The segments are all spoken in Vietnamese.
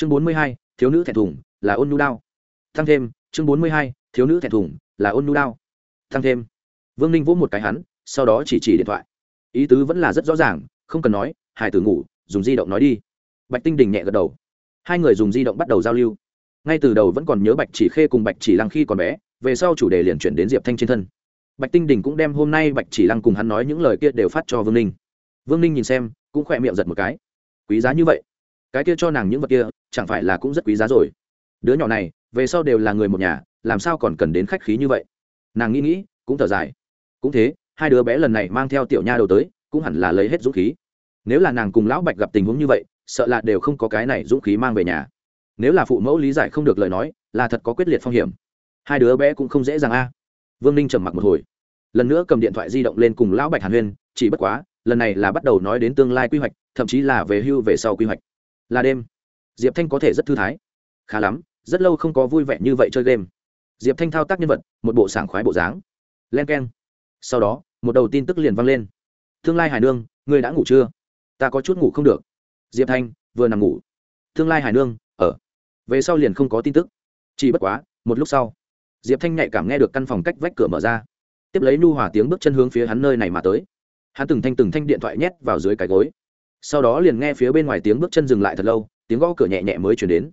chương bốn mươi hai, thiếu nữ thẹn thùng, là ôn nhu đao. Thăng thêm, chương bốn mươi hai, thiếu nữ thẹn thùng, là ôn nhu đao. Thăng thêm. Vương ninh vỗ một cái hắn, sau đó chỉ chỉ điện thoại. Ý tứ vẫn là rất rõ ràng, không cần nói, hải tử ngủ, dùng di động nói đi. Bạch tinh đình nhẹ gật đầu. Hai người dùng di động bắt đầu giao lưu. Ngay từ đầu vẫn còn nhớ bạch chỉ khê cùng bạch chỉ lăng khi còn bé, về sau chủ đề liền chuyển đến diệp thanh trên thân. Bạch tinh đình cũng đem hôm nay bạch chỉ lăng cùng hắn nói những lời kia đều phát cho vương ninh. Vương ninh nhìn xem, cũng khỏe miệng giật một cái. Quý giá như vậy. Cái kia cho nàng những vật kia chẳng phải là cũng rất quý giá rồi. Đứa nhỏ này, về sau đều là người một nhà, làm sao còn cần đến khách khí như vậy? Nàng nghĩ nghĩ, cũng thở dài. Cũng thế, hai đứa bé lần này mang theo tiểu nha đầu tới, cũng hẳn là lấy hết dũng khí. Nếu là nàng cùng lão bạch gặp tình huống như vậy, sợ là đều không có cái này dũng khí mang về nhà. Nếu là phụ mẫu lý giải không được lời nói, là thật có quyết liệt phong hiểm. Hai đứa bé cũng không dễ dàng a. Vương ninh trầm mặc một hồi. Lần nữa cầm điện thoại di động lên cùng lão bạch hàn huyên, chỉ bất quá, lần này là bắt đầu nói đến tương lai quy hoạch, thậm chí là về hưu về sau quy hoạch. Là đêm diệp thanh có thể rất thư thái. Khá lắm, rất lâu không có vui vẻ như vậy chơi game. Diệp thanh thao tác nhân vật, một bộ sảng khoái bộ dáng. Len k e n sau đó, một đầu tin tức liền vang lên. Tương lai hải nương người đã ngủ chưa? Ta có chút ngủ không được. Diệp thanh, vừa nằm ngủ. Tương lai hải nương, ở. Về sau liền không có tin tức. Chỉ bất quá, một lúc sau, diệp thanh nhạy cảm nghe được căn phòng cách vách cửa mở ra. Tiếp lấy nu hòa tiếng bước chân hướng phía hắn nơi này mà tới. Hắn từng thanh từng thanh điện thoại nhét vào dưới cái gối. Sau đó liền nghe phía bên ngoài tiếng bước chân dừng lại thật lâu tiếng gõ cửa nhẹ nhẹ mới chuyển đến.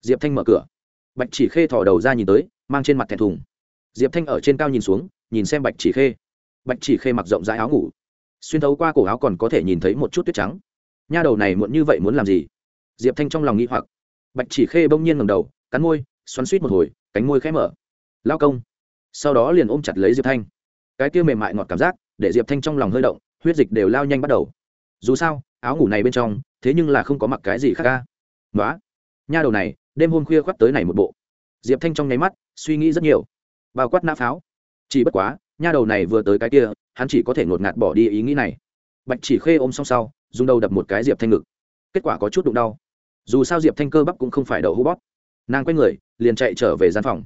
Diệp thanh mở cửa. Bạch chỉ khê thỏ đầu ra nhìn tới, mang trên mặt thẹn thùng. Diệp thanh ở trên cao nhìn xuống, nhìn xem bạch chỉ khê. Bạch chỉ khê mặc rộng rãi áo ngủ. Xuyên thấu qua cổ áo còn có thể nhìn thấy một chút tuyết trắng. Nha đầu này muộn như vậy muốn làm gì? Diệp thanh trong lòng nghĩ hoặc. Bạch chỉ khê bỗng nhiên ngầm đầu, cắn môi, xoắn suýt một hồi, cánh môi khẽ mở. Lao công. Sau đó liền ôm chặt lấy diệp thanh. Cái kia mềm mại ngọt cảm giác để diệp thanh trong lòng hơi động, huyết dịch đều lao nhanh bắt đầu. Dù sao, áo ngủ này bên trong, thế nhưng là không có mặc cái gì khác ca nói nha đầu này, đêm hôm khuya khoác tới này một bộ. Diệp thanh trong nháy mắt, suy nghĩ rất nhiều. Bao quát nã pháo. Chỉ bất quá, nha đầu này vừa tới cái kia, hắn chỉ có thể ngột ngạt bỏ đi ý nghĩ này. Bạch chỉ khê ôm xong sau, dùng đầu đập một cái diệp thanh ngực. Kết quả có chút đụng đau. Dù sao diệp thanh cơ bắp cũng không phải đầu hũ bóp. Nàng quay người, liền chạy trở về gian phòng.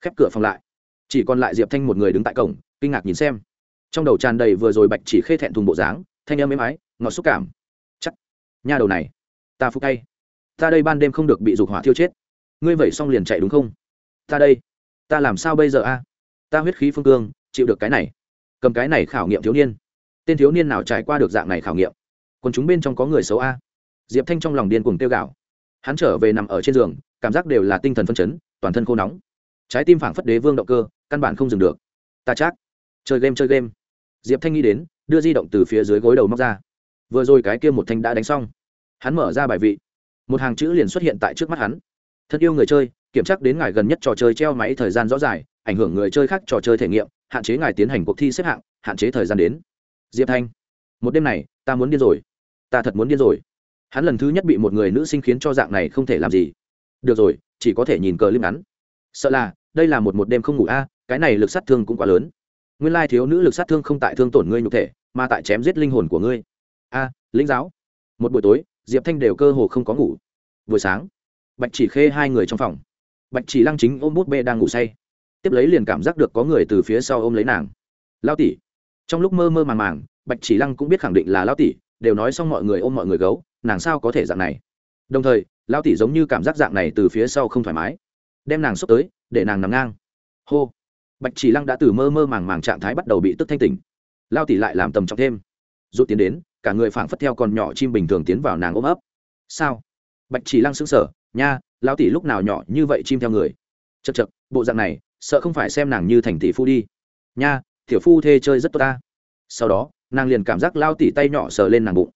Khép cửa phòng lại. Chỉ còn lại diệp thanh một người đứng tại cổng, kinh ngạc nhìn xem. Trong đầu tràn đầy vừa rồi bạch chỉ khê thẹn thùng bộ dáng, thanh âm êm ái, ngọt xúc cảm. Chắc, nha đầu này, ta phục tay ta đây ban đêm không được bị dục hỏa thiêu chết. Ngươi vẩy xong liền chạy đúng không? Ta đây. Ta làm sao bây giờ a? Ta huyết khí phương cương, chịu được cái này. Cầm cái này khảo nghiệm thiếu niên. Tên thiếu niên nào trải qua được dạng này khảo nghiệm? Còn chúng bên trong có người xấu a? Diệp thanh trong lòng điên cuồng tiêu gạo hắn trở về nằm ở trên giường, cảm giác đều là tinh thần phân chấn, toàn thân khô nóng. Trái tim phảng phất đế vương động cơ, căn bản không dừng được. Ta chắc. Chơi game chơi game. Diệp thanh nghĩ đến, đưa di động từ phía dưới gối đầu móc ra. Vừa rồi cái kia một thanh đã đánh xong. Hắn mở ra bài vị một hàng chữ liền xuất hiện tại trước mắt hắn. Thân yêu người chơi kiểm tra đến ngài gần nhất trò chơi treo máy thời gian rõ dài ảnh hưởng người chơi khác trò chơi thể nghiệm hạn chế ngài tiến hành cuộc thi xếp hạng hạn chế thời gian đến. Diệp thanh một đêm này ta muốn điên rồi. Ta thật muốn điên rồi. Hắn lần thứ nhất bị một người nữ sinh khiến cho dạng này không thể làm gì. Được rồi chỉ có thể nhìn cờ lim ngắn. Sợ là đây là một một đêm không ngủ a cái này lực sát thương cũng quá lớn. Nguyên lai thiếu nữ lực sát thương không tại thương tổn ngươi nhục thể mà tại chém giết linh hồn của ngươi. A à, lĩnh giáo một buổi tối diệp thanh đều cơ hồ không có ngủ. Buổi sáng, bạch chỉ khê hai người trong phòng. Bạch chỉ lăng chính ôm bút bê đang ngủ say. Tiếp lấy liền cảm giác được có người từ phía sau ôm lấy nàng. Lao tỷ. Trong lúc mơ mơ màng màng, bạch chỉ lăng cũng biết khẳng định là lao tỷ, đều nói xong mọi người ôm mọi người gấu, nàng sao có thể dạng này? Đồng thời lao tỷ giống như cảm giác dạng này từ phía sau không thoải mái. Đem nàng xốc tới, để nàng nằm ngang. Hô. Bạch chỉ lăng đã từ mơ mơ màng màng trạng thái bắt đầu bị tức thanh tỉnh. Lao tỷ lại làm tầm trọng thêm. Rút tiến đến cả người phảng phất theo còn nhỏ chim bình thường tiến vào nàng ôm ấp. Sao? Bạch chỉ lăng sững sờ, nha, lão tỷ lúc nào nhỏ như vậy chim theo người? Chật chật bộ dạng này, sợ không phải xem nàng như thành tỷ phu đi. Nha, tiểu phu thê chơi rất tốt ta. Sau đó, nàng liền cảm giác lao tỉ tay nhỏ sờ lên nàng bụng.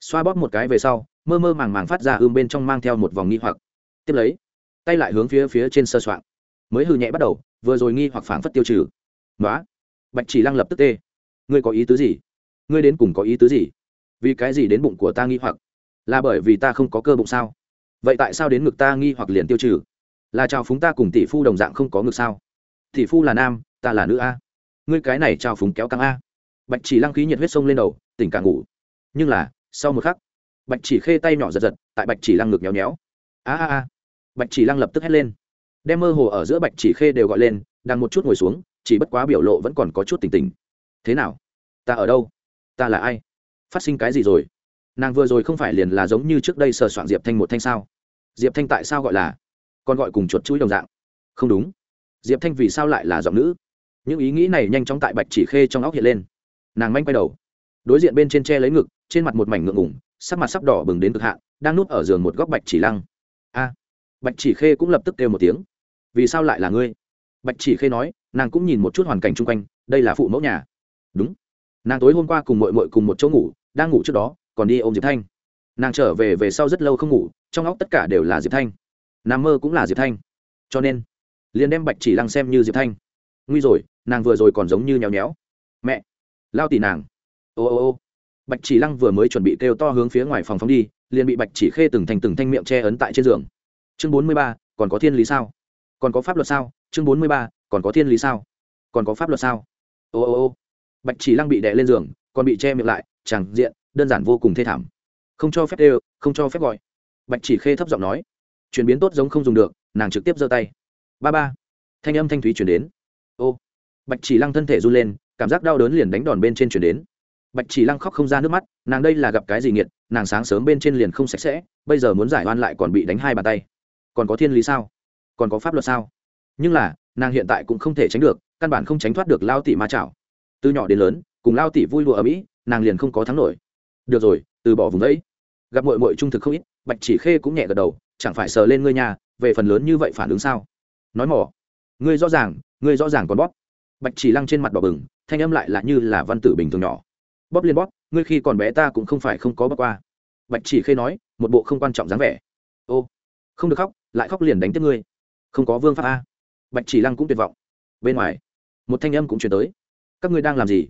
Xoa bóp một cái về sau, mơ mơ màng màng phát ra ưm bên trong mang theo một vòng nghi hoặc. Tiếp lấy, tay lại hướng phía phía trên sơ soạn mới hư nhẹ bắt đầu, vừa rồi nghi hoặc phảng phất tiêu trừ. Nói bạch chỉ lăng lập tức tê. Ngươi có ý tứ gì? Ngươi đến cùng có ý tứ gì? Vì cái gì đến bụng của ta nghi hoặc? Là bởi vì ta không có cơ bụng sao? Vậy tại sao đến ngực ta nghi hoặc liền tiêu trừ? Là chào phúng ta cùng tỷ phu đồng dạng không có ngực sao? Tỷ phu là nam, ta là nữ a. Ngươi cái này chào phúng kéo căng a. Bạch chỉ lăng khí nhiệt huyết sông lên đầu, tỉnh cả ngủ. Nhưng là, sau một khắc, bạch chỉ khê tay nhỏ giật giật, tại bạch chỉ lăng ngực nhéo nhéo. A a a. Bạch chỉ lăng lập tức hét lên. Đem mơ hồ ở giữa bạch chỉ khê đều gọi lên đang một chút ngồi xuống, chỉ bất quá biểu lộ vẫn còn có chút tỉnh tỉnh. Thế nào? Ta ở đâu? Ta là ai? Phát sinh cái gì rồi? Nàng vừa rồi không phải liền là giống như trước đây sờ soạn diệp thanh một thanh sao? Diệp thanh tại sao gọi là còn gọi cùng chuột chuỗi đồng dạng? Không đúng. Diệp thanh vì sao lại là giọng nữ? Những ý nghĩ này nhanh chóng tại bạch chỉ khê trong óc hiện lên. Nàng manh quay đầu. Đối diện bên trên tre lấy ngực, trên mặt một mảnh ngượng ngủng sắc mặt sắp đỏ bừng đến cực hạn, đang núp ở giường một góc bạch chỉ lăng. A. Bạch chỉ khê cũng lập tức kêu một tiếng. Vì sao lại là ngươi? Bạch chỉ khê nói, nàng cũng nhìn một chút hoàn cảnh chung quanh, đây là phụ mẫu nhà. Đúng. Nàng tối hôm qua cùng mội mội cùng một chỗ ngủ đang ngủ trước đó, còn đi ôm diệp thanh. Nàng trở về về sau rất lâu không ngủ, trong óc tất cả đều là diệp thanh. Nàng mơ cũng là diệp thanh. Cho nên, liền đem bạch chỉ lăng xem như diệp thanh. Nguy rồi, nàng vừa rồi còn giống như nhéo nhéo. Mẹ, lao tỉ nàng. Ô ô ô. Bạch chỉ lăng vừa mới chuẩn bị kêu to hướng phía ngoài phòng phóng đi, liền bị bạch chỉ khê từng thành từng thanh miệng che ấn tại trên giường. Chương bốn mươi ba, còn có thiên lý sao? Còn có pháp luật sao? Chương bốn mươi ba, còn có thiên lý sao? Còn có pháp luật sao? Ô ô ô. Bạch chỉ lăng bị đè lên giường, còn bị che miệng lại chẳng diện, đơn giản vô cùng thê thảm. Không cho phép đều không cho phép gọi. Bạch chỉ khê thấp giọng nói. Chuyển biến tốt giống không dùng được, nàng trực tiếp giơ tay. Ba ba. Thanh âm thanh thúy chuyển đến. Ô. Bạch chỉ lăng thân thể run lên, cảm giác đau đớn liền đánh đòn bên trên chuyển đến. Bạch chỉ lăng khóc không ra nước mắt, nàng đây là gặp cái gì nghiệt, nàng sáng sớm bên trên liền không sạch sẽ, bây giờ muốn giải oan lại còn bị đánh hai bàn tay. Còn có thiên lý sao? Còn có pháp luật sao? Nhưng là, nàng hiện tại cũng không thể tránh được, căn bản không tránh thoát được lao tỷ ma chảo. Từ nhỏ đến lớn, cùng lao tỷ vui đùa ở mỹ nàng liền không có thắng nổi. Được rồi, từ bỏ vùng đấy. gặp mội mội trung thực không ít, bạch chỉ khê cũng nhẹ gật đầu, chẳng phải sờ lên ngươi nhà, về phần lớn như vậy phản ứng sao? Nói mỏ. Ngươi rõ ràng, ngươi rõ ràng còn bóp. Bạch chỉ lăng trên mặt đỏ bừng, thanh âm lại là như là văn tử bình thường nhỏ. Bóp liên bóp, ngươi khi còn bé ta cũng không phải không có bóp qua. Bạch chỉ khê nói, một bộ không quan trọng dáng vẻ. Ô, không được khóc, lại khóc liền đánh tiếp ngươi. Không có vương pháp a. Bạch chỉ lăng cũng tuyệt vọng. Bên ngoài, một thanh âm cũng chuyển tới. Các ngươi đang làm gì?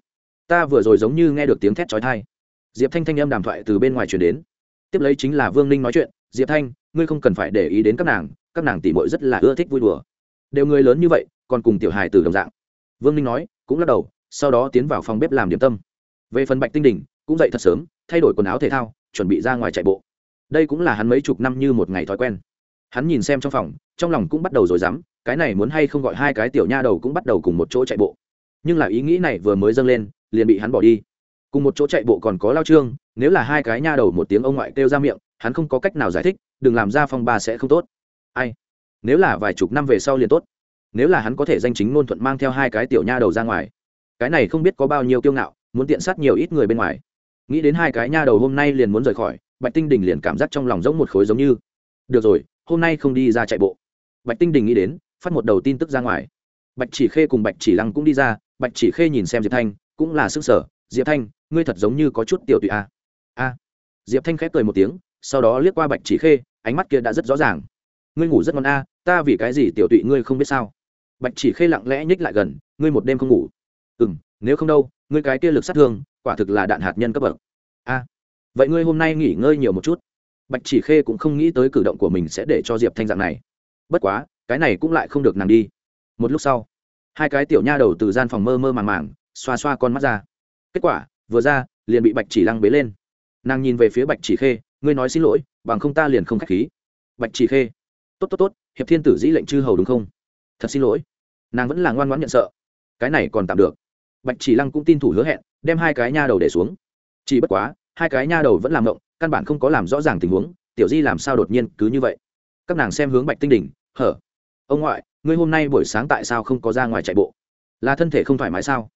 Ta vừa rồi giống như nghe được tiếng thét trói thai diệp thanh thanh âm đàm thoại từ bên ngoài chuyển đến. Tiếp lấy chính là vương ninh nói chuyện, diệp thanh, ngươi không cần phải để ý đến các nàng các nàng tỉ mội rất là ưa thích vui đùa. Đều người lớn như vậy, còn cùng tiểu hài từ đồng dạng. Vương ninh nói, cũng lắc đầu, sau đó tiến vào phòng bếp làm điểm tâm. Về phần bạch tinh đỉnh, cũng dậy thật sớm, thay đổi quần áo thể thao, chuẩn bị ra ngoài chạy bộ. Đây cũng là hắn mấy chục năm như một ngày thói quen. Hắn nhìn xem trong phòng, trong lòng cũng bắt đầu rồi dám cái này muốn hay không gọi hai cái tiểu nha đầu cũng bắt đầu cùng một chỗ chạy bộ. Nhưng là ý nghĩ này vừa mới dâng lên liền bị hắn bỏ đi. Cùng một chỗ chạy bộ còn có lao trương, nếu là hai cái nha đầu một tiếng ông ngoại kêu ra miệng, hắn không có cách nào giải thích, đừng làm ra phong ba sẽ không tốt. Ai? Nếu là vài chục năm về sau liền tốt. Nếu là hắn có thể danh chính ngôn thuận mang theo hai cái tiểu nha đầu ra ngoài. Cái này không biết có bao nhiêu kiêu ngạo, muốn tiện sát nhiều ít người bên ngoài. Nghĩ đến hai cái nha đầu hôm nay liền muốn rời khỏi, bạch tinh đình liền cảm giác trong lòng giống một khối giống như. Được rồi, hôm nay không đi ra chạy bộ. Bạch tinh đình nghĩ đến, phát một đầu tin tức ra ngoài. Bạch chỉ khê cùng bạch chỉ lăng cũng đi ra, bạch chỉ khê nhìn xem diệp thanh cũng là sức sở. Diệp thanh, ngươi thật giống như có chút tiểu tụy a a. Diệp thanh khép cười một tiếng, sau đó liếc qua bạch chỉ khê, ánh mắt kia đã rất rõ ràng. Ngươi ngủ rất ngon a ta vì cái gì tiểu tụy ngươi không biết sao? Bạch chỉ khê lặng lẽ nhích lại gần, ngươi một đêm không ngủ. Ừ m nếu không đâu, ngươi cái kia lực sát thương, quả thực là đạn hạt nhân cấp bậc. A. Vậy ngươi hôm nay nghỉ ngơi nhiều một chút. Bạch chỉ khê cũng không nghĩ tới cử động của mình sẽ để cho diệp thanh dạng này. Bất quá, cái này cũng lại không được nàng đi. Một lúc sau, hai cái tiểu nha đầu từ gian phòng mơ mơ màng màng xoa xoa con mắt ra. Kết quả, vừa ra, liền bị bạch chỉ lăng bế lên. Nàng nhìn về phía bạch chỉ khê, ngươi nói xin lỗi, bằng không ta liền không k h á c h khí. Bạch chỉ khê, tốt tốt tốt, hiệp thiên tử dĩ lệnh chư hầu đúng không? Thật xin lỗi. Nàng vẫn là ngoan ngoãn nhận sợ. Cái này còn tạm được. Bạch chỉ lăng cũng tin thủ hứa hẹn, đem hai cái nha đầu để xuống. Chỉ bất quá, hai cái nha đầu vẫn làm ngộng, căn bản không có làm rõ ràng tình huống, tiểu di làm sao đột nhiên cứ như vậy? Các nàng xem hướng bạch tinh đỉnh hở, ông ngoại, ngươi hôm nay buổi sáng tại sao không có ra ngoài chạy bộ? Là thân thể không thoải mái sao?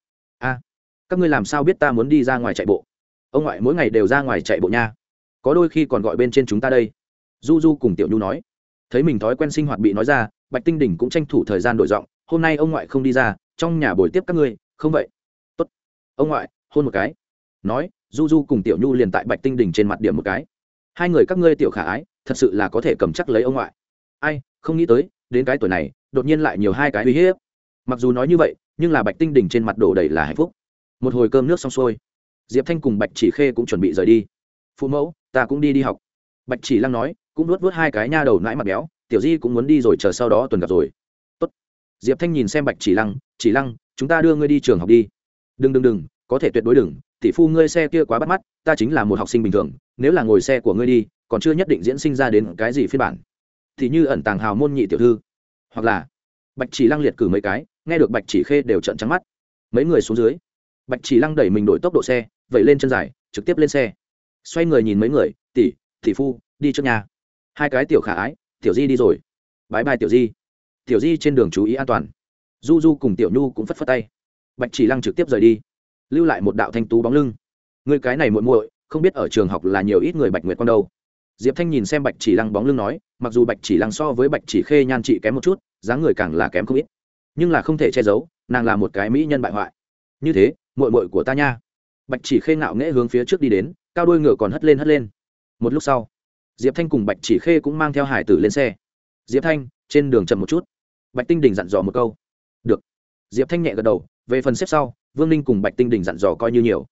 A, các ngươi làm sao biết ta muốn đi ra ngoài chạy bộ? Ông ngoại mỗi ngày đều ra ngoài chạy bộ nha. Có đôi khi còn gọi bên trên chúng ta đây. Du du cùng tiểu nhu nói. Thấy mình thói quen sinh hoạt bị nói ra, bạch tinh đỉnh cũng tranh thủ thời gian đổi giọng. Hôm nay ông ngoại không đi ra, trong nhà buổi tiếp các ngươi, không vậy? Tốt. Ông ngoại, hôn một cái. Nói du du cùng tiểu nhu liền tại bạch tinh đỉnh trên mặt điểm một cái. Hai người các ngươi tiểu khả ái, thật sự là có thể cầm chắc lấy ông ngoại. Ai, không nghĩ tới, đến cái tuổi này, đột nhiên lại nhiều hai cái uy hiếp mặc dù nói như vậy, nhưng là bạch tinh đỉnh trên mặt đổ đầy là hạnh phúc. Một hồi cơm nước xong xuôi, diệp thanh cùng bạch chỉ khê cũng chuẩn bị rời đi. Phụ mẫu, ta cũng đi đi học. Bạch chỉ lăng nói, cũng nuốt vớt hai cái nha đầu nãi mặt béo, tiểu di cũng muốn đi rồi, chờ sau đó tuần gặp rồi. Tốt. diệp thanh nhìn xem bạch chỉ lăng chỉ lăng, chúng ta đưa ngươi đi trường học đi. Đừng đừng đừng, có thể tuyệt đối đừng, tỷ phu ngươi xe kia quá bắt mắt, ta chính là một học sinh bình thường, nếu là ngồi xe của ngươi đi, còn chưa nhất định diễn sinh ra đến cái gì phiên bản. Thì như ẩn tàng hào môn nhị tiểu thư, hoặc là bạch chỉ lăng liệt cử mấy cái nghe được bạch chỉ khê đều trợn trắng mắt. Mấy người xuống dưới. Bạch chỉ lăng đẩy mình đổi tốc độ xe vẩy lên chân dài, trực tiếp lên xe. Xoay người nhìn mấy người, tỷ tỷ phu, đi trước nhà. Hai cái tiểu khả ái, tiểu di đi rồi. Bãi bai tiểu di. Tiểu di trên đường chú ý an toàn. Du du cùng tiểu nhu cũng phất phất tay. Bạch chỉ lăng trực tiếp rời đi. Lưu lại một đạo thanh tú bóng lưng. Người cái này muội muội, không biết ở trường học là nhiều ít người bạch nguyệt con đâu. Diệp thanh nhìn xem bạch chỉ lăng bóng lưng nói, mặc dù bạch chỉ lăng so với bạch chỉ khê nhan trị kém một chút, dáng người càng là kém không ít nhưng là không thể che giấu, nàng là một cái mỹ nhân bại hoại. Như thế, muội muội của ta nha. Bạch chỉ khê ngạo nghễ hướng phía trước đi đến, cao đuôi ngựa còn hất lên hất lên. Một lúc sau, diệp thanh cùng bạch chỉ khê cũng mang theo hải tử lên xe. Diệp thanh, trên đường chậm một chút. Bạch tinh đình dặn dò một câu. Được. Diệp thanh nhẹ gật đầu, về phần xếp sau, vương ninh cùng bạch tinh đình dặn dò coi như nhiều.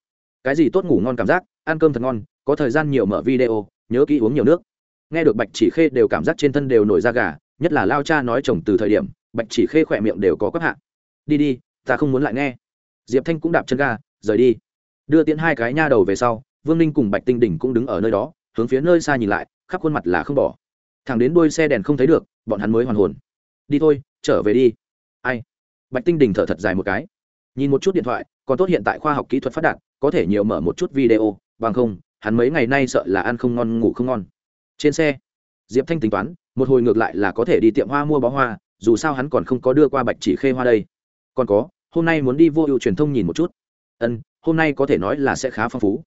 Cái gì tốt ngủ ngon cảm giác, ăn cơm thật ngon, có thời gian nhiều mở video, nhớ kỹ uống nhiều nước. Nghe được bạch chỉ khê đều cảm giác trên thân đều nổi da gà, nhất là lao cha nói chồng từ thời điểm bạch chỉ khê khỏe miệng đều có quắc hạ. Đi đi, ta không muốn lại nghe. Diệp thanh cũng đạp chân ga, rời đi. Đưa tiễn hai cái nha đầu về sau, vương ninh cùng bạch tinh đỉnh cũng đứng ở nơi đó, hướng phía nơi xa nhìn lại, khắp khuôn mặt là không bỏ. Thẳng đến đuôi xe đèn không thấy được, bọn hắn mới hoàn hồn. Đi thôi, trở về đi. Ai? Bạch tinh đình thở thật dài một cái. Nhìn một chút điện thoại, còn tốt hiện tại khoa học kỹ thuật phát đạt, có thể nhiều mở một chút video, bằng không, hắn mấy ngày nay sợ là ăn không ngon, ngủ không ngon. Trên xe, diệp thanh tính toán, một hồi ngược lại là có thể đi tiệm hoa mua bó hoa dù sao hắn còn không có đưa qua bạch chỉ khê hoa đây. Còn có, hôm nay muốn đi vô ưu truyền thông nhìn một chút. Ân, hôm nay có thể nói là sẽ khá phong phú.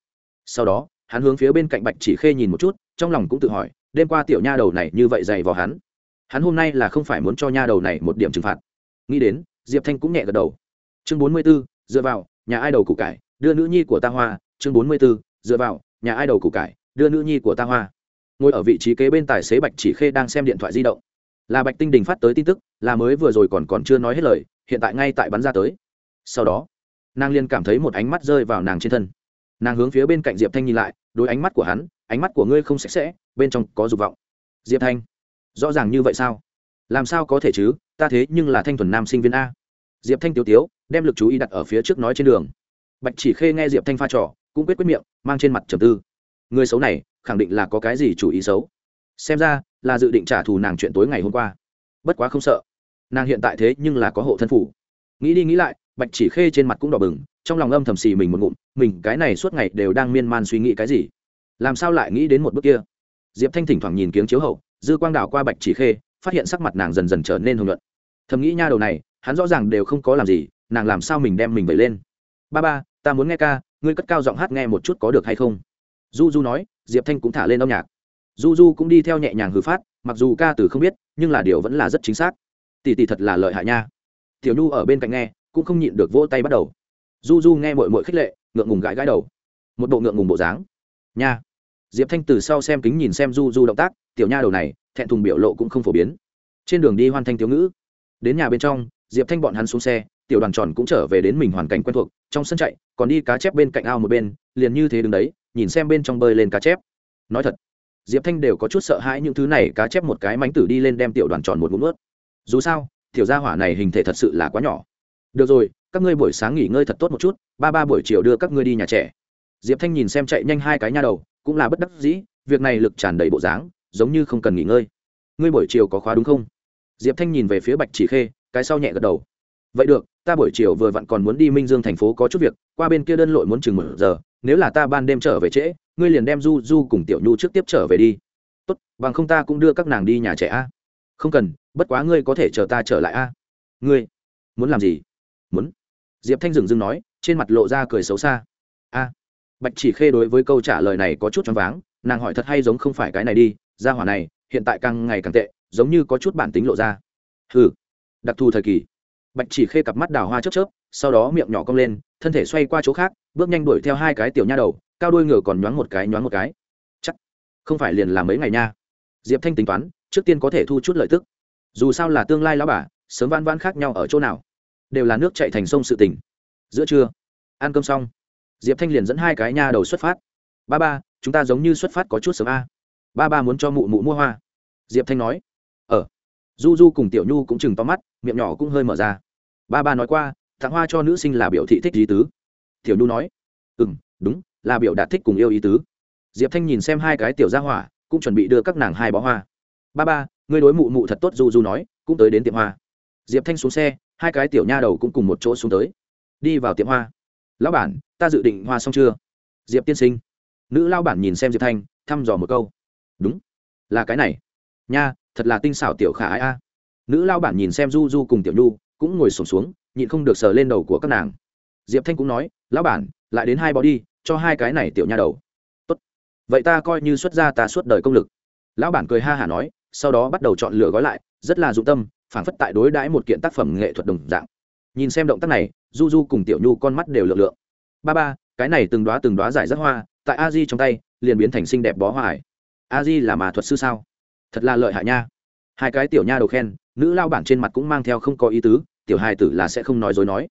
Sau đó, hắn hướng phía bên cạnh bạch chỉ khê nhìn một chút, trong lòng cũng tự hỏi, đêm qua tiểu nha đầu này như vậy dày vào hắn. Hắn hôm nay là không phải muốn cho nha đầu này một điểm trừng phạt. Nghĩ đến, diệp thanh cũng nhẹ gật đầu. Chương bốn mươi b ố dựa vào, nhà ai đầu củ cải, đưa nữ nhi của ta hoa. Chương bốn mươi b ố dựa vào, nhà ai đầu củ cải, đưa nữ nhi của ta hoa. Ngồi ở vị trí kế bên tài xế bạch chỉ khê đang xem điện thoại di động là bạch tinh đình phát tới tin tức, là mới vừa rồi còn còn chưa nói hết lời, hiện tại ngay tại bắn ra tới. Sau đó, nàng liên cảm thấy một ánh mắt rơi vào nàng trên thân. Nàng hướng phía bên cạnh diệp thanh nhìn lại, đối ánh mắt của hắn, ánh mắt của ngươi không sạch sẽ, bên trong có dục vọng. Diệp thanh, rõ ràng như vậy sao? Làm sao có thể chứ? Ta thế nhưng là thanh thuần nam sinh viên a. Diệp thanh tiêu tiếu, đem l ự c chú ý đặt ở phía trước nói trên đường. Bạch chỉ khê nghe diệp thanh pha trò, cũng quyết quyết miệng, mang trên mặt trầm tư. Người xấu này, khẳng định là có cái gì chủ ý xấu xem ra, là dự định trả thù nàng chuyện tối ngày hôm qua. Bất quá không sợ. Nàng hiện tại thế nhưng là có hộ thân phủ. Nghĩ đi nghĩ lại, bạch chỉ khê trên mặt cũng đỏ bừng, trong lòng âm thầm xì mình một ngụm, mình, cái này suốt ngày đều đang miên man suy nghĩ cái gì? Làm sao lại nghĩ đến một bước kia? Diệp thanh thỉnh thoảng nhìn kiếng chiếu hậu, dư quang đảo qua bạch chỉ khê, phát hiện sắc mặt nàng dần dần trở nên hồng luận thầm nghĩ nha đầu này, hắn rõ ràng đều không có làm gì, nàng làm sao mình đem mình vẩy lên? Ba ba, ta muốn nghe ca, ngươi cất cao giọng hát nghe một chút có được hay không? Du du nói, diệp thanh cũng thả lên âm nhạc du du cũng đi theo nhẹ nhàng hư phát, mặc dù ca từ không biết, nhưng là điều vẫn là rất chính xác. Tỷ tỷ thật là lợi hại nha. Tiểu nhu ở bên cạnh nghe, cũng không nhịn được vỗ tay bắt đầu. Du du nghe mội mội khích lệ, ngượng ngùng gãi gãi đầu. Một bộ ngượng ngùng bộ dáng. Nha. Diệp thanh từ sau xem kính nhìn xem du du động tác, tiểu nha đầu này, thẹn thùng biểu lộ cũng không phổ biến. Trên đường đi hoàn thành thiếu ngữ. Đến nhà bên trong, diệp thanh bọn hắn xuống xe, tiểu đoàn tròn cũng trở về đến mình hoàn cảnh quen thuộc, trong sân chạy, còn đi cá chép bên cạnh ao một bên, liền như thế đứng đấy, nhìn xem bên trong bơi lên cá chép. Nói thật diệp thanh đều có chút sợ hãi những thứ này, cá chép một cái mánh tử đi lên đem tiểu đoàn tròn một ngụm ướt dù sao, tiểu gia hỏa này hình thể thật sự là quá nhỏ. Được rồi, các ngươi buổi sáng nghỉ ngơi thật tốt một chút, ba ba buổi chiều đưa các ngươi đi nhà trẻ. Diệp thanh nhìn xem chạy nhanh hai cái nha đầu, cũng là bất đắc dĩ, việc này lực tràn đầy bộ dáng, giống như không cần nghỉ ngơi. Ngươi buổi chiều có khóa đúng không? Diệp thanh nhìn về phía bạch chỉ khê, cái sau nhẹ gật đầu. Vậy được, ta buổi chiều vừa vặn còn muốn đi minh dương thành phố có chút việc, qua bên kia đơn lội muốn chừng một giờ, nếu là ta ban đêm trở về trễ ngươi liền đem du du cùng tiểu nhu trước tiếp trở về đi. Tốt, bằng không ta cũng đưa các nàng đi nhà trẻ a. Không cần, bất quá ngươi có thể chờ ta trở lại a. Ngươi, muốn làm gì? Muốn. Diệp thanh dừng dưng nói, trên mặt lộ ra cười xấu xa. A. Bạch chỉ khê đối với câu trả lời này có chút choáng váng, nàng hỏi thật hay giống không phải cái này đi ra hỏa này, hiện tại càng ngày càng tệ, giống như có chút bản tính lộ ra. Ừ đặc thù thời kỳ. Bạch chỉ khê cặp mắt đào hoa chớp chớp, sau đó miệng nhỏ cong lên, thân thể xoay qua chỗ khác, bước nhanh đuổi theo hai cái tiểu nha đầu cao đôi ngựa còn nhoáng một cái, nhoáng một cái. Chắc không phải liền làm mấy ngày nha. Diệp thanh tính toán, trước tiên có thể thu chút lợi tức. Dù sao là tương lai lão bà, sớm van van khác nhau ở chỗ nào, đều là nước chạy thành sông sự tỉnh giữa trưa, ăn cơm xong, diệp thanh liền dẫn hai cái nha đầu xuất phát. Ba ba, chúng ta giống như xuất phát có chút sớm a. Ba ba muốn cho mụ mụ mua hoa. Diệp thanh nói. Ờ. Du du cùng tiểu nhu cũng chừng to mắt, miệng nhỏ cũng hơi mở ra. Ba ba nói qua tặng hoa cho nữ sinh là biểu thị thích lý tứ? Tiểu nhu nói. Ừ m đúng là biểu đạt thích cùng yêu ý tứ. Diệp thanh nhìn xem hai cái tiểu gia hỏa cũng chuẩn bị đưa các nàng hai bó hoa. Ba ba ngươi đối mụ mụ thật tốt du du nói cũng tới đến tiệm hoa. Diệp thanh xuống xe hai cái tiểu nha đầu cũng cùng một chỗ xuống tới. Đi vào tiệm hoa. Lão bản ta dự định hoa xong chưa? Diệp tiên sinh. Nữ lao bản nhìn xem diệp thanh thăm dò một câu. Đúng. Là cái này. Nha thật là tinh xảo tiểu khả ái a. Nữ lao bản nhìn xem du du cùng tiểu nhu cũng ngồi sổm xuống, xuống nhịn không được sờ lên đầu của các nàng. Diệp thanh cũng nói lão bản lại đến hai bó đi cho hai cái này tiểu nha đầu. Tốt. vậy ta coi như xuất ra ta suốt đời công lực. Lão bản cười ha hả nói, sau đó bắt đầu chọn lựa gói lại, rất là dụng tâm, phảng phất tại đối đãi một kiện tác phẩm nghệ thuật đồng dạng. Nhìn xem động tác này, du du cùng tiểu nhu con mắt đều lượng lượng ba ba, cái này từng đoá từng đoá giải rất hoa, tại a di trong tay, liền biến thành xinh đẹp bó hoa hải a di là mà thuật sư sao? Thật là lợi hại nha. Hai cái tiểu nha đầu khen, nữ lao bản trên mặt cũng mang theo không có ý tứ, tiểu hài tử là sẽ không nói dối nói.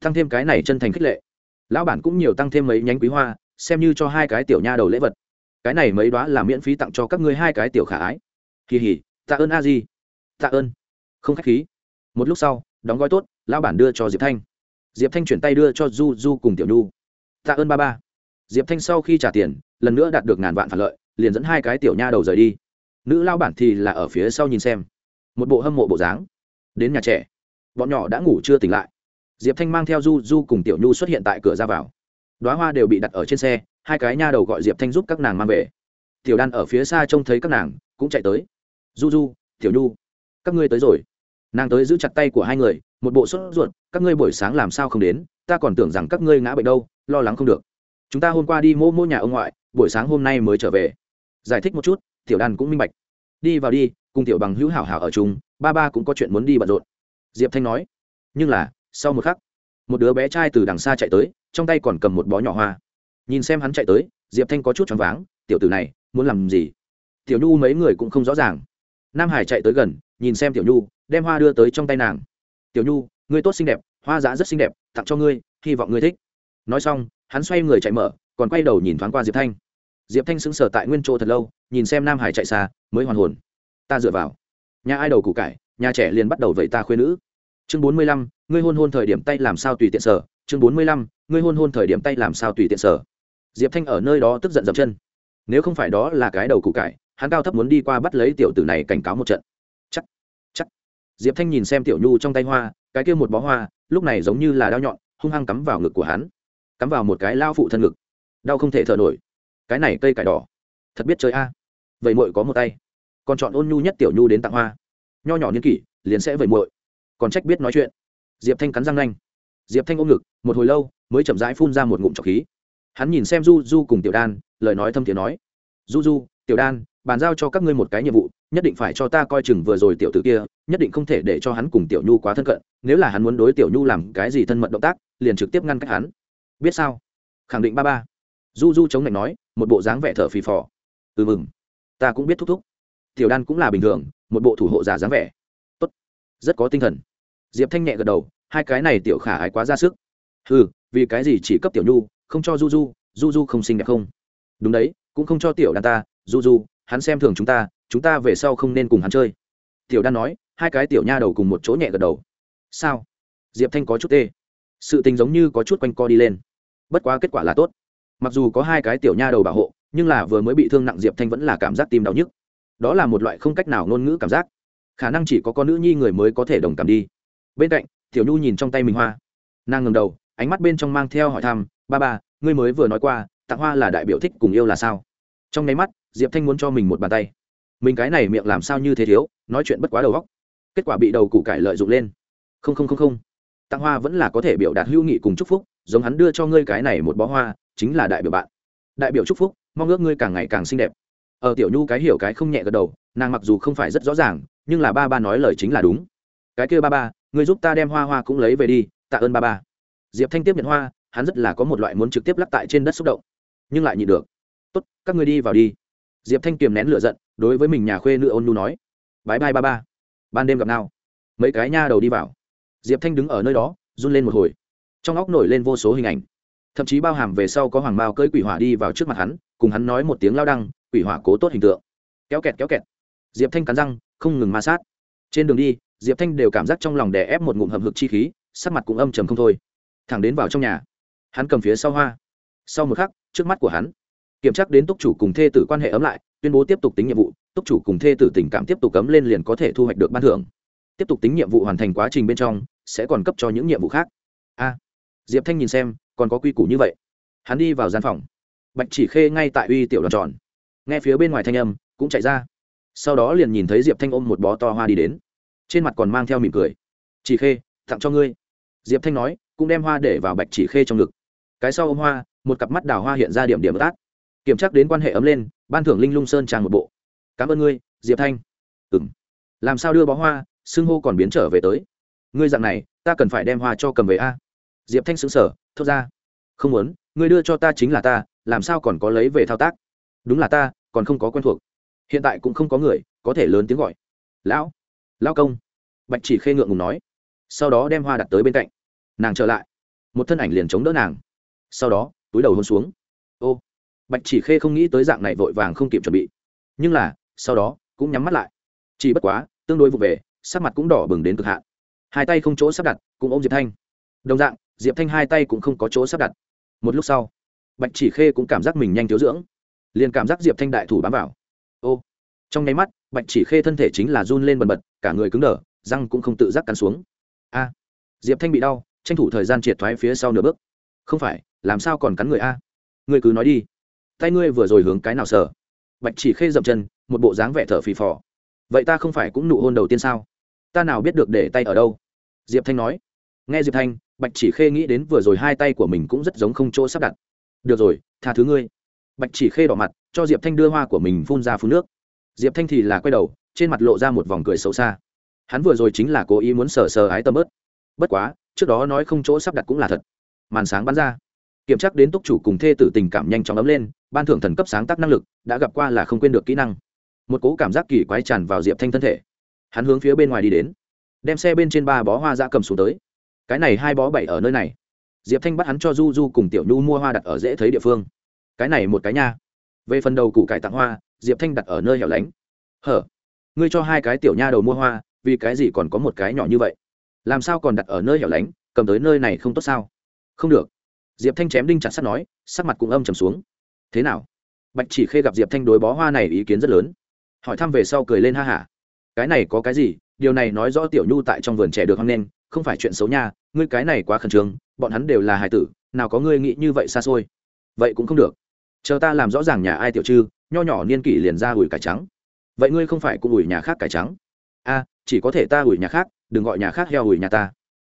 Tăng thêm cái này chân thành khích lệ lão bản cũng nhiều tăng thêm mấy nhánh quý hoa, xem như cho hai cái tiểu nha đầu lễ vật. Cái này mấy đó là miễn phí tặng cho các ngươi hai cái tiểu khả ái. Kỳ hỉ, tạ ơn a di. Tạ ơn. Không khách khí. Một lúc sau, đóng gói tốt, lão bản đưa cho diệp thanh. Diệp thanh chuyển tay đưa cho du du cùng tiểu nhu. Tạ ơn ba ba. Diệp thanh sau khi trả tiền, lần nữa đạt được ngàn vạn phản lợi, liền dẫn hai cái tiểu nha đầu rời đi. Nữ lao bản thì là ở phía sau nhìn xem. Một bộ hâm mộ bộ dáng. Đến nhà trẻ. Bọn nhỏ đã ngủ chưa tỉnh lại diệp thanh mang theo du du cùng tiểu nhu xuất hiện tại cửa ra vào. Đoá hoa đều bị đặt ở trên xe, hai cái nha đầu gọi diệp thanh giúp các nàng mang về. Tiểu đan ở phía xa trông thấy các nàng, cũng chạy tới. Du du, tiểu nhu, các ngươi tới rồi. Nàng tới giữ chặt tay của hai người, một bộ sốt ruột, các ngươi buổi sáng làm sao không đến, ta còn tưởng rằng các ngươi ngã bệnh đâu, lo lắng không được. Chúng ta hôm qua đi mô mô nhà ông ngoại, buổi sáng hôm nay mới trở về. Giải thích một chút, tiểu đan cũng minh bạch. Đi vào đi, cùng tiểu bằng hữu hảo hảo ở chung, ba ba cũng có chuyện muốn đi bận rộn. Diệp thanh nói, nhưng là sau một khắc, một đứa bé trai từ đằng xa chạy tới, trong tay còn cầm một bó nhỏ hoa. Nhìn xem hắn chạy tới, diệp thanh có chút choáng váng, tiểu tử này, muốn làm gì? Tiểu nhu mấy người cũng không rõ ràng. Nam hải chạy tới gần, nhìn xem tiểu nhu, đem hoa đưa tới trong tay nàng. Tiểu nhu, ngươi tốt xinh đẹp, hoa giá rất xinh đẹp, tặng cho ngươi, hy vọng ngươi thích. Nói xong, hắn xoay người chạy mở, còn quay đầu nhìn thoáng qua diệp thanh. Diệp thanh sững sờ tại nguyên chỗ thật lâu, nhìn xem nam hải chạy xa, mới hoàn hồn. Ta dựa vào. Nhà ai đầu củ cải, nhà trẻ liền bắt đầu vậy ta khuyên nữ chương bốn mươi lăm, ngươi hôn hôn thời điểm tay làm sao tùy tiện sở? Chương bốn mươi lăm, ngươi hôn hôn thời điểm tay làm sao tùy tiện sở? Diệp thanh ở nơi đó tức giận dập chân. Nếu không phải đó là cái đầu củ cải, hắn cao thấp muốn đi qua bắt lấy tiểu tử này cảnh cáo một trận. Chắc chắc. Diệp thanh nhìn xem tiểu nhu trong tay hoa, cái kia một bó hoa, lúc này giống như là đao nhọn, hung hăng cắm vào ngực của hắn. Cắm vào một cái lao phụ thân ngực. Đau không thể thở nổi. Cái này cây cải đỏ. Thật biết chơi a. Vậy muội có một tay. Còn chọn ôn nhu nhất tiểu nhu đến tặng hoa. Nho nhỏ niên kỷ, liền sẽ vậy muội còn trách biết nói chuyện. Diệp thanh cắn răng nanh. Diệp thanh ôm ngực, một hồi lâu, mới chậm rãi phun ra một ngụm trọc khí. Hắn nhìn xem du du cùng tiểu đan, lời nói thâm tiếng nói du du tiểu đan, bàn giao cho các ngươi một cái nhiệm vụ, nhất định phải cho ta coi chừng vừa rồi tiểu tử kia, nhất định không thể để cho hắn cùng tiểu nhu quá thân cận, nếu là hắn muốn đối tiểu nhu làm cái gì thân mật động tác, liền trực tiếp ngăn cách hắn. Biết sao? Khẳng định ba ba. Du du chống lạnh nói, một bộ dáng vẻ thở phì phò. Ừ mừng, ta cũng biết thúc thúc. Tiểu đan cũng là bình thường, một bộ thủ hộ giả dáng vẻ. Tốt, rất có tinh thần diệp thanh nhẹ gật đầu, hai cái này tiểu khả ái quá ra sức. Ừ vì cái gì chỉ cấp tiểu nhu, không cho du du du du không xinh đẹp không? Đúng đấy, cũng không cho tiểu đan ta du du hắn xem thường chúng ta chúng ta về sau không nên cùng hắn chơi. Tiểu đan nói, hai cái tiểu nha đầu cùng một chỗ nhẹ gật đầu. Sao? Diệp thanh có chút tê. Sự tình giống như có chút quanh co đi lên. Bất quá kết quả là tốt. Mặc dù có hai cái tiểu nha đầu bảo hộ, nhưng là vừa mới bị thương nặng diệp thanh vẫn là cảm giác tim đau nhức. Đó là một loại không cách nào ngôn ngữ cảm giác. Khả năng chỉ có con nữ nhi người mới có thể đồng cảm đi bên cạnh, tiểu nhu nhìn trong tay mình hoa. Nàng ngừng đầu, ánh mắt bên trong mang theo hỏi thăm, ba ba, ngươi mới vừa nói qua, tặng hoa là đại biểu thích cùng yêu là sao? Trong nháy mắt, diệp thanh muốn cho mình một bàn tay. Mình cái này miệng làm sao như thế thiếu, nói chuyện bất quá đầu góc kết quả bị đầu củ cải lợi dụng lên. Không không không không. Tặng hoa vẫn là có thể biểu đạt hữu nghị cùng chúc phúc, giống hắn đưa cho ngươi cái này một bó hoa, chính là đại biểu bạn. Đại biểu chúc phúc, mong ước ngươi càng ngày càng xinh đẹp. Ở tiểu nhu cái hiểu cái không nhẹ gật đầu, nàng mặc dù không phải rất rõ ràng, nhưng là ba ba nói lời chính là đúng. Cái kia ba ba ngươi giúp ta đem hoa hoa cũng lấy về đi, tạ ơn ba ba. Diệp thanh tiếp nhận hoa, hắn rất là có một loại muốn trực tiếp lắp tại trên đất xúc động. Nhưng lại nhịn được. Tốt, các ngươi đi vào đi. Diệp thanh kiềm nén l ử a giận, đối với mình nhà khuê nữ ôn nhu nói. Bái bai ba ba. Ban đêm gặp nào mấy cái nha đầu đi vào. Diệp thanh đứng ở nơi đó, run lên một hồi. Trong óc nổi lên vô số hình ảnh. Thậm chí bao hàm về sau có hoàng bao cơi quỷ hỏa đi vào trước mặt hắn, cùng hắn nói một tiếng lao đăng, quỷ hỏa cố tốt hình tượng. Kéo kẹt kéo kẹt. Diệp thanh cắn răng, không ngừng ma sát. Trên đường đi diệp thanh đều cảm giác trong lòng đè ép một ngụm hầm hực chi khí, sắc mặt cũng âm trầm không thôi. Thẳng đến vào trong nhà, hắn cầm phía sau hoa. Sau một khắc, trước mắt của hắn, kiểm tra đến túc chủ cùng thê tử quan hệ ấm lại, tuyên bố tiếp tục tính nhiệm vụ, túc chủ cùng thê tử tình cảm tiếp tục cấm lên liền có thể thu hoạch được ban thưởng. Tiếp tục tính nhiệm vụ hoàn thành quá trình bên trong, sẽ còn cấp cho những nhiệm vụ khác. A, diệp thanh nhìn xem, còn có quy củ như vậy. Hắn đi vào gian phòng. Bạch chỉ khê ngay tại uy tiểu đoàn tròn. Nghe phía bên ngoài thanh âm, cũng chạy ra. Sau đó liền nhìn thấy diệp thanh ôm một bó to hoa đi đến trên mặt còn mang theo mỉm cười. Chỉ khê, tặng cho ngươi. Diệp thanh nói, cũng đem hoa để vào bạch chỉ khê trong ngực. Cái sau ôm hoa, một cặp mắt đào hoa hiện ra điểm điểm tác. kiểm tra đến quan hệ ấm lên, ban thưởng linh lung sơn tràng một bộ. Cảm ơn ngươi, diệp thanh. Ừ m làm sao đưa bó hoa, xưng hô còn biến trở về tới? Ngươi dặn này, ta cần phải đem hoa cho cầm về a. Diệp thanh xứng sở thốt ra. Không muốn, ngươi đưa cho ta chính là ta, làm sao còn có lấy về thao tác? Đúng là ta, còn không có quen thuộc. Hiện tại cũng không có người, có thể lớn tiếng gọi. Lão lão công. Bạch chỉ khê ngượng ngùng nói. Sau đó đem hoa đặt tới bên cạnh. Nàng trở lại. Một thân ảnh liền chống đỡ nàng. Sau đó, túi đầu hôn xuống. Ô. Bạch chỉ khê không nghĩ tới dạng này vội vàng không kịp chuẩn bị. Nhưng là, sau đó, cũng nhắm mắt lại. Chỉ bất quá, tương đối vụ về, sắc mặt cũng đỏ bừng đến cực hạn. Hai tay không chỗ sắp đặt, cũng ôm diệp thanh. Đồng dạng, diệp thanh hai tay cũng không có chỗ sắp đặt. Một lúc sau, bạch chỉ khê cũng cảm giác mình nhanh thiếu dưỡng. Liền cảm giác diệp thanh đại thủ bám vào. Ô. Trong nháy mắt bạch chỉ khê thân thể chính là run lên bần bật, cả người cứng đờ, răng cũng không tự giác cắn xuống. A, diệp thanh bị đau, tranh thủ thời gian triệt thoái phía sau nửa bước. Không phải, làm sao còn cắn người a? Ngươi cứ nói đi. Tay ngươi vừa rồi hướng cái nào sở bạch chỉ khê dậm chân, một bộ dáng vẻ thở phì phò. Vậy ta không phải cũng nụ hôn đầu tiên sao? Ta nào biết được để tay ở đâu? Diệp thanh nói. Nghe diệp thanh, bạch chỉ khê nghĩ đến vừa rồi hai tay của mình cũng rất giống không chỗ sắp đặt. Được rồi, tha thứ ngươi. Bạch chỉ khê đỏ mặt, cho diệp thanh đưa hoa của mình phun ra phun nước diệp thanh thì là quay đầu, trên mặt lộ ra một vòng cười xấu xa. Hắn vừa rồi chính là cố ý muốn sờ sờ ái tâm ớt. Bất quá, trước đó nói không chỗ sắp đặt cũng là thật. Màn sáng bắn ra. Kiểm tra đến túc chủ cùng thê tử tình cảm nhanh chóng ấm lên, ban thưởng thần cấp sáng tác năng lực, đã gặp qua là không quên được kỹ năng. Một cố cảm giác kỳ quái tràn vào diệp thanh thân thể. Hắn hướng phía bên ngoài đi đến, đem xe bên trên ba bó hoa ra cầm xuống tới. Cái này hai bó bảy ở nơi này. Diệp thanh bắt hắn cho du du cùng tiểu nhu mua hoa đặt ở dễ thấy địa phương. Cái này một cái nha. Về phần đầu củ cải tặng hoa diệp thanh đặt ở nơi hẻo lánh. Hở ngươi cho hai cái tiểu nha đầu mua hoa vì cái gì còn có một cái nhỏ như vậy? Làm sao còn đặt ở nơi hẻo lánh cầm tới nơi này không tốt sao? Không được. Diệp thanh chém đinh chặt sắt nói sắc mặt cũng âm trầm xuống. Thế nào? Bạch chỉ khê gặp diệp thanh đối bó hoa này ý kiến rất lớn. Hỏi thăm về sau cười lên ha hả. Cái này có cái gì? Điều này nói rõ tiểu nhu tại trong vườn trẻ được hăng lên, không phải chuyện xấu nha ngươi cái này quá khẩn trương bọn hắn đều là hài tử nào có ngươi nghĩ như vậy xa xôi. Vậy cũng không được chờ ta làm rõ ràng nhà ai tiểu chư nho nhỏ niên kỷ liền ra ủi cải trắng. Vậy ngươi không phải cũng ủi nhà khác cải trắng? A, chỉ có thể ta ủi nhà khác, đừng gọi nhà khác heo ủi nhà ta.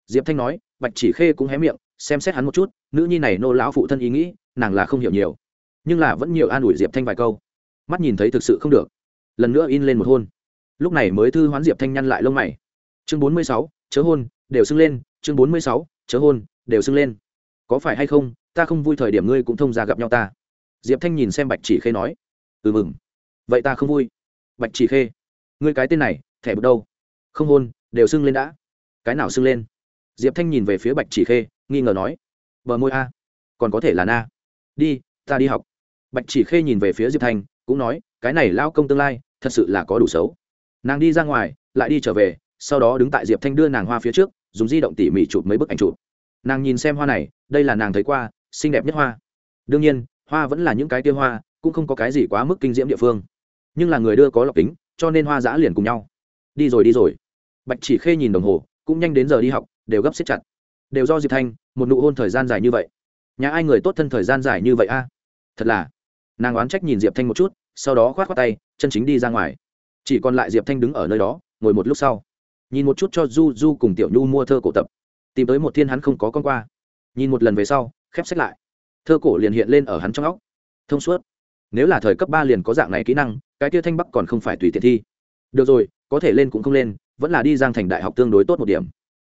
Diệp thanh nói, bạch chỉ khê cũng hé miệng, xem xét hắn một chút, nữ nhi này nô lão phụ thân ý nghĩ, nàng là không hiểu nhiều. Nhưng là vẫn nhiều an ủi diệp thanh vài câu. Mắt nhìn thấy thực sự không được. Lần nữa in lên một hôn. Lúc này mới thư hoán diệp thanh nhăn lại lông mày. Chương bốn mươi sáu, chớ hôn, đều sưng lên. Chương bốn mươi sáu, chớ hôn, đều sưng lên. Có phải hay không, ta không vui thời điểm ngươi cũng thông ra gặp nhau ta diệp thanh nhìn xem bạch chỉ khê nói ừ mừng. Vậy ta không vui. Bạch chỉ khê, ngươi cái tên này, thẻ bực đâu? Không hôn, đều sưng lên đã. Cái nào sưng lên? Diệp thanh nhìn về phía bạch chỉ khê, nghi ngờ nói, bờ môi a, còn có thể là na. Đi, ta đi học. Bạch chỉ khê nhìn về phía diệp thanh, cũng nói, cái này lao công tương lai, thật sự là có đủ xấu. Nàng đi ra ngoài, lại đi trở về, sau đó đứng tại diệp thanh đưa nàng hoa phía trước, dùng di động tỉ mỉ chụp mấy bức ảnh chụp. Nàng nhìn xem hoa này, đây là nàng thấy qua, xinh đẹp nhất hoa. Đương nhiên hoa vẫn là những cái tiêu hoa, cũng không có cái gì quá mức kinh diễm địa phương. Nhưng là người đưa có lọc kính, cho nên hoa giã liền cùng nhau. Đi rồi đi rồi. Bạch chỉ khê nhìn đồng hồ, cũng nhanh đến giờ đi học, đều gấp xếp chặt. Đều do diệp thanh, một nụ hôn thời gian dài như vậy. Nhà ai người tốt thân thời gian dài như vậy a? À? Thật là. Nàng oán trách nhìn diệp thanh một chút, sau đó khoát khoát tay, chân chính đi ra ngoài. Chỉ còn lại diệp thanh đứng ở nơi đó, ngồi một lúc sau. Nhìn một chút cho du du cùng tiểu nhu mua thơ cổ tập. Tìm tới một thiên hắn không có con qua. Nhìn một lần về sau, khép sách lại thơ cổ liền hiện lên ở hắn trong óc. Thông suốt. Nếu là thời cấp ba liền có dạng này kỹ năng, cái tia thanh bắc còn không phải tùy tiện thi. Được rồi, có thể lên cũng không lên, vẫn là đi giang thành đại học tương đối tốt một điểm.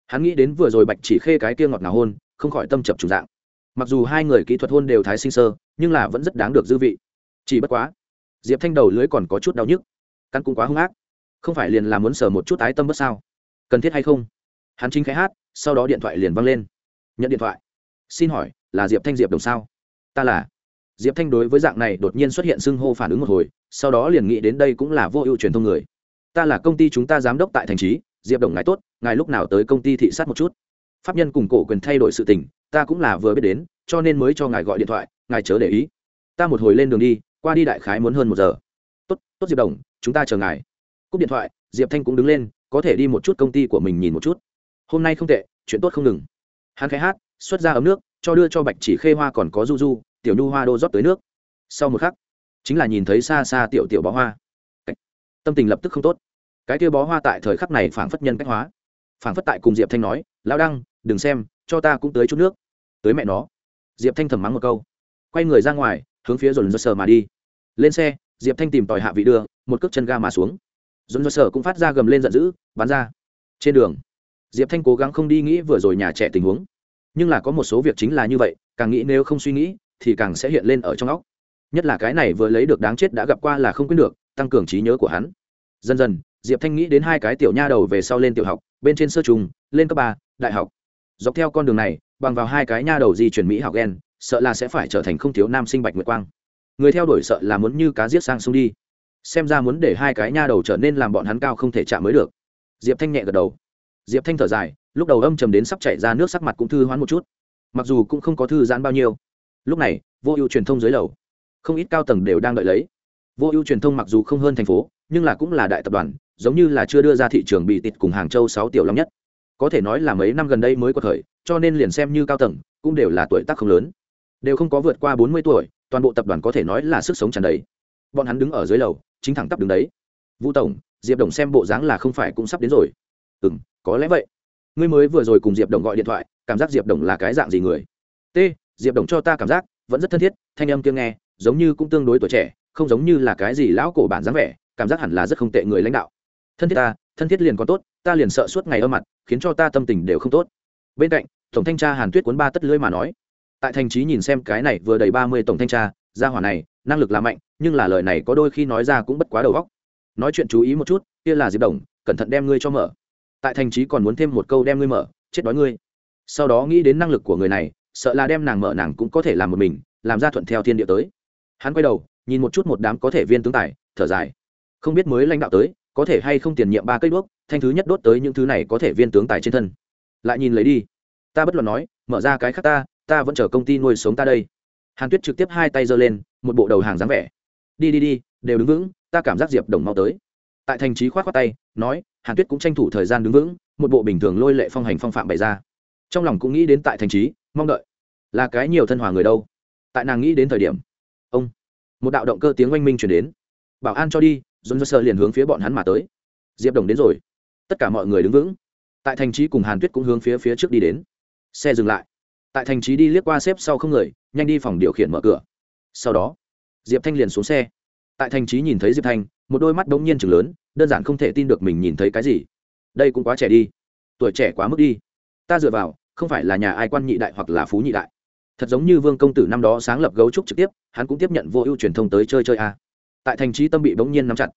Hắn nghĩ đến vừa rồi bạch chỉ khê cái kia ngọt ngào hôn, không khỏi tâm chập trùng dạng. Mặc dù hai người kỹ thuật hôn đều thái sinh sơ, nhưng là vẫn rất đáng được dư vị. Chỉ bất quá, diệp thanh đầu lưới còn có chút đau nhức. Căn cũng quá hung ác. Không phải liền là muốn sờ một chút ái tâm bất sao? Cần thiết hay không? Hắn chính khai hát, sau đó điện thoại liền văng lên. Nhận điện thoại. Xin hỏi là diệp thanh diệp đồng sao? Ta là. Diệp thanh đối với dạng này đột nhiên xuất hiện xưng hô phản ứng một hồi, sau đó liền nghĩ đến đây cũng là vô ưu truyền thông người. Ta là công ty chúng ta giám đốc tại thành trí, diệp đồng ngài tốt, ngài lúc nào tới công ty thị sát một chút. Pháp nhân cùng cổ quyền thay đổi sự tình, ta cũng là vừa biết đến, cho nên mới cho ngài gọi điện thoại, ngài chớ để ý. Ta một hồi lên đường đi, qua đi đại khái muốn hơn một giờ. Tốt tốt diệp đồng, chúng ta chờ ngài. Cúp điện thoại, diệp thanh cũng đứng lên, có thể đi một chút công ty của mình nhìn một chút. Hôm nay không tệ, chuyện tốt không ngừng. Hắn khai hát, xuất ra ấm nước cho đưa cho bạch chỉ khê hoa còn có du du, tiểu nhu hoa đô rót tới nước. Sau một khắc, chính là nhìn thấy xa xa tiểu tiểu bó hoa. Tâm tình lập tức không tốt. Cái kia bó hoa tại thời khắc này phảng phất nhân cách hóa. Phảng phất tại cùng diệp thanh nói, lão đăng, đừng xem, cho ta cũng tới chút nước. Tới mẹ nó. Diệp thanh thầm mắng một câu. Quay người ra ngoài, hướng phía dồn dơ sờ mà đi. Lên xe, diệp thanh tìm tòi hạ vị đưa, một cước chân ga mà xuống. Dồn dơ sờ cũng phát ra gầm lên giận dữ, bắn ra. Trên đường, diệp thanh cố gắng không đi nghĩ vừa rồi nhà trẻ tình huống nhưng là có một số việc chính là như vậy, càng nghĩ nếu không suy nghĩ, thì càng sẽ hiện lên ở trong óc. Nhất là cái này vừa lấy được đáng chết đã gặp qua là không quyết được, tăng cường trí nhớ của hắn. Dần dần, diệp thanh nghĩ đến hai cái tiểu nha đầu về sau lên tiểu học, bên trên sơ trùng, lên cấp ba, đại học. Dọc theo con đường này, bằng vào hai cái nha đầu di chuyển mỹ học ghen sợ là sẽ phải trở thành không thiếu nam sinh bạch nguyệt quang. Người theo đuổi sợ là muốn như cá giết sang sông đi. Xem ra muốn để hai cái nha đầu trở nên làm bọn hắn cao không thể chạm mới được. Diệp thanh nhẹ gật đầu diệp thanh thở dài, lúc đầu âm trầm đến sắp chạy ra nước sắc mặt cũng thư hoán một chút. Mặc dù cũng không có thư giãn bao nhiêu. Lúc này, vô ưu truyền thông dưới lầu. Không ít cao tầng đều đang đợi lấy. Vô ưu truyền thông mặc dù không hơn thành phố, nhưng là cũng là đại tập đoàn, giống như là chưa đưa ra thị trường bị tịt cùng hàng châu sáu tiểu long nhất. Có thể nói là mấy năm gần đây mới có thời, cho nên liền xem như cao tầng, cũng đều là tuổi tác không lớn. Đều không có vượt qua bốn mươi tuổi, toàn bộ tập đoàn có thể nói là sức sống tràn đầy. Bọn hắn đứng ở dưới lầu, chính thẳng tắp đứng đấy. Vũ tổng, diệp đồng xem bộ dáng là không phải cũng sắp đến rồi. Ừ m có lẽ vậy. Ngươi mới vừa rồi cùng diệp đồng gọi điện thoại, cảm giác diệp đồng là cái dạng gì người? T, diệp đồng cho ta cảm giác, vẫn rất thân thiết, thanh âm kia nghe, giống như cũng tương đối tuổi trẻ, không giống như là cái gì lão cổ bản dáng vẻ, cảm giác hẳn là rất không tệ người lãnh đạo. Thân thiết ta, thân thiết liền còn tốt, ta liền sợ suốt ngày âm mặt, khiến cho ta tâm tình đều không tốt. Bên cạnh, tổng thanh tra hàn tuyết cuốn ba tất lưỡi mà nói. Tại thành trí nhìn xem cái này vừa đầy ba mươi tổng thanh tra, gia hỏa này, năng lực là mạnh, nhưng là lời này có đôi khi nói ra cũng bất quá đầu góc nói chuyện chú ý một chút, kia là diệp đồng, cẩn thận đem ngươi cho mở tại thành trí còn muốn thêm một câu đem ngươi mở, chết đói ngươi. Sau đó nghĩ đến năng lực của người này, sợ là đem nàng mở nàng cũng có thể làm một mình, làm ra thuận theo thiên địa tới. Hắn quay đầu, nhìn một chút một đám có thể viên tướng tài, thở dài. Không biết mới lãnh đạo tới, có thể hay không tiền nhiệm ba cây đuốc, thanh thứ nhất đốt tới những thứ này có thể viên tướng tài trên thân. Lại nhìn lấy đi. Ta bất luận nói, mở ra cái khác ta ta vẫn chờ công ty nuôi sống ta đây. Hàn tuyết trực tiếp hai tay giơ lên, một bộ đầu hàng dáng vẻ. Đi đi đi, đều đứng vững, ta cảm giác diệp đồng mau tới tại thành trí khoát khoát tay, nói, hàn tuyết cũng tranh thủ thời gian đứng vững, một bộ bình thường lôi lệ phong hành phong phạm bày ra. Trong lòng cũng nghĩ đến tại thành trí, mong đợi. Là cái nhiều thân hòa người đâu? Tại nàng nghĩ đến thời điểm, ông, một đạo động cơ tiếng oanh minh chuyển đến. Bảo an cho đi dồn dơ sơ liền hướng phía bọn hắn mà tới. Diệp đồng đến rồi. Tất cả mọi người đứng vững. Tại thành trí cùng hàn tuyết cũng hướng phía phía trước đi đến. Xe dừng lại. Tại thành trí đi liếc qua xếp sau không người, nhanh đi phòng điều khiển mở cửa. Sau đó, diệp thanh liền xuống xe. Tại thành trí nhìn thấy diệp thanh một đôi mắt đ ố n g nhiên chừng lớn, đơn giản không thể tin được mình nhìn thấy cái gì. Đây cũng quá trẻ đi. Tuổi trẻ quá mức đi. Ta dựa vào, không phải là nhà ai quan nhị đại hoặc là phú nhị đại. Thật giống như vương công tử năm đó sáng lập gấu trúc trực tiếp, hắn cũng tiếp nhận vô ưu truyền thông tới chơi chơi a. À. tại thành trí tâm bị bỗng nhiên nắm chặt.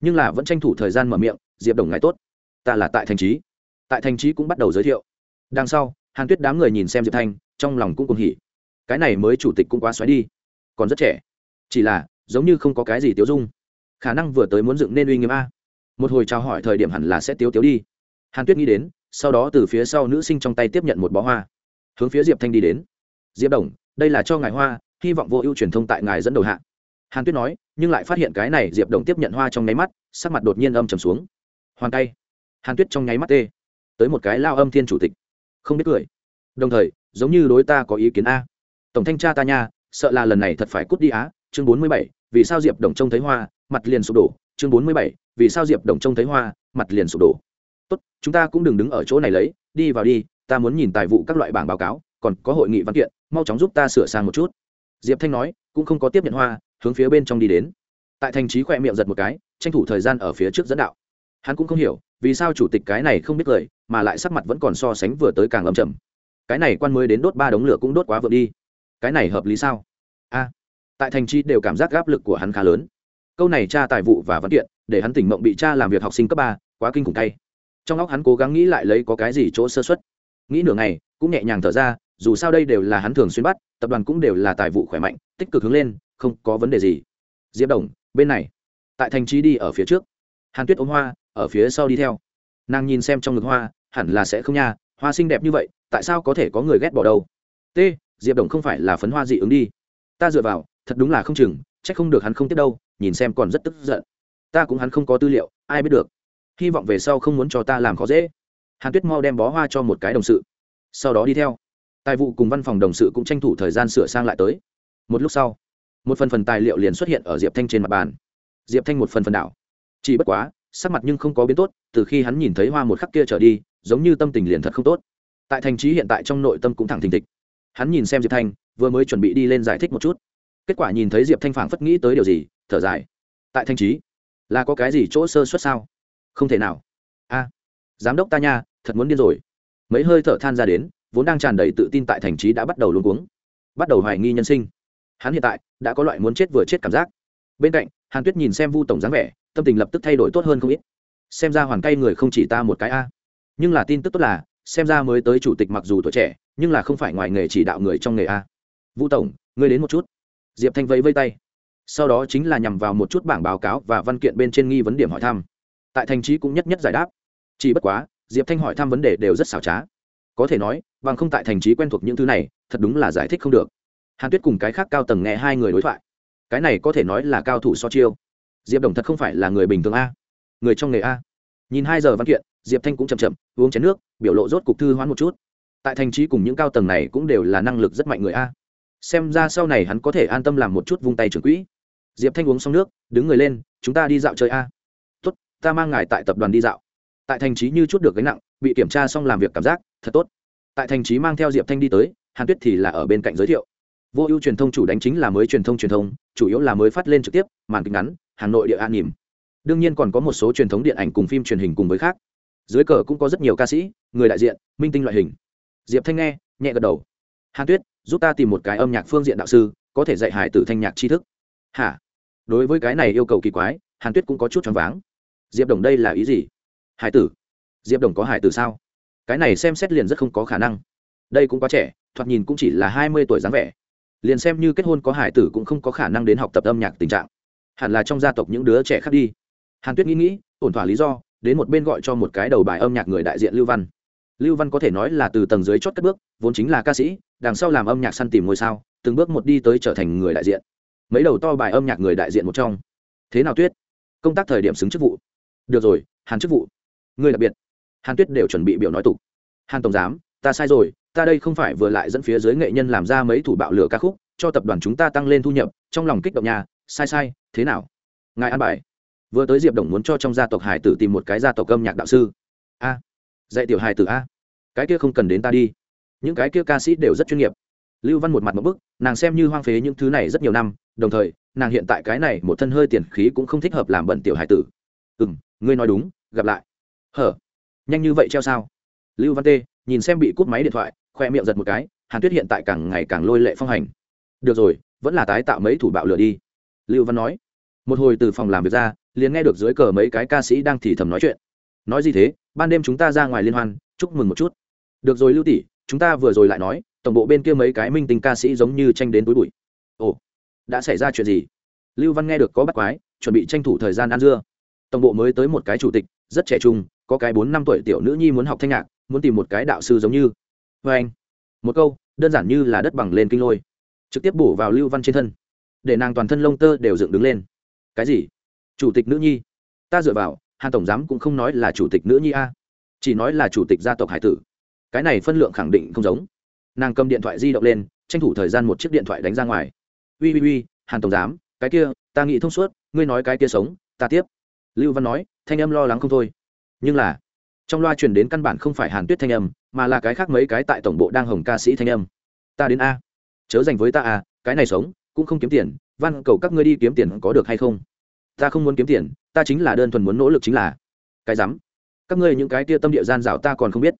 Nhưng là vẫn tranh thủ thời gian mở miệng, diệp đồng ngài tốt. Ta là tại thành trí. Tại thành trí cũng bắt đầu giới thiệu. Đằng sau, hàn tuyết đám người nhìn xem diệp thanh, trong lòng cũng cùng hỉ. Cái này mới chủ tịch cũng quá xoáy đi. Còn rất trẻ. Chỉ là, giống như không có cái gì tiêu dung khả năng vừa tới muốn dựng nên uy nghiêm a. Một hồi chào hỏi thời điểm hẳn là sẽ tiếu tiếu đi. Hàn tuyết nghĩ đến, sau đó từ phía sau nữ sinh trong tay tiếp nhận một bó hoa. Hướng phía diệp thanh đi đến. Diệp đồng, đây là cho ngài hoa, hy vọng vô ưu truyền thông tại ngài dẫn đầu hạ. Hàn tuyết nói, nhưng lại phát hiện cái này diệp đồng tiếp nhận hoa trong nháy mắt, sắc mặt đột nhiên âm trầm xuống. Hoàn tay hàn tuyết trong nháy mắt tê. Tới một cái lao âm thiên chủ tịch. Không biết cười. Đồng thời, giống như đối ta có ý kiến a. Tổng thanh tra ta nha, sợ là lần này thật phải cút đi á, chương bốn mươi bảy, vì sao diệp đồng trông thấy hoa mặt liền sụp đổ, chương bốn mươi bảy, vì sao diệp đồng trông thấy hoa, mặt liền sụp đổ. Tốt, chúng ta cũng đừng đứng ở chỗ này lấy, đi vào đi, ta muốn nhìn tài vụ các loại bảng báo cáo, còn có hội nghị văn kiện, mau chóng giúp ta sửa sang một chút. Diệp thanh nói, cũng không có tiếp nhận hoa, hướng phía bên trong đi đến. Tại thành trí khỏe miệng giật một cái, tranh thủ thời gian ở phía trước dẫn đạo. Hắn cũng không hiểu, vì sao chủ tịch cái này không biết cười mà lại sắc mặt vẫn còn so sánh vừa tới càng ấm chầm cái này quan mới đến đốt ba đống lửa cũng đốt quá vượt đi. Cái này hợp lý sao? A, tại thành chi đều cảm giác áp lực của hắn khá lớn câu này tra tài vụ và văn kiện, để hắn tỉnh mộng bị cha làm việc học sinh cấp ba, quá kinh khủng tay trong óc hắn cố gắng nghĩ lại lấy có cái gì chỗ sơ xuất nghĩ nửa ngày, cũng nhẹ nhàng thở ra, dù sao đây đều là hắn thường xuyên bắt, tập đoàn cũng đều là tài vụ khỏe mạnh, tích cực hướng lên, không có vấn đề gì. Diệp đồng, bên này. Tại thành trí đi ở phía trước. Hàn tuyết ôm hoa, ở phía sau đi theo. Nàng nhìn xem trong ngực hoa, hẳn là sẽ không nha, hoa xinh đẹp như vậy, tại sao có thể có người ghét bỏ đâu? T, diệp đồng không phải là phấn hoa dị ứng đi. Ta dựa vào, thật đúng là không chừng c h ắ c không được hắn không tiếp đâu nhìn xem còn rất tức giận. Ta cũng hắn không có tư liệu, ai biết được. Hy vọng về sau không muốn cho ta làm khó dễ. Hàn tuyết mau đem bó hoa cho một cái đồng sự. Sau đó đi theo. Tài vụ cùng văn phòng đồng sự cũng tranh thủ thời gian sửa sang lại tới. Một lúc sau, một phần phần tài liệu liền xuất hiện ở diệp thanh trên mặt bàn. Diệp thanh một phần phần đảo. Chỉ bất quá, sắc mặt nhưng không có biến tốt, từ khi hắn nhìn thấy hoa một khắc kia trở đi, giống như tâm tình liền thật không tốt. Tại thành trí hiện tại trong nội tâm cũng thẳng thình thịch. Hắn nhìn xem diệp thanh, vừa mới chuẩn bị đi lên giải thích một chút. Kết quả nhìn thấy diệp thanh phảng phất nghĩ tới điều gì thở dài. Tại thanh trí là có cái gì chỗ sơ suất sao? Không thể nào. A, giám đốc ta nha, thật muốn điên rồi. Mấy hơi thở than ra đến, vốn đang tràn đầy tự tin tại thành trí đã bắt đầu luôn cuống, bắt đầu hoài nghi nhân sinh. Hắn hiện tại đã có loại muốn chết vừa chết cảm giác. Bên cạnh, hàn tuyết nhìn xem vu tổng dáng vẻ, tâm tình lập tức thay đổi tốt hơn không ít. Xem ra hoàn cay người không chỉ ta một cái a. Nhưng là tin tức tốt là, xem ra mới tới chủ tịch mặc dù tuổi trẻ, nhưng là không phải ngoài nghề chỉ đạo người trong nghề a. Vu tổng, ngươi đến một chút. Diệp thanh vẫy vây tay sau đó chính là nhằm vào một chút bảng báo cáo và văn kiện bên trên nghi vấn điểm hỏi thăm. Tại thành trí cũng nhất nhất giải đáp. Chỉ bất quá, diệp thanh hỏi thăm vấn đề đều rất xảo trá. Có thể nói, bằng không tại thành trí quen thuộc những thứ này, thật đúng là giải thích không được. Hàn tuyết cùng cái khác cao tầng nghe hai người đối thoại. Cái này có thể nói là cao thủ so chiêu. Diệp đồng thật không phải là người bình thường a. Người trong nghề a. Nhìn hai giờ văn kiện, diệp thanh cũng chậm chậm, uống chén nước, biểu lộ rốt cục thư hoãn một chút. Tại thành trí cùng những cao tầng này cũng đều là năng lực rất mạnh người a. Xem ra sau này hắn có thể an tâm làm một chút vung tay trưởng quỹ diệp thanh uống xong nước, đứng người lên, chúng ta đi dạo chơi a. Tốt, ta mang ngài tại tập đoàn đi dạo. Tại thành trí như chút được gánh nặng, bị kiểm tra xong làm việc cảm giác, thật tốt. Tại thành trí mang theo diệp thanh đi tới, hàn tuyết thì là ở bên cạnh giới thiệu. Vô ưu truyền thông chủ đánh chính là mới truyền thông truyền thông, chủ yếu là mới phát lên trực tiếp, màn kịch ngắn, hà nội địa an nỉm đương nhiên còn có một số truyền thống điện ảnh cùng phim truyền hình cùng với khác. Dưới cờ cũng có rất nhiều ca sĩ, người đại diện, minh tinh loại hình. Diệp thanh nghe, nhẹ gật đầu. Hàn tuyết, giúp ta tìm một cái âm nhạc phương diện đạo sư, có thể dạy hải tử thanh nhạc tri thức. Hả? Đối với cái này yêu cầu kỳ quái, hàn tuyết cũng có chút choáng váng. Diệp đồng đây là ý gì? Hải tử. Diệp đồng có hải tử sao? Cái này xem xét liền rất không có khả năng. Đây cũng quá trẻ, thoạt nhìn cũng chỉ là hai mươi tuổi dáng vẻ. Liền xem như kết hôn có hải tử cũng không có khả năng đến học tập âm nhạc tình trạng. Hẳn là trong gia tộc những đứa trẻ khác đi. Hàn tuyết nghĩ nghĩ, ổn thỏa lý do, đến một bên gọi cho một cái đầu bài âm nhạc người đại diện lưu văn. Lưu văn có thể nói là từ tầng dưới chót cất bước, vốn chính là ca sĩ, đằng sau làm âm nhạc săn tìm ngôi sao, từng bước một đi tới trở thành người đại diện mấy đầu to bài âm nhạc người đại diện một trong. Thế nào tuyết? Công tác thời điểm xứng chức vụ. Được rồi, hàn chức vụ. Người đặc biệt. Hàn tuyết đều chuẩn bị biểu nói tục. Hàn tổng giám, ta sai rồi, ta đây không phải vừa lại dẫn phía dưới nghệ nhân làm ra mấy thủ bạo lửa ca khúc, cho tập đoàn chúng ta tăng lên thu nhập, trong lòng kích động nhà sai sai, thế nào? Ngài an bài. Vừa tới diệp đồng muốn cho trong gia tộc hải tử tìm một cái gia tộc âm nhạc đạo sư. A. Dạy tiểu hải tử a. Cái kia không cần đến ta đi. Những cái kia ca sĩ đều rất chuyên nghiệp. Lưu văn một mặt một bức nàng xem như hoang phế những thứ này rất nhiều năm, đồng thời, nàng hiện tại cái này một thân hơi tiền khí cũng không thích hợp làm bận tiểu hải tử. Ừ m ngươi nói đúng, gặp lại. Hở? Nhanh như vậy treo sao? Lưu văn tê nhìn xem bị cút máy điện thoại, khoe miệng giật một cái, hàn tuyết hiện tại càng ngày càng lôi lệ phong hành. Được rồi, vẫn là tái tạo mấy thủ bạo lửa đi. Lưu văn nói. Một hồi từ phòng làm việc ra, liền nghe được dưới cờ mấy cái ca sĩ đang thì thầm nói chuyện. Nói gì thế? Ban đêm chúng ta ra ngoài liên hoan, chúc mừng một chút. Được rồi lưu tỷ, chúng ta vừa rồi lại nói tổng bộ bên kia mấy cái minh tinh ca sĩ giống như tranh đến túi bụi. Ồ, đã xảy ra chuyện gì? Lưu văn nghe được có bắt quái, chuẩn bị tranh thủ thời gian ăn dưa. Tổng bộ mới tới một cái chủ tịch, rất trẻ trung, có cái bốn năm tuổi tiểu nữ nhi muốn học thanh nhạc, muốn tìm một cái đạo sư giống như. Vê anh, một câu, đơn giản như là đất bằng lên kinh lôi. Trực tiếp bổ vào lưu văn trên thân. Để nàng toàn thân lông tơ đều dựng đứng lên. Cái gì? Chủ tịch nữ nhi? Ta dựa vào, hàn tổng giám cũng không nói là chủ tịch nữ nhi a. Chỉ nói là chủ tịch gia tộc hải tử. Cái này phân lượng khẳng định không giống nàng cầm điện thoại di động lên, tranh thủ thời gian một chiếc điện thoại đánh ra ngoài. Ui ui ui hàn tổng giám, cái kia, ta nghĩ thông suốt, ngươi nói cái kia sống, ta tiếp. Lưu văn nói, thanh âm lo lắng không thôi. Nhưng là, trong loa truyền đến căn bản không phải hàn tuyết thanh âm, mà là cái khác mấy cái tại tổng bộ đang hồng ca sĩ thanh âm. Ta đến a, chớ dành với ta a, cái này sống, cũng không kiếm tiền văn cầu các ngươi đi kiếm tiền có được hay không? Ta không muốn kiếm tiền, ta chính là đơn thuần muốn nỗ lực chính là cái rắm. Các ngươi những cái tia tâm địa gian dạo ta còn không biết.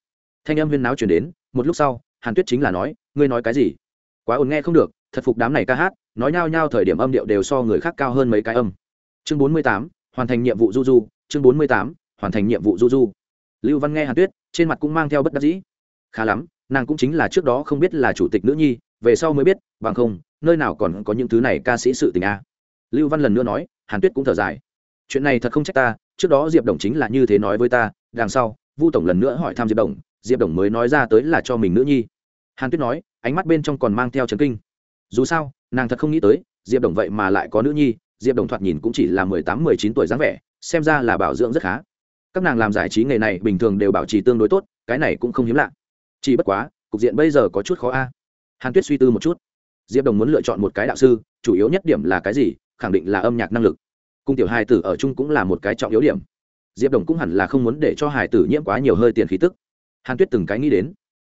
Thanh âm huyên náo chuyển đến, một lúc sau hàn tuyết chính là nói, ngươi nói cái gì? Quá ồn nghe không được, thật phục đám này ca hát, nói nhao nhao thời điểm âm điệu đều so người khác cao hơn mấy cái âm. Chương bốn mươi tám, hoàn thành nhiệm vụ du du, chương bốn mươi tám, hoàn thành nhiệm vụ du du. Lưu văn nghe hàn tuyết, trên mặt cũng mang theo bất đắc dĩ. Khá lắm, nàng cũng chính là trước đó không biết là chủ tịch nữ nhi, về sau mới biết, bằng không, nơi nào còn có những thứ này ca sĩ sự tình a. Lưu văn lần nữa nói, hàn tuyết cũng thở dài. Chuyện này thật không trách ta, trước đó diệp đồng chính là như thế nói với ta, đằng sau, vu tổng lần nữa hỏi thăm diệp đồng diệp đồng mới nói ra tới là cho mình nữ nhi hàn tuyết nói, ánh mắt bên trong còn mang theo trấn kinh. Dù sao, nàng thật không nghĩ tới, diệp đồng vậy mà lại có nữ nhi, diệp đồng thoạt nhìn cũng chỉ là mười tám, mười chín tuổi dáng vẻ, xem ra là bảo dưỡng rất khá. Các nàng làm giải trí nghề này bình thường đều bảo trì tương đối tốt, cái này cũng không hiếm lạ. Chỉ bất quá, cục diện bây giờ có chút khó a. Hàn tuyết suy tư một chút. Diệp đồng muốn lựa chọn một cái đạo sư, chủ yếu nhất điểm là cái gì? Khẳng định là âm nhạc năng lực. Cung tiểu hài tử ở chung cũng là một cái trọng yếu điểm. Diệp đồng cũng hẳn là không muốn để cho hài tử nhiễm quá nhiều hơi tiền khí tức. Hàn tuyết từng cái nghĩ đến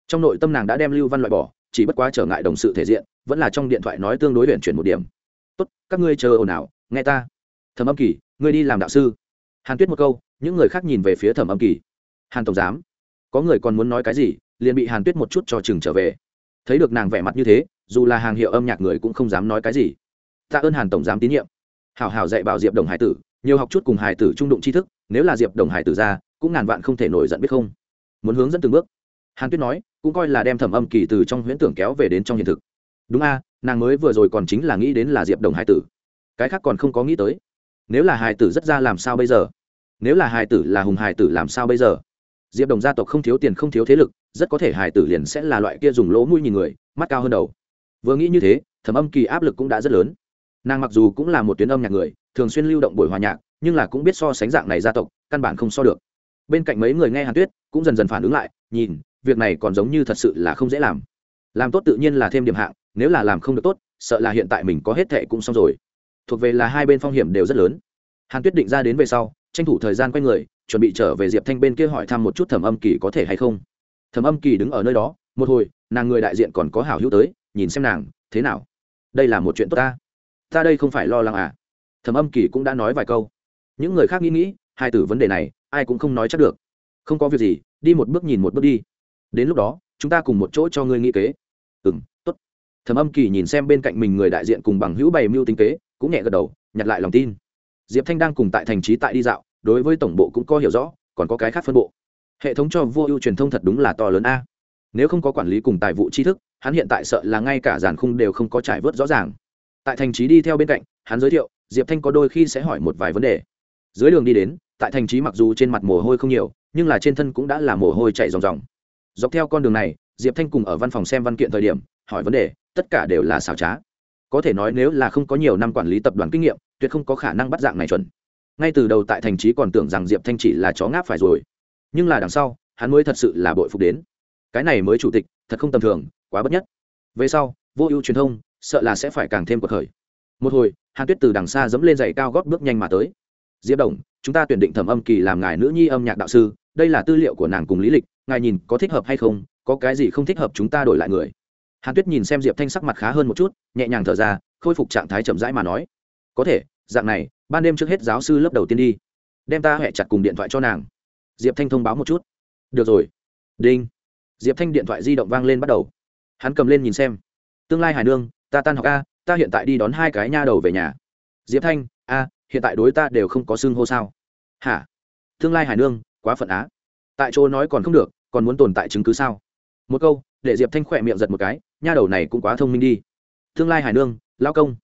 trong nội tâm nàng đã đem lưu văn loại bỏ, chỉ bất quá trở ngại đồng sự thể diện, vẫn là trong điện thoại nói tương đối luyện chuyển một điểm. Tốt, các ngươi chờ ồn ào, nghe ta. Thẩm âm kỳ, ngươi đi làm đạo sư. Hàn tuyết một câu, những người khác nhìn về phía thẩm âm kỳ. Hàn tổng giám, có người còn muốn nói cái gì? liền bị hàn tuyết một chút cho chừng trở về. Thấy được nàng vẻ mặt như thế, dù là hàng hiệu âm nhạc người cũng không dám nói cái gì. Tạ ơn hàn tổng giám tín nhiệm. Hảo hảo dạy bảo diệp đồng hải tử, nhiều học chút cùng hải tử trung đụng tri thức, nếu là diệp đồng hải tử ra, cũng ngàn vạn không thể nổi giận biết không? Muốn hướng dẫn từng bước. Hàn tuyết nói cũng coi là đem thẩm âm kỳ từ trong huyễn tưởng kéo về đến trong hiện thực. Đúng a, nàng mới vừa rồi còn chính là nghĩ đến là diệp đồng hải tử. Cái khác còn không có nghĩ tới. Nếu là hải tử rất ra làm sao bây giờ? Nếu là hải tử là hùng hải tử làm sao bây giờ? Diệp đồng gia tộc không thiếu tiền, không thiếu thế lực, rất có thể hải tử liền sẽ là loại kia dùng lỗ mũi nhìn người, mắt cao hơn đầu. Vừa nghĩ như thế, thẩm âm kỳ áp lực cũng đã rất lớn. Nàng mặc dù cũng là một tuyến âm nhạc người, thường xuyên lưu động buổi hòa nhạc, nhưng là cũng biết so sánh dạng này gia tộc, căn bản không so được. Bên cạnh mấy người nghe hàn tuyết, cũng dần dần phản ứng lại, nhìn việc này còn giống như thật sự là không dễ làm. Làm tốt tự nhiên là thêm điểm hạng, nếu là làm không được tốt, sợ là hiện tại mình có hết thệ cũng xong rồi. Thuộc về là hai bên phong hiểm đều rất lớn. Hàn tuyết định ra đến về sau, tranh thủ thời gian quay người, chuẩn bị trở về diệp thanh bên kia hỏi thăm một chút thẩm âm kỳ có thể hay không. Thẩm âm kỳ đứng ở nơi đó, một hồi, nàng người đại diện còn có hảo hữu tới, nhìn xem nàng, thế nào? Đây là một chuyện tốt ta. Ta đây không phải lo lắng à? Thẩm âm kỳ cũng đã nói vài câu. Những người khác nghĩ nghĩ, hai từ vấn đề này, ai cũng không nói chắc được. Không có việc gì, đi một bước nhìn một bước đi đến lúc đó, chúng ta cùng một chỗ cho ngươi nghĩ kế. Ừ m t ố t thẩm âm kỳ nhìn xem bên cạnh mình người đại diện cùng bằng hữu bày mưu tinh kế, cũng nhẹ gật đầu, nhặt lại lòng tin. Diệp thanh đang cùng tại thành trí tại đi dạo, đối với tổng bộ cũng có hiểu rõ, còn có cái khác phân bộ. Hệ thống cho vô ưu truyền thông thật đúng là to lớn a. Nếu không có quản lý cùng tài vụ tri thức, hắn hiện tại sợ là ngay cả giàn khung đều không có trải vớt rõ ràng. Tại thành trí đi theo bên cạnh, hắn giới thiệu, diệp thanh có đôi khi sẽ hỏi một vài vấn đề. Dưới đường đi đến, tại thành trí mặc dù trên mặt mồ hôi không nhiều, nhưng là trên thân cũng đã là mồ hôi chảy ròng ròng dọc theo con đường này, diệp thanh cùng ở văn phòng xem văn kiện thời điểm, hỏi vấn đề, tất cả đều là xảo trá. Có thể nói nếu là không có nhiều năm quản lý tập đoàn kinh nghiệm, tuyệt không có khả năng bắt dạng này chuẩn. Ngay từ đầu tại thành trí còn tưởng rằng diệp thanh chỉ là chó ngáp phải rồi. Nhưng là đằng sau, hắn mới thật sự là bội phục đến. Cái này mới chủ tịch, thật không tầm thường, quá bất nhất. Về sau, vô ưu truyền thông, sợ là sẽ phải càng thêm cuộc khởi. Một hồi, hàn tuyết từ đằng xa dẫm lên giày cao gót bước nhanh mà tới. Diệp đồng, chúng ta tuyển định thẩm âm kỳ làm ngài nữ nhi âm nhạc đạo sư, đây là tư liệu của nàng cùng lý lịch ngài nhìn có thích hợp hay không, có cái gì không thích hợp chúng ta đổi lại người. Hàn tuyết nhìn xem diệp thanh sắc mặt khá hơn một chút, nhẹ nhàng thở ra, khôi phục trạng thái chậm rãi mà nói. Có thể, dạng này, ban đêm trước hết giáo sư lớp đầu tiên đi. Đem ta hẹ chặt cùng điện thoại cho nàng. Diệp thanh thông báo một chút. Được rồi. Đinh. Diệp thanh điện thoại di động vang lên bắt đầu. Hắn cầm lên nhìn xem. Tương lai hải nương, ta tan học a, ta hiện tại đi đón hai cái nha đầu về nhà. Diệp thanh, a, hiện tại đối ta đều không có xưng hô sao? Hả? Tương lai hải nương, quá phận á tại chỗ nói còn không được, còn muốn tồn tại chứng cứ sao? Một câu, để diệp thanh khỏe miệng giật một cái, nha đầu này cũng quá thông minh đi. Tương lai hải nương lao công.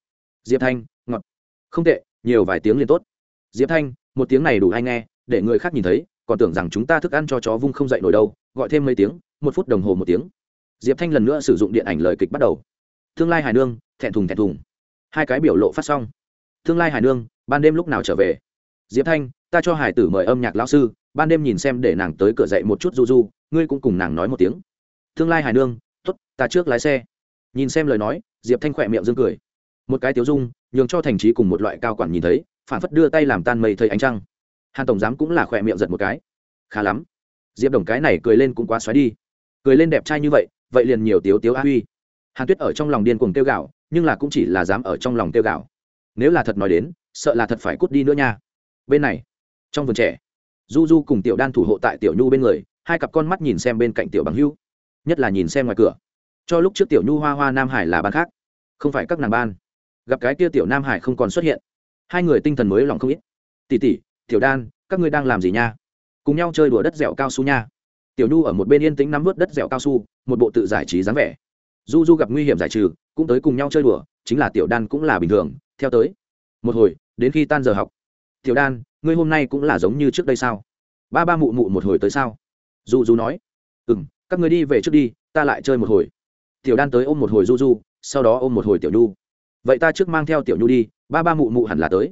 Diệp thanh, ngọt. Không tệ, nhiều vài tiếng liền tốt. Diệp thanh, một tiếng này đủ hay nghe, để người khác nhìn thấy, còn tưởng rằng chúng ta thức ăn cho chó vung không dậy nổi đâu, gọi thêm mấy tiếng, một phút đồng hồ một tiếng. Diệp thanh lần nữa sử dụng điện ảnh lời kịch bắt đầu. Tương lai hải nương, thẹn thùng thẹn thùng. Hai cái biểu lộ phát xong. Tương lai hải nương, ban đêm lúc nào trở về? Diệp thanh ta cho hải tử mời âm nhạc lão sư, ban đêm nhìn xem để nàng tới cửa dậy một chút du du, ngươi cũng cùng nàng nói một tiếng. Tương lai hải nương t ố t ta trước lái xe. Nhìn xem lời nói, diệp thanh khỏe miệng dương cười. Một cái tiếu dung, nhường cho thành trí cùng một loại cao quản nhìn thấy, phản phất đưa tay làm tan mây thầy ánh trăng. Hàn tổng giám cũng là khỏe miệng giật một cái. Khá lắm. Diệp đồng cái này cười lên cũng quá xoáy đi. Cười lên đẹp trai như vậy vậy liền nhiều tiếu tiếu a huy. Hàn tuyết ở trong lòng điên cuồng tiêu gạo nhưng là cũng chỉ là dám ở trong lòng tiêu gạo nếu là thật nói đến, sợ là thật phải cút đi nữa nha. Bên này trong vườn trẻ, du du cùng tiểu đan thủ hộ tại tiểu nhu bên người, hai cặp con mắt nhìn xem bên cạnh tiểu bằng hưu, nhất là nhìn xem ngoài cửa. Cho lúc trước tiểu nhu hoa hoa nam hải là ban khác, không phải các nàng ban. Gặp cái kia tiểu nam hải không còn xuất hiện, hai người tinh thần mới lòng không ít. Tỉ tỉ tiểu đan, các ngươi đang làm gì nha? Cùng nhau chơi đùa đất dẻo cao su nha. Tiểu nhu ở một bên yên tĩnh nắm vớt đất dẻo cao su, một bộ tự giải trí dáng vẻ. Du du gặp nguy hiểm giải trừ, cũng tới cùng nhau chơi đùa, chính là tiểu đan cũng là bình thường, theo tới. Một hồi, đến khi tan giờ học. Tiểu đan ngươi hôm nay cũng là giống như trước đây sao? Ba ba mụ mụ một hồi tới sao? Du du nói. Ừ m các người đi về trước đi, ta lại chơi một hồi. Tiểu đan tới ôm một hồi du du sau đó ôm một hồi tiểu nhu. Vậy ta trước mang theo tiểu nhu đi, ba ba mụ mụ hẳn là tới.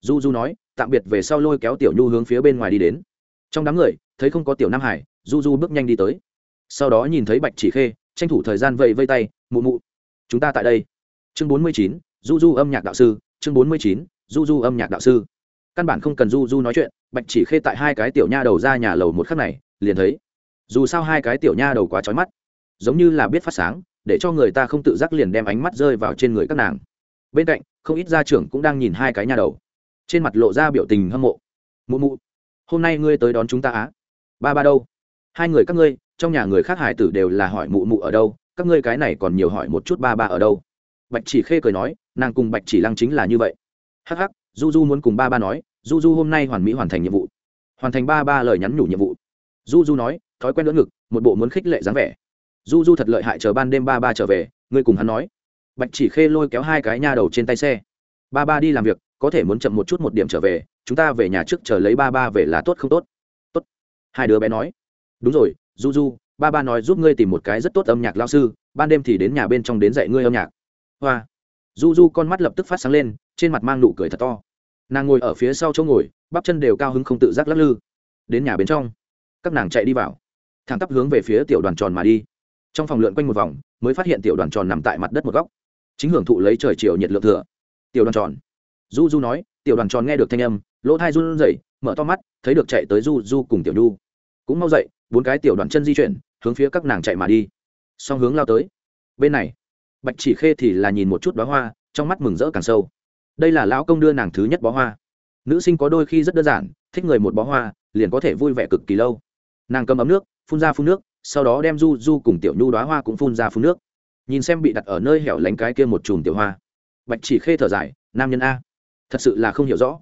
Du du nói, tạm biệt về sau lôi kéo tiểu nhu hướng phía bên ngoài đi đến. Trong đám người, thấy không có tiểu nam hải du du bước nhanh đi tới. Sau đó nhìn thấy bạch chỉ khê, tranh thủ thời gian vẫy vây tay, mụ mụ, chúng ta tại đây. Chương bốn mươi chín du du âm nhạc đạo sư, chương bốn mươi chín du du âm nhạc đạo sư căn bản không cần du du nói chuyện, bạch chỉ khê tại hai cái tiểu nha đầu ra nhà lầu một khắc này, liền thấy, dù sao hai cái tiểu nha đầu quá trói mắt, giống như là biết phát sáng, để cho người ta không tự giác liền đem ánh mắt rơi vào trên người các nàng. Bên cạnh, không ít gia trưởng cũng đang nhìn hai cái nha đầu. Trên mặt lộ ra biểu tình hâm mộ. Mụ mụ, hôm nay ngươi tới đón chúng ta á? Ba ba đâu? Hai người các ngươi, trong nhà người khác hải tử đều là hỏi mụ mụ ở đâu, các ngươi cái này còn nhiều hỏi một chút ba ba ở đâu? Bạch chỉ khê cười nói, nàng cùng bạch chỉ lăng chính là như vậy. Hắc hắc, du du muốn cùng ba ba nói du du hôm nay hoàn mỹ hoàn thành nhiệm vụ. Hoàn thành ba ba lời nhắn nhủ nhiệm vụ. Du du nói, thói quen lỡ ngực, một bộ muốn khích lệ dáng vẻ. Du du thật lợi hại chờ ban đêm ba ba trở về ngươi cùng hắn nói. Bạch chỉ khê lôi kéo hai cái nha đầu trên tay xe. Ba ba đi làm việc, có thể muốn chậm một chút một điểm trở về, chúng ta về nhà trước chờ lấy ba ba về là tốt không tốt? Tốt. Hai đứa bé nói. Đúng rồi du du ba ba nói giúp ngươi tìm một cái rất tốt âm nhạc lao sư, ban đêm thì đến nhà bên trong đến dạy ngươi âm nhạc. Hoa. Du du con mắt lập tức phát sáng lên, trên mặt mang nụ cười thật to nàng ngồi ở phía sau chỗ ngồi, bắp chân đều cao hứng không tự giác lắc lư. Đến nhà bên trong, các nàng chạy đi vào. Thẳng tắp hướng về phía tiểu đoàn tròn mà đi. Trong phòng lượn quanh một vòng, mới phát hiện tiểu đoàn tròn nằm tại mặt đất một góc. Chính hưởng thụ lấy trời chiều nhiệt lượng thừa. Tiểu đoàn tròn. Du du nói, tiểu đoàn tròn nghe được thanh âm, lỗ thai run rẩy, mở to mắt, thấy được chạy tới du du cùng tiểu nhu. Cũng mau dậy, bốn cái tiểu đoàn chân di chuyển, hướng phía các nàng chạy mà đi. Song hướng lao tới. Bên này, bạch chỉ khê thì là nhìn một chút bó hoa, trong mắt mừng rỡ càng sâu đây là lão công đưa nàng thứ nhất bó hoa. Nữ sinh có đôi khi rất đơn giản, thích người một bó hoa, liền có thể vui vẻ cực kỳ lâu. Nàng cầm ấm nước, phun ra phun nước, sau đó đem du du cùng tiểu nhu đoá hoa cũng phun ra phun nước. Nhìn xem bị đặt ở nơi hẻo lánh cái kia một chùm tiểu hoa. Bạch chỉ khê thở dài, nam nhân a. Thật sự là không hiểu rõ.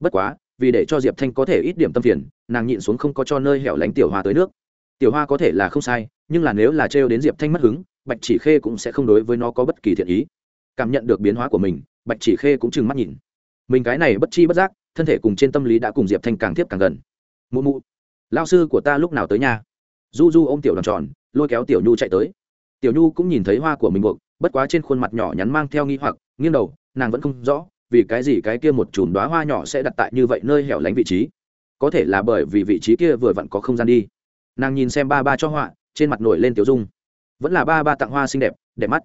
Bất quá, vì để cho diệp thanh có thể ít điểm tâm phiền, nàng nhịn xuống không có cho nơi hẻo lánh tiểu hoa tới nước. Tiểu hoa có thể là không sai, nhưng là nếu là trêu đến diệp thanh mất hứng, bạch chỉ khê cũng sẽ không đối với nó có bất kỳ thiện ý. Cảm nhận được biến hóa của mình bạch chỉ khê cũng trừng mắt nhìn. Mình cái này bất chi bất giác, thân thể cùng trên tâm lý đã cùng diệp thanh càng tiếp càng gần. Mụ mụ lao sư của ta lúc nào tới nhà? Du du ô m tiểu đòn tròn, lôi kéo tiểu nhu chạy tới. Tiểu nhu cũng nhìn thấy hoa của mình buộc, bất quá trên khuôn mặt nhỏ nhắn mang theo nghi hoặc, nghiêng đầu, nàng vẫn không rõ, vì cái gì cái kia một chùm đoá hoa nhỏ sẽ đặt tại như vậy nơi hẻo lánh vị trí. Có thể là bởi vì vị trí kia vừa vặn có không gian đi. Nàng nhìn xem ba ba cho họa trên mặt nổi lên tiểu dung. Vẫn là ba ba tặng hoa xinh đẹp đẹp mắt.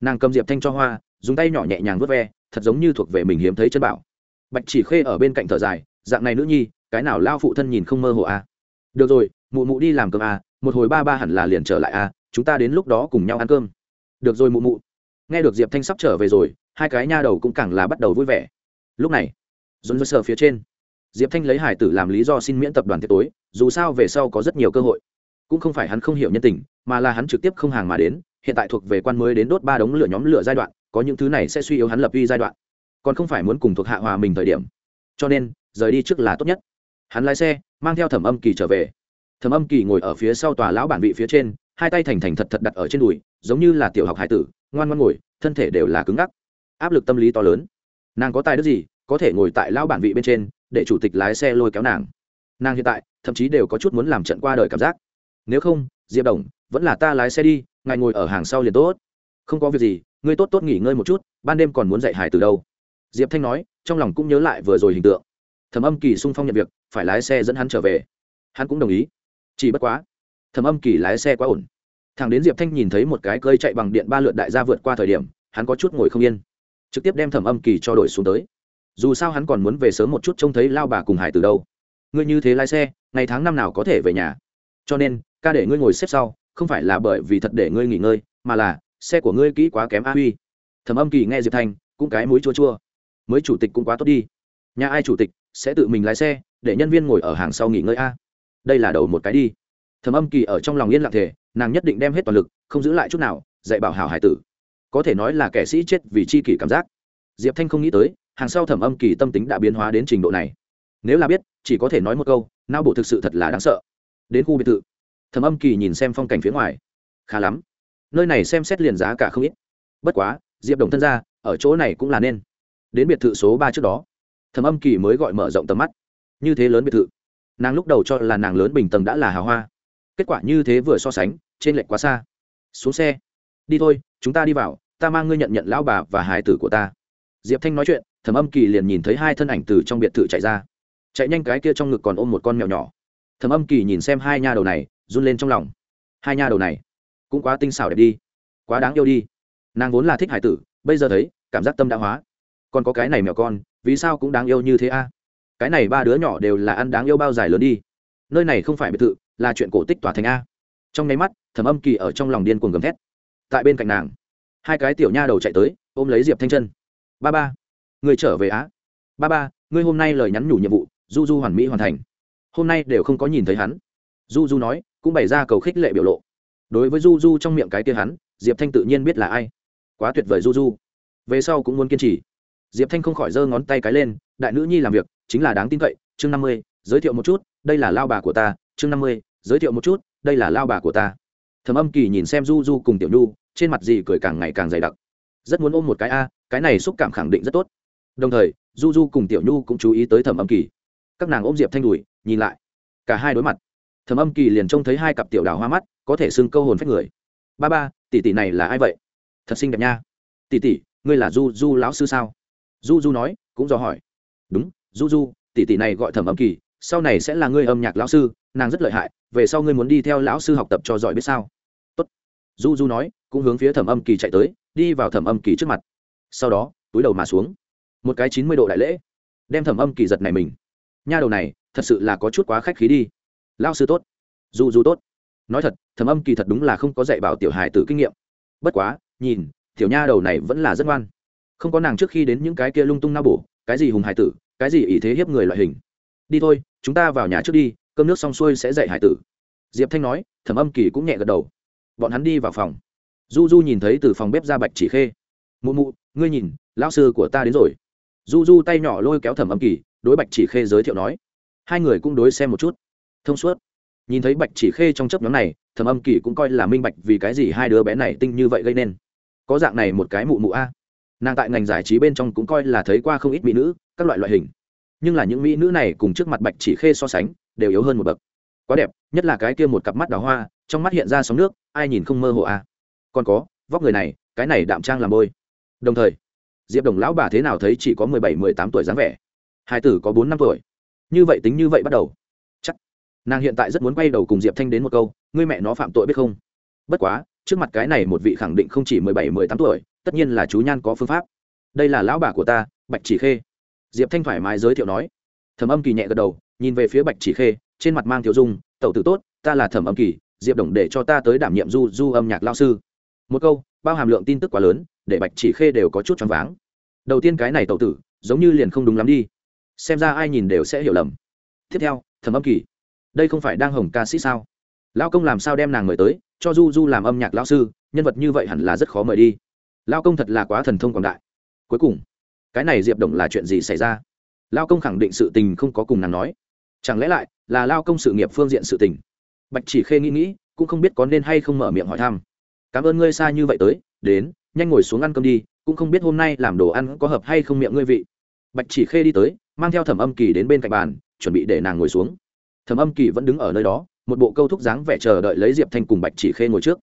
Nàng cầm diệp thanh cho hoa, dùng tay nhỏ nhẹ nhàng vớt ve thật giống như thuộc về mình hiếm thấy chân bảo. Bạch chỉ khê ở bên cạnh thở dài dạng này nữ nhi cái nào lao phụ thân nhìn không mơ hồ à. được rồi mụ mụ đi làm cơm à, một hồi ba ba hẳn là liền trở lại à, chúng ta đến lúc đó cùng nhau ăn cơm. Được rồi mụ mụ. Nghe được diệp thanh sắp trở về rồi hai cái nha đầu cũng càng là bắt đầu vui vẻ. Lúc này dồn dơ sờ phía trên diệp thanh lấy hải tử làm lý do xin miễn tập đoàn tiệc tối dù sao về sau có rất nhiều cơ hội. Cũng không phải hắn không hiểu nhân tình mà là hắn trực tiếp không hàng mà đến hiện tại thuộc về quan mới đến đốt ba đống lửa nhóm lửa giai đoạn có những thứ này sẽ suy yếu hắn lập uy giai đoạn, còn không phải muốn cùng thuộc hạ hòa mình thời điểm. Cho nên, rời đi trước là tốt nhất. Hắn lái xe, mang theo thẩm âm kỳ trở về. Thẩm âm kỳ ngồi ở phía sau tòa lão bản vị phía trên, hai tay thành thành thật thật đặt ở trên đùi, giống như là tiểu học hải tử, ngoan ngoan ngồi, thân thể đều là cứng ngắc. Áp lực tâm lý to lớn. Nàng có tài đức gì, có thể ngồi tại lão bản vị bên trên, để chủ tịch lái xe lôi kéo nàng. Nàng hiện tại, thậm chí đều có chút muốn làm trận qua đời cảm giác. Nếu không, diệp đồng, vẫn là ta lái xe đi, ngài ngồi ở hàng sau liền tốt. Không có việc gì ngươi tốt tốt nghỉ ngơi một chút, ban đêm còn muốn dạy hải từ đâu? Diệp thanh nói, trong lòng cũng nhớ lại vừa rồi hình tượng. Thẩm âm kỳ sung phong nhận việc, phải lái xe dẫn hắn trở về. Hắn cũng đồng ý. Chỉ bất quá, thẩm âm kỳ lái xe quá ổn. Thằng đến diệp thanh nhìn thấy một cái cơi chạy bằng điện ba lượt đại gia vượt qua thời điểm, hắn có chút ngồi không yên. Trực tiếp đem thẩm âm kỳ cho đổi xuống tới. Dù sao hắn còn muốn về sớm một chút trông thấy lao bà cùng hải từ đâu. Ngươi như thế lái xe, ngày tháng năm nào có thể về nhà? Cho nên, ca để ngươi ngồi xếp sau, không phải là bởi vì thật để ngươi nghỉ ngơi, mà là xe của ngươi kỹ quá kém a huy. Thẩm âm kỳ nghe diệp thanh cũng cái mũi chua chua. Mới chủ tịch cũng quá tốt đi. Nhà ai chủ tịch sẽ tự mình lái xe, để nhân viên ngồi ở hàng sau nghỉ ngơi a. Đây là đầu một cái đi. Thẩm âm kỳ ở trong lòng yên lặng thể nàng nhất định đem hết toàn lực, không giữ lại chút nào, dạy bảo hảo hải tử. Có thể nói là kẻ sĩ chết vì chi kỷ cảm giác. Diệp thanh không nghĩ tới, hàng sau thẩm âm kỳ tâm tính đã biến hóa đến trình độ này. Nếu là biết, chỉ có thể nói một câu nao bộ thực sự thật là đáng sợ. Đến khu biệt thự, thẩm âm kỳ nhìn xem phong cảnh phía ngoài. Khá lắm nơi này xem xét liền giá cả không ít. Bất quá, diệp đồng thân ra ở chỗ này cũng là nên. Đến biệt thự số ba trước đó, thẩm âm kỳ mới gọi mở rộng tầm mắt. Như thế lớn biệt thự, nàng lúc đầu cho là nàng lớn bình tầng đã là hào hoa. Kết quả như thế vừa so sánh, trên lệch quá xa. Xuống xe. Đi thôi, chúng ta đi vào, ta mang ngươi nhận nhận lão bà và hài tử của ta. Diệp thanh nói chuyện, thẩm âm kỳ liền nhìn thấy hai thân ảnh từ trong biệt thự chạy ra. Chạy nhanh cái kia trong ngực còn ôm một con mèo nhỏ. Thẩm âm kỳ nhìn xem hai nha đầu này, run lên trong lòng. Hai nha đầu này cũng quá tinh xảo đẹp đi. Quá đáng yêu đi. Nàng vốn là thích hải tử, bây giờ thấy, cảm giác tâm đã hóa. Còn có cái này mèo con, vì sao cũng đáng yêu như thế a? Cái này ba đứa nhỏ đều là ăn đáng yêu bao dài lớn đi. Nơi này không phải biệt thự, là chuyện cổ tích tòa thành a. Trong nháy mắt, thẩm âm kỳ ở trong lòng điên cuồng gầm thét. Tại bên cạnh nàng, hai cái tiểu nha đầu chạy tới, ôm lấy diệp thanh chân ba ba người trở về á. Ba ba, ngươi hôm nay lời nhắn nhủ nhiệm vụ, du du hoàn mỹ hoàn thành. Hôm nay đều không có nhìn thấy hắn. Du du nói, cũng bày ra cầu khích lệ biểu lộ đối với du du trong miệng cái kia hắn, diệp thanh tự nhiên biết là ai. Quá tuyệt vời du du. Về sau cũng muốn kiên trì. Diệp thanh không khỏi giơ ngón tay cái lên, đại nữ nhi làm việc, chính là đáng tin cậy, chương năm mươi, giới thiệu một chút, đây là lao bà của ta, chương năm mươi, giới thiệu một chút, đây là lao bà của ta. Thầm âm kỳ nhìn xem du du cùng tiểu nhu, trên mặt gì cười càng ngày càng dày đặc. Rất muốn ôm một cái a, cái này xúc cảm khẳng định rất tốt. Đồng thời, du du cùng tiểu nhu cũng chú ý tới thẩm âm kỳ. Các nàng ôm diệp thanh đùi, nhìn lại. Cả hai đối mặt thẩm âm kỳ liền trông thấy hai cặp tiểu đào hoa mắt, có thể xưng câu hồn phách người. Ba ba, tỷ tỷ này là ai vậy? Thật xinh đẹp nha. Tỷ tỷ, ngươi là du du lão sư sao? Du du nói, cũng do hỏi. Đúng, du du, tỷ tỷ này gọi thẩm âm kỳ, sau này sẽ là ngươi âm nhạc lão sư, nàng rất lợi hại, về sau ngươi muốn đi theo lão sư học tập cho giỏi biết sao? Tốt. du du nói, cũng hướng phía thẩm âm kỳ chạy tới, đi vào thẩm âm kỳ trước mặt. Sau đó, túi đầu mà xuống. Một cái chín mươi độ đại lễ, đem thẩm âm kỳ giật này mình. Nha đầu này, thật sự là có chút quá khách khí đi lao sư tốt. Du du tốt. Nói thật, thẩm âm kỳ thật đúng là không có dạy bảo tiểu hài tử kinh nghiệm. Bất quá, nhìn, tiểu nha đầu này vẫn là rất ngoan. Không có nàng trước khi đến những cái kia lung tung nao bổ, cái gì hùng hài tử, cái gì ý thế hiếp người loại hình. Đi thôi, chúng ta vào nhà trước đi, cơm nước xong xuôi sẽ dạy hải tử. Diệp thanh nói, thẩm âm kỳ cũng nhẹ gật đầu. Bọn hắn đi vào phòng. Du du nhìn thấy từ phòng bếp ra bạch chỉ khê. Mụ mụ, ngươi nhìn, lão sư của ta đến rồi. Du du tay nhỏ lôi kéo thẩm âm kỳ, đối bạch chỉ khê giới thiệu nói. Hai người cũng đối xem một chút thông suốt. Nhìn thấy bạch chỉ khê trong chấp nhóm này thẩm âm kỳ cũng coi là minh bạch vì cái gì hai đứa bé này tinh như vậy gây nên. Có dạng này một cái mụ mụ a. Nàng tại ngành giải trí bên trong cũng coi là thấy qua không ít mỹ nữ, các loại loại hình. Nhưng là những mỹ nữ này cùng trước mặt bạch chỉ khê so sánh, đều yếu hơn một bậc. Quá đẹp, nhất là cái kia một cặp mắt đào hoa, trong mắt hiện ra sóng nước, ai nhìn không mơ hồ a. Còn có, vóc người này, cái này đạm trang làm bôi. Đồng thời, diệp đồng lão bà thế nào thấy chỉ có mười bảy, mười tám tuổi dáng vẻ. Hai tử có bốn, năm tuổi. Như vậy tính như vậy bắt đầu nàng hiện tại rất muốn quay đầu cùng diệp thanh đến một câu, ngươi mẹ nó phạm tội biết không? Bất quá, trước mặt cái này một vị khẳng định không chỉ mười bảy, mười tám tuổi, tất nhiên là chú nhan có phương pháp. Đây là lão bà của ta, bạch chỉ khê. Diệp thanh thoải mái giới thiệu nói. Thẩm âm kỳ nhẹ gật đầu, nhìn về phía bạch chỉ khê, trên mặt mang thiếu dung, tẩu tử tốt, ta là thẩm âm kỳ, diệp đồng để cho ta tới đảm nhiệm du du âm nhạc lao sư. Một câu, bao hàm lượng tin tức quá lớn, để bạch chỉ khê đều có chút choáng váng. Đầu tiên cái này tẩu tử, giống như liền không đúng lắm đi. Xem ra ai nhìn đều sẽ hiểu lầm. Tiếp theo, thẩm âm kỳ đây không phải đang hồng ca sĩ sao? Lao công làm sao đem nàng mời tới, cho du du làm âm nhạc lao sư, nhân vật như vậy hẳn là rất khó mời đi. Lao công thật là quá thần thông quảng đại. Cuối cùng, cái này diệp đồng là chuyện gì xảy ra? Lao công khẳng định sự tình không có cùng nàng nói. Chẳng lẽ lại là lao công sự nghiệp phương diện sự tình? Bạch chỉ khê nghĩ nghĩ, cũng không biết có nên hay không mở miệng hỏi thăm. Cảm ơn ngươi xa như vậy tới, đến, nhanh ngồi xuống ăn cơm đi, cũng không biết hôm nay làm đồ ăn có hợp hay không miệng ngươi vị. Bạch chỉ khê đi tới, mang theo thẩm âm kỳ đến bên cạnh bàn, chuẩn bị để nàng ngồi xuống thẩm âm kỳ vẫn đứng ở nơi đó một bộ câu thúc dáng vẻ chờ đợi lấy diệp thanh cùng bạch chỉ khê ngồi trước.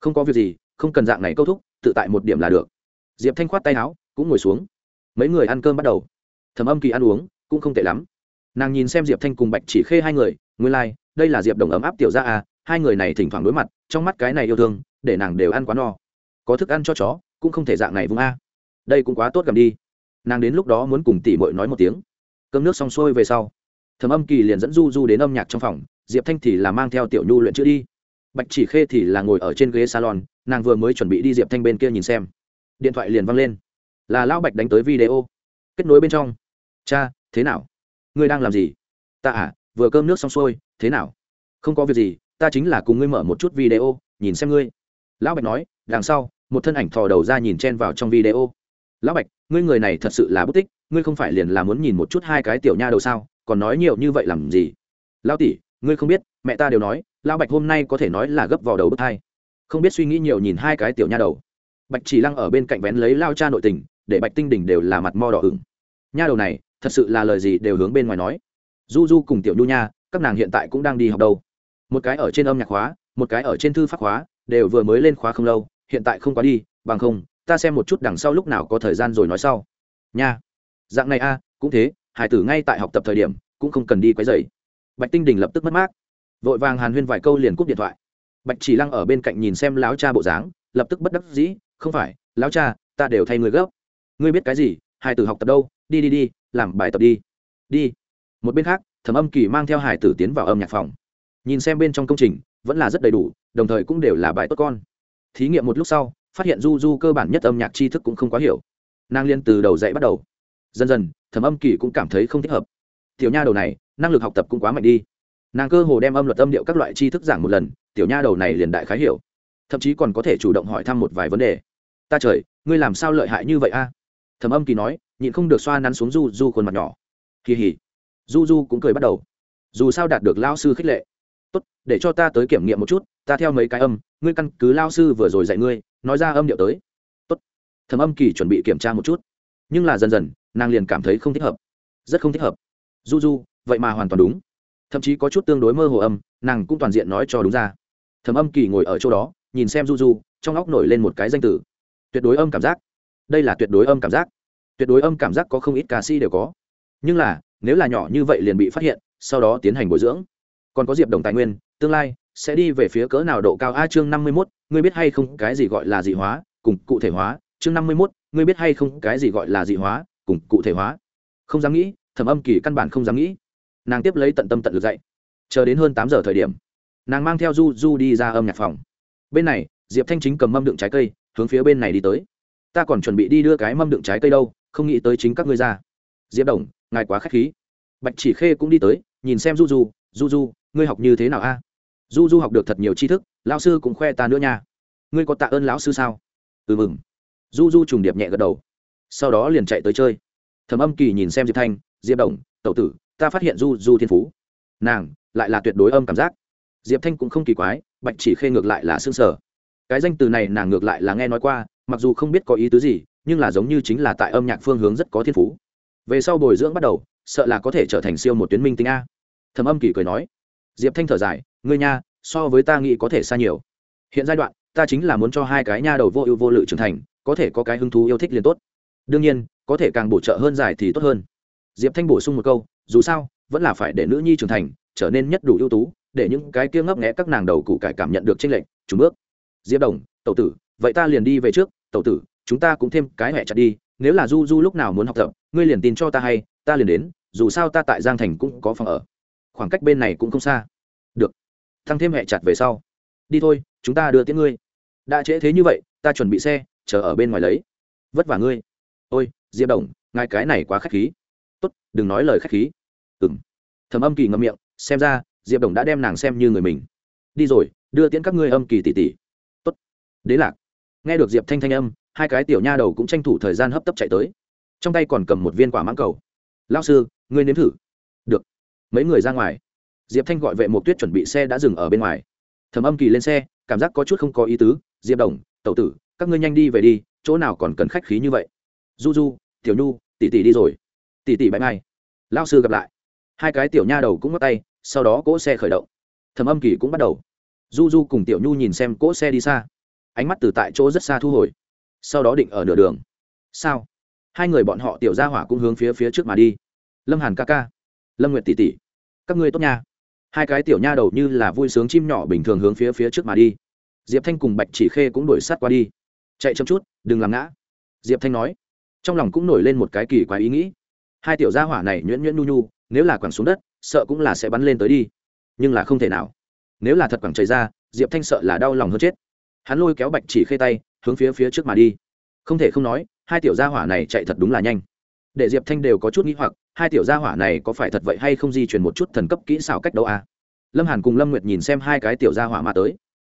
Không có việc gì không cần dạng này câu thúc tự tại một điểm là được. Diệp thanh khoát tay áo cũng ngồi xuống. Mấy người ăn cơm bắt đầu. Thẩm âm kỳ ăn uống cũng không tệ lắm. Nàng nhìn xem diệp thanh cùng bạch chỉ khê hai người nguyên lai、like, đây là diệp đồng ấm áp tiểu ra à hai người này thỉnh thoảng đối mặt trong mắt cái này yêu thương để nàng đều ăn quá no. Có thức ăn cho chó cũng không thể dạng này vùng a. Đây cũng quá tốt gầm đi. Nàng đến lúc đó muốn cùng tỷ mội nói một tiếng. Cơm nước xong xuôi về sau thẩm âm kỳ liền dẫn du du đến âm nhạc trong phòng, diệp thanh thì là mang theo tiểu nhu luyện chữ đi. Bạch chỉ khê thì là ngồi ở trên ghế salon, nàng vừa mới chuẩn bị đi diệp thanh bên kia nhìn xem. Điện thoại liền văng lên. Là lão bạch đánh tới video. Kết nối bên trong. Cha, thế nào? Ngươi đang làm gì? Ta à vừa cơm nước xong xuôi, thế nào? Không có việc gì, ta chính là cùng ngươi mở một chút video, nhìn xem ngươi. Lão bạch nói, đằng sau, một thân ảnh thò đầu ra nhìn chen vào trong video. Lão bạch, ngươi người này thật sự là bất tích, ngươi không phải liền là muốn nhìn một chút hai cái tiểu nha đầu sao? Còn nói nhiều như vậy làm gì? Lão tỷ, ngươi không biết, mẹ ta đều nói, lão bạch hôm nay có thể nói là gấp vào đầu bước hai không biết suy nghĩ nhiều nhìn hai cái tiểu nha đầu. Bạch chỉ lăng ở bên cạnh vén lấy lao cha nội tình, để bạch tinh đỉnh đều là mặt mo đỏ ửng. Nha đầu này, thật sự là lời gì đều hướng bên ngoài nói. Du du cùng tiểu nhu nha, các nàng hiện tại cũng đang đi học đâu. Một cái ở trên âm nhạc khóa, một cái ở trên thư pháp khóa, đều vừa mới lên khóa không lâu, hiện tại không quá đi, bằng không, ta xem một chút đằng sau lúc nào có thời gian rồi nói sau. Nha. Dạng này a, cũng thế hải tử ngay tại học tập thời điểm cũng không cần đi quấy dày bạch tinh đình lập tức mất mát. Vội vàng hàn huyên vài câu liền cúp điện thoại. Bạch chỉ lăng ở bên cạnh nhìn xem láo cha bộ dáng, lập tức bất đắc dĩ, không phải láo cha, ta đều thay người gấp. Ngươi biết cái gì? Hải tử học tập đâu? Đi đi đi, làm bài tập đi. Đi. Một bên khác, thẩm âm kỳ mang theo hải tử tiến vào âm nhạc phòng. Nhìn xem bên trong công trình, vẫn là rất đầy đủ, đồng thời cũng đều là bài tốt con. Thí nghiệm một lúc sau, phát hiện du du cơ bản nhất âm nhạc tri thức cũng không quá hiểu. Nàng liên từ đầu dạy bắt đầu dần dần, thẩm âm kỳ cũng cảm thấy không thích hợp. Tiểu nha đầu này, năng lực học tập cũng quá mạnh đi. Nàng cơ hồ đem âm luật âm điệu các loại tri thức giảng một lần, tiểu nha đầu này liền đại khái hiểu. Thậm chí còn có thể chủ động hỏi thăm một vài vấn đề. Ta trời, ngươi làm sao lợi hại như vậy a? Thẩm âm kỳ nói, nhịn không được xoa nắn xuống du du khuôn mặt nhỏ. Kỳ hỉ. Du du cũng cười bắt đầu. Dù sao đạt được lao sư khích lệ. Tốt, để cho ta tới kiểm nghiệm một chút, ta theo mấy cái âm, ngươi căn cứ lao sư vừa rồi dạy ngươi, nói ra âm điệu tới. Tốt. Thẩm âm kỳ chuẩn bị kiểm tra một chút nhưng là dần dần, nàng liền cảm thấy không thích hợp. Rất không thích hợp. Du du vậy mà hoàn toàn đúng. Thậm chí có chút tương đối mơ hồ âm, nàng cũng toàn diện nói cho đúng ra. Thầm âm kỳ ngồi ở chỗ đó, nhìn xem du du trong óc nổi lên một cái danh từ. Tuyệt đối âm cảm giác. Đây là tuyệt đối âm cảm giác. Tuyệt đối âm cảm giác có không ít ca sĩ đều có. Nhưng là, nếu là nhỏ như vậy liền bị phát hiện, sau đó tiến hành bồi dưỡng. Còn có diệp đồng tài nguyên, tương lai, sẽ đi về phía cỡ nào độ cao? A chương năm mươi mốt, ngươi biết hay không, cái gì gọi là dị hóa, cùng cụ thể hóa? Chương năm mươi mốt ngươi biết hay không cái gì gọi là dị hóa, cùng cụ thể hóa? Không dám nghĩ, thẩm âm kỳ căn bản không dám nghĩ. Nàng tiếp lấy tận tâm tận lực dạy. Chờ đến hơn tám giờ thời điểm, nàng mang theo du du đi ra âm nhạc phòng. Bên này, diệp thanh chính cầm mâm đựng trái cây, hướng phía bên này đi tới. Ta còn chuẩn bị đi đưa cái mâm đựng trái cây đâu, không nghĩ tới chính các ngươi ra. Diệp đồng, ngài quá k h á c h khí. Bạch chỉ khê cũng đi tới, nhìn xem du du du du, ngươi học như thế nào a? Du du học được thật nhiều tri thức, lão sư cũng khoe ta nữa nha. Ngươi có tạ ơn lão sư sao? Ừ mừng du du trùng điệp nhẹ gật đầu. Sau đó liền chạy tới chơi. Thẩm âm kỳ nhìn xem diệp thanh, diệp đồng tậu tử, ta phát hiện du du thiên phú. Nàng lại là tuyệt đối âm cảm giác. Diệp thanh cũng không kỳ quái, bạch chỉ khê ngược lại là xương sở cái danh từ này nàng ngược lại là nghe nói qua, mặc dù không biết có ý tứ gì, nhưng là giống như chính là tại âm nhạc phương hướng rất có thiên phú. Về sau bồi dưỡng bắt đầu, sợ là có thể trở thành siêu một tuyến minh tính a. Thầm âm kỳ cười nói. Diệp thanh thở dài, ngươi nha, so với ta nghĩ có thể xa nhiều. Hiện giai đoạn, ta chính là muốn cho hai cái nha đầu vô ưu vô lự trưởng thành có thể có cái hứng thú yêu thích liền tốt. Đương nhiên, có thể càng bổ trợ hơn giải thì tốt hơn. Diệp thanh bổ sung một câu, dù sao, vẫn là phải để nữ nhi trưởng thành, trở nên nhất đủ ưu tú, để những cái kia ngấp nghẽ các nàng đầu cụ cải cảm nhận được tranh lệch chúng bước. Diệp đồng, tẩu tử, vậy ta liền đi về trước, tẩu tử, chúng ta cũng thêm cái hẹ chặt đi, nếu là du du lúc nào muốn học tập, ngươi liền tin cho ta hay, ta liền đến, dù sao ta tại giang thành cũng có phòng ở. Khoảng cách bên này cũng không xa. Được. Thăng thêm hẹ chặt về sau. Đi thôi, chúng ta đưa tiễn ngươi. Đã trễ thế như vậy, ta chuẩn bị xe chờ ở bên ngoài lấy. Vất vả ngươi. Ôi, diệp đồng, ngài cái này quá k h á c h khí. Tốt, đừng nói lời k h á c h khí. Ừ m thầm âm kỳ ngậm miệng, xem ra, diệp đồng đã đem nàng xem như người mình. Đi rồi, đưa tiễn các ngươi âm kỳ tỉ tỉ tốt. Đế lạc. Nghe được diệp thanh thanh âm, hai cái tiểu nha đầu cũng tranh thủ thời gian hấp tấp chạy tới. Trong tay còn cầm một viên quả mãng cầu. Lao sư, ngươi nếm thử. Được. Mấy người ra ngoài. Diệp thanh gọi vệ mộc tuyết chuẩn bị xe đã dừng ở bên ngoài. Thầm âm kỳ lên xe, cảm giác có chút không có ý tứ. Diệp đồng, tẩu tử các ngươi nhanh đi về đi, chỗ nào còn cần khách khí như vậy. Du du tiểu nhu, tỷ tỷ đi rồi. Tỷ tỷ bãi ngay lao sư gặp lại. Hai cái tiểu nha đầu cũng bắt tay, sau đó cỗ xe khởi động. Thầm âm kỳ cũng bắt đầu. Du du cùng tiểu nhu nhìn xem cỗ xe đi xa. Ánh mắt từ tại chỗ rất xa thu hồi. Sau đó định ở nửa đường. Sao? Hai người bọn họ tiểu ra hỏa cũng hướng phía phía trước mà đi. Lâm hàn ca ca. Lâm nguyệt tỷ tỷ. Các ngươi tốt nha. Hai cái tiểu nha đầu như là vui sướng chim nhỏ bình thường hướng phía phía trước mà đi. Diệp thanh cùng bạch chỉ khê cũng đuổi sát qua đi chạy chậm chút, đừng làm ngã. Diệp thanh nói. Trong lòng cũng nổi lên một cái kỳ quái ý nghĩ. Hai tiểu gia hỏa này nhuyễn nhuyễn nhu nhu, nếu là quẳng xuống đất, sợ cũng là sẽ bắn lên tới đi. Nhưng là không thể nào. Nếu là thật quẳng chạy ra, diệp thanh sợ là đau lòng hơn chết. Hắn lôi kéo bạch chỉ khê tay, hướng phía phía trước mà đi. Không thể không nói, hai tiểu gia hỏa này chạy thật đúng là nhanh. Để diệp thanh đều có chút nghĩ hoặc, hai tiểu gia hỏa này có phải thật vậy hay không di chuyển một chút thần cấp kỹ xảo cách đâu à? lâm hàn cùng lâm nguyệt nhìn xem hai cái tiểu gia hỏa mà tới.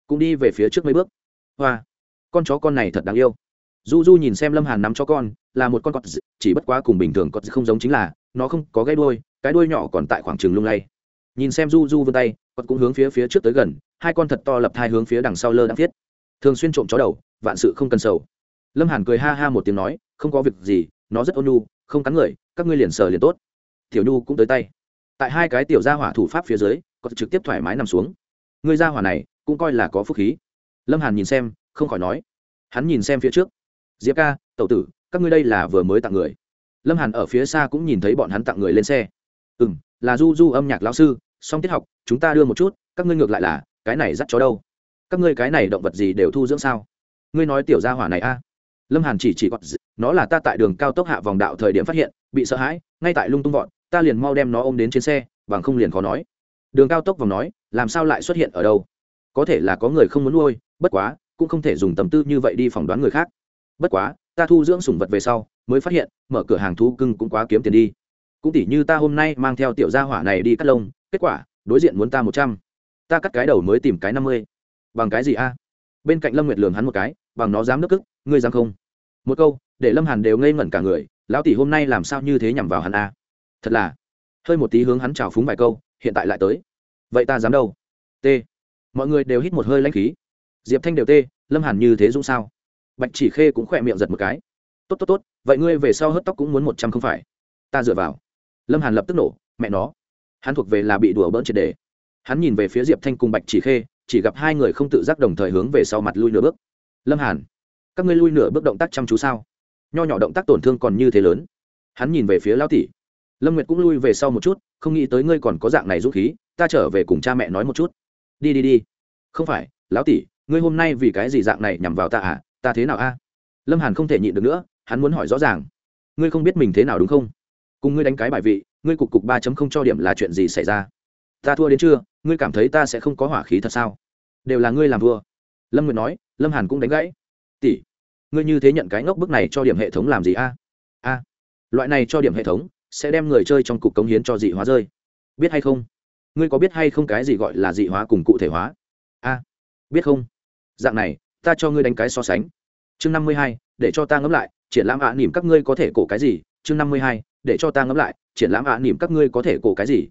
Cũng đi về phía trước mấy bước. Hoa con chó con này thật đáng yêu. Du du nhìn xem lâm hàn nắm cho con, là một con cọt chỉ bất quá cùng bình thường cọt không giống chính là, nó không có gáy đuôi, cái đuôi nhỏ còn tại khoảng trường lung lay. Nhìn xem du du vươn tay, cọt cũng hướng phía phía trước tới gần, hai con thật to lập hai hướng phía đằng sau lơ đang thiết. Thường xuyên trộm chó đầu, vạn sự không cần sầu. Lâm hàn cười ha ha một tiếng nói, không có việc gì, nó rất ôn nhu, không cắn người, các ngươi liền sờ liền tốt. Tiểu nhu cũng tới tay. Tại hai cái tiểu gia hỏa thủ pháp phía dưới, cọt trực tiếp thoải mái nằm xuống. Người gia hỏa này, cũng coi là có phúc khí. Lâm hàn nhìn xem không khỏi nói. Hắn nhìn xem phía trước. Diệp ca, tẩu tử, các ngươi đây là vừa mới tặng người. Lâm hàn ở phía xa cũng nhìn thấy bọn hắn tặng người lên xe. Ừ m là du du âm nhạc lão sư, song tiết học, chúng ta đưa một chút, các ngươi ngược lại là, cái này dắt chó đâu? Các ngươi cái này động vật gì đều thu dưỡng sao? Ngươi nói tiểu gia hỏa này a. Lâm hàn chỉ chỉ gọt nó là ta tại đường cao tốc hạ vòng đạo thời điểm phát hiện, bị sợ hãi, ngay tại lung tung vọt, ta liền mau đem nó ôm đến trên xe, bằng không liền khó nói. Đường cao tốc vòng nói, làm sao lại xuất hiện ở đâu? Có thể là có người không muốn nuôi, bất quá cũng không thể dùng tâm tư như vậy đi phỏng đoán người khác. Bất quá, ta thu dưỡng sủng vật về sau, mới phát hiện, mở cửa hàng thú cưng cũng quá kiếm tiền đi. Cũng tỉ như ta hôm nay mang theo tiểu gia hỏa này đi cắt lông, kết quả, đối diện muốn ta một trăm. Ta cắt cái đầu mới tìm cái năm mươi. Bằng cái gì a? Bên cạnh lâm nguyệt lường hắn một cái, bằng nó dám nước cức ngươi dám không? Một câu, để lâm hàn đều ngây ngẩn cả người, lão tỷ hôm nay làm sao như thế nhằm vào hắn a? Thật là, hơi một tí hướng hắn chào phúng vài câu, hiện tại lại tới. Vậy ta dám đâu? T. Mọi người đều hít một hơi lãnh khí diệp thanh đều tê, lâm hàn như thế dũng sao? Bạch chỉ khê cũng khỏe miệng giật một cái. Tốt tốt tốt vậy ngươi về sau hớt tóc cũng muốn một trăm không phải? Ta dựa vào. Lâm hàn lập tức nổ mẹ nó. Hắn thuộc về là bị đùa bỡn triệt đề. Hắn nhìn về phía diệp thanh cùng bạch chỉ khê chỉ gặp hai người không tự giác đồng thời hướng về sau mặt lui nửa bước. Lâm hàn các ngươi lui nửa bước động tác chăm chú sao? Nho nhỏ động tác tổn thương còn như thế lớn. Hắn nhìn về phía lão tỷ. Lâm nguyệt cũng lui về sau một chút không nghĩ tới ngươi còn có dạng này dũng khí ta trở về cùng cha mẹ nói một chút. Đi đi đi. Không phải lão tỷ ngươi hôm nay vì cái gì dạng này nhằm vào ta à? Ta thế nào a? Lâm hàn không thể nhịn được nữa hắn muốn hỏi rõ ràng. Ngươi không biết mình thế nào đúng không? Cùng ngươi đánh cái bài vị ngươi cục cục ba chấm không cho điểm là chuyện gì xảy ra? Ta thua đến chưa? Ngươi cảm thấy ta sẽ không có hỏa khí thật sao? Đều là ngươi làm vua, lâm nguyệt nói lâm hàn cũng đánh gãy. Tỷ ngươi như thế nhận cái ngốc bức này cho điểm hệ thống làm gì a? A loại này cho điểm hệ thống sẽ đem người chơi trong cục cống hiến cho dị hóa rơi. Biết hay không? Ngươi có biết hay không cái gì gọi là dị hóa cùng cụ thể hóa? A biết không? Dạng này, ta cho ngươi đánh cái so sánh. Chương năm mươi hai, để cho ta ngẫm lại, triển lãm ạ à nỉm các ngươi có thể cổ cái gì? Chương năm mươi hai, để cho ta ngẫm lại, triển lãm ạ à nỉm các ngươi có thể cổ cái gì?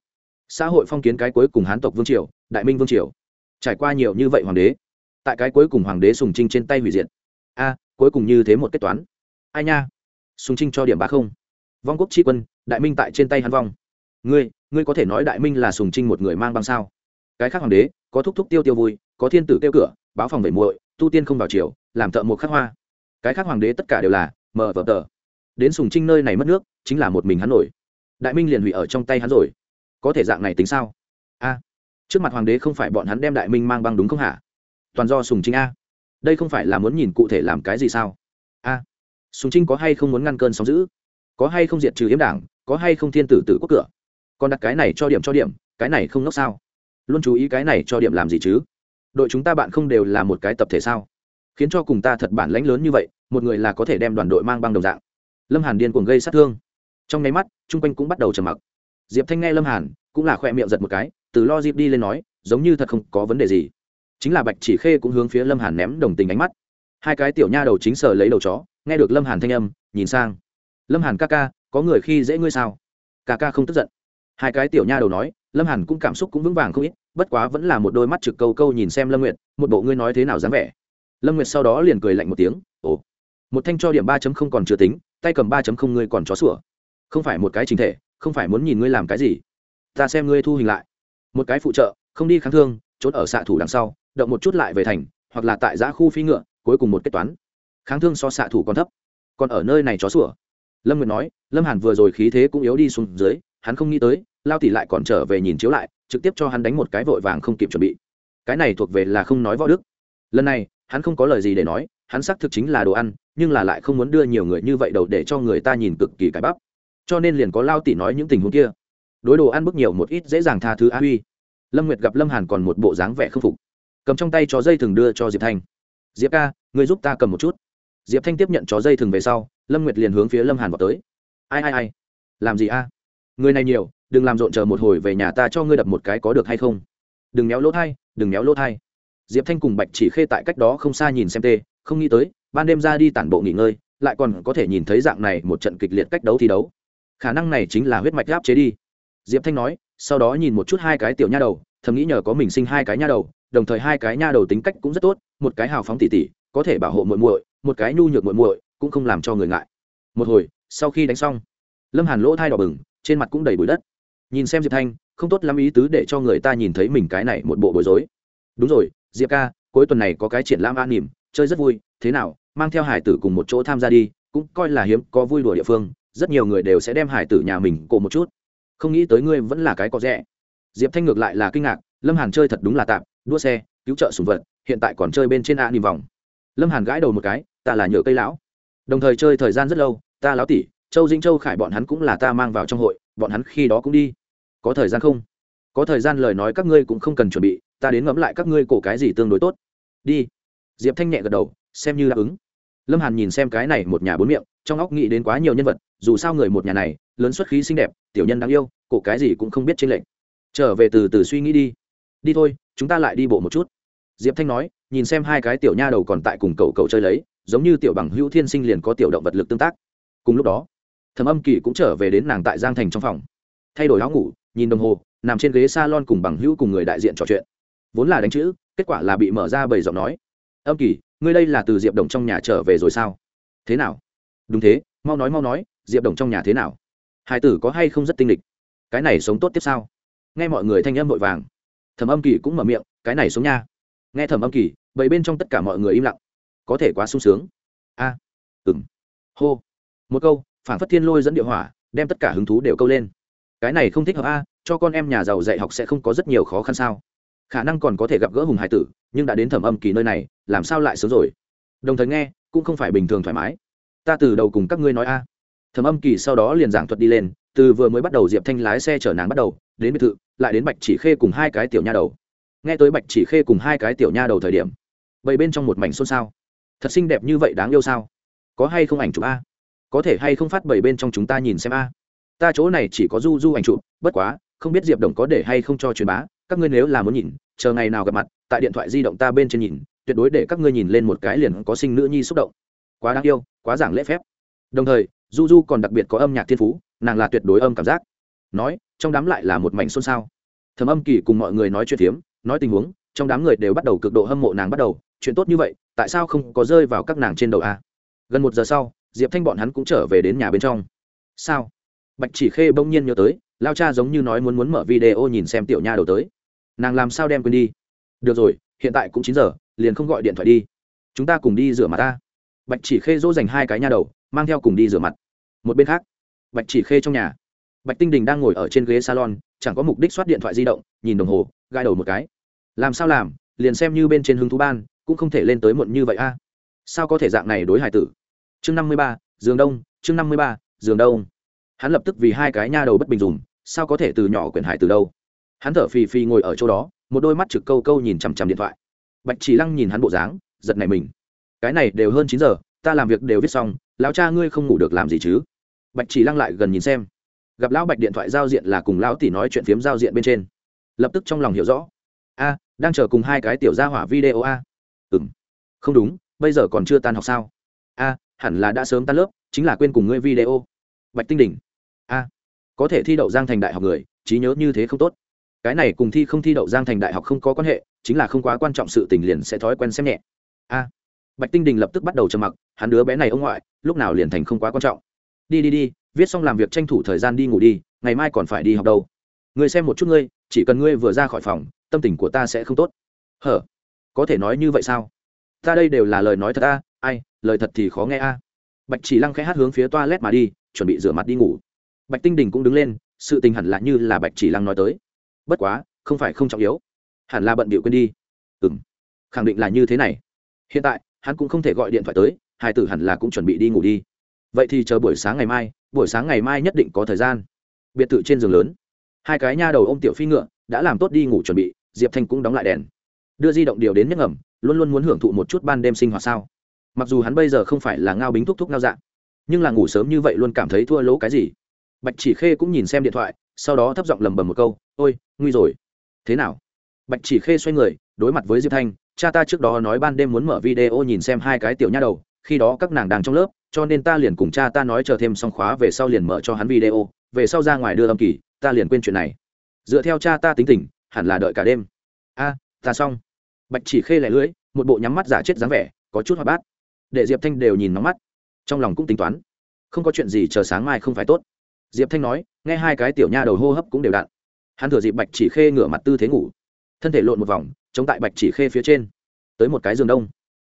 Xã hội phong kiến cái cuối cùng hán tộc vương triều, đại minh vương triều. Trải qua nhiều như vậy hoàng đế, tại cái cuối cùng hoàng đế sùng trinh trên tay hủy diệt. A, cuối cùng như thế một kết toán. Ai nha? Sùng trinh cho điểm ba không. Vong quốc tri quân, đại minh tại trên tay hắn vong. Ngươi ngươi có thể nói đại minh là sùng trinh một người mang băng sao? Cái khác hoàng đế, có thúc thúc tiêu tiêu vui, có thiên tử kêu cửa báo phòng về muội, tu tiên không vào chiều làm thợ một khắc hoa. Cái khác hoàng đế tất cả đều là mờ vờ tờ. Đến sùng trinh nơi này mất nước, chính là một mình hắn nổi. Đại minh liền hủy ở trong tay hắn rồi. Có thể dạng này tính sao? A. Trước mặt hoàng đế không phải bọn hắn đem đại minh mang băng đúng không hả? Toàn do sùng trinh a. Đây không phải là muốn nhìn cụ thể làm cái gì sao? A. Sùng trinh có hay không muốn ngăn cơn sóng giữ có hay không diệt trừ yếm đảng? Có hay không thiên tử tử quốc cửa? Còn đặt cái này cho điểm cho điểm, cái này không nốc sao? Luôn chú ý cái này cho điểm làm gì chứ? Đội chúng ta bạn không đều là một cái tập thể sao? Khiến cho cùng ta thật bản lãnh lớn như vậy, một người là có thể đem đoàn đội mang băng đồng dạng. Lâm hàn điên cuồng gây sát thương. Trong nháy mắt, chung quanh cũng bắt đầu trầm mặc. Diệp thanh nghe lâm hàn, cũng là khoe miệng giật một cái, từ lo dịp đi lên nói, giống như thật không có vấn đề gì. Chính là bạch chỉ khê cũng hướng phía lâm hàn ném đồng tình ánh mắt. Hai cái tiểu nha đầu chính sờ lấy đầu chó, nghe được lâm hàn thanh âm, nhìn sang. Lâm hàn ca ca, có người khi dễ ngươi sao? Ca ca không tức giận. Hai cái tiểu nha đầu nói lâm hàn cũng cảm xúc cũng vững vàng không ít, bất quá vẫn là một đôi mắt trực câu câu nhìn xem lâm nguyệt, một bộ ngươi nói thế nào dám vẻ. Lâm nguyệt sau đó liền cười lạnh một tiếng, ồ, một thanh cho điểm ba không còn chưa tính, tay cầm ba không ngươi còn chó sủa. Không phải một cái chính thể, không phải muốn nhìn ngươi làm cái gì. Ta xem ngươi thu hình lại. Một cái phụ trợ, không đi kháng thương trốn ở xạ thủ đằng sau, động một chút lại về thành, hoặc là tại giã khu phi ngựa, cuối cùng một kết toán. Kháng thương so xạ thủ còn thấp, còn ở nơi này chó sủa. Lâm nguyệt nói, lâm hàn vừa rồi khí thế cũng yếu đi xuống dưới hắn không nghĩ tới, lao tỷ lại còn trở về nhìn chiếu lại, trực tiếp cho hắn đánh một cái vội vàng không kịp chuẩn bị. Cái này thuộc về là không nói võ đức. Lần này, hắn không có lời gì để nói, hắn xác thực chính là đồ ăn, nhưng là lại không muốn đưa nhiều người như vậy đầu để cho người ta nhìn cực kỳ cái bắp. Cho nên liền có lao tỷ nói những tình huống kia. Đối đồ ăn bức nhiều một ít dễ dàng tha thứ a huy. Lâm nguyệt gặp lâm hàn còn một bộ dáng vẻ k phục. Cầm trong tay chó dây thừng đưa cho diệp thanh. Diệp ca, người giúp ta cầm một chút. Diệp thanh tiếp nhận chó dây thừng về sau, lâm nguyệt liền hướng phía lâm hàn vào tới. Ai ai ai? Làm gì a? Người này nhiều, đừng làm rộn chờ một hồi về nhà ta cho ngươi đập một cái có được hay không. Đừng méo lỗ thai, đừng méo lỗ thai. Diệp thanh cùng bạch chỉ khê tại cách đó không xa nhìn xem tê, không nghĩ tới, ban đêm ra đi tản bộ nghỉ ngơi, lại còn có thể nhìn thấy dạng này một trận kịch liệt cách đấu thi đấu. Khả năng này chính là huyết mạch áp chế đi. Diệp thanh nói, sau đó nhìn một chút hai cái tiểu nha đầu, thầm nghĩ nhờ có mình sinh hai cái nha đầu, đồng thời hai cái nha đầu tính cách cũng rất tốt, một cái hào phóng tỉ tỉ, có thể bảo hộ muội muội, một cái nhu nhược muội muội, cũng không làm cho người ngại. Một hồi, sau khi đánh xong, lâm hàn lỗ thai đỏ bừng trên mặt cũng đầy bụi đất. Nhìn xem diệp thanh, không tốt lắm ý tứ để cho người ta nhìn thấy mình cái này một bộ bối rối. Đúng rồi, diệp ca, cuối tuần này có cái triển lãm an nỉm, chơi rất vui, thế nào, mang theo hải tử cùng một chỗ tham gia đi, cũng coi là hiếm, có vui đùa địa phương, rất nhiều người đều sẽ đem hải tử nhà mình cổ một chút. Không nghĩ tới ngươi vẫn là cái có rẻ. Diệp thanh ngược lại là kinh ngạc, lâm hàn chơi thật đúng là tạm, đua xe, cứu trợ sùng vật, hiện tại còn chơi bên trên a nỉm vòng. Lâm hàn gãi đầu một cái, ta là nhựa cây lão. Đồng thời chơi thời gian rất lâu, ta lão tỉ châu dĩnh châu khải bọn hắn cũng là ta mang vào trong hội, bọn hắn khi đó cũng đi. Có thời gian không? Có thời gian lời nói các ngươi cũng không cần chuẩn bị, ta đến ngẫm lại các ngươi cổ cái gì tương đối tốt. Đi. Diệp thanh nhẹ gật đầu, xem như đáp ứng. Lâm hàn nhìn xem cái này một nhà bốn miệng, trong óc nghĩ đến quá nhiều nhân vật, dù sao người một nhà này, lớn xuất khí xinh đẹp, tiểu nhân đáng yêu, cổ cái gì cũng không biết trên lệnh trở về từ từ suy nghĩ đi. Đi thôi, chúng ta lại đi bộ một chút. Diệp thanh nói, nhìn xem hai cái tiểu nha đầu còn tại cùng cậu cậu chơi lấy, giống như tiểu bằng hữu thiên sinh liền có tiểu động vật lực tương tác. Cùng lúc đó thẩm âm kỳ cũng trở về đến nàng tại giang thành trong phòng. Thay đổi áo ngủ nhìn đồng hồ nằm trên ghế s a lon cùng bằng hữu cùng người đại diện trò chuyện. Vốn là đánh chữ kết quả là bị mở ra bảy giọng nói. Âm kỳ ngươi đây là từ diệp đồng trong nhà trở về rồi sao? Thế nào? Đúng thế mau nói mau nói diệp đồng trong nhà thế nào? Hải tử có hay không rất tinh lịch? Cái này sống tốt tiếp sao? Nghe mọi người thanh âm vội vàng. Thẩm âm kỳ cũng mở miệng cái này sống nha. Nghe thẩm âm kỳ bầy bên trong tất cả mọi người im lặng. Có thể quá sung sướng. A à, ừng hô. Một câu phản phất thiên lôi dẫn địa hỏa, đem tất cả hứng thú đều câu lên. Cái này không thích hợp a, cho con em nhà giàu dạy học sẽ không có rất nhiều khó khăn sao? Khả năng còn có thể gặp gỡ hùng hải tử, nhưng đã đến thẩm âm kỳ nơi này, làm sao lại sớm rồi? Đồng thời nghe, cũng không phải bình thường thoải mái. Ta từ đầu cùng các ngươi nói a. Thẩm âm kỳ sau đó liền giảng thuật đi lên, từ vừa mới bắt đầu diệp thanh lái xe chở nàng bắt đầu, đến biệt thự, lại đến bạch chỉ khê cùng hai cái tiểu nha đầu. Nghe tới bạch chỉ khê cùng hai cái tiểu nha đầu thời điểm, bầy bên trong một mảnh xôn xao. Thật xinh đẹp như vậy đáng yêu sao? Có hay không ảnh chụp a? Có thể hay không phát bảy bên trong chúng ta nhìn xem a? Ta chỗ này chỉ có du du ảnh chụp, bất quá, không biết diệp đồng có để hay không cho truyền bá, các ngươi nếu là muốn nhìn, chờ ngày nào gặp mặt, tại điện thoại di động ta bên trên nhìn, tuyệt đối để các ngươi nhìn lên một cái liền có sinh nữ nhi xúc động. Quá đáng yêu, quá giảng lễ phép. Đồng thời, du du còn đặc biệt có âm nhạc thiên phú, nàng là tuyệt đối âm cảm giác. Nói, trong đám lại là một mảnh xôn xao. Thầm âm kỳ cùng mọi người nói chuyện phiếm, nói tình huống, trong đám người đều bắt đầu cực độ hâm mộ nàng bắt đầu, chuyện tốt như vậy, tại sao không có rơi vào các nàng trên đầu a? Gần một giờ sau diệp thanh bọn hắn cũng trở về đến nhà bên trong. Sao? Bạch chỉ khê bỗng nhiên nhớ tới, lao cha giống như nói muốn muốn mở video nhìn xem tiểu nha đầu tới. Nàng làm sao đem quên đi? Được rồi, hiện tại cũng chín giờ, liền không gọi điện thoại đi. Chúng ta cùng đi rửa mặt ta. Bạch chỉ khê dỗ dành hai cái nha đầu, mang theo cùng đi rửa mặt. Một bên khác, bạch chỉ khê trong nhà. Bạch tinh đình đang ngồi ở trên ghế salon, chẳng có mục đích soát điện thoại di động, nhìn đồng hồ gai đầu một cái. Làm sao làm, liền xem như bên trên hứng thú ban, cũng không thể lên tới muộn như vậy a. Sao có thể dạng này đối hải tử? Chương năm mươi ba, giường đông, chương năm mươi ba, giường đông. Hắn lập tức vì hai cái nha đầu bất bình dùng, sao có thể từ nhỏ quyền hải từ đâu? Hắn thở phì phì ngồi ở chỗ đó, một đôi mắt trực câu câu nhìn chằm chằm điện thoại. Bạch chỉ lăng nhìn hắn bộ dáng, giật này mình. Cái này đều hơn chín giờ, ta làm việc đều viết xong, lão cha ngươi không ngủ được làm gì chứ? Bạch chỉ lăng lại gần nhìn xem. Gặp lão bạch điện thoại giao diện là cùng lão tỷ nói chuyện phiếm giao diện bên trên. Lập tức trong lòng hiểu rõ. A, đang chờ cùng hai cái tiểu gia hỏa video a. Ừ m không đúng, bây giờ còn chưa tan học sao? A hẳn là đã sớm tan lớp, chính là quên cùng ngươi video. Bạch tinh đỉnh. A, có thể thi đậu giang thành đại học người, trí nhớ như thế không tốt. Cái này cùng thi không thi đậu giang thành đại học không có quan hệ, chính là không quá quan trọng sự tình liền sẽ thói quen xem nhẹ. A, bạch tinh đình lập tức bắt đầu trầm mặc, hắn đứa bé này ông ngoại, lúc nào liền thành không quá quan trọng. Đi đi đi, viết xong làm việc tranh thủ thời gian đi ngủ đi, ngày mai còn phải đi học đâu. Người xem một chút ngươi, chỉ cần ngươi vừa ra khỏi phòng, tâm tình của ta sẽ không tốt. Hở, có thể nói như vậy sao? Ta đây đều là lời nói thật a ai, lời thật thì khó nghe a. Bạch chỉ lăng khẽ hát hướng phía toa lét mà đi, chuẩn bị rửa mặt đi ngủ. Bạch tinh đình cũng đứng lên, sự tình hẳn là như là bạch chỉ lăng nói tới. Bất quá, không phải không trọng yếu. Hẳn là bận bịu quên đi. Ừ m khẳng định là như thế này. Hiện tại, hắn cũng không thể gọi điện thoại tới, hai tử hẳn là cũng chuẩn bị đi ngủ đi. Vậy thì chờ buổi sáng ngày mai, buổi sáng ngày mai nhất định có thời gian. Biệt thự trên giường lớn. Hai cái nha đầu ô m tiểu phi ngựa, đã làm tốt đi ngủ chuẩn bị, diệp thanh cũng đóng lại đèn. Đưa di động điều đến nhấc ngầm, luôn luôn muốn hưởng thụ một chút ban đêm sinh hoạt sao mặc dù hắn bây giờ không phải là ngao bính thúc thúc ngao dạng nhưng là ngủ sớm như vậy luôn cảm thấy thua lỗ cái gì. Bạch chỉ khê cũng nhìn xem điện thoại, sau đó thấp giọng lầm bầm một câu, ôi, nguy rồi. Thế nào? Bạch chỉ khê xoay người, đối mặt với diệp thanh, cha ta trước đó nói ban đêm muốn mở video nhìn xem hai cái tiểu nha đầu, khi đó các nàng đang trong lớp, cho nên ta liền cùng cha ta nói chờ thêm xong khóa về sau liền mở cho hắn video, về sau ra ngoài đưa âm kỳ, ta liền quên chuyện này. Dựa theo cha ta tính tình, hẳn là đợi cả đêm. A, ta xong. Bạch chỉ khê lẻ lưỡi, một bộ nhắm mắt giả chết dáng vẻ, có chút hoạt bát để diệp thanh đều nhìn nóng mắt trong lòng cũng tính toán không có chuyện gì chờ sáng mai không phải tốt diệp thanh nói nghe hai cái tiểu nha đầu hô hấp cũng đều đặn hắn thừa dịp bạch chỉ khê ngửa mặt tư thế ngủ thân thể lộn một vòng chống tại bạch chỉ khê phía trên tới một cái giường đông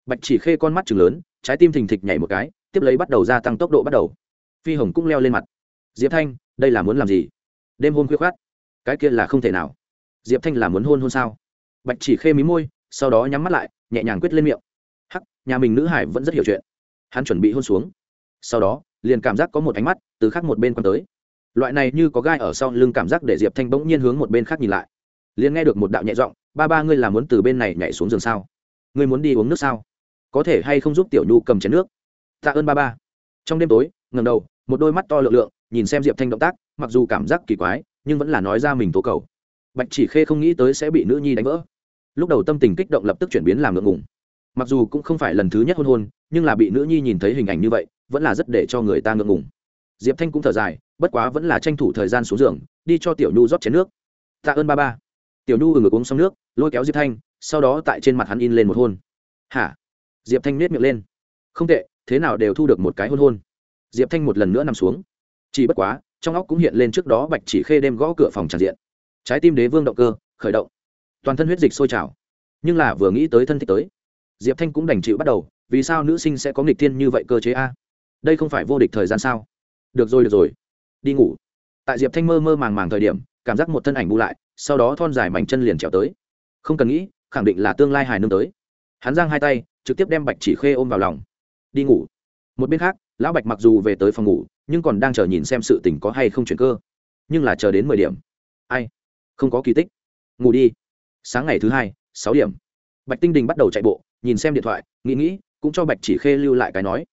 bạch chỉ khê con mắt chừng lớn trái tim thình thịch nhảy một cái tiếp lấy bắt đầu gia tăng tốc độ bắt đầu phi hồng cũng leo lên mặt diệp thanh đây là muốn làm gì đêm hôn khuya khoát cái kia là không thể nào diệp thanh là muốn hôn hôn sao bạch chỉ khê mí môi sau đó nhắm mắt lại nhẹ nhàng quyết lên miệng nhà mình nữ hải vẫn rất hiểu chuyện. Hắn chuẩn bị hôn xuống. Sau đó, liền cảm giác có một ánh mắt từ khác một bên quan tới. Loại này như có gai ở sau lưng cảm giác để diệp thanh bỗng nhiên hướng một bên khác nhìn lại. Liền nghe được một đạo nhẹ giọng, ba ba, ngươi là muốn từ bên này nhảy xuống giường sao? Ngươi muốn đi uống nước sao? Có thể hay không giúp tiểu nhu cầm chén nước? Tạ ơn, ba ba. Trong đêm tối ngầm đầu, một đôi mắt to lượng lượng, nhìn xem diệp thanh động tác, mặc dù cảm giác kỳ quái, nhưng vẫn là nói ra mình tố cầu. Bạch chỉ khê không nghĩ tới sẽ bị nữ nhi đánh vỡ. Lúc đầu tâm tình kích động lập tức chuyển biến làm ngượng ngùng mặc dù cũng không phải lần thứ nhất hôn hôn, nhưng là bị nữ nhi nhìn thấy hình ảnh như vậy, vẫn là rất để cho người ta ngượng ngùng. Diệp thanh cũng thở dài, bất quá vẫn là tranh thủ thời gian xuống giường, đi cho tiểu nhu rót chén nước. Tạ ơn ba ba. Tiểu nhu ừ uống xong nước, lôi kéo diệp thanh, sau đó tại trên mặt hắn in lên một hôn. Hả? Diệp thanh nết miệng lên. Không tệ, thế nào đều thu được một cái hôn hôn. Diệp thanh một lần nữa nằm xuống. Chỉ bất quá, trong óc cũng hiện lên trước đó bạch chỉ khê đêm gõ cửa phòng tràn diện. Trái tim đế vương động cơ, khởi động. Toàn thân huyết dịch sôi trào. Nhưng là vừa nghĩ tới thân thích tới diệp thanh cũng đành chịu bắt đầu, vì sao nữ sinh sẽ có nghịch thiên như vậy cơ chế a? Đây không phải vô địch thời gian sao? Được rồi được rồi. Đi ngủ. Tại diệp thanh mơ mơ màng màng thời điểm, cảm giác một thân ảnh bu lại, sau đó thon dài mảnh chân liền trèo tới. Không cần nghĩ, khẳng định là tương lai hài nương tới. Hắn giang hai tay, trực tiếp đem bạch chỉ khê ôm vào lòng. Đi ngủ. Một bên khác, lão bạch mặc dù về tới phòng ngủ, nhưng còn đang chờ nhìn xem sự tình có hay không chuyển cơ. Nhưng là chờ đến mười điểm. Ai? Không có kỳ tích. Ngủ đi. Sáng ngày thứ hai, sáu điểm. Bạch tinh đình bắt đầu chạy bộ nhìn xem điện thoại, nghĩ nghĩ, cũng cho bạch chỉ khê lưu lại cái nói.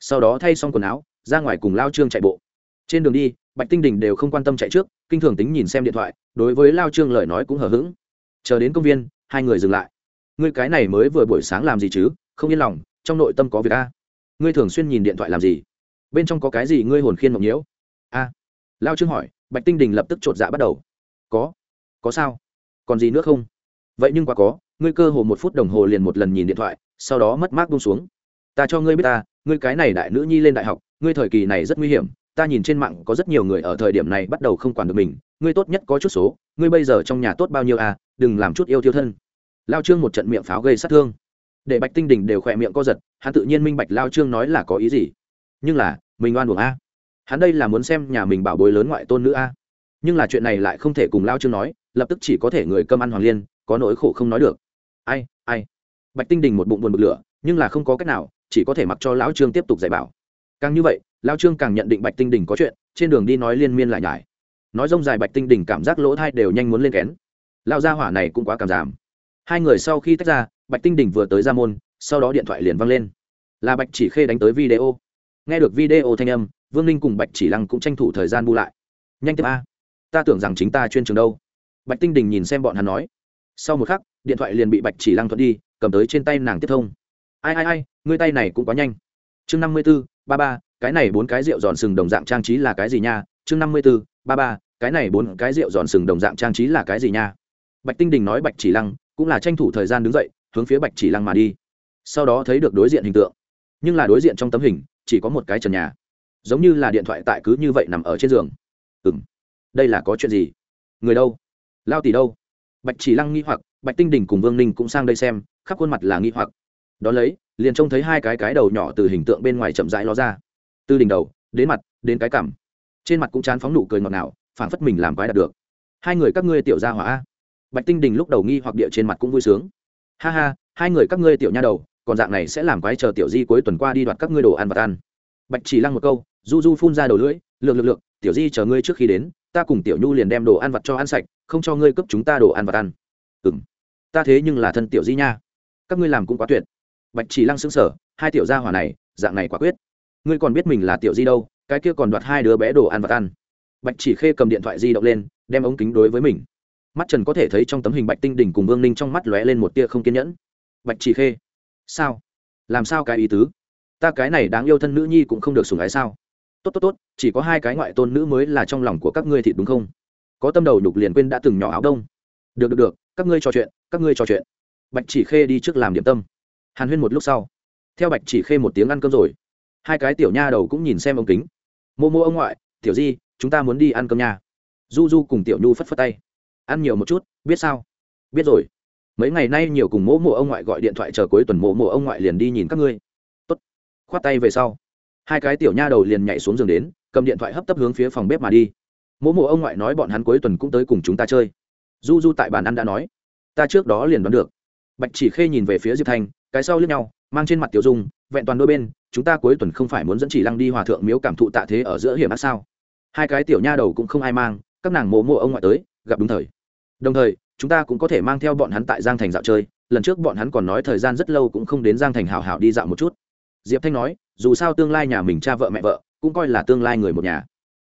Sau đó thay xong quần áo, ra ngoài cùng lao trương chạy bộ. Trên đường đi, bạch tinh đình đều không quan tâm chạy trước, kinh thường tính nhìn xem điện thoại, đối với lao trương lời nói cũng hờ hững. Chờ đến công viên, hai người dừng lại. Ngươi cái này mới vừa buổi sáng làm gì chứ, không yên lòng, trong nội tâm có việc a. Ngươi thường xuyên nhìn điện thoại làm gì? Bên trong có cái gì ngươi hồn khiên mộng nhiễu? A. Lao trương hỏi, bạch tinh đình lập tức chột dạ bắt đầu. Có. Có sao? Còn gì nữa không? Vậy nhưng quá có ngươi cơ hồ một phút đồng hồ liền một lần nhìn điện thoại, sau đó mất mát buông xuống. Ta cho ngươi biết ta, ngươi cái này đại nữ nhi lên đại học, ngươi thời kỳ này rất nguy hiểm, ta nhìn trên mạng có rất nhiều người ở thời điểm này bắt đầu không quản được mình, ngươi tốt nhất có chút số, ngươi bây giờ trong nhà tốt bao nhiêu à đừng làm chút yêu thiêu thân. Lao trương một trận miệng pháo gây sát thương. Để bạch tinh đình đều khỏe miệng co giật, hắn tự nhiên minh bạch lao trương nói là có ý gì. Nhưng là, mình oan buồng a. Hắn đây là muốn xem nhà mình bảo bối lớn ngoại tôn nữ a. Nhưng là chuyện này lại không thể cùng lao trương nói, lập tức chỉ có thể người cơm ăn hoàng liên, có nỗi khổ không nói được ai ai? Bạch tinh đình một bụng buồn bực lửa, nhưng là không có cách nào, chỉ có thể mặc cho lão trương tiếp tục dạy bảo. Càng như vậy, Lão trương càng nhận định bạch tinh đình có chuyện, trên đường đi nói liên miên lại nhải. Nói rông dài bạch tinh đình cảm giác lỗ thai đều nhanh muốn lên kén. Lão gia hỏa này cũng quá cảm giảm. Hai người sau khi tách ra, bạch tinh đình vừa tới ra môn, sau đó điện thoại liền văng lên. Là bạch chỉ khê đánh tới video. Nghe được video thanh âm, vương ninh cùng bạch chỉ lăng cũng tranh thủ thời gian bu lại. Nhanh tiếp a. Ta tưởng rằng chính ta chuyên trường đâu. Bạch tinh đình nhìn xem bọn hắn nói. Sau một khắc điện thoại liền bị bạch chỉ lăng thuận đi, cầm tới trên tay nàng tiếp thông. Ai ai ai, ngươi tay này cũng quá nhanh. Chương năm mươi b ố ba ba, cái này bốn cái rượu giòn sừng đồng dạng trang trí là cái gì nha? Chương năm mươi b ố ba ba, cái này bốn cái rượu giòn sừng đồng dạng trang trí là cái gì nha? Bạch tinh đình nói bạch chỉ lăng, cũng là tranh thủ thời gian đứng dậy, hướng phía bạch chỉ lăng mà đi. Sau đó thấy được đối diện hình tượng. Nhưng là đối diện trong tấm hình, chỉ có một cái trần nhà. Giống như là điện thoại tại cứ như vậy nằm ở trên giường. Ừ m đây là có chuyện gì? Người đâu? Lao tỷ đâu? Bạch chỉ lăng nghi hoặc bạch tinh đình cùng vương ninh cũng sang đây xem, khắp khuôn mặt là nghi hoặc. Đón lấy, liền trông thấy hai cái cái đầu nhỏ từ hình tượng bên ngoài chậm rãi ló ra. Từ đỉnh đầu, đến mặt, đến cái cằm. Trên mặt cũng chán phóng nụ cười ngọt ngào, phảng phất mình làm quái đạt được. Hai người các ngươi tiểu ra hỏa bạch tinh đình lúc đầu nghi hoặc địa trên mặt cũng vui sướng. Ha ha, hai người các ngươi tiểu nha đầu, còn dạng này sẽ làm quái chờ tiểu di cuối tuần qua đi đoạt các ngươi đồ ăn và ăn. Bạch chỉ lăng một câu, du du phun ra đầu lưỡi, lược lược lược, tiểu di chờ ngươi trước khi đến, ta cùng tiểu nhu liền đem đồ ăn vặt cho ăn sạch, không cho ngươi cấp chúng ta đồ ăn vặt ăn ừ m ta thế nhưng là thân tiểu di nha. Các ngươi làm cũng quá tuyệt. Bạch chỉ lăng xứng sở hai tiểu gia hỏa này, dạng này quả quyết. Ngươi còn biết mình là tiểu di đâu, cái kia còn đoạt hai đứa bé đồ ăn vặt ăn. Bạch chỉ khê cầm điện thoại di động lên, đem ống kính đối với mình. Mắt trần có thể thấy trong tấm hình bạch tinh đỉnh cùng vương ninh trong mắt lóe lên một tia không kiên nhẫn. Bạch chỉ khê, sao? Làm sao cái ý tứ? Ta cái này đáng yêu thân nữ nhi cũng không được sùng ái sao? Tốt tốt tốt, chỉ có hai cái ngoại tôn nữ mới là trong lòng của các ngươi thì đúng không? Có tâm đầu đục liền quên đã từng nhỏ áo đông. Được được được các ngươi trò chuyện, các ngươi trò chuyện. Bạch chỉ khê đi trước làm điểm tâm. Hàn huyên một lúc sau, theo bạch chỉ khê một tiếng ăn cơm rồi, hai cái tiểu nha đầu cũng nhìn xem ông kính. Mô mô ông ngoại, tiểu di, chúng ta muốn đi ăn cơm nha. Du du cùng tiểu nhu phất phất tay. Ăn nhiều một chút, biết sao? Biết rồi. Mấy ngày nay nhiều cùng mỗ mộ ông ngoại gọi điện thoại chờ cuối tuần mộ mộ ông ngoại liền đi nhìn các ngươi. Tốt. Khoát tay về sau, hai cái tiểu nha đầu liền nhảy xuống giường đến, cầm điện thoại hấp tấp hướng phía phòng bếp mà đi. Mỗ mộ ông ngoại nói bọn hắn cuối tuần cũng tới cùng chúng ta chơi du du tại bàn ăn đã nói, ta trước đó liền đoán được. Bạch chỉ khê nhìn về phía diệp thanh cái sau lướt nhau, mang trên mặt tiểu dung, vẹn toàn đôi bên, chúng ta cuối tuần không phải muốn dẫn chỉ lăng đi hòa thượng miếu cảm thụ tạ thế ở giữa hiểm ác sao? Hai cái tiểu nha đầu cũng không ai mang, các nàng mộ mộ ông ngoại tới, gặp đúng thời. Đồng thời, chúng ta cũng có thể mang theo bọn hắn tại giang thành dạo chơi, lần trước bọn hắn còn nói thời gian rất lâu cũng không đến giang thành hào hào đi dạo một chút. Diệp thanh nói, dù sao tương lai nhà mình cha vợ mẹ vợ, cũng coi là tương lai người một nhà.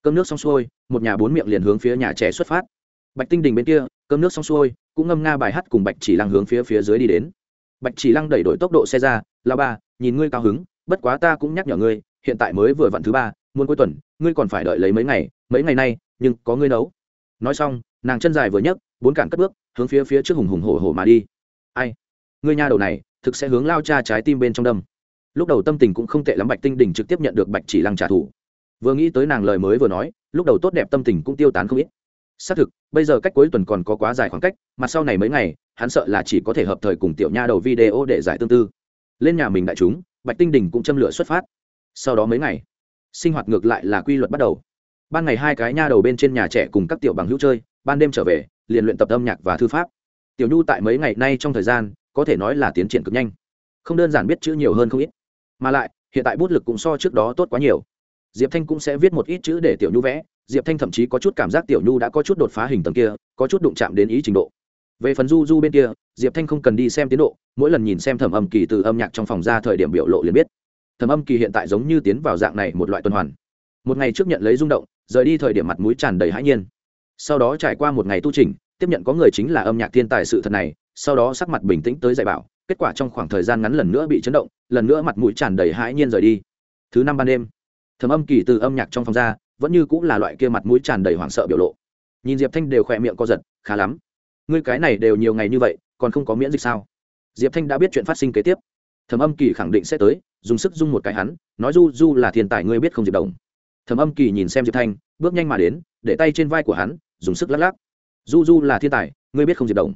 Cơm nước xong xuôi, một nhà bốn miệng liền hướng phía nhà trẻ xuất phát. Bạch tinh đình bên kia cơm nước xong xuôi, cũng ngâm nga bài hát cùng bạch chỉ lăng hướng phía phía dưới đi đến. Bạch chỉ lăng đẩy đổi tốc độ xe ra lao ba nhìn ngươi cao hứng, bất quá ta cũng nhắc nhở ngươi, hiện tại mới vừa vặn thứ ba muôn cuối tuần, ngươi còn phải đợi lấy mấy ngày mấy ngày nay, nhưng có ngươi nấu. Nói xong, nàng chân dài vừa nhấc, bốn cản cất bước, hướng phía phía trước hùng hùng hổ hổ mà đi. Ai, ngươi nha đầu này, thực sẽ hướng lao cha trái tim bên trong đâm. Lúc đầu tâm tình cũng không tệ lắm, bạch tinh đình trực tiếp nhận được bạch chỉ lăng trả thù. Vừa nghĩ tới nàng lời mới vừa nói, lúc đầu tốt đẹp tâm tình cũng tiêu tán không ít xác thực, bây giờ cách cuối tuần còn có quá dài khoảng cách, mà sau này mấy ngày, hắn sợ là chỉ có thể hợp thời cùng tiểu nha đầu video để giải tương tư. Lên nhà mình đại chúng, bạch tinh đình cũng châm lửa xuất phát. Sau đó mấy ngày, sinh hoạt ngược lại là quy luật bắt đầu. Ban ngày hai cái nha đầu bên trên nhà trẻ cùng các tiểu bằng hữu chơi, ban đêm trở về, liền luyện tập âm nhạc và thư pháp. Tiểu nhu tại mấy ngày nay trong thời gian, có thể nói là tiến triển cực nhanh. Không đơn giản biết chữ nhiều hơn không ít, mà lại, hiện tại bút lực cũng so trước đó tốt quá nhiều. Diệp thanh cũng sẽ viết một ít chữ để tiểu nhu vẽ diệp thanh thậm chí có chút cảm giác tiểu nhu đã có chút đột phá hình tầng kia, có chút đụng chạm đến ý trình độ. Về phần du du bên kia, diệp thanh không cần đi xem tiến độ, mỗi lần nhìn xem thẩm âm kỳ từ âm nhạc trong phòng ra thời điểm biểu lộ liền biết. Thẩm âm kỳ hiện tại giống như tiến vào dạng này một loại tuần hoàn. Một ngày trước nhận lấy rung động, rời đi thời điểm mặt mũi tràn đầy hãi nhiên. Sau đó trải qua một ngày tu trình tiếp nhận có người chính là âm nhạc thiên tài sự thật này, sau đó sắc mặt bình tĩnh tới dạy bảo, kết quả trong khoảng thời gian ngắn lần nữa bị chấn động, lần nữa mặt mũi tràn đầy hãi nhiên rời đi. Thứ năm ban đêm, thẩm âm kỳ từ âm nhạc trong phòng ra vẫn như cũng là loại kia mặt mũi tràn đầy hoảng sợ biểu lộ. Nhìn diệp thanh đều khỏe miệng co giật, khá lắm. Ngươi cái này đều nhiều ngày như vậy, còn không có miễn dịch sao? Diệp thanh đã biết chuyện phát sinh kế tiếp. Thẩm âm kỳ khẳng định sẽ tới, dùng sức dung một cái hắn, nói du du là thiên tài ngươi biết không diệp đồng. Thẩm âm kỳ nhìn xem diệp thanh, bước nhanh mà đến, để tay trên vai của hắn, dùng sức lắc lắc. Du du là thiên tài, ngươi biết không diệp đồng?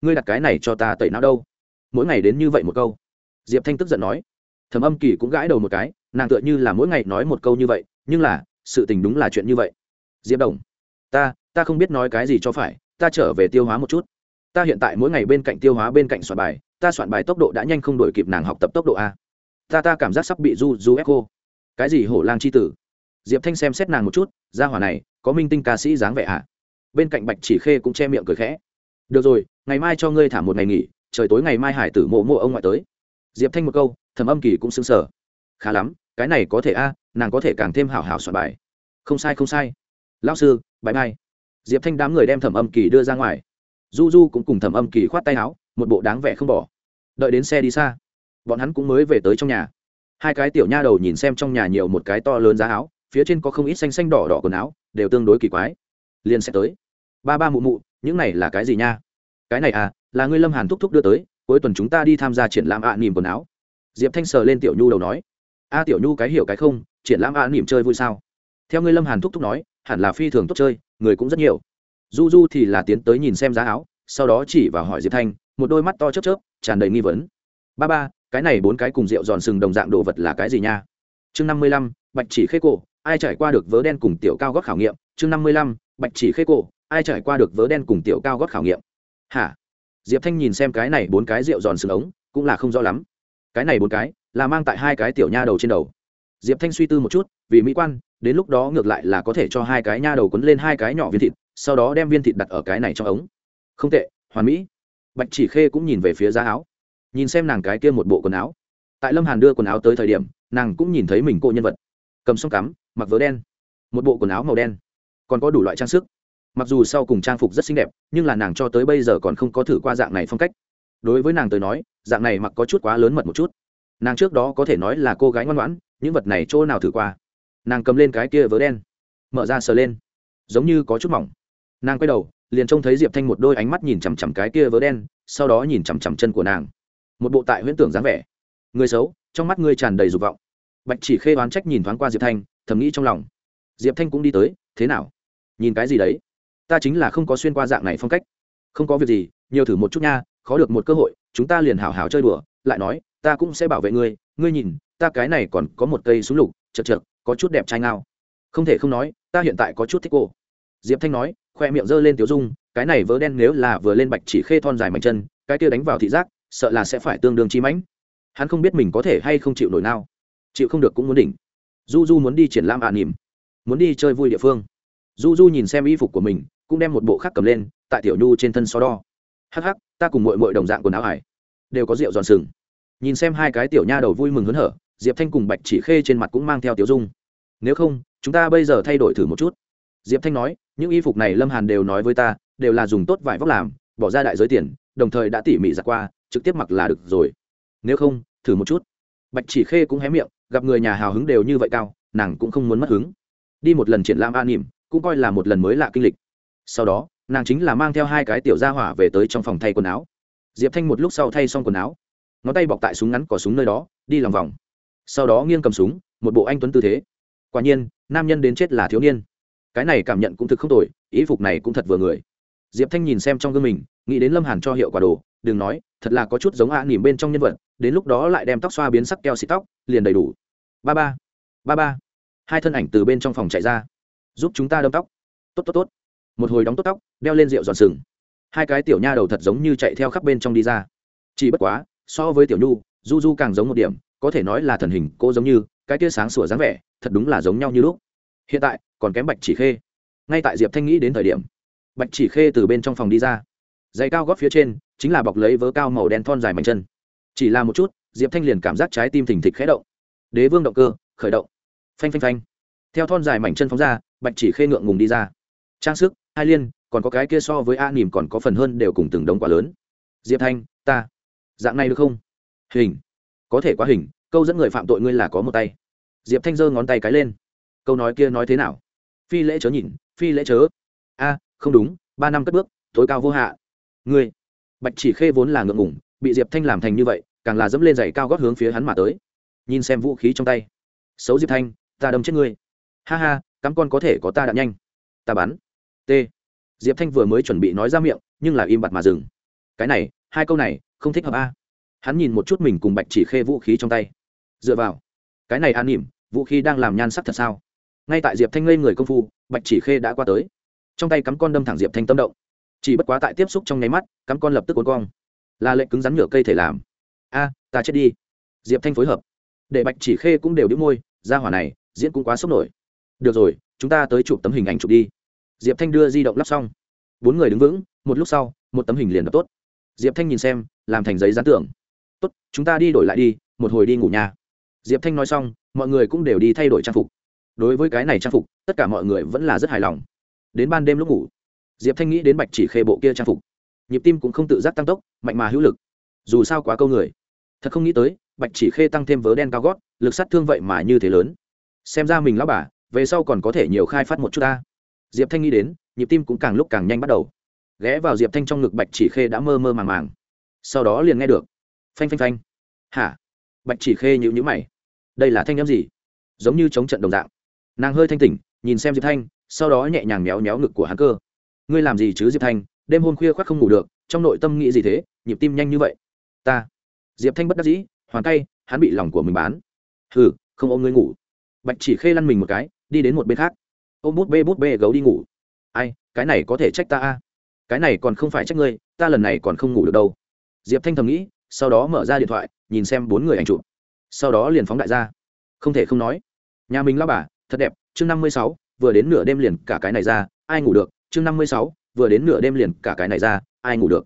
Ngươi đặt cái này cho ta tẩy não đâu? Mỗi ngày đến như vậy một câu. Diệp thanh tức giận nói. Thẩm âm kỳ cũng gãi đầu một cái, nàng tựa như là mỗi ngày nói một câu như vậy, nhưng là sự tình đúng là chuyện như vậy. Diệp đồng, ta ta không biết nói cái gì cho phải, ta trở về tiêu hóa một chút. Ta hiện tại mỗi ngày bên cạnh tiêu hóa bên cạnh soạn bài, ta soạn bài tốc độ đã nhanh không đổi kịp nàng học tập tốc độ a. Ta ta cảm giác sắp bị du du ép cô cái gì hổ lang c h i tử? Diệp thanh xem xét nàng một chút, ra hỏa này, có minh tinh ca sĩ dáng vẻ ạ. À? bên cạnh bạch chỉ khê cũng che miệng cười khẽ. Được rồi, ngày mai cho ngươi thả một ngày nghỉ, trời tối ngày mai hải tử mộ mộ ông ngoại tới. Diệp thanh một câu, thầm âm kỳ cũng xứng sở khá lắm cái này có thể a nàng có thể càng thêm hảo hảo soạn bài. Không sai không sai. Lão sư bãi mai diệp thanh đám người đem thẩm âm kỳ đưa ra ngoài. Du du cũng cùng thẩm âm kỳ khoát tay áo một bộ đáng vẻ không bỏ. Đợi đến xe đi xa bọn hắn cũng mới về tới trong nhà. Hai cái tiểu nha đầu nhìn xem trong nhà nhiều một cái to lớn giá áo phía trên có không ít xanh xanh đỏ đỏ quần áo đều tương đối kỳ quái. Liền sẽ tới. Ba ba mụ mụ những này là cái gì nha? Cái này à là ngươi lâm hàn thúc thúc đưa tới cuối tuần chúng ta đi tham gia triển lãm ạ à, nỉm quần áo. Diệp thanh sờ lên tiểu nhu đầu nói a tiểu nhu cái hiểu cái không, triển lãm a nỉm chơi vui sao? Theo ngươi lâm hàn thúc thúc nói, hẳn là phi thường tốt chơi, người cũng rất nhiều. Du du thì là tiến tới nhìn xem giá áo, sau đó chỉ vào hỏi diệp thanh, một đôi mắt to chớp chớp, tràn đầy nghi vấn. Ba ba, cái này bốn cái cùng rượu giòn sừng đồng dạng đồ vật là cái gì nha? Chương năm mươi lăm, bạch chỉ khê cổ, ai trải qua được vớ đen cùng tiểu cao gót khảo nghiệm? Chương năm mươi lăm, bạch chỉ khê cổ, ai trải qua được vớ đen cùng tiểu cao gót khảo nghiệm? Hả? Diệp thanh nhìn xem cái này bốn cái rượu giòn sừng ống, cũng là không rõ lắm. Cái này bốn cái là mang tại hai cái tiểu nha đầu trên đầu. Diệp thanh suy tư một chút, vì mỹ quan, đến lúc đó ngược lại là có thể cho hai cái nha đầu quấn lên hai cái nhỏ viên thịt, sau đó đem viên thịt đặt ở cái này trong ống. Không tệ, hoàn mỹ. Bạch chỉ khê cũng nhìn về phía giá áo. Nhìn xem nàng cái kia một bộ quần áo. Tại lâm hàn đưa quần áo tới thời điểm, nàng cũng nhìn thấy mình cô nhân vật. Cầm song cắm, mặc vớ đen. Một bộ quần áo màu đen. Còn có đủ loại trang sức. Mặc dù sau cùng trang phục rất xinh đẹp, nhưng là nàng cho tới bây giờ còn không có thử qua dạng này phong cách. Đối với nàng tới nói, dạng này mặc có chút quá lớn mật một chút nàng trước đó có thể nói là cô gái ngoan ngoãn, những vật này chỗ nào thử qua. Nàng cầm lên cái kia vớ đen, mở ra sờ lên, giống như có chút mỏng. Nàng quay đầu, liền trông thấy diệp thanh một đôi ánh mắt nhìn chằm chằm cái kia vớ đen, sau đó nhìn chằm chằm chân của nàng. Một bộ tại huyễn tưởng dáng vẻ. Người xấu, trong mắt ngươi tràn đầy dục vọng. Bạch chỉ khê oán trách nhìn thoáng qua diệp thanh, thầm nghĩ trong lòng. Diệp thanh cũng đi tới, thế nào? Nhìn cái gì đấy? Ta chính là không có xuyên qua dạng này phong cách. Không có việc gì, nhiều thử một chút nha, khó được một cơ hội, chúng ta liền hào hào chơi đùa, lại nói ta cũng sẽ bảo vệ ngươi ngươi nhìn, ta cái này còn có một cây súng lục, chật chật, có chút đẹp trai ngao. Không thể không nói, ta hiện tại có chút thích cô. Diệp thanh nói, khoe miệng g ơ lên tiểu dung, cái này vớ đen nếu là vừa lên bạch chỉ khê thon dài mạnh chân, cái kia đánh vào thị giác, sợ là sẽ phải tương đương chi mãnh. Hắn không biết mình có thể hay không chịu nổi nào. Chịu không được cũng muốn đỉnh. Du du muốn đi triển lãm ạ à nỉm. Muốn đi chơi vui địa phương. Du du nhìn xem y phục của mình, cũng đem một bộ khác cầm lên, tại tiểu nhu trên thân so đo. Hắc hắc, ta cùng mội mội đồng dạng quần áo hải. Đều có rượu giòn sừng nhìn xem hai cái tiểu nha đầu vui mừng hớn hở, diệp thanh cùng bạch chỉ khê trên mặt cũng mang theo tiểu dung. Nếu không, chúng ta bây giờ thay đổi thử một chút. Diệp thanh nói, những y phục này lâm hàn đều nói với ta, đều là dùng tốt vải vóc làm, bỏ ra đại giới tiền, đồng thời đã tỉ mỉ giặt qua, trực tiếp mặc là được rồi. Nếu không, thử một chút. Bạch chỉ khê cũng hé miệng, gặp người nhà hào hứng đều như vậy cao, nàng cũng không muốn mất hứng. Đi một lần triển lãm an nỉm, cũng coi là một lần mới lạ kinh lịch. Sau đó, nàng chính là mang theo hai cái tiểu gia hỏa về tới trong phòng thay quần áo. Diệp thanh một lúc sau thay xong quần áo ngón tay bọc tại súng ngắn cỏ súng nơi đó, đi lòng vòng. Sau đó nghiêng cầm súng, một bộ anh tuấn tư thế. Quả nhiên, nam nhân đến chết là thiếu niên. Cái này cảm nhận cũng thực không tồi, ý phục này cũng thật vừa người. Diệp thanh nhìn xem trong gương mình, nghĩ đến lâm hàn cho hiệu quả đồ, đừng nói, thật là có chút giống ạ à nỉm bên trong nhân vật, đến lúc đó lại đem tóc xoa biến sắc keo xịt tóc, liền đầy đủ. Ba ba ba ba. Hai thân ảnh từ bên trong phòng chạy ra. Giúp chúng ta đâm tóc. Tốt tốt tốt. Một hồi đóng tốt tóc, đeo lên rượu giòn sừng. Hai cái tiểu nha đầu thật giống như chạy theo khắp bên trong đi ra. Chỉ bất quá so với tiểu nhu, du du càng giống một điểm, có thể nói là thần hình cô giống như, cái tia sáng sủa dáng vẻ, thật đúng là giống nhau như lúc. Hiện tại, còn kém bạch chỉ khê. Ngay tại diệp thanh nghĩ đến thời điểm, bạch chỉ khê từ bên trong phòng đi ra. Giày cao gót phía trên, chính là bọc lấy vớ cao màu đen thon dài mảnh chân. Chỉ là một chút, diệp thanh liền cảm giác trái tim thình thịch khẽ động. Đế vương động cơ, khởi động. Phanh phanh phanh. Theo thon dài mảnh chân phóng ra, bạch chỉ khê ngượng ngùng đi ra. Trang sức, hai liên, còn có cái kia so với a nỉm còn có phần hơn đều cùng từng đống quả lớn. Diệp thanh, ta dạng này được không? Hình. Có thể quá hình, câu dẫn người phạm tội ngươi là có một tay. Diệp thanh giơ ngón tay cái lên. Câu nói kia nói thế nào? Phi lễ chớ nhìn, phi lễ chớ. A, không đúng, ba năm cất bước, tối cao vô hạ. Ngươi. Bạch chỉ khê vốn là ngượng ngủng bị diệp thanh làm thành như vậy, càng là dẫm lên giày cao gót hướng phía hắn mà tới. Nhìn xem vũ khí trong tay. Xấu diệp thanh, ta đâm chết ngươi. Ha ha, cắm con có thể có ta đạn nhanh. Ta bắn. T. Diệp thanh vừa mới chuẩn bị nói ra miệng, nhưng là im bặt mà dừng. Cái này, hai câu này không thích hợp a. Hắn nhìn một chút mình cùng bạch chỉ khê vũ khí trong tay. Dựa vào. Cái này an nỉm, vũ khí đang làm nhan sắc thật sao? Ngay tại diệp thanh ngây người công phu, bạch chỉ khê đã qua tới. Trong tay cắm con đâm thẳng diệp thanh tâm động. Chỉ bất quá tại tiếp xúc trong nháy mắt, cắm con lập tức cuốn cong. Là lệnh cứng rắn nhựa cây thể làm. A, ta chết đi. Diệp thanh phối hợp. Để bạch chỉ khê cũng đều đĩu môi, ra hỏa này, diễn cũng quá sốc nổi. Được rồi, chúng ta tới chụp tấm hình ảnh chụp đi. Diệp thanh đưa di động lắp xong. Bốn người đứng vững, một lúc sau, một tấm hình liền đập tốt diệp thanh nhìn xem, làm thành giấy gián tưởng tốt, chúng ta đi đổi lại đi, một hồi đi ngủ nhà. Diệp thanh nói xong, mọi người cũng đều đi thay đổi trang phục. Đối với cái này trang phục, tất cả mọi người vẫn là rất hài lòng. Đến ban đêm lúc ngủ, diệp thanh nghĩ đến bạch chỉ khê bộ kia trang phục. Nhịp tim cũng không tự giác tăng tốc, mạnh mà hữu lực. Dù sao quá câu người. Thật không nghĩ tới, bạch chỉ khê tăng thêm vớ đen cao gót, lực sát thương vậy mà như thế lớn. Xem ra mình lão bà, về sau còn có thể nhiều khai phát một chút ta. Diệp thanh nghĩ đến, nhịp tim cũng càng lúc càng nhanh bắt đầu ghé vào diệp thanh trong ngực bạch chỉ khê đã mơ mơ màng màng. Sau đó liền nghe được. Phanh phanh phanh. Hả? Bạch chỉ khê nhữ nhữ mày. Đây là thanh â m gì? Giống như chống trận đồng dạng. Nàng hơi thanh tỉnh, nhìn xem diệp thanh, sau đó nhẹ nhàng méo méo ngực của hắn cơ. Ngươi làm gì chứ, diệp thanh? Đêm hôm khuya khoác không ngủ được, trong nội tâm nghĩ gì thế? Nhịp tim nhanh như vậy. Ta. Diệp thanh bất đắc dĩ, hoàn tay, hắn bị lòng của mình bán. Hừ, không ôm ngươi ngủ. Bạch chỉ khê lăn mình một cái, đi đến một bên khác. Ôm bút bê bút bê gấu đi ngủ. Ai, cái này có thể trách ta a? Cái này còn không phải trách ngươi, ta lần này còn không ngủ được đâu. Diệp thanh thầm nghĩ, sau đó mở ra điện thoại, nhìn xem bốn người ảnh chụp. Sau đó liền phóng đại ra không thể không nói, nhà mình lao bà, thật đẹp, chương năm mươi sáu, vừa đến nửa đêm liền cả cái này ra, ai ngủ được, chương năm mươi sáu, vừa đến nửa đêm liền cả cái này ra, ai ngủ được.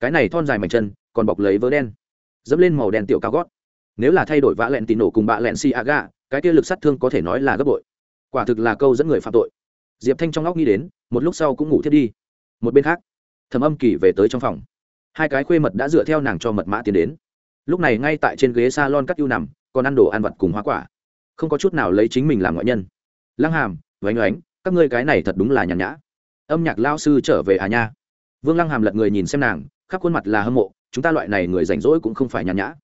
Cái này thon dài mảnh chân, còn bọc lấy vớ đen, dẫm lên màu đen tiểu cao gót. Nếu là thay đổi vã lẹn tì nổ cùng bạ lẹn si aga cái kia lực sát thương có thể nói là gấp bội. Quả thực là câu dẫn người phạm tội. Diệp thanh trong óc nghĩ đến, một lúc sau cũng ngủ thiết đi một bên khác thầm âm kỳ về tới trong phòng. Hai cái khuê mật đã dựa theo nàng cho mật mã tiến đến. Lúc này ngay tại trên ghế s a lon cắt ưu nằm, còn ăn đồ ăn vặt cùng hoa quả. Không có chút nào lấy chính mình làm ngoại nhân. Lăng hàm vánh oánh, các ngươi cái này thật đúng là nhàn nhã. Âm nhạc lao sư trở về à nha. Vương lăng hàm lật người nhìn xem nàng, khắp khuôn mặt là hâm mộ, chúng ta loại này người rảnh rỗi cũng không phải nhàn nhã.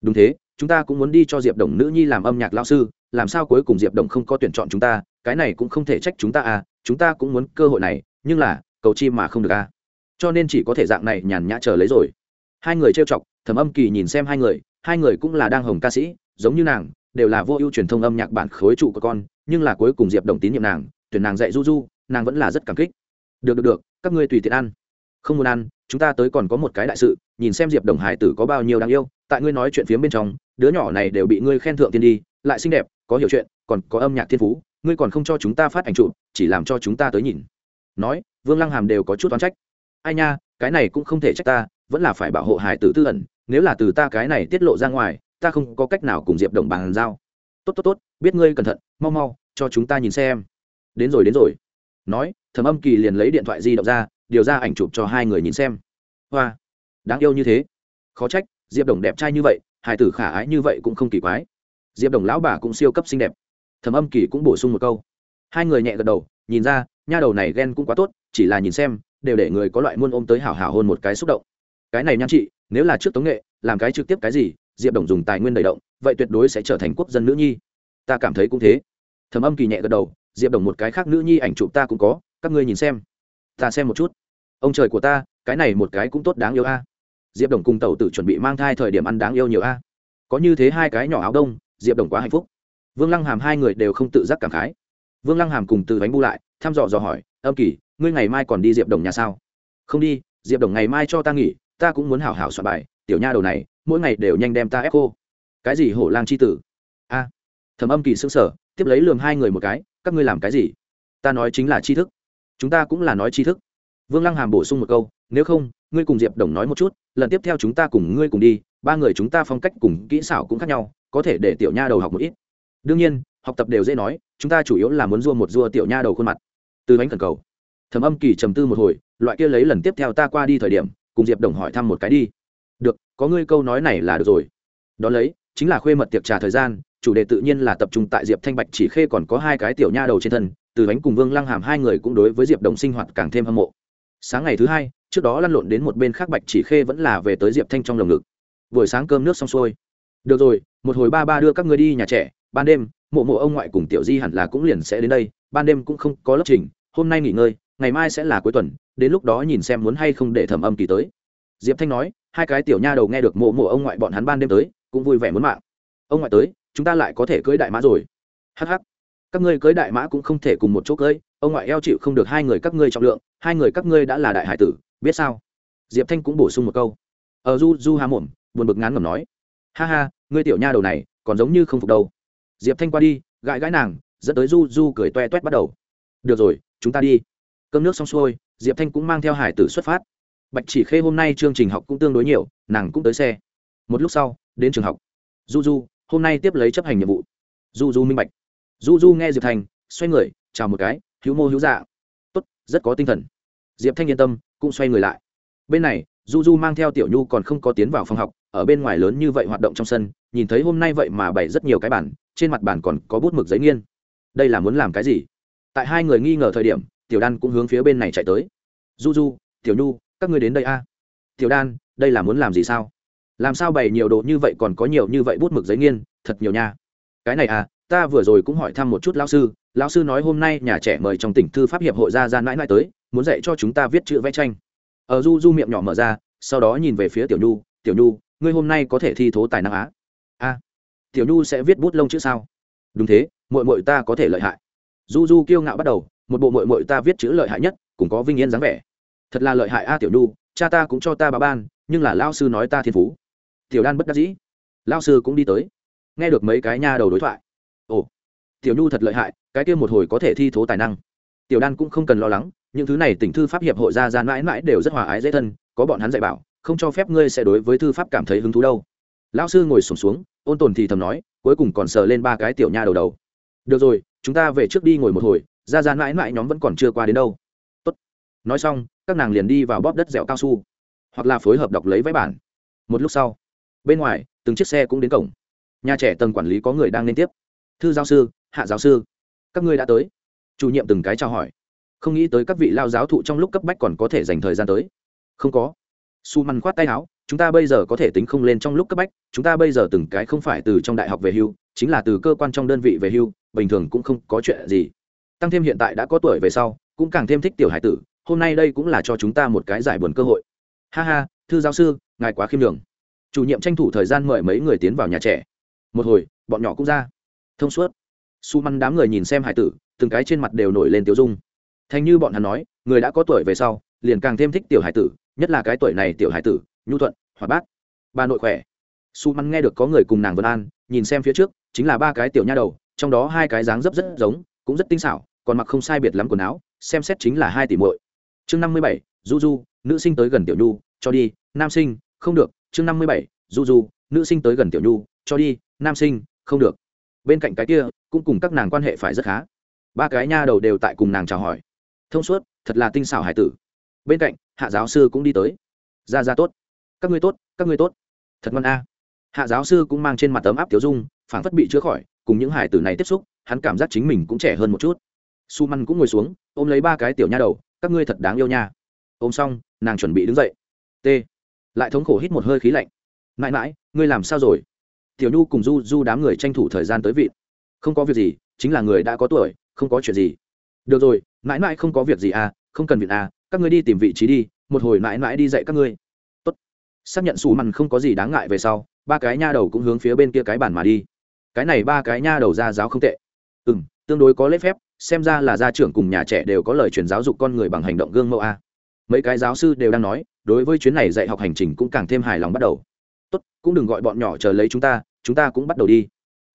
Đúng thế, chúng ta cũng muốn đi cho diệp đồng nữ nhi làm âm nhạc lao sư, làm sao cuối cùng diệp đồng không có tuyển chọn chúng ta, cái này cũng không thể trách chúng ta à chúng ta cũng muốn cơ hội này, nhưng là cầu chi mà không được à cho nên chỉ có thể dạng này nhàn nhã chờ lấy rồi. Hai người trêu chọc, thẩm âm kỳ nhìn xem hai người hai người cũng là đang hồng ca sĩ, giống như nàng, đều là vô ưu truyền thông âm nhạc bản khối trụ của con, nhưng là cuối cùng diệp đồng tín nhiệm nàng, tuyển nàng dạy du du, nàng vẫn là rất cảm kích. Được được được, các ngươi tùy tiện ăn. Không muốn ăn, chúng ta tới còn có một cái đại sự, nhìn xem diệp đồng hải tử có bao nhiêu đáng yêu, tại ngươi nói chuyện phía bên trong, đứa nhỏ này đều bị ngươi khen thượng tiên đi, lại xinh đẹp, có hiểu chuyện, còn có âm nhạc thiên phú, ngươi còn không cho chúng ta phát ảnh chụp, chỉ làm cho chúng ta tới nhìn. Nói vương lăng hàm đều có chút oán trách. Ai nha, cái này cũng không thể trách ta, vẫn là phải bảo hộ hải tử tư ẩn, nếu là từ ta cái này tiết lộ ra ngoài, ta không có cách nào cùng diệp đồng bàn giao. Tốt tốt tốt, biết ngươi cẩn thận, mau mau, cho chúng ta nhìn xem. Đến rồi đến rồi. Nói, thẩm âm kỳ liền lấy điện thoại di động ra, điều ra ảnh chụp cho hai người nhìn xem. Hoa, đáng yêu như thế. Khó trách, diệp đồng đẹp trai như vậy hải tử khả ái như vậy cũng không kỳ quái. Diệp đồng lão bà cũng siêu cấp xinh đẹp. Thẩm âm kỳ cũng bổ sung một câu. Hai người nhẹ gật đầu, nhìn ra nha đầu này ghen cũng quá tốt, chỉ là nhìn xem, đều để người có loại muôn ôm tới hảo hảo hơn một cái xúc động. Cái này nhan chị, nếu là trước tống nghệ, làm cái trực tiếp cái gì, diệp đồng dùng tài nguyên đầy động, vậy tuyệt đối sẽ trở thành quốc dân nữ nhi. Ta cảm thấy cũng thế. Thẩm âm kỳ nhẹ gật đầu, diệp đồng một cái khác nữ nhi ảnh chụp ta cũng có, các ngươi nhìn xem. Ta xem một chút. Ông trời của ta, cái này một cái cũng tốt đáng yêu a. Diệp đồng cùng tàu tử chuẩn bị mang thai thời điểm ăn đáng yêu nhiều a. Có như thế hai cái nhỏ áo đông, diệp đồng quá hạnh phúc. Vương lăng hàm hai người đều không tự giác cảm khái. Vương lăng hàm cùng từ bánh bu lại thăm dò dò hỏi, âm kỳ, ngươi ngày mai còn đi diệp đồng nhà sao? Không đi, diệp đồng ngày mai cho ta nghỉ, ta cũng muốn hảo hảo soạn bài, tiểu nha đầu này, mỗi ngày đều nhanh đem ta ép cô cái gì hổ lang c h i tử? A. Thầm âm kỳ xứng sở tiếp lấy lường hai người một cái, các ngươi làm cái gì? Ta nói chính là tri thức. Chúng ta cũng là nói tri thức. Vương lăng hàm bổ sung một câu, nếu không, ngươi cùng diệp đồng nói một chút, lần tiếp theo chúng ta cùng ngươi cùng đi, ba người chúng ta phong cách cùng kỹ xảo cũng khác nhau, có thể để tiểu nha đầu học một ít. Đương nhiên, học tập đều dễ nói, chúng ta chủ yếu là muốn dua một dua tiểu nha đầu khuôn mặt từ bánh cần cầu. Thầm âm kỳ trầm tư một hồi, loại kia lấy lần tiếp theo ta qua đi thời điểm, cùng diệp đồng hỏi thăm một cái đi. Được, có ngươi câu nói này là được rồi. Đ ó lấy, chính là khuê mật tiệc trà thời gian, chủ đề tự nhiên là tập trung tại diệp thanh bạch chỉ khê còn có hai cái tiểu nha đầu trên thân, từ bánh cùng vương lăng hàm hai người cũng đối với diệp đồng sinh hoạt càng thêm hâm mộ. Sáng ngày thứ hai, trước đó lăn lộn đến một bên khác bạch chỉ khê vẫn là về tới diệp thanh trong lồng ngực. Buổi sáng cơm nước xong xuôi. Được rồi, một hồi ba ba đưa các người đi nhà trẻ, ban đêm, mộ mộ ông ngoại cùng tiểu di hẳn là cũng liền sẽ đến đây ban đêm cũng không có lớp trình, hôm nay nghỉ ngơi, ngày mai sẽ là cuối tuần, đến lúc đó nhìn xem muốn hay không để thẩm âm kỳ tới. Diệp thanh nói, hai cái tiểu nha đầu nghe được mộ mộ ông ngoại bọn hắn ban đêm tới, cũng vui vẻ muốn mạng. Ông ngoại tới, chúng ta lại có thể cưới đại mã rồi. Hh các ngươi cưới đại mã cũng không thể cùng một chỗ cưới, ông ngoại eo chịu không được hai người các ngươi trọng lượng, hai người các ngươi đã là đại hải tử, biết sao? Diệp thanh cũng bổ sung một câu. Ở du du hà mồm, buồn bực ngán ngẩm nói, ha ha, ngươi tiểu nha đầu này, còn giống như không phục đâu. Diệp thanh qua đi, gãi gãi nàng dẫn tới du du cười toe toét bắt đầu. Được rồi, chúng ta đi. Cơm nước xong xuôi, diệp thanh cũng mang theo hải tử xuất phát. Bạch chỉ khê hôm nay chương trình học cũng tương đối nhiều, nàng cũng tới xe. Một lúc sau, đến trường học. Du du, hôm nay tiếp lấy chấp hành nhiệm vụ. Du du minh bạch. Du du nghe diệp thanh, xoay người, chào một cái, hữu mô hữu dạ. Tốt, rất có tinh thần. Diệp thanh yên tâm, cũng xoay người lại. Bên này, du du mang theo tiểu nhu còn không có tiến vào phòng học, ở bên ngoài lớn như vậy hoạt động trong sân, nhìn thấy hôm nay vậy mà bày rất nhiều cái bản trên mặt bản còn có bút mực giấy nghiên đây là muốn làm cái gì? Tại hai người nghi ngờ thời điểm, tiểu đan cũng hướng phía bên này chạy tới. Du du, tiểu nhu, các ngươi đến đây a. Tiểu đan, đây là muốn làm gì sao? Làm sao bày nhiều đồ như vậy còn có nhiều như vậy bút mực giấy nghiên, thật nhiều nha. Cái này à ta vừa rồi cũng hỏi thăm một chút lão sư lão sư nói hôm nay nhà trẻ mời trong tỉnh thư pháp hiệp hội ra ra mãi mãi tới, muốn dạy cho chúng ta viết chữ vẽ tranh. Ở du du miệng nhỏ mở ra, sau đó nhìn về phía tiểu nhu tiểu nhu, ngươi hôm nay có thể thi thố tài năng á? A. Tiểu nhu sẽ viết bút lông chữ sao? Đúng thế mội mội ta có thể lợi hại. Du du kiêu ngạo bắt đầu một bộ mội mội ta viết chữ lợi hại nhất cũng có vinh yên dáng vẻ. Thật là lợi hại a tiểu nhu cha ta cũng cho ta bà ban nhưng là lao sư nói ta thiên phú. Tiểu đan bất đắc dĩ. Lao sư cũng đi tới. Nghe được mấy cái nha đầu đối thoại. Ồ tiểu nhu thật lợi hại cái kia một hồi có thể thi thố tài năng. Tiểu đan cũng không cần lo lắng những thứ này tỉnh thư pháp hiệp hội ra gian mãi mãi đều rất hòa ái dễ thân có bọn hắn dạy bảo không cho phép ngươi sẽ đối với thư pháp cảm thấy hứng thú đâu. Lão sư ngồi sùng xuống, xuống ôn tồn thì thầm nói cuối cùng còn sờ lên ba cái tiểu nha đầu đầu được rồi, chúng ta về trước đi ngồi một hồi, ra ra mãi mãi nhóm vẫn còn chưa qua đến đâu. Tốt. nói xong, các nàng liền đi vào bóp đất dẻo cao su, hoặc là phối hợp đọc lấy váy bản. Một lúc sau, bên ngoài, từng chiếc xe cũng đến cổng. Nhà trẻ tầng quản lý có người đang liên tiếp. Thư giáo sư, hạ giáo sư, các ngươi đã tới. Chủ nhiệm từng cái chào hỏi. Không nghĩ tới các vị lao giáo thụ trong lúc cấp bách còn có thể dành thời gian tới. Không có. Su măn khoát tay áo, chúng ta bây giờ có thể tính không lên trong lúc cấp bách, chúng ta bây giờ từng cái không phải từ trong đại học về hưu chính là từ cơ quan trong đơn vị về hưu, bình thường cũng không có chuyện gì. Tăng thêm hiện tại đã có tuổi về sau, cũng càng thêm thích tiểu hải tử, hôm nay đây cũng là cho chúng ta một cái giải buồn cơ hội. Ha ha, thư giáo sư, ngài quá khiêm đường chủ nhiệm tranh thủ thời gian mời mấy người tiến vào nhà trẻ. Một hồi, bọn nhỏ cũng ra. Thông suốt. Su măn đám người nhìn xem hải tử, từng cái trên mặt đều nổi lên tiêu dung. Thành như bọn hắn nói, người đã có tuổi về sau, liền càng thêm thích tiểu hải tử, nhất là cái tuổi này tiểu hải tử, nhu thuận, hoạt bát. Bà nội khỏe. Su măn nghe được có người cùng nàng vân an, nhìn xem phía trước chính là ba cái tiểu nha đầu, trong đó hai cái dáng dấp rất giống, cũng rất tinh xảo, còn mặc không sai biệt lắm quần áo, xem xét chính là hai tỷ muội. Chương năm mươi bảy, du du, nữ sinh tới gần tiểu nhu, cho đi, nam sinh, không được. Chương năm mươi bảy, du du, nữ sinh tới gần tiểu nhu, cho đi, nam sinh, không được. Bên cạnh cái kia, cũng cùng các nàng quan hệ phải rất khá. Ba cái nha đầu đều tại cùng nàng chào hỏi. Thông suốt, thật là tinh xảo hải tử. Bên cạnh, hạ giáo sư cũng đi tới. Ra ra tốt. Các ngươi tốt, các ngươi tốt. Thật ngon a. Hạ giáo sư cũng mang trên mặt tấm áp tiểu dung phản phất bị chữa khỏi, cùng những hải tử này tiếp xúc, hắn cảm giác chính mình cũng trẻ hơn một chút. Su măn cũng ngồi xuống, ôm lấy ba cái tiểu nha đầu, các ngươi thật đáng yêu nha. Ôm xong, nàng chuẩn bị đứng dậy. T. Lại thống khổ hít một hơi khí lạnh. Mãi mãi, ngươi làm sao rồi? Tiểu nhu cùng du du đám người tranh thủ thời gian tới vị không có việc gì, chính là người đã có tuổi, không có chuyện gì. Được rồi, mãi mãi không có việc gì à không cần việc à các ngươi đi tìm vị trí đi, một hồi mãi mãi đi dạy các ngươi. Tốt. xác nhận xù mằn không có gì đáng ngại về sau, ba cái nha đầu cũng hướng phía bên kia cái bàn mà đi cái này ba cái nha đầu ra giáo không tệ. Ừ m tương đối có lễ phép, xem ra là gia trưởng cùng nhà trẻ đều có lời truyền giáo dục con người bằng hành động gương mẫu a. Mấy cái giáo sư đều đang nói, đối với chuyến này dạy học hành trình cũng càng thêm hài lòng bắt đầu. Tốt, cũng đừng gọi bọn nhỏ chờ lấy chúng ta chúng ta cũng bắt đầu đi.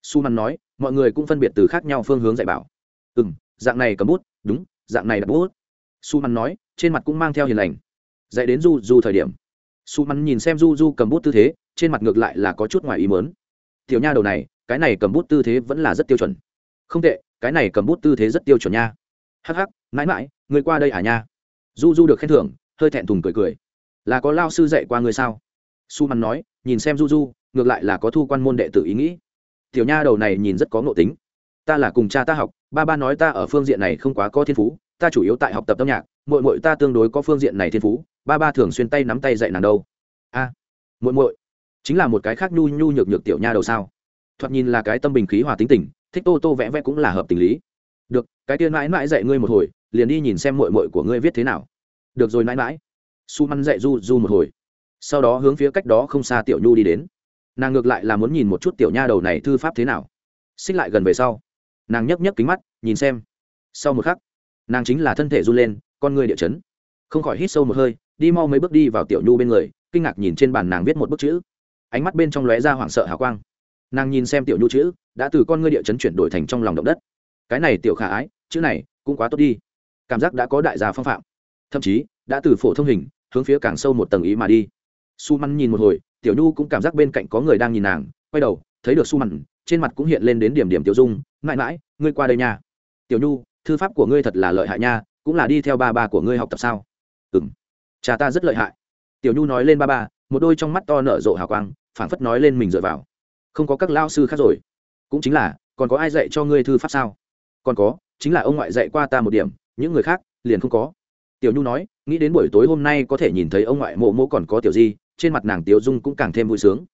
Su măn nói, mọi người cũng phân biệt từ khác nhau phương hướng dạy bảo. Ừ m dạng này cầm bút, đúng, dạng này đặt bút. Su măn nói, trên mặt cũng mang theo hiền lành. Dạy đến du du thời điểm. Su măn nhìn xem du du cầm bút tư thế, trên mặt ngược lại là có chút ngoài ý mớn tiểu nha đầu này cái này cầm bút tư thế vẫn là rất tiêu chuẩn. Không tệ cái này cầm bút tư thế rất tiêu chuẩn nha. Hắc hắc mãi mãi người qua đây à nha. Du du được khen thưởng hơi thẹn thùng cười cười. Là có lao sư dạy qua người sao? Su mắn nói nhìn xem du du ngược lại là có thu quan môn đệ tử ý nghĩ. Tiểu nha đầu này nhìn rất có ngộ tính. Ta là cùng cha ta học ba ba nói ta ở phương diện này không quá có thiên phú ta chủ yếu tại học tập âm nhạc mội mội ta tương đối có phương diện này thiên phú ba ba thường xuyên tay nắm tay dạy nàng đâu. A à, mội mội chính là một cái khác nhu nhu nhược nhược tiểu nha đầu sao? Thoạt nhìn là cái tâm bình khí hòa tính tình, thích tô tô vẽ vẽ cũng là hợp tình lý. Được, cái tiên mãi mãi dạy ngươi một hồi, liền đi nhìn xem mội mội của ngươi viết thế nào. Được rồi mãi mãi. Su măn dạy du du một hồi. Sau đó hướng phía cách đó không xa tiểu nhu đi đến. Nàng ngược lại là muốn nhìn một chút tiểu nha đầu này thư pháp thế nào. Xích lại gần về sau. Nàng nhấc nhấc kính mắt, nhìn xem. Sau một khắc, nàng chính là thân thể run lên, con người địa chấn. Không khỏi hít sâu một hơi, đi mau mấy bước đi vào tiểu nhu bên người, kinh ngạc nhìn trên bàn nàng viết một bức chữ. Ánh mắt bên trong lóe ra hoảng sợ hào quang nàng nhìn xem tiểu nhu chữ, đã từ con ngươi địa chấn chuyển đổi thành trong lòng động đất. Cái này tiểu khả ái, chữ này cũng quá tốt đi. Cảm giác đã có đại gia phong phạm. Thậm chí, đã từ phổ thông hình, hướng phía càng sâu một tầng ý mà đi. Su măn nhìn một hồi, tiểu nhu cũng cảm giác bên cạnh có người đang nhìn nàng, quay đầu, thấy được su măn trên mặt cũng hiện lên đến điểm điểm tiểu dung, mãi mãi, ngươi qua đây nha. Tiểu nhu, thư pháp của ngươi thật là lợi hại nha, cũng là đi theo ba ba của ngươi học tập sao? Ừ m cha ta rất lợi hại. Tiểu nhu nói lên ba ba, một đôi trong mắt to nở rộ hào quang, phảng phất nói lên mình dựa vào không có các lao sư khác rồi. Cũng chính là, còn có ai dạy cho ngươi thư pháp sao? Còn có, chính là ông ngoại dạy qua ta một điểm, những người khác, liền không có. Tiểu nhu nói, nghĩ đến buổi tối hôm nay có thể nhìn thấy ông ngoại mộ mộ còn có tiểu di, trên mặt nàng tiểu dung cũng càng thêm vui sướng.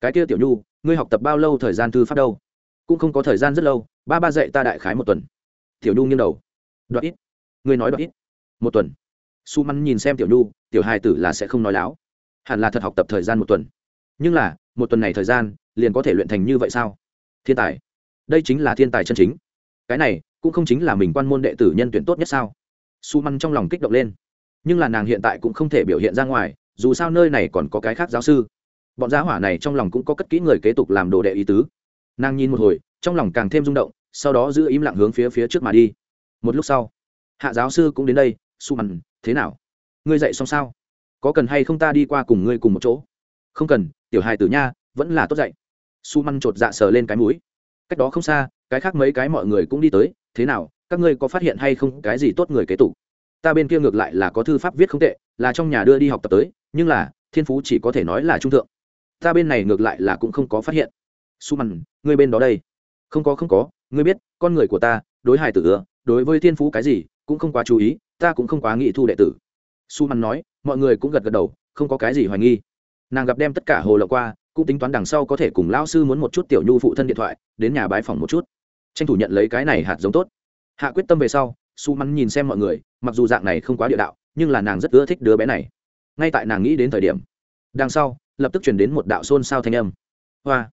Cái kia tiểu nhu, ngươi học tập bao lâu thời gian thư pháp đâu? Cũng không có thời gian rất lâu, ba ba dạy ta đại khái một tuần. Tiểu nhu nghiêng đầu. Đoạn ít. Ngươi nói đoạn ít. Một tuần. Su mắn nhìn xem tiểu nhu, tiểu hai tử là sẽ không nói láo. Hẳn là thật học tập thời gian một tuần. Nhưng là một tuần này thời gian, liền có thể luyện thành như vậy sao? Thiên tài. Đây chính là thiên tài chân chính. Cái này, cũng không chính là mình quan môn đệ tử nhân tuyển tốt nhất sao? Su măn trong lòng kích động lên. Nhưng là nàng hiện tại cũng không thể biểu hiện ra ngoài, dù sao nơi này còn có cái khác giáo sư. Bọn giá hỏa này trong lòng cũng có cất kỹ người kế tục làm đồ đệ ý tứ. Nàng nhìn một hồi, trong lòng càng thêm rung động, sau đó giữ im lặng hướng phía phía trước mà đi. Một lúc sau, hạ giáo sư cũng đến đây, su măng thế nào? Ngươi dậy xong sao? Có cần hay không ta đi qua cùng ngươi cùng một chỗ? Không cần, tiểu hài tử nha, vẫn là tốt dậy su măn chột dạ sờ lên cái mũi. Cách đó không xa, cái khác mấy cái mọi người cũng đi tới, thế nào, các ngươi có phát hiện hay không cái gì tốt người kế tục? Ta bên kia ngược lại là có thư pháp viết không tệ, là trong nhà đưa đi học tập tới, nhưng là, thiên phú chỉ có thể nói là trung thượng. Ta bên này ngược lại là cũng không có phát hiện. Su mằn ngươi bên đó đây. Không có không có, ngươi biết, con người của ta, đối hài tử ưa, đối với thiên phú cái gì, cũng không quá chú ý, ta cũng không quá nghĩ thu đệ tử. Su mằn nói, mọi người cũng gật gật đầu, không có cái gì hoài nghi nàng gặp đem tất cả hồ lộ qua, cũng tính toán đằng sau có thể cùng lão sư muốn một chút tiểu nhu phụ thân điện thoại, đến nhà bái phòng một chút. Tranh thủ nhận lấy cái này hạt giống tốt. Hạ quyết tâm về sau, su mắn nhìn xem mọi người, mặc dù dạng này không quá địa đạo, nhưng là nàng rất ưa thích đứa bé này. Ngay tại nàng nghĩ đến thời điểm, đằng sau, lập tức chuyển đến một đạo xôn xao thanh âm. Hoa,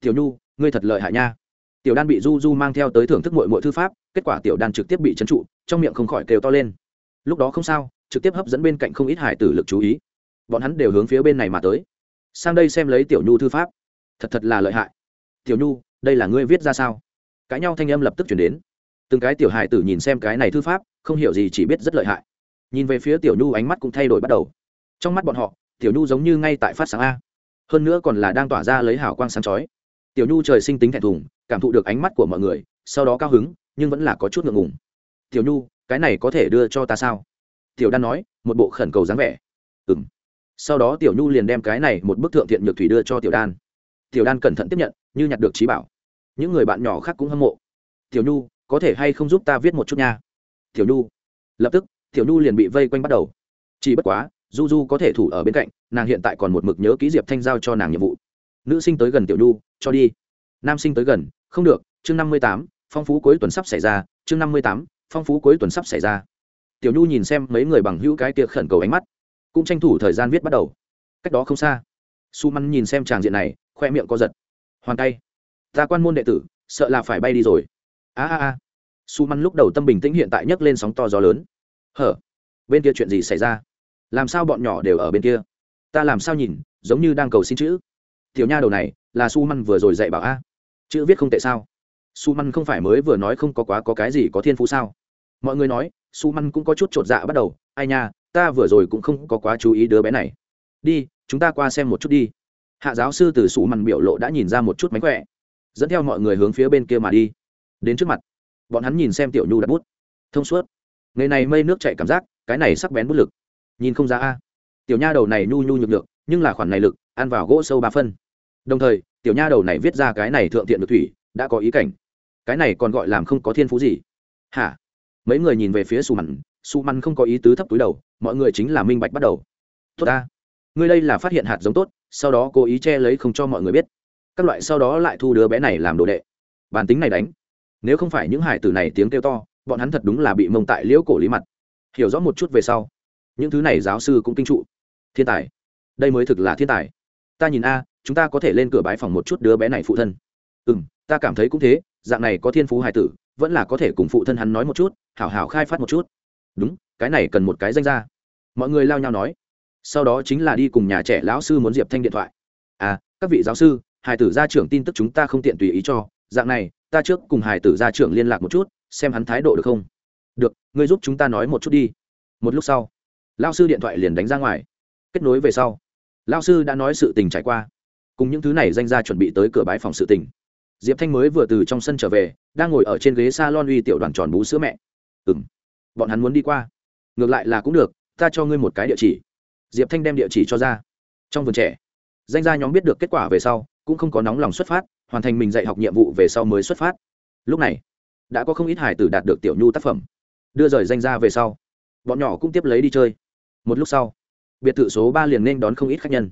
tiểu nhu, ngươi thật lợi hại nha. Tiểu đan bị du du mang theo tới thưởng thức mội mội thư pháp, kết quả tiểu đan trực tiếp bị trấn trụ, trong miệng không khỏi kêu to lên. Lúc đó không sao, trực tiếp hấp dẫn bên cạnh không ít hải tử lực chú ý bọn hắn đều hướng phía bên này mà tới. Sang đây xem lấy tiểu nhu thư pháp. Thật thật là lợi hại. Tiểu nhu, đây là ngươi viết ra sao? Cãi nhau thanh âm lập tức chuyển đến. Từng cái tiểu hài tử nhìn xem cái này thư pháp, không hiểu gì chỉ biết rất lợi hại. Nhìn về phía tiểu nhu ánh mắt cũng thay đổi bắt đầu. Trong mắt bọn họ, tiểu nhu giống như ngay tại phát sáng a. Hơn nữa còn là đang tỏa ra lấy hào quang sáng chói. Tiểu nhu trời sinh tính thẹn thùng, cảm thụ được ánh mắt của mọi người, sau đó cao hứng, nhưng vẫn là có chút ngượng ngùng. Tiểu nhu, cái này có thể đưa cho ta sao? Tiểu đan nói, một bộ khẩn cầu dáng vẻ. Ừng sau đó tiểu nhu liền đem cái này một bức thượng thiện nhược thủy đưa cho tiểu đan. Tiểu đan cẩn thận tiếp nhận, như nhặt được trí bảo. Những người bạn nhỏ khác cũng hâm mộ. Tiểu nhu, có thể hay không giúp ta viết một chút nha? Tiểu nhu. Lập tức, tiểu nhu liền bị vây quanh bắt đầu. Chỉ bất quá, du du có thể thủ ở bên cạnh, nàng hiện tại còn một mực nhớ ký diệp thanh giao cho nàng nhiệm vụ. Nữ sinh tới gần tiểu nhu, cho đi. Nam sinh tới gần, không được, chương năm mươi tám, phong phú cuối tuần sắp xảy ra, chương năm mươi tám, phong phú cuối tuần sắp xảy ra. Tiểu nhu nhìn xem mấy người bằng hữu cái tiệc khẩn cầu ánh mắt cũng tranh thủ thời gian viết bắt đầu. Cách đó không xa su măn nhìn xem tràng diện này, khoe miệng có giật. Hoàn tay. Ta quan môn đệ tử, sợ là phải bay đi rồi. A a a. Su măn lúc đầu tâm bình tĩnh hiện tại nhấc lên sóng to gió lớn. Hở, bên kia chuyện gì xảy ra? Làm sao bọn nhỏ đều ở bên kia? Ta làm sao nhìn, giống như đang cầu xin chữ. Tiểu nha đầu này, là su măn vừa rồi dạy bảo a. Chữ viết không tệ sao? Su măn không phải mới vừa nói không có quá có cái gì có thiên phú sao? Mọi người nói su măn cũng có chút t r ộ t dạ bắt đầu. Ai nha ta vừa rồi cũng không có quá chú ý đứa bé này. Đi, chúng ta qua xem một chút đi. Hạ giáo sư từ sủ mằn biểu lộ đã nhìn ra một chút mánh khỏe, dẫn theo mọi người hướng phía bên kia mà đi. Đến trước mặt, bọn hắn nhìn xem tiểu nhu đặt bút. Thông suốt. Ngày này mây nước chạy cảm giác, cái này sắc bén bút lực. Nhìn không ra a. Tiểu nha đầu này nhu nhu nhược được nhưng là khoản này lực, ăn vào gỗ sâu ba phân. Đồng thời, tiểu nha đầu này viết ra cái này thượng thiện được thủy, đã có ý cảnh. Cái này còn gọi làm không có thiên phú gì. Hả? Mấy người nhìn về phía su mặn su mặn không có ý tứ thấp túi đầu mọi người chính là minh bạch bắt đầu. Tốt ta. Ngươi đây là phát hiện hạt giống tốt, sau đó cố ý che lấy không cho mọi người biết. Các loại sau đó lại thu đứa bé này làm đồ đệ. Bản tính này đánh. Nếu không phải những hải tử này tiếng kêu to, bọn hắn thật đúng là bị mông tại liễu cổ lý mặt. Hiểu rõ một chút về sau, những thứ này giáo sư cũng kinh trụ. Thiên tài. Đây mới thực là thiên tài. Ta nhìn a, chúng ta có thể lên cửa bái phòng một chút đứa bé này phụ thân. Ừ m ta cảm thấy cũng thế, dạng này có thiên phú hải tử, vẫn là có thể cùng phụ thân hắn nói một chút, hảo hảo khai phát một chút. Đúng cái này cần một cái danh ra mọi người lao nhau nói. Sau đó chính là đi cùng nhà trẻ lão sư muốn diệp thanh điện thoại. À các vị giáo sư, hải tử gia trưởng tin tức chúng ta không tiện tùy ý cho. Dạng này, ta trước cùng hải tử gia trưởng liên lạc một chút, xem hắn thái độ được không. Được, ngươi giúp chúng ta nói một chút đi. Một lúc sau lao sư điện thoại liền đánh ra ngoài. Kết nối về sau lao sư đã nói sự tình trải qua. Cùng những thứ này danh ra chuẩn bị tới cửa bái phòng sự tình. Diệp thanh mới vừa từ trong sân trở về, đang ngồi ở trên ghế s a lon uy tiểu đoàn tròn bú sữa mẹ. Ừ m bọn hắn muốn đi qua ngược lại là cũng được, ta cho ngươi một cái địa chỉ. Diệp thanh đem địa chỉ cho ra. Trong vườn trẻ, danh gia nhóm biết được kết quả về sau, cũng không có nóng lòng xuất phát, hoàn thành mình dạy học nhiệm vụ về sau mới xuất phát. Lúc này, đã có không ít hải tử đạt được tiểu nhu tác phẩm. Đưa rời danh gia về sau, bọn nhỏ cũng tiếp lấy đi chơi. Một lúc sau, biệt thự số ba liền nên đón không ít khách nhân.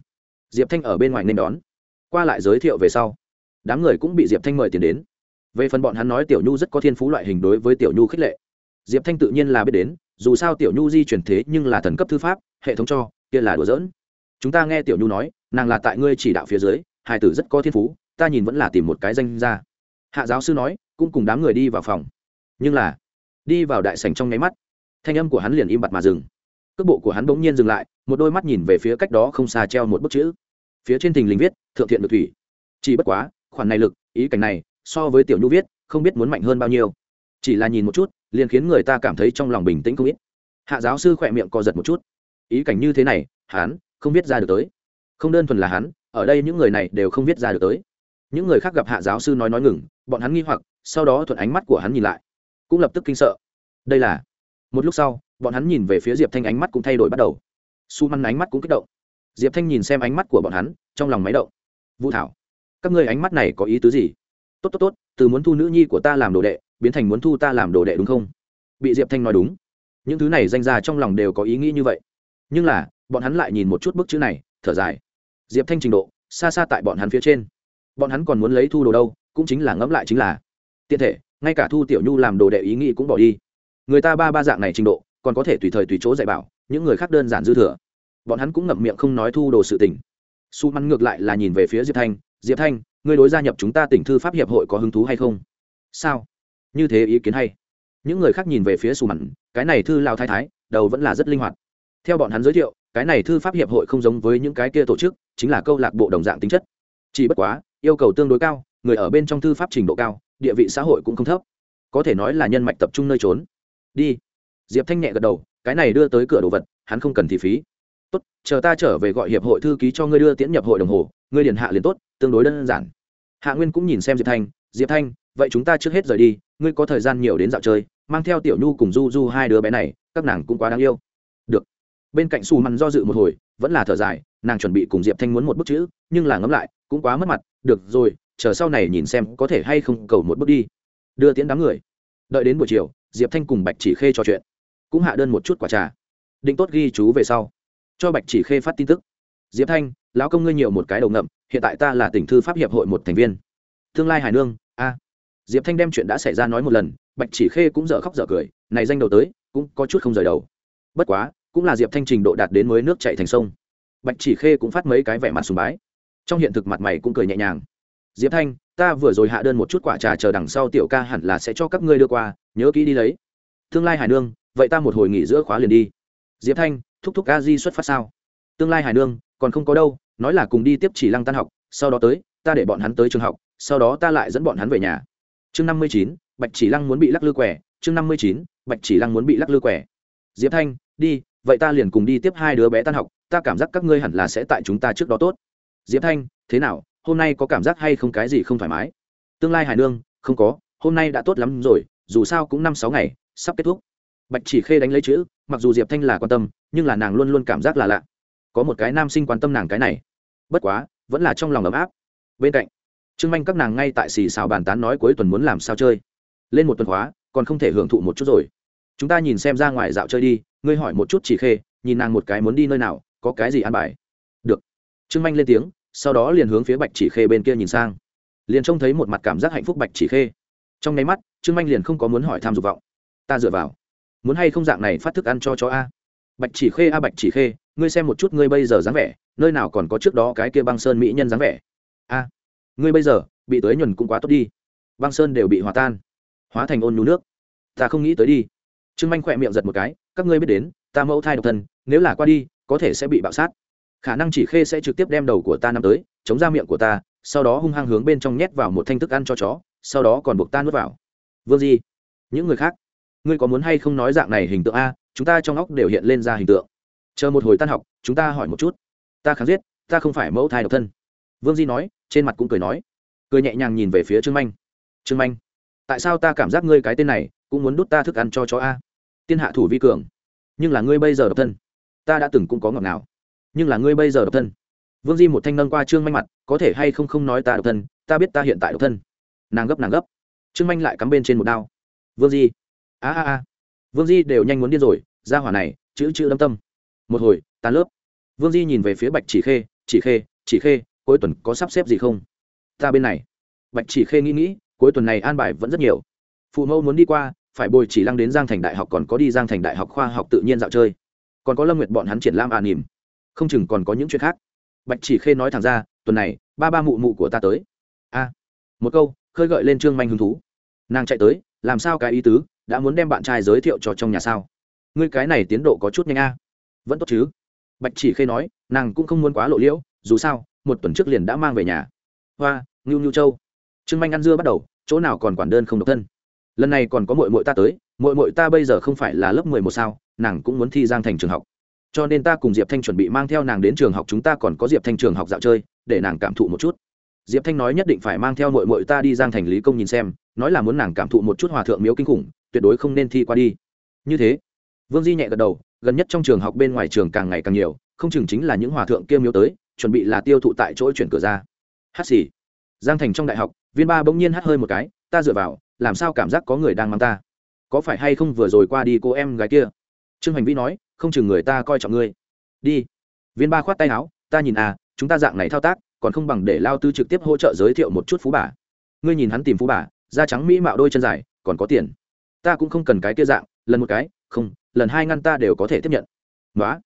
Diệp thanh ở bên ngoài nên đón. Qua lại giới thiệu về sau, đám người cũng bị diệp thanh mời tiền đến. Về phần bọn hắn nói tiểu nhu rất có thiên phú loại hình đối với tiểu nhu khích lệ. Diệp thanh tự nhiên là biết đến dù sao tiểu nhu di chuyển thế nhưng là thần cấp thư pháp, hệ thống cho, kia là đùa giỡn. Chúng ta nghe tiểu nhu nói, nàng là tại ngươi chỉ đạo phía dưới hai tử rất có thiên phú, ta nhìn vẫn là tìm một cái danh ra hạ giáo sư nói, cũng cùng đám người đi vào phòng. Nhưng là, đi vào đại sảnh trong nháy mắt, thanh âm của hắn liền im bặt mà dừng. Cước bộ của hắn bỗng nhiên dừng lại, một đôi mắt nhìn về phía cách đó không xa treo một bức chữ. Phía trên thình lình viết, thượng thiện được thủy. Chỉ bất quá, khoản này lực, ý cảnh này, so với tiểu nhu viết, không biết muốn mạnh hơn bao nhiêu. Chỉ là nhìn một chút liền khiến người ta cảm thấy trong lòng bình tĩnh không ít. Hạ giáo sư khỏe miệng co giật một chút. Ý cảnh như thế này, hắn không viết ra được tới. Không đơn thuần là hắn, ở đây những người này đều không viết ra được tới. Những người khác gặp hạ giáo sư nói nói ngừng, bọn hắn nghi hoặc, sau đó thuận ánh mắt của hắn nhìn lại. Cũng lập tức kinh sợ. Đây là, một lúc sau, bọn hắn nhìn về phía diệp thanh ánh mắt cũng thay đổi bắt đầu. Su măn ánh mắt cũng kích động. Diệp thanh nhìn xem ánh mắt của bọn hắn, trong lòng máy động. Vũ thảo, các ngươi ánh mắt này có ý tứ gì? Tốt tốt tốt, từ muốn thu nữ nhi của ta làm đồ đệ, biến thành muốn thu ta làm đồ đệ đúng không? Bị diệp thanh nói đúng. Những thứ này danh ra trong lòng đều có ý nghĩ như vậy. Nhưng là, bọn hắn lại nhìn một chút bức chữ này, thở dài. Diệp thanh trình độ, xa xa tại bọn hắn phía trên. Bọn hắn còn muốn lấy thu đồ đâu, cũng chính là ngẫm lại chính là. Tiện thể, ngay cả thu tiểu nhu làm đồ đệ ý nghĩ cũng bỏ đi. Người ta ba ba dạng này trình độ, còn có thể tùy thời tùy chỗ dạy bảo, những người khác đơn giản dư thừa. Bọn hắn cũng ngậm miệng không nói thu đồ sự tình. Su mắn ngược lại là nhìn về phía diệp thanh. Diệp thanh ngươi đối gia nhập chúng ta tỉnh thư pháp hiệp hội có hứng thú hay không? Sao? Như thế ý kiến hay. Những người khác nhìn về phía su mặn cái này thư lao thái thái, đầu vẫn là rất linh hoạt. Theo bọn hắn giới thiệu, cái này thư pháp hiệp hội không giống với những cái kia tổ chức, chính là câu lạc bộ đồng dạng tính chất. Chỉ bất quá, yêu cầu tương đối cao, người ở bên trong thư pháp trình độ cao, địa vị xã hội cũng không thấp. Có thể nói là nhân mạch tập trung nơi trốn. Đi. Diệp thanh nhẹ gật đầu, cái này đưa tới cửa đồ vật, hắn không cần thì phí. Tốt, chờ ta trở về gọi hiệp hội thư ký cho ngươi đưa tiễn nhập hội đồng hồ, ngươi điền hạ liền tốt, tương đối đơn giản hạ nguyên cũng nhìn xem diệp thanh diệp thanh, vậy chúng ta trước hết rời đi, ngươi có thời gian nhiều đến dạo chơi, mang theo tiểu nhu cùng du du hai đứa bé này, các nàng cũng quá đáng yêu. Được. Bên cạnh xù mằn do dự một hồi, vẫn là thở dài, nàng chuẩn bị cùng diệp thanh muốn một bức chữ, nhưng là ngẫm lại, cũng quá mất mặt, được rồi, chờ sau này nhìn xem có thể hay không cầu một bước đi. Đưa tiễn đám người. Đợi đến buổi chiều, diệp thanh cùng bạch chỉ khê trò chuyện, cũng hạ đơn một chút quả trà. Định tốt ghi chú về sau, cho bạch chỉ khê phát tin tức. Diệp thanh lão công ngươi nhiều một cái đầu ngậm, hiện tại ta là tỉnh thư pháp hiệp hội một thành viên. Tương lai hải nương, a. Diệp thanh đem chuyện đã xảy ra nói một lần, bạch chỉ khê cũng dở khóc dở cười, này danh đầu tới, cũng có chút không rời đầu. Bất quá, cũng là diệp thanh trình độ đạt đến mới nước chạy thành sông. Bạch chỉ khê cũng phát mấy cái vẻ mặt sùng bái. Trong hiện thực mặt mày cũng cười nhẹ nhàng. Diệp thanh, ta vừa rồi hạ đơn một chút quả trà chờ đằng sau tiểu ca hẳn là sẽ cho các ngươi đưa qua, nhớ kỹ đi lấy. Tương lai hải nương, vậy ta một hồi nghỉ giữa khóa liền đi. Diệp thanh, thúc thúc a di xuất phát sao? Tương lai hải nương còn không có đâu, nói là cùng đi tiếp chỉ lăng tan học, sau đó tới, ta để bọn hắn tới trường học, sau đó ta lại dẫn bọn hắn về nhà. Chương năm mươi chín, bạch chỉ lăng muốn bị lắc lư quẻ chương năm mươi chín, bạch chỉ lăng muốn bị lắc lư quẻ diệp thanh, đi, vậy ta liền cùng đi tiếp hai đứa bé tan học, ta cảm giác các ngươi hẳn là sẽ tại chúng ta trước đó tốt. Diệp thanh, thế nào, hôm nay có cảm giác hay không cái gì không thoải mái? Tương lai hải nương, không có, hôm nay đã tốt lắm rồi, dù sao cũng năm sáu ngày, sắp kết thúc. Bạch chỉ khê đánh lấy chữ, mặc dù diệp thanh là quan tâm, nhưng là nàng luôn luôn cảm giác là lạ có một cái nam sinh quan tâm nàng cái này. Bất quá, vẫn là trong lòng ấm áp. Bên cạnh, trương manh các nàng ngay tại xì xào bàn tán nói cuối tuần muốn làm sao chơi. Lên một tuần khóa, còn không thể hưởng thụ một chút rồi. Chúng ta nhìn xem ra ngoài dạo chơi đi, ngươi hỏi một chút chỉ khê, nhìn nàng một cái muốn đi nơi nào, có cái gì ăn bài? Được. Trương manh lên tiếng, sau đó liền hướng phía bạch chỉ khê bên kia nhìn sang. Liền trông thấy một mặt cảm giác hạnh phúc bạch chỉ khê. Trong nháy mắt, trương manh liền không có muốn hỏi tham dục vọng. Ta dựa vào. Muốn hay không dạng này phát thức ăn cho chó a? Bạch chỉ khê a, bạch chỉ khê ngươi xem một chút ngươi bây giờ dáng vẻ, nơi nào còn có trước đó cái kia băng sơn mỹ nhân dáng vẻ? A, ngươi bây giờ, bị tới nhuần cũng quá tốt đi. Băng sơn đều bị hòa tan, hóa thành ôn nhu nước. Ta không nghĩ tới đi. Trương manh khỏe miệng giật một cái, các ngươi biết đến, ta mẫu thai độc thân, nếu là qua đi, có thể sẽ bị bạo sát. Khả năng chỉ khê sẽ trực tiếp đem đầu của ta nắm tới, chống ra miệng của ta, sau đó hung hăng hướng bên trong nhét vào một thanh thức ăn cho chó, sau đó còn buộc ta nuốt vào. Vương di, những người khác, ngươi có muốn hay không nói dạng này hình tượng a? Chúng ta trong óc đều hiện lên ra hình tượng chờ một hồi tan học, chúng ta hỏi một chút. Ta kháng giết, ta không phải mẫu thai độc thân. Vương di nói, trên mặt cũng cười nói. Cười nhẹ nhàng nhìn về phía trương manh. Trương manh, tại sao ta cảm giác ngươi cái tên này cũng muốn đút ta thức ăn cho chó a? Tiên hạ thủ vi cường, nhưng là ngươi bây giờ độc thân. Ta đã từng cũng có ngọt nào nhưng là ngươi bây giờ độc thân. Vương di một thanh nâng qua trương manh mặt, có thể hay không không nói ta độc thân, ta biết ta hiện tại độc thân. Nàng gấp nàng gấp. Trương manh lại cắm bên trên một đao. Vương di, a a a. Vương di đều nhanh muốn điên rồi, ra hỏa này, chữ chữ đâm tâm một hồi, tan lớp. Vương di nhìn về phía bạch chỉ khê chỉ khê chỉ khê, cuối tuần có sắp xếp gì không? Ta bên này. Bạch chỉ khê nghĩ nghĩ, cuối tuần này an bài vẫn rất nhiều. Phụ mẫu muốn đi qua, phải bồi chỉ lăng đến giang thành đại học còn có đi giang thành đại học khoa học tự nhiên dạo chơi. Còn có lâm nguyệt bọn hắn triển lãm à nỉm không chừng còn có những chuyện khác. Bạch chỉ khê nói thẳng ra, tuần này, ba ba mụ mụ của ta tới. A. Một câu, khơi gợi lên trương manh hứng thú. Nàng chạy tới, làm sao cái ý tứ, đã muốn đem bạn trai giới thiệu cho trong nhà sao? Ngươi cái này tiến độ có chút nhanh a vẫn tốt chứ? Bạch chỉ khê nói, nàng cũng không muốn quá lộ liễu, dù sao, một tuần trước liền đã mang về nhà. Hoa, ngưu ngưu châu. Trương manh ăn dưa bắt đầu, chỗ nào còn quản đơn không độc thân. Lần này còn có mội mội ta tới mội mội ta bây giờ không phải là lớp mười một sao, nàng cũng muốn thi giang thành trường học. Cho nên ta cùng diệp thanh chuẩn bị mang theo nàng đến trường học, chúng ta còn có diệp thanh trường học dạo chơi, để nàng cảm thụ một chút. Diệp thanh nói nhất định phải mang theo mội mội ta đi giang thành lý công nhìn xem, nói là muốn nàng cảm thụ một chút hòa thượng miếu kinh khủng, tuyệt đối không nên thi qua đi. Như thế, vương di nhẹ gật đầu gần nhất trong trường học bên ngoài trường càng ngày càng nhiều, không chừng chính là những hòa thượng kia miếu tới, chuẩn bị là tiêu thụ tại chỗ chuyển cửa ra. Hát xì. Giang thành trong đại học, viên ba bỗng nhiên hát hơi một cái, ta dựa vào, làm sao cảm giác có người đang mang ta? Có phải hay không vừa rồi qua đi cô em gái kia? Trương hành vĩ nói, không chừng người ta coi trọng ngươi. Đi. Viên ba khoát tay áo, ta nhìn à chúng ta dạng này thao tác, còn không bằng để lao tư trực tiếp hỗ trợ giới thiệu một chút phú bà. Ngươi nhìn hắn tìm phú bà, da trắng mỹ mạo đôi chân dài, còn có tiền. Ta cũng không cần cái kia dạng, lần một cái, không lần hai ngăn ta đều có thể tiếp nhận. Nói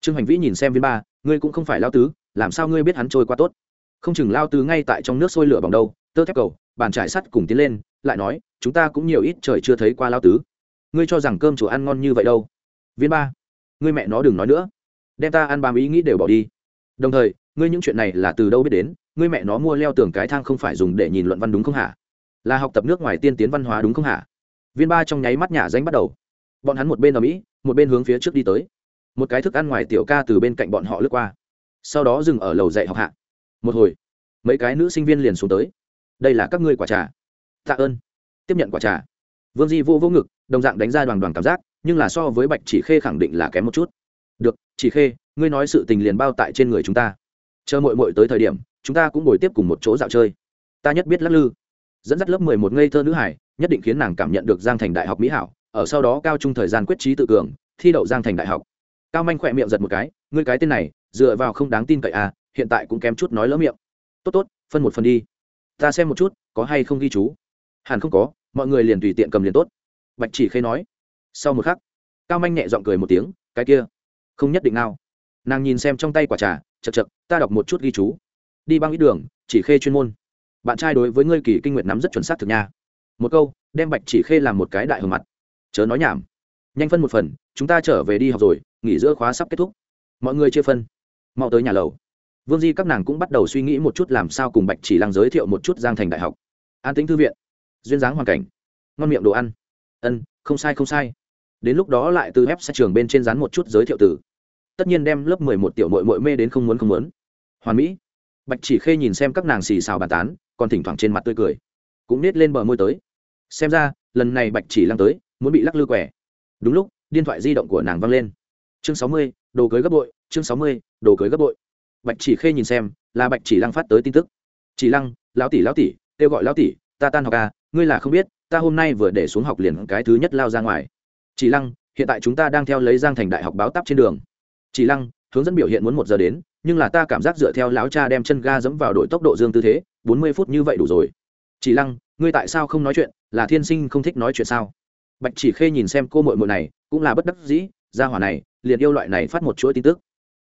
trương hành vĩ nhìn xem viên ba, ngươi cũng không phải lao tứ, làm sao ngươi biết hắn trôi qua tốt? Không chừng lao tứ ngay tại trong nước sôi lửa bằng đâu, tơ thép cầu, bàn trải sắt cùng tiến lên, lại nói, chúng ta cũng nhiều ít trời chưa thấy qua lao tứ. Ngươi cho rằng cơm chùa ăn ngon như vậy đâu? Viên ba. Ngươi mẹ nó đừng nói nữa. Đem ta ăn bám ý nghĩ đều bỏ đi. Đồng thời, ngươi những chuyện này là từ đâu biết đến? Ngươi mẹ nó mua leo tường cái thang không phải dùng để nhìn luận văn đúng không hả? Là học tập nước ngoài tiên tiến văn hóa đúng không hả? Viên ba trong nháy mắt nhả danh bắt đầu bọn hắn một bên ở mỹ, một bên hướng phía trước đi tới. Một cái thức ăn ngoài tiểu ca từ bên cạnh bọn họ lướt qua. Sau đó dừng ở lầu dạy học hạ. Một hồi, mấy cái nữ sinh viên liền xuống tới. Đây là các ngươi quả trà. Tạ ơn. Tiếp nhận quả trà. Vương di vô vô ngực, đồng dạng đánh ra đoàn đoàn cảm giác, nhưng là so với bạch chỉ khê khẳng định là kém một chút. Được, chỉ khê, ngươi nói sự tình liền bao tại trên người chúng ta. Chờ mội mội tới thời điểm, chúng ta cũng ngồi tiếp cùng một chỗ dạo chơi. Ta nhất biết lắc lư. Dẫn dắt lớp mười một ngây thơ nữ hải, nhất định khiến nàng cảm nhận được giang thành đại học mỹ hảo ở sau đó cao trung thời gian quyết trí tự cường, thi đậu giang thành đại học. Cao manh khỏe miệng giật một cái, ngươi cái tên này, dựa vào không đáng tin cậy à hiện tại cũng kém chút nói lỡ miệng. Tốt tốt, phân một phần đi. Ta xem một chút, có hay không ghi chú. Hẳn không có, mọi người liền tùy tiện cầm liền tốt. Bạch chỉ khê nói. Sau một khắc, cao manh nhẹ g i ọ n g cười một tiếng, cái kia, không nhất định nào nàng nhìn xem trong tay quả trà chật chật ta đọc một chút ghi chú. Đi băng ít đường, chỉ khê chuyên môn. Bạn trai đối với ngươi kỳ kinh nguyện nắm rất chuẩn xác thực nha. Một câu, đem bạch chỉ khê làm một cái đại hờ mặt chớ nói nhảm. Nhanh phân một phần, chúng ta trở về đi học rồi, nghỉ giữa khóa sắp kết thúc. Mọi người chia phân. Mau tới nhà lầu. Vương di các nàng cũng bắt đầu suy nghĩ một chút làm sao cùng bạch chỉ lăng giới thiệu một chút giang thành đại học. An tính thư viện. Duyên dáng hoàn cảnh. Ngon miệng đồ ăn. Ân, không sai không sai. Đến lúc đó lại từ ép sát trường bên trên dán một chút giới thiệu từ. Tất nhiên đem lớp mười một tiểu mội mội mê đến không muốn không muốn. Hoàn mỹ. Bạch chỉ khê nhìn xem các nàng xì xào bàn tán, còn thỉnh thoảng trên mặt tươi cười. Cũng nết lên bờ môi tới. Xem ra, lần này bạch chỉ lăng tới muốn bị lắc lư quẻ. Đúng lúc, điện thoại di động của nàng văng lên. Chương sáu mươi, đồ cưới gấp bội, chương sáu mươi, đồ cưới gấp bội. Bạch chỉ khê nhìn xem, là bạch chỉ lăng phát tới tin tức. Chỉ lăng, lão tỷ lão tỷ, kêu gọi lão tỷ, ta tan học à ngươi là không biết, ta hôm nay vừa để xuống học liền cái thứ nhất lao ra ngoài. Chỉ lăng, hiện tại chúng ta đang theo lấy giang thành đại học báo tắp trên đường. Chỉ lăng, hướng dẫn biểu hiện muốn một giờ đến, nhưng là ta cảm giác dựa theo láo cha đem chân ga dẫm vào đội tốc độ dương tư thế, bốn mươi phút như vậy đủ rồi. Chỉ lăng, ngươi tại sao không nói chuyện, là thiên sinh không thích nói chuyện sao? Bạch chỉ khê nhìn xem cô mội mội này, cũng là bất đắc dĩ, gia hỏa này, liền yêu loại này phát một chuỗi tin tức.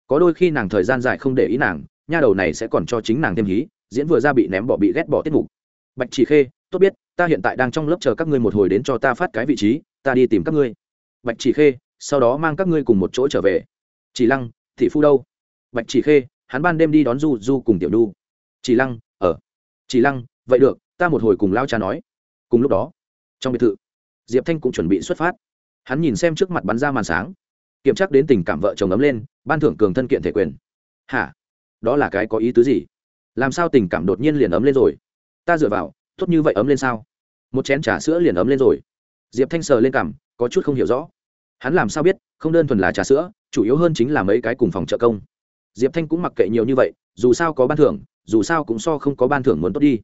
Có đôi khi nàng thời gian dài không để ý nàng, nha đầu này sẽ còn cho chính nàng thêm hí, diễn vừa ra bị ném bỏ bị ghét bỏ tiết mục. Bạch chỉ khê, tốt biết, ta hiện tại đang trong lớp chờ các ngươi một hồi đến cho ta phát cái vị trí, ta đi tìm các ngươi. Bạch chỉ khê, sau đó mang các ngươi cùng một chỗ trở về. Chỉ lăng thị phu đâu? Bạch chỉ khê, hắn ban đêm đi đón du du cùng tiểu đu chỉ lăng, ở. Chỉ lăng, vậy được, ta một hồi cùng lao cha nói. Cùng lúc đó, trong biệt thự diệp thanh cũng chuẩn bị xuất phát. Hắn nhìn xem trước mặt bắn ra màn sáng, kiểm tra đến tình cảm vợ chồng ấm lên, ban thưởng cường thân kiện thể quyền. Hả? Đó là cái có ý tứ gì? Làm sao tình cảm đột nhiên liền ấm lên rồi? Ta dựa vào, tốt như vậy ấm lên sao? Một chén trà sữa liền ấm lên rồi. Diệp thanh sờ lên cằm có chút không hiểu rõ. Hắn làm sao biết, không đơn thuần là trà sữa, chủ yếu hơn chính là mấy cái cùng phòng trợ công. Diệp thanh cũng mặc kệ nhiều như vậy, dù sao có ban thưởng, dù sao cũng so không có ban thưởng muốn tốt đi.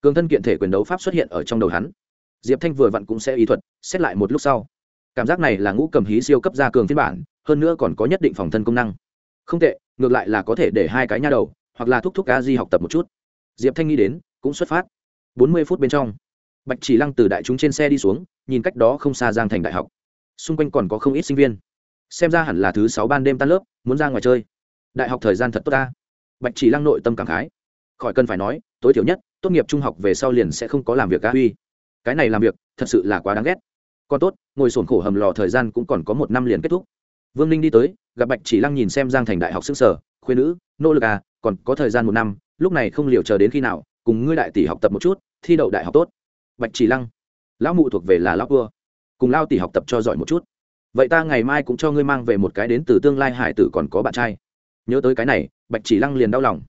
Cường thân kiện thể quyền đấu pháp xuất hiện ở trong đầu hắn diệp thanh vừa vặn cũng sẽ ý thuật, xét lại một lúc sau. Cảm giác này là ngũ cầm hí siêu cấp gia cường phiên bản, hơn nữa còn có nhất định phòng thân công năng. Không tệ, ngược lại là có thể để hai cái nha đầu, hoặc là thúc thúc a di học tập một chút. Diệp thanh nghĩ đến, cũng xuất phát. Bốn mươi phút bên trong, bạch chỉ lăng từ đại chúng trên xe đi xuống, nhìn cách đó không xa giang thành đại học. Xung quanh còn có không ít sinh viên. Xem ra hẳn là thứ sáu ban đêm tan lớp, muốn ra ngoài chơi. Đại học thời gian thật tốt ta. Bạch chỉ lăng nội tâm cảm khái. Khỏi cần phải nói, tối thiểu nhất, tốt nghiệp trung học về sau liền sẽ không có làm việc cá huy cái này làm việc thật sự là quá đáng ghét. Còn tốt, ngồi sổn khổ hầm lò thời gian cũng còn có một năm liền kết thúc. Vương ninh đi tới, gặp bạch chỉ lăng nhìn xem giang thành đại học s ư sở, khuyên nữ, nỗ lực à còn có thời gian một năm, lúc này không liều chờ đến khi nào, cùng ngươi đại tỷ học tập một chút, thi đậu đại học tốt. Bạch chỉ lăng, lão mụ thuộc về là lão cua cùng lao tỷ học tập cho giỏi một chút. Vậy ta ngày mai cũng cho ngươi mang về một cái đến từ tương lai hải tử còn có bạn trai. Nhớ tới cái này, bạch chỉ lăng liền đau lòng.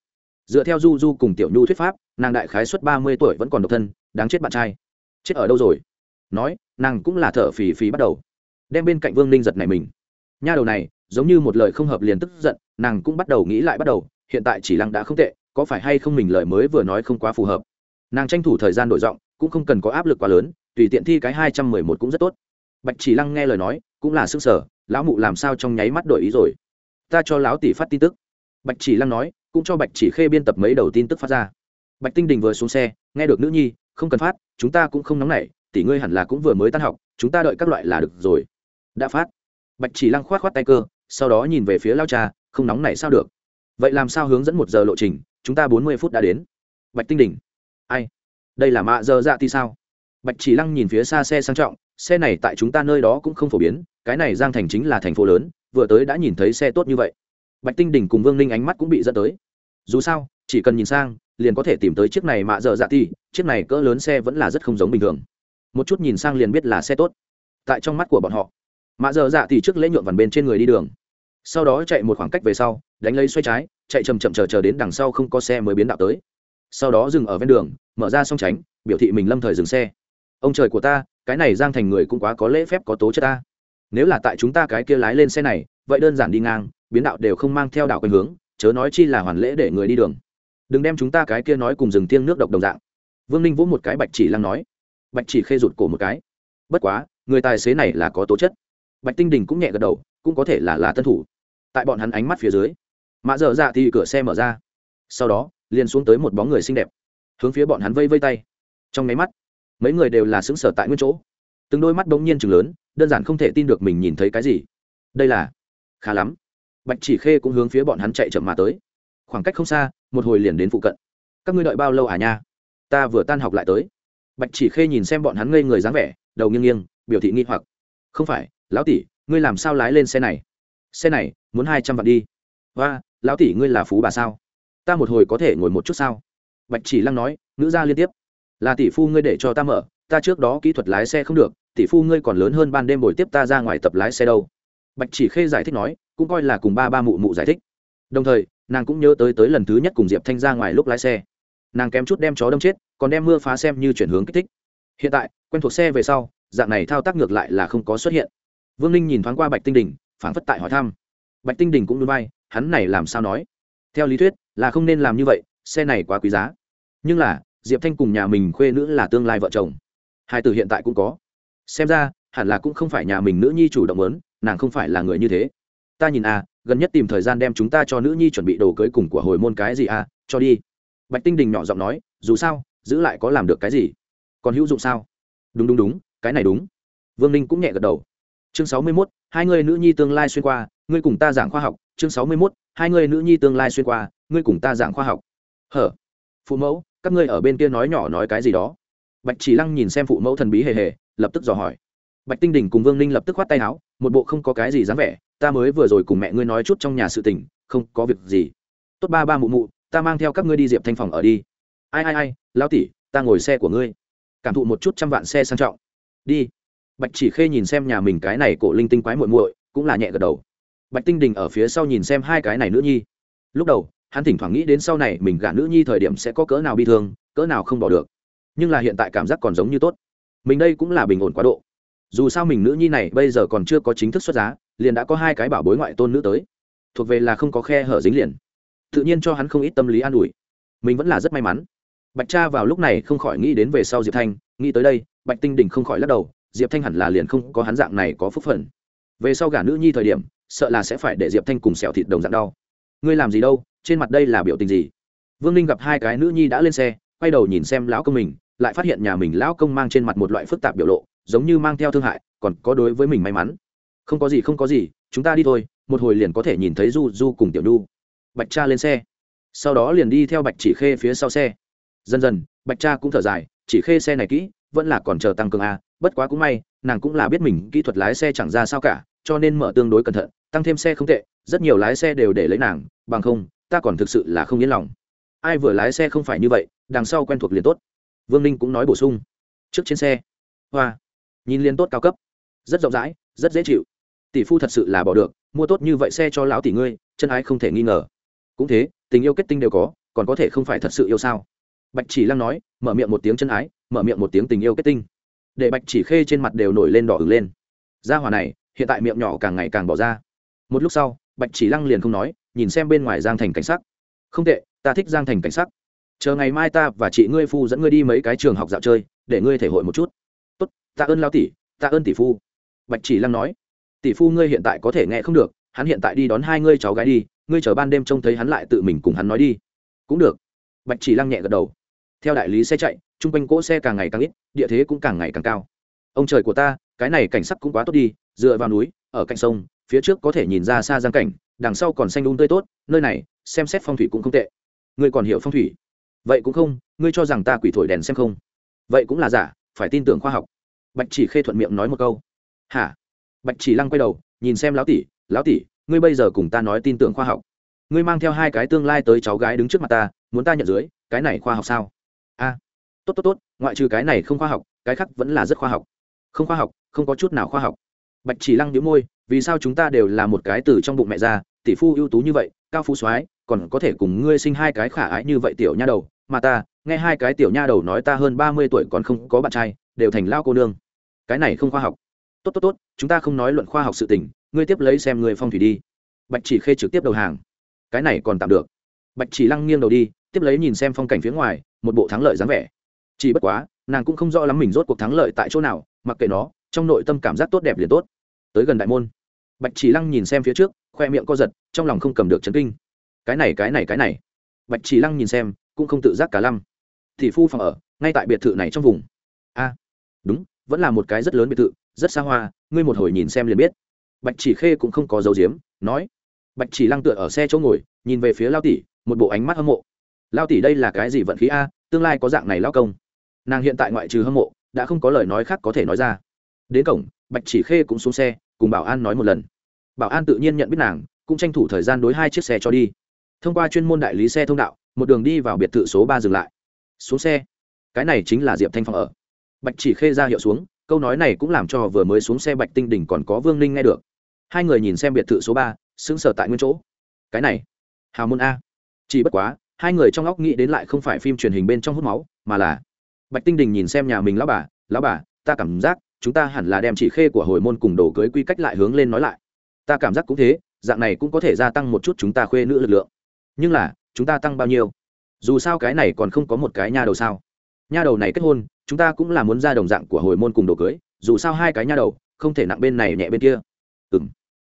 Dựa theo du du cùng tiểu nhu thuyết pháp, nàng đại khái suất ba mươi tuổi vẫn còn độc thân, đáng chết bạn trai chết ở đâu rồi? Nói, nàng cũng là thở phì phì bắt đầu. Đem bên cạnh vương ninh giật này mình. Nha đầu này, giống như một lời không hợp liền tức giận, nàng cũng bắt đầu nghĩ lại bắt đầu, hiện tại chỉ lăng đã không tệ, có phải hay không mình lời mới vừa nói không quá phù hợp. Nàng tranh thủ thời gian đổi giọng, cũng không cần có áp lực quá lớn, tùy tiện thi cái hai trăm mười một cũng rất tốt. Bạch chỉ lăng nghe lời nói, cũng là sức sở lão mụ làm sao trong nháy mắt đổi ý rồi? Ta cho lão tỷ phát tin tức. Bạch chỉ lăng nói, cũng cho bạch chỉ khê biên tập mấy đầu tin tức phát ra. Bạch tinh đình vừa xuống xe, nghe được nữ nhi không cần phát chúng ta cũng không nóng nảy tỷ ngươi hẳn là cũng vừa mới tan học chúng ta đợi các loại là được rồi. Đã phát. Bạch chỉ lăng khoát khoát tay cơ sau đó nhìn về phía lao cha không nóng nảy sao được. Vậy làm sao hướng dẫn một giờ lộ trình chúng ta bốn mươi phút đã đến. Bạch tinh đỉnh, ai? Đây là mạ giờ dạ thì sao? Bạch chỉ lăng nhìn phía xa xe sang trọng xe này tại chúng ta nơi đó cũng không phổ biến cái này giang thành chính là thành phố lớn vừa tới đã nhìn thấy xe tốt như vậy. Bạch tinh đỉnh cùng vương ninh ánh mắt cũng bị dẫn tới. Dù sao chỉ cần nhìn sang liền có thể tìm tới chiếc này mạ dợ dạ thì chiếc này cỡ lớn xe vẫn là rất không giống bình thường. Một chút nhìn sang liền biết là xe tốt. Tại trong mắt của bọn họ, mạ dở dạ thì trước lễ nhuộm vằn bên trên người đi đường. Sau đó chạy một khoảng cách về sau, đánh lấy xoay trái, chạy chầm chậm chờ chờ đến đằng sau không có xe mới biến đạo tới. Sau đó dừng ở ven đường, mở ra song tránh, biểu thị mình lâm thời dừng xe. Ông trời của ta, cái này giang thành người cũng quá có lễ phép có tố chất ta. Nếu là tại chúng ta cái kia lái lên xe này, vậy đơn giản đi ngang, biến đạo đều không mang theo đạo quanh hướng, chớ nói chi là hoàn lễ để người đi đường đừng đem chúng ta cái kia nói cùng rừng thiêng nước độc đồng dạng. Vương ninh vỗ một cái bạch chỉ lăng nói. Bạch chỉ khê rụt cổ một cái. Bất quá, người tài xế này là có tố chất. Bạch tinh đình cũng nhẹ gật đầu, cũng có thể là là tân thủ. Tại bọn hắn ánh mắt phía dưới mạ dở dạ thì cửa xe mở ra. Sau đó, liền xuống tới một bóng người xinh đẹp, hướng phía bọn hắn vây vây tay. Trong máy mắt, mấy người đều là xứng sở tại nguyên chỗ. Từng đôi mắt đ ố n g nhiên chừng lớn, đơn giản không thể tin được mình nhìn thấy cái gì. Đây là, khá lắm. Bạch chỉ khê cũng hướng phía bọn hắn chạy chậm mà tới. Khoảng cách không xa một hồi liền đến phụ cận. Các ngươi đợi bao lâu à nha? Ta vừa tan học lại tới. Bạch chỉ khê nhìn xem bọn hắn ngây người dáng vẻ, đầu nghiêng nghiêng, biểu thị nghi hoặc. Không phải, lão tỷ, ngươi làm sao lái lên xe này? Xe này, muốn hai trăm vạn đi. Và lão tỷ ngươi là phú bà sao? Ta một hồi có thể ngồi một chút sao? Bạch chỉ lăng nói nữ gia liên tiếp. Là tỷ phu ngươi để cho ta mở, ta trước đó kỹ thuật lái xe không được, tỷ phu ngươi còn lớn hơn ban đêm buổi tiếp ta ra ngoài tập lái xe đâu. Bạch chỉ khê giải thích nói, cũng coi là cùng ba ba mụ mụ giải thích đồng thời, nàng cũng nhớ tới tới lần thứ nhất cùng diệp thanh ra ngoài lúc lái xe. Nàng kém chút đem chó đâm chết, còn đem mưa phá xem như chuyển hướng kích thích. Hiện tại, quen thuộc xe về sau, dạng này thao tác ngược lại là không có xuất hiện. Vương ninh nhìn thoáng qua bạch tinh đình phản phất tại hỏi thăm. Bạch tinh đình cũng núi bay hắn này làm sao nói? Theo lý thuyết, là không nên làm như vậy, xe này quá quý giá. Nhưng là, diệp thanh cùng nhà mình khuê nữ là tương lai vợ chồng. Hai từ hiện tại cũng có. Xem ra, hẳn là cũng không phải nhà mình nữ nhi chủ động lớn nàng không phải là người như thế ta nhìn à gần nhất tìm thời gian đem chúng ta cho nữ nhi chuẩn bị đồ cưới cùng của hồi môn cái gì à cho đi. Bạch tinh đình nhỏ giọng nói, dù sao, giữ lại có làm được cái gì? Còn hữu dụng sao? Đúng đúng đúng, cái này đúng. Vương ninh cũng nhẹ gật đầu. Chương sáu mươi mốt, hai người nữ nhi tương lai xuyên qua, ngươi cùng ta giảng khoa học. Chương sáu mươi mốt, hai người nữ nhi tương lai xuyên qua, ngươi cùng ta giảng khoa học. Hở? Phụ mẫu, các ngươi ở bên kia nói nhỏ nói cái gì đó? Bạch chỉ lăng nhìn xem phụ mẫu thần bí hề hề, lập tức dò hỏi. Bạch tinh đình cùng vương ninh lập tức khoát tay áo, một bộ không có cái gì dám vẻ ta mới vừa rồi cùng mẹ ngươi nói chút trong nhà sự tình, không có việc gì. Tốt ba ba mụ mụ, ta mang theo các ngươi đi diệp thanh phòng ở đi. Ai ai ai, lão tỷ, ta ngồi xe của ngươi. Cảm thụ một chút trăm vạn xe sang trọng. Đi. Bạch chỉ khê nhìn xem nhà mình cái này cổ linh tinh quái muội muội, cũng là nhẹ gật đầu. Bạch tinh đình ở phía sau nhìn xem hai cái này nữ nhi. Lúc đầu, hắn thỉnh thoảng nghĩ đến sau này mình gả nữ nhi thời điểm sẽ có cỡ nào bi thương, cỡ nào không bỏ được. Nhưng là hiện tại cảm giác còn giống như tốt. Mình đây cũng là bình ổn quá độ. Dù sao mình nữ nhi này bây giờ còn chưa có chính thức xuất giá liền đã có hai cái bảo bối ngoại tôn nữ tới. Thuộc về là không có khe hở dính liền. Tự nhiên cho hắn không ít tâm lý an ủi. Mình vẫn là rất may mắn. Bạch cha vào lúc này không khỏi nghĩ đến về sau diệp thanh, nghĩ tới đây, bạch tinh đỉnh không khỏi lắc đầu, diệp thanh hẳn là liền không có hắn dạng này có phúc phần về sau gả nữ nhi thời điểm, sợ là sẽ phải để diệp thanh cùng xẻo thịt đồng dạng đau. Ngươi làm gì đâu, trên mặt đây là biểu tình gì? Vương ninh gặp hai cái nữ nhi đã lên xe, quay đầu nhìn xem lão công mình, lại phát hiện nhà mình lão công mang trên mặt một loại phức tạp biểu lộ, giống như mang theo thương hại, còn có đối với mình may mắn không có gì, không có gì, chúng ta đi thôi, một hồi liền có thể nhìn thấy du du cùng tiểu nhu. Bạch cha lên xe. Sau đó liền đi theo bạch chỉ khê phía sau xe. Dần dần, bạch cha cũng thở dài, chỉ khê xe này kỹ, vẫn là còn chờ tăng cường a bất quá cũng may, nàng cũng là biết mình kỹ thuật lái xe chẳng ra sao cả, cho nên mở tương đối cẩn thận, tăng thêm xe không tệ, rất nhiều lái xe đều để lấy nàng, bằng không, ta còn thực sự là không yên lòng. Ai vừa lái xe không phải như vậy, đằng sau quen thuộc liền tốt. Vương ninh cũng nói bổ sung. Trước trên xe, hoa, nhìn liền tốt cao cấp. Rất rộng rãi, rất dễ chịu tỷ phu thật sự là bỏ được, mua tốt như vậy xe cho lão tỷ ngươi, chân ái không thể nghi ngờ. Cũng thế, tình yêu kết tinh đều có, còn có thể không phải thật sự yêu sao? Bạch chỉ lăng nói, mở miệng một tiếng chân ái, mở miệng một tiếng tình yêu kết tinh. Để bạch chỉ khê trên mặt đều nổi lên đỏ ửng lên. Gia hỏa này, hiện tại miệng nhỏ càng ngày càng bỏ ra. Một lúc sau, bạch chỉ lăng liền không nói, nhìn xem bên ngoài giang thành cảnh sắc. Không tệ, ta thích giang thành cảnh sắc. Chờ ngày mai ta và chị ngươi phu dẫn ngươi đi mấy cái trường học dạo chơi, để ngươi thể hội một chút. Tốt tạ ơn lao tỷ tạ ơn tỷ phu. Bạch chỉ lăng nói tỷ phu ngươi hiện tại có thể nghe không được, hắn hiện tại đi đón hai ngươi cháu gái đi, ngươi chờ ban đêm trông thấy hắn lại tự mình cùng hắn nói đi. Cũng được. Bạch chỉ lăng nhẹ gật đầu. Theo đại lý xe chạy, chung quanh cỗ xe càng ngày càng ít, địa thế cũng càng ngày càng cao. Ông trời của ta, cái này cảnh sắc cũng quá tốt đi, dựa vào núi, ở cạnh sông, phía trước có thể nhìn ra xa giang cảnh, đằng sau còn xanh đun tươi tốt, nơi này, xem xét phong thủy cũng không tệ. Ngươi còn hiểu phong thủy? Vậy cũng không, ngươi cho rằng ta quỷ thổi đèn xem không? Vậy cũng là giả, phải tin tưởng khoa học. Bạch chỉ khê thuận miệng nói một câu. Hả? Bạch chỉ lăng quay đầu, nhìn xem lão tỷ lão tỷ, ngươi bây giờ cùng ta nói tin tưởng khoa học. Ngươi mang theo hai cái tương lai tới cháu gái đứng trước mặt ta, muốn ta nhận dưới, cái này khoa học sao? A, tốt tốt tốt, ngoại trừ cái này không khoa học, cái khác vẫn là rất khoa học. Không khoa học, không có chút nào khoa học. Bạch chỉ lăng nhíu môi, vì sao chúng ta đều là một cái từ trong bụng mẹ ra, tỷ phu ưu tú như vậy, cao phú soái, còn có thể cùng ngươi sinh hai cái khả ái như vậy tiểu nha đầu, mà ta, nghe hai cái tiểu nha đầu nói ta hơn ba mươi tuổi còn không có bạn trai, đều thành lao cô nương. Cái này không khoa học tốt tốt tốt, chúng ta không nói luận khoa học sự tình, ngươi tiếp lấy xem người phong thủy đi. Bạch chỉ khê trực tiếp đầu hàng. Cái này còn tạm được. Bạch chỉ lăng nghiêng đầu đi, tiếp lấy nhìn xem phong cảnh phía ngoài, một bộ thắng lợi dáng vẻ. Chỉ bất quá, nàng cũng không rõ lắm mình rốt cuộc thắng lợi tại chỗ nào, mặc kệ nó, trong nội tâm cảm giác tốt đẹp liền tốt. Tới gần đại môn, bạch chỉ lăng nhìn xem phía trước, khoe miệng co giật, trong lòng không cầm được chấn kinh. Cái này cái này cái này. Bạch chỉ lăng nhìn xem, cũng không tự giác cả lăm. Thì phu phòng ở, ngay tại biệt thự này trong vùng. A, đúng, vẫn là một cái rất lớn biệt thự rất xa hoa, ngươi một hồi nhìn xem liền biết. Bạch chỉ khê cũng không có dấu diếm nói. Bạch chỉ lăng tựa ở xe chỗ ngồi, nhìn về phía lao tỷ, một bộ ánh mắt hâm mộ. Lao tỷ đây là cái gì vận khí a? Tương lai có dạng này lao công. Nàng hiện tại ngoại trừ hâm mộ, đã không có lời nói khác có thể nói ra. Đến cổng, bạch chỉ khê cũng xuống xe, cùng bảo an nói một lần. Bảo an tự nhiên nhận biết nàng, cũng tranh thủ thời gian đối hai chiếc xe cho đi. Thông qua chuyên môn đại lý xe thông đạo, một đường đi vào biệt thự số ba dừng lại. Xuống xe. Cái này chính là diệp thanh phong ở. Bạch chỉ khê ra hiệu xuống câu nói này cũng làm cho vừa mới xuống xe bạch tinh đỉnh còn có vương ninh nghe được. Hai người nhìn xem biệt thự số ba xứng sở tại nguyên chỗ. Cái này, hào môn a. Chỉ bất quá, hai người trong óc nghĩ đến lại không phải phim truyền hình bên trong hút máu, mà là bạch tinh đình nhìn xem nhà mình lão bà lão bà, ta cảm giác chúng ta hẳn là đem chỉ khê của hồi môn cùng đồ cưới quy cách lại hướng lên nói lại. Ta cảm giác cũng thế, dạng này cũng có thể gia tăng một chút chúng ta khuê nữ lực lượng. Nhưng là, chúng ta tăng bao nhiêu? Dù sao cái này còn không có một cái nha đầu sao nha đầu này kết hôn, chúng ta cũng là muốn ra đồng dạng của hồi môn cùng đồ cưới, dù sao hai cái nha đầu, không thể nặng bên này nhẹ bên kia. Ừ m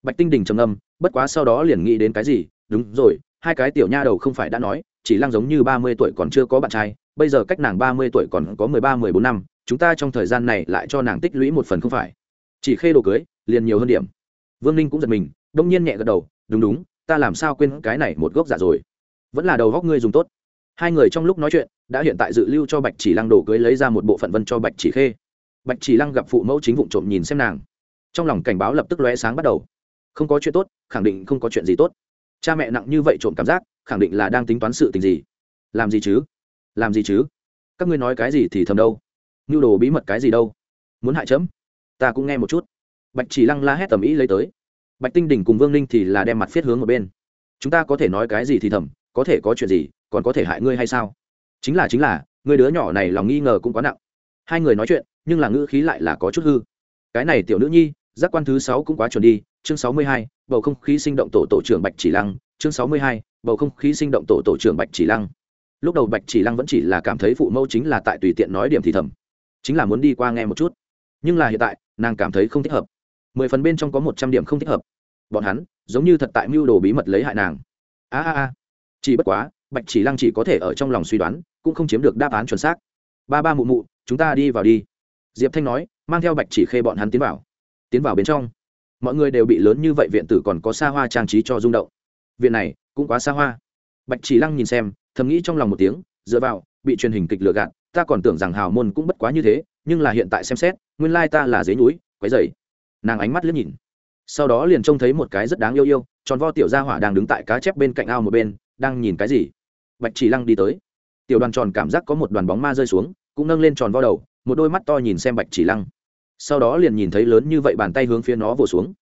bạch tinh đình trầm âm bất quá sau đó liền nghĩ đến cái gì, đúng rồi, hai cái tiểu nha đầu không phải đã nói, chỉ lăng giống như ba mươi tuổi còn chưa có bạn trai, bây giờ cách nàng ba mươi tuổi còn có mười ba, mười bốn năm, chúng ta trong thời gian này lại cho nàng tích lũy một phần không phải. Chỉ khê đồ cưới, liền nhiều hơn điểm. Vương ninh cũng giật mình, đông nhiên nhẹ gật đầu, đúng đúng, ta làm sao quên cái này một gốc giả rồi. Vẫn là đầu góc ngươi dùng tốt hai người trong lúc nói chuyện, đã hiện tại dự lưu cho bạch chỉ lăng đổ cưới lấy ra một bộ phận vân cho bạch chỉ khê. Bạch chỉ lăng gặp phụ mẫu chính vụ trộm nhìn xem nàng. Trong lòng cảnh báo lập tức lóe sáng bắt đầu. Không có chuyện tốt, khẳng định không có chuyện gì tốt. Cha mẹ nặng như vậy trộm cảm giác, khẳng định là đang tính toán sự tình gì. Làm gì chứ? Làm gì chứ? Các ngươi nói cái gì thì thầm đâu? Nhu đồ bí mật cái gì đâu? Muốn hại chấm? Ta cũng nghe một chút. Bạch chỉ lăng la hét tầm ý lấy tới. Bạch tinh đỉnh cùng vương ninh thì là đem mặt viết hướng ở bên. Chúng ta có thể nói cái gì thì thầm, có thể có chuyện gì còn có thể hại ngươi hay sao? Chính là chính là người đứa nhỏ này lòng nghi ngờ cũng quá nặng. Hai người nói chuyện, nhưng là ngữ khí lại là có chút hư. Cái này tiểu nữ nhi, giác quan thứ sáu cũng quá chuẩn đi, chương sáu mươi hai, bầu không khí sinh động tổ tổ trưởng bạch chỉ lăng, chương sáu mươi hai, bầu không khí sinh động tổ tổ trưởng bạch chỉ lăng. Lúc đầu bạch chỉ lăng vẫn chỉ là cảm thấy phụ mẫu chính là tại tùy tiện nói điểm thì thầm, chính là muốn đi qua nghe một chút. Nhưng là hiện tại, nàng cảm thấy không thích hợp. Mười phần bên trong có một trăm điểm không thích hợp. Bọn hắn giống như thật tại mưu đồ bí mật lấy hại nàng. A a a. Chỉ bất quá bạch chỉ lăng chỉ có thể ở trong lòng suy đoán, cũng không chiếm được đáp án chuẩn xác. Ba ba mụ mụ, chúng ta đi vào đi. Diệp thanh nói, mang theo bạch chỉ khê bọn hắn tiến vào. Tiến vào bên trong. Mọi người đều bị lớn như vậy viện tử còn có xa hoa trang trí cho rung động. Viện này, cũng quá xa hoa. Bạch chỉ lăng nhìn xem, thầm nghĩ trong lòng một tiếng, dựa vào, bị truyền hình kịch lừa gạt, ta còn tưởng rằng hào môn cũng bất quá như thế, nhưng là hiện tại xem xét, nguyên lai ta là dế núi, quấy dày nàng ánh mắt liếc nhìn. Sau đó liền trông thấy một cái rất đáng yêu yêu, tròn vo tiểu gia hỏa đang đứng tại cá chép bên cạnh ao một bên, đang nhìn cái gì? Bạch chỉ lăng đi tới. Tiểu đoàn tròn cảm giác có một đoàn bóng ma rơi xuống, cũng nâng lên tròn vo đầu, một đôi mắt to nhìn xem bạch chỉ lăng. Sau đó liền nhìn thấy lớn như vậy bàn tay hướng phía nó vồ xuống.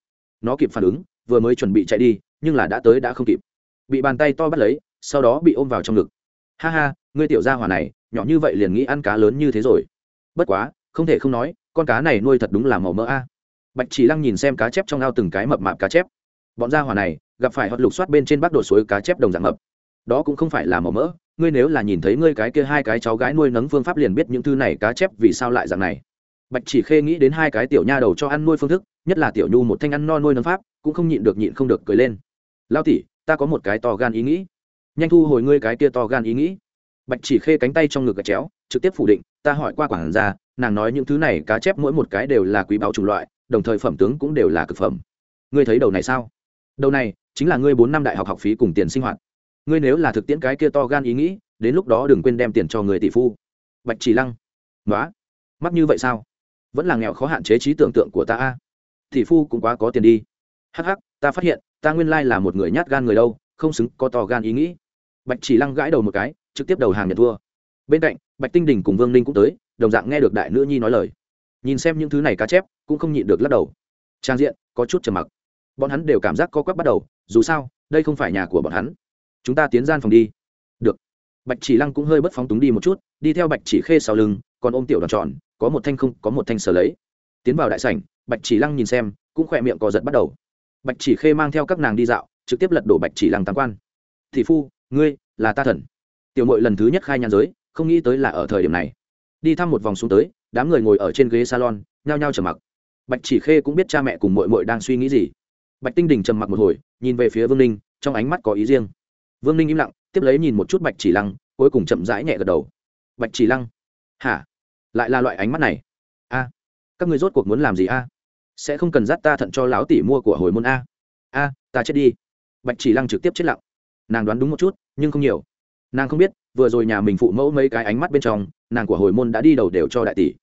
Nó kịp phản ứng, vừa mới chuẩn bị chạy đi, nhưng là đã tới đã không kịp. Bị bàn tay to bắt lấy, sau đó bị ôm vào trong ngực. Ha ha, ngươi tiểu gia hỏa này, nhỏ như vậy liền nghĩ ăn cá lớn như thế rồi. Bất quá, không thể không nói, con cá này nuôi thật đúng là màu mỡ a. Bạch chỉ lăng nhìn xem cá chép trong ao từng cái mập mạp cá chép. Bọn gia hỏa này, gặp phải hót lục soát bên trên bắc đổ suối cá chép đồng dạng mập đó cũng không phải là màu mỡ, ngươi nếu là nhìn thấy ngươi cái kia hai cái cháu gái nuôi nấng phương pháp liền biết những thứ này cá chép vì sao lại dạng này. Bạch chỉ khê nghĩ đến hai cái tiểu nha đầu cho ăn nuôi phương thức, nhất là tiểu nhu một thanh ăn no nuôi nấng pháp, cũng không nhịn được nhịn không được cười lên. Lao tỉ ta có một cái to gan ý nghĩ. Nhanh thu hồi ngươi cái kia to gan ý nghĩ. Bạch chỉ khê cánh tay trong ngực gạch chéo, trực tiếp phủ định, ta hỏi qua quản gia, nàng nói những thứ này cá chép mỗi một cái đều là quý báu chủng loại, đồng thời phẩm tướng cũng đều là cực phẩm. Ngươi thấy đầu này sao? Đầu này, chính là ngươi bốn năm đại học học phí cùng tiền sinh hoạt ngươi nếu là thực tiễn cái kia to gan ý nghĩ, đến lúc đó đừng quên đem tiền cho người tỷ phu. Bạch chỉ lăng. Nói mắc như vậy sao? Vẫn là nghèo khó hạn chế trí tưởng tượng của ta a. Tỷ phu cũng quá có tiền đi. Hắc hắc, ta phát hiện, ta nguyên lai là một người nhát gan người đâu, không xứng có to gan ý nghĩ. Bạch chỉ lăng gãi đầu một cái, trực tiếp đầu hàng nhận thua. Bên cạnh, bạch tinh đình cùng vương ninh cũng tới, đồng dạng nghe được đại nữ nhi nói lời. Nhìn xem những thứ này cá chép, cũng không nhịn được lắc đầu. Trang diện, có chút trầm mặc. Bọn hắn đều cảm giác co quắp bắt đầu, dù sao, đây không phải nhà của bọn hắn chúng ta tiến gian phòng đi. Được. Bạch chỉ lăng cũng hơi bất phóng túng đi một chút, đi theo bạch chỉ khê sau lưng, còn ôm tiểu đoàn tròn, có một thanh không, có một thanh sở lấy. Tiến vào đại sảnh, bạch chỉ lăng nhìn xem, cũng khỏe miệng cò giật bắt đầu. Bạch chỉ khê mang theo các nàng đi dạo, trực tiếp lật đổ bạch chỉ lăng tam quan. Thị phu, ngươi là ta thần. Tiểu mội lần thứ nhất khai nhan giới, không nghĩ tới là ở thời điểm này. Đi thăm một vòng xuống tới, đám người ngồi ở trên ghế salon, nhao nhao trầm mặc. Bạch chỉ khê cũng biết cha mẹ cùng mội mội đang suy nghĩ gì. Bạch tinh đình trầm mặc một hồi, nhìn về phía vương ninh, trong ánh mắt có ý riêng vương ninh im lặng, tiếp lấy nhìn một chút bạch chỉ lăng, cuối cùng chậm rãi nhẹ gật đầu. Bạch chỉ lăng? Hả? Lại là loại ánh mắt này? A, các người rốt cuộc muốn làm gì a? Sẽ không cần dắt ta thận cho lão tỷ mua của hồi môn a? A, ta chết đi. Bạch chỉ lăng trực tiếp chết lặng. Nàng đoán đúng một chút, nhưng không nhiều. Nàng không biết, vừa rồi nhà mình phụ mẫu mấy cái ánh mắt bên trong, nàng của hồi môn đã đi đầu đều cho đại tỷ.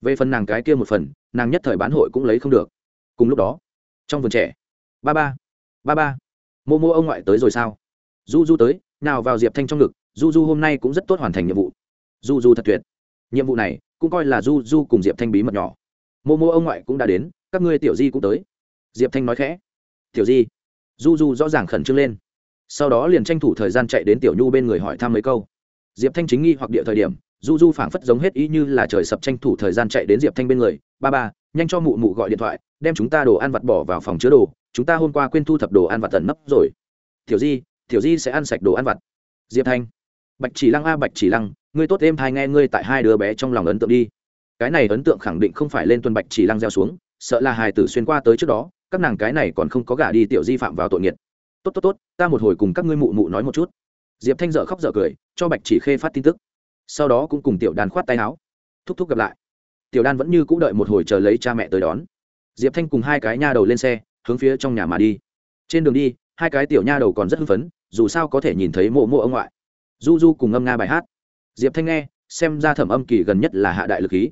Về phần nàng cái kia một phần, nàng nhất thời bán hội cũng lấy không được. Cùng lúc đó, trong vườn trẻ, ba ba ba ba, mô mô ông ngoại tới rồi sao? Du du tới, nào vào diệp thanh trong ngực du du hôm nay cũng rất tốt hoàn thành nhiệm vụ. Du du thật tuyệt. Nhiệm vụ này cũng coi là du du cùng diệp thanh bí mật nhỏ. Mô mô ông ngoại cũng đã đến, các ngươi tiểu di cũng tới. Diệp thanh nói khẽ. Tiểu di. Du du rõ ràng khẩn trương lên. Sau đó liền tranh thủ thời gian chạy đến tiểu nhu bên người hỏi thăm mấy câu. Diệp thanh chính nghi hoặc địa thời điểm du du phảng phất giống hết ý như là trời sập tranh thủ thời gian chạy đến diệp thanh bên người. Ba ba, nhanh cho mụ mụ gọi điện thoại, đem chúng ta đồ ăn vặt bỏ vào phòng chứa đồ. Chúng ta hôm qua quên thu thập đồ ăn vặt tận nấp rồi. Tiểu di tiểu di sẽ ăn sạch đồ ăn vặt. Diệp thanh, bạch chỉ lăng a, bạch chỉ lăng, ngươi tốt êm thai nghe ngươi tại hai đứa bé trong lòng ấn tượng đi. Cái này ấn tượng khẳng định không phải lên tuần bạch chỉ lăng gieo xuống, sợ là hài tử xuyên qua tới trước đó, các nàng cái này còn không có gả đi tiểu di phạm vào tội nghiệt. Tốt tốt tốt, ta một hồi cùng các ngươi mụ mụ nói một chút. Diệp thanh dợ khóc dợ cười, cho bạch chỉ khê phát tin tức. Sau đó cũng cùng tiểu đàn khoát tay áo. Thúc thúc gặp lại. Tiểu đan vẫn như c ũ đợi một hồi chờ lấy cha mẹ tới đón. Diệp thanh cùng hai cái nha đầu lên xe, hướng phía trong nhà mà đi. Trên đường đi hai cái tiểu nha đầu còn rất hưng phấn, dù sao có thể nhìn thấy mộ mộ ông ngoại. Du du cùng ngâm nga bài hát. Diệp thanh nghe, xem ra thẩm âm kỳ gần nhất là hạ đại lực khí.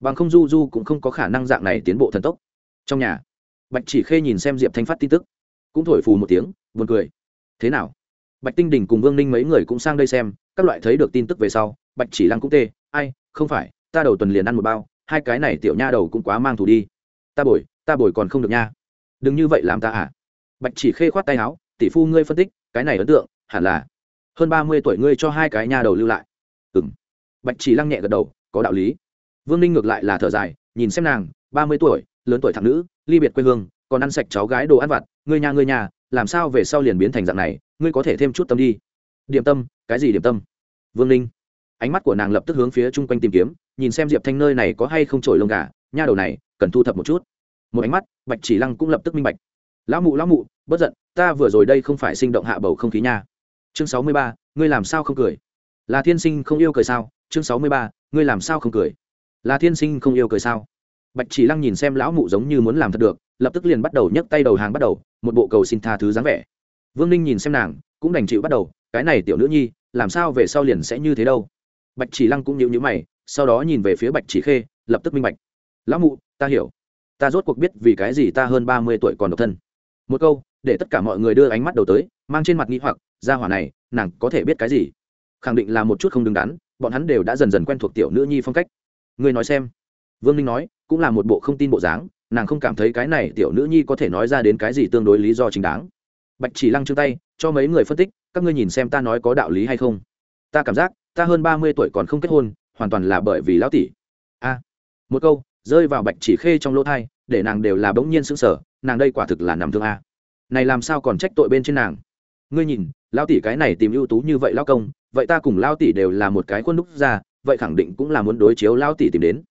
Bằng không du du cũng không có khả năng dạng này tiến bộ thần tốc. Trong nhà, bạch chỉ khê nhìn xem diệp thanh phát tin tức. Cũng thổi phù một tiếng, buồn cười. Thế nào? Bạch tinh đình cùng vương ninh mấy người cũng sang đây xem, các loại thấy được tin tức về sau, bạch chỉ lăng cũng tê, ai, không phải, ta đầu tuần liền ăn một bao, hai cái này tiểu nha đầu cũng quá mang thù đi. Ta bồi ta bồi còn không được nha. Đừng như vậy làm ta à? Bạch chỉ khê khoát tay áo, tỷ phu ngươi phân tích, cái này ấn tượng, hẳn là hơn ba mươi tuổi ngươi cho hai cái nha đầu lưu lại. Ừ m bạch chỉ lăng nhẹ gật đầu, có đạo lý. Vương ninh ngược lại là thở dài, nhìn xem nàng, ba mươi tuổi, lớn tuổi thằng nữ, ly biệt quê hương, còn ăn sạch cháu gái đồ ăn vặt, ngươi nhà ngươi nhà, làm sao về sau liền biến thành dạng này, ngươi có thể thêm chút tâm đi. Điểm tâm, cái gì điểm tâm? Vương ninh, ánh mắt của nàng lập tức hướng phía chung quanh tìm kiếm, nhìn xem diệp thanh nơi này có hay không trổi lông gà, nha đầu này, cần thu thập một chút. Một ánh mắt, bạch chỉ lăng cũng lập tức minh bạch lão mụ lão mụ, bất giận, ta vừa rồi đây không phải sinh động hạ bầu không khí nha. Chương sáu mươi ba, ngươi làm sao không cười? Là thiên sinh không yêu cười sao? Chương sáu mươi ba, ngươi làm sao không cười? Là thiên sinh không yêu cười sao? Bạch chỉ lăng nhìn xem lão mụ giống như muốn làm thật được, lập tức liền bắt đầu nhấc tay đầu hàng bắt đầu, một bộ cầu xin tha thứ dáng vẻ. Vương ninh nhìn xem nàng, cũng đành chịu bắt đầu, cái này tiểu nữ nhi, làm sao về sau liền sẽ như thế đâu? Bạch chỉ lăng cũng nhịu nhữ mày, sau đó nhìn về phía bạch chỉ khê, lập tức minh bạch. Lão mụ, ta hiểu. Ta rốt cuộc biết vì cái gì ta hơn ba mươi tuổi còn độc thân một câu, để tất cả mọi người đưa ánh mắt đầu tới, mang trên mặt nghĩ hoặc ra hỏa này, nàng có thể biết cái gì? Khẳng định là một chút không đứng đắn, bọn hắn đều đã dần dần quen thuộc tiểu nữ nhi phong cách. Ngươi nói xem. Vương ninh nói, cũng là một bộ không tin bộ dáng, nàng không cảm thấy cái này tiểu nữ nhi có thể nói ra đến cái gì tương đối lý do chính đáng. Bạch chỉ lăng chương tay, cho mấy người phân tích, các ngươi nhìn xem ta nói có đạo lý hay không? Ta cảm giác, ta hơn ba mươi tuổi còn không kết hôn, hoàn toàn là bởi vì lão tỷ. A. Một câu, rơi vào bạch chỉ khê trong lỗ thai, để nàng đều là bỗng nhiên sững sờ nàng đây quả thực là nằm thương a. Này làm sao còn trách tội bên trên nàng? Ngươi nhìn lao tỷ cái này tìm ưu tú như vậy lao công, vậy ta cùng lao tỷ đều là một cái khuôn đúc ra, vậy khẳng định cũng là muốn đối chiếu lao tỷ tìm đến.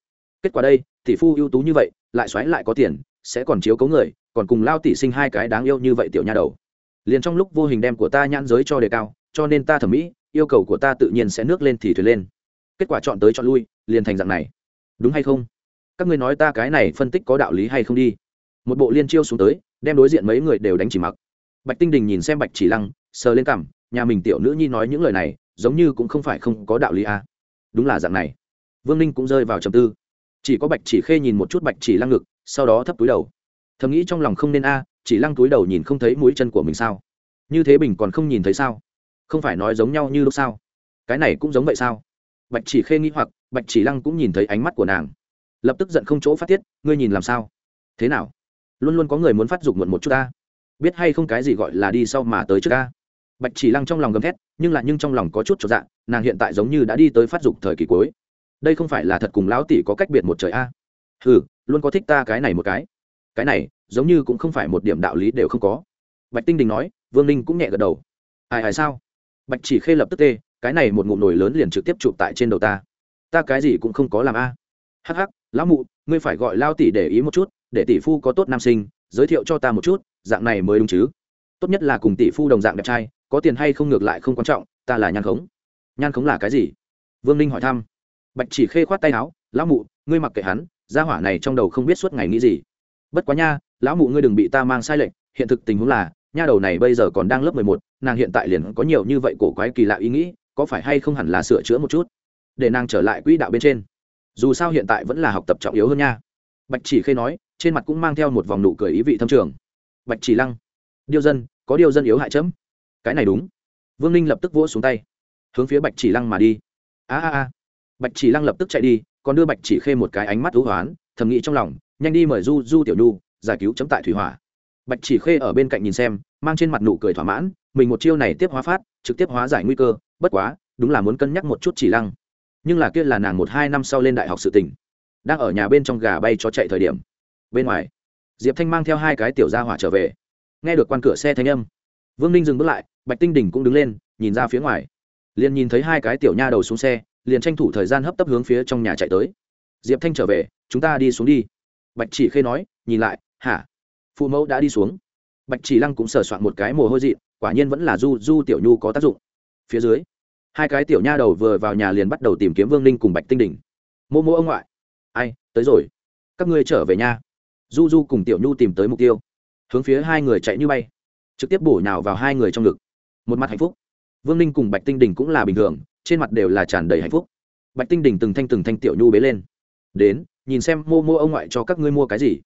Kết quả đây, tỷ phu ưu tú như vậy, lại xoáy lại có tiền, sẽ còn chiếu cấu người, còn cùng lao tỷ sinh hai cái đáng yêu như vậy tiểu nha đầu. Liền trong lúc vô hình đem của ta nhãn giới cho đề cao, cho nên ta thẩm mỹ, yêu cầu của ta tự nhiên sẽ nước lên thì thuyền lên. Kết quả chọn tới chọn lui, liền thành dạng này. Đúng hay không? Các ngươi nói ta cái này phân tích có đạo lý hay không đi? Một bộ liên chiêu xuống tới, đem đối diện mấy người đều đánh chỉ mặc. Bạch tinh đình nhìn xem bạch chỉ lăng, sờ lên cằm, nhà mình tiểu nữ nhi nói những lời này, giống như cũng không phải không có đạo lý à. đúng là dạng này. Vương ninh cũng rơi vào trầm tư. Chỉ có bạch chỉ khê nhìn một chút bạch chỉ lăng ngực, sau đó thấp túi đầu. Thầm nghĩ trong lòng không nên a, chỉ lăng túi đầu nhìn không thấy mũi chân của mình sao? Như thế bình còn không nhìn thấy sao? Không phải nói giống nhau như lúc sao? Cái này cũng giống vậy sao? Bạch chỉ khê nghĩ hoặc, bạch chỉ lăng cũng nhìn thấy ánh mắt của nàng. Lập tức giận không chỗ phát tiết, ngươi nhìn làm sao? Thế nào? Luôn luôn có người muốn phát dục muộn một chút ta. Biết hay không cái gì gọi là đi sau mà tới trước ta. Bạch chỉ lăng trong lòng gầm thét, nhưng lại nhưng trong lòng có chút cho dạ nàng hiện tại giống như đã đi tới phát dục thời kỳ cuối. Đây không phải là thật cùng lão tỷ có cách biệt một trời a. À. ừ luôn có thích ta cái này một cái. Cái này, giống như cũng không phải một điểm đạo lý đều không có. Bạch tinh đình nói, vương ninh cũng nhẹ gật đầu. Ai ai sao? Bạch chỉ khê lập tức tê, cái này một ngụm nồi lớn liền trực tiếp chụp tại trên đầu ta. Ta cái gì cũng không có làm a. À. hắc hắc, lão mụ, ngươi phải gọi lao tỷ để ý một chút để tỷ phu có tốt nam sinh, giới thiệu cho ta một chút, dạng này mới đúng chứ? Tốt nhất là cùng tỷ phu đồng dạng đẹp trai, có tiền hay không ngược lại không quan trọng, ta là nhan khống. Nhan khống là cái gì? Vương ninh hỏi thăm. Bạch chỉ khê khoát tay áo, lão mụ, ngươi mặc kệ hắn, gia hỏa này trong đầu không biết suốt ngày nghĩ gì. Bất quá nha, lão mụ ngươi đừng bị ta mang sai lệch, hiện thực tình huống là, nha đầu này bây giờ còn đang lớp mười một, nàng hiện tại liền có nhiều như vậy cổ quái kỳ lạ ý nghĩ, có phải hay không hẳn là sửa chữa một chút, để nàng trở lại quỹ đạo bên trên? Dù sao hiện tại vẫn là học tập trọng yếu hơn nha. Bạch chỉ khê nói trên mặt cũng mang theo một vòng nụ cười ý vị thâm trường. Bạch chỉ lăng, điêu dân, có điêu dân yếu hại chấm. Cái này đúng. Vương ninh lập tức vỗ xuống tay, hướng phía bạch chỉ lăng mà đi. A a a. Bạch chỉ lăng lập tức chạy đi, còn đưa bạch chỉ khê một cái ánh mắt thú hoán, thầm nghĩ trong lòng, nhanh đi mời du du tiểu nhu, giải cứu chấm tại thủy hỏa. Bạch chỉ khê ở bên cạnh nhìn xem, mang trên mặt nụ cười thỏa mãn, mình một chiêu này tiếp hóa phát, trực tiếp hóa giải nguy cơ, bất quá, đúng là muốn cân nhắc một chút chỉ lăng. Nhưng là kia là nàng một hai năm sau lên đại học sự tình. Đang ở nhà bên trong gà bay cho chạy thời điểm bên ngoài. Diệp thanh mang theo hai cái tiểu gia hỏa trở về. Nghe được quan cửa xe thanh âm, vương ninh dừng bước lại, bạch tinh đỉnh cũng đứng lên, nhìn ra phía ngoài. Liền nhìn thấy hai cái tiểu nha đầu xuống xe, liền tranh thủ thời gian hấp tấp hướng phía trong nhà chạy tới. Diệp thanh trở về, chúng ta đi xuống đi. Bạch chỉ khê nói, nhìn lại, hả? Phụ mẫu đã đi xuống. Bạch chỉ lăng cũng sờ soạn một cái mồ hôi dị, quả nhiên vẫn là du du tiểu nhu có tác dụng. Phía dưới, hai cái tiểu nha đầu vừa vào nhà liền bắt đầu tìm kiếm vương ninh cùng bạch tinh đỉnh mô mô ông ngoại. Ai, tới rồi. Các ngươi trở về nhà du du cùng tiểu nhu tìm tới mục tiêu. Hướng phía hai người chạy như bay. Trực tiếp bổ nhào vào hai người trong ngực. Một mặt hạnh phúc. Vương ninh cùng bạch tinh đình cũng là bình thường, trên mặt đều là tràn đầy hạnh phúc. Bạch tinh đình từng thanh từng thanh tiểu nhu bế lên. Đến, nhìn xem mô mô ông ngoại cho các ngươi mua cái gì.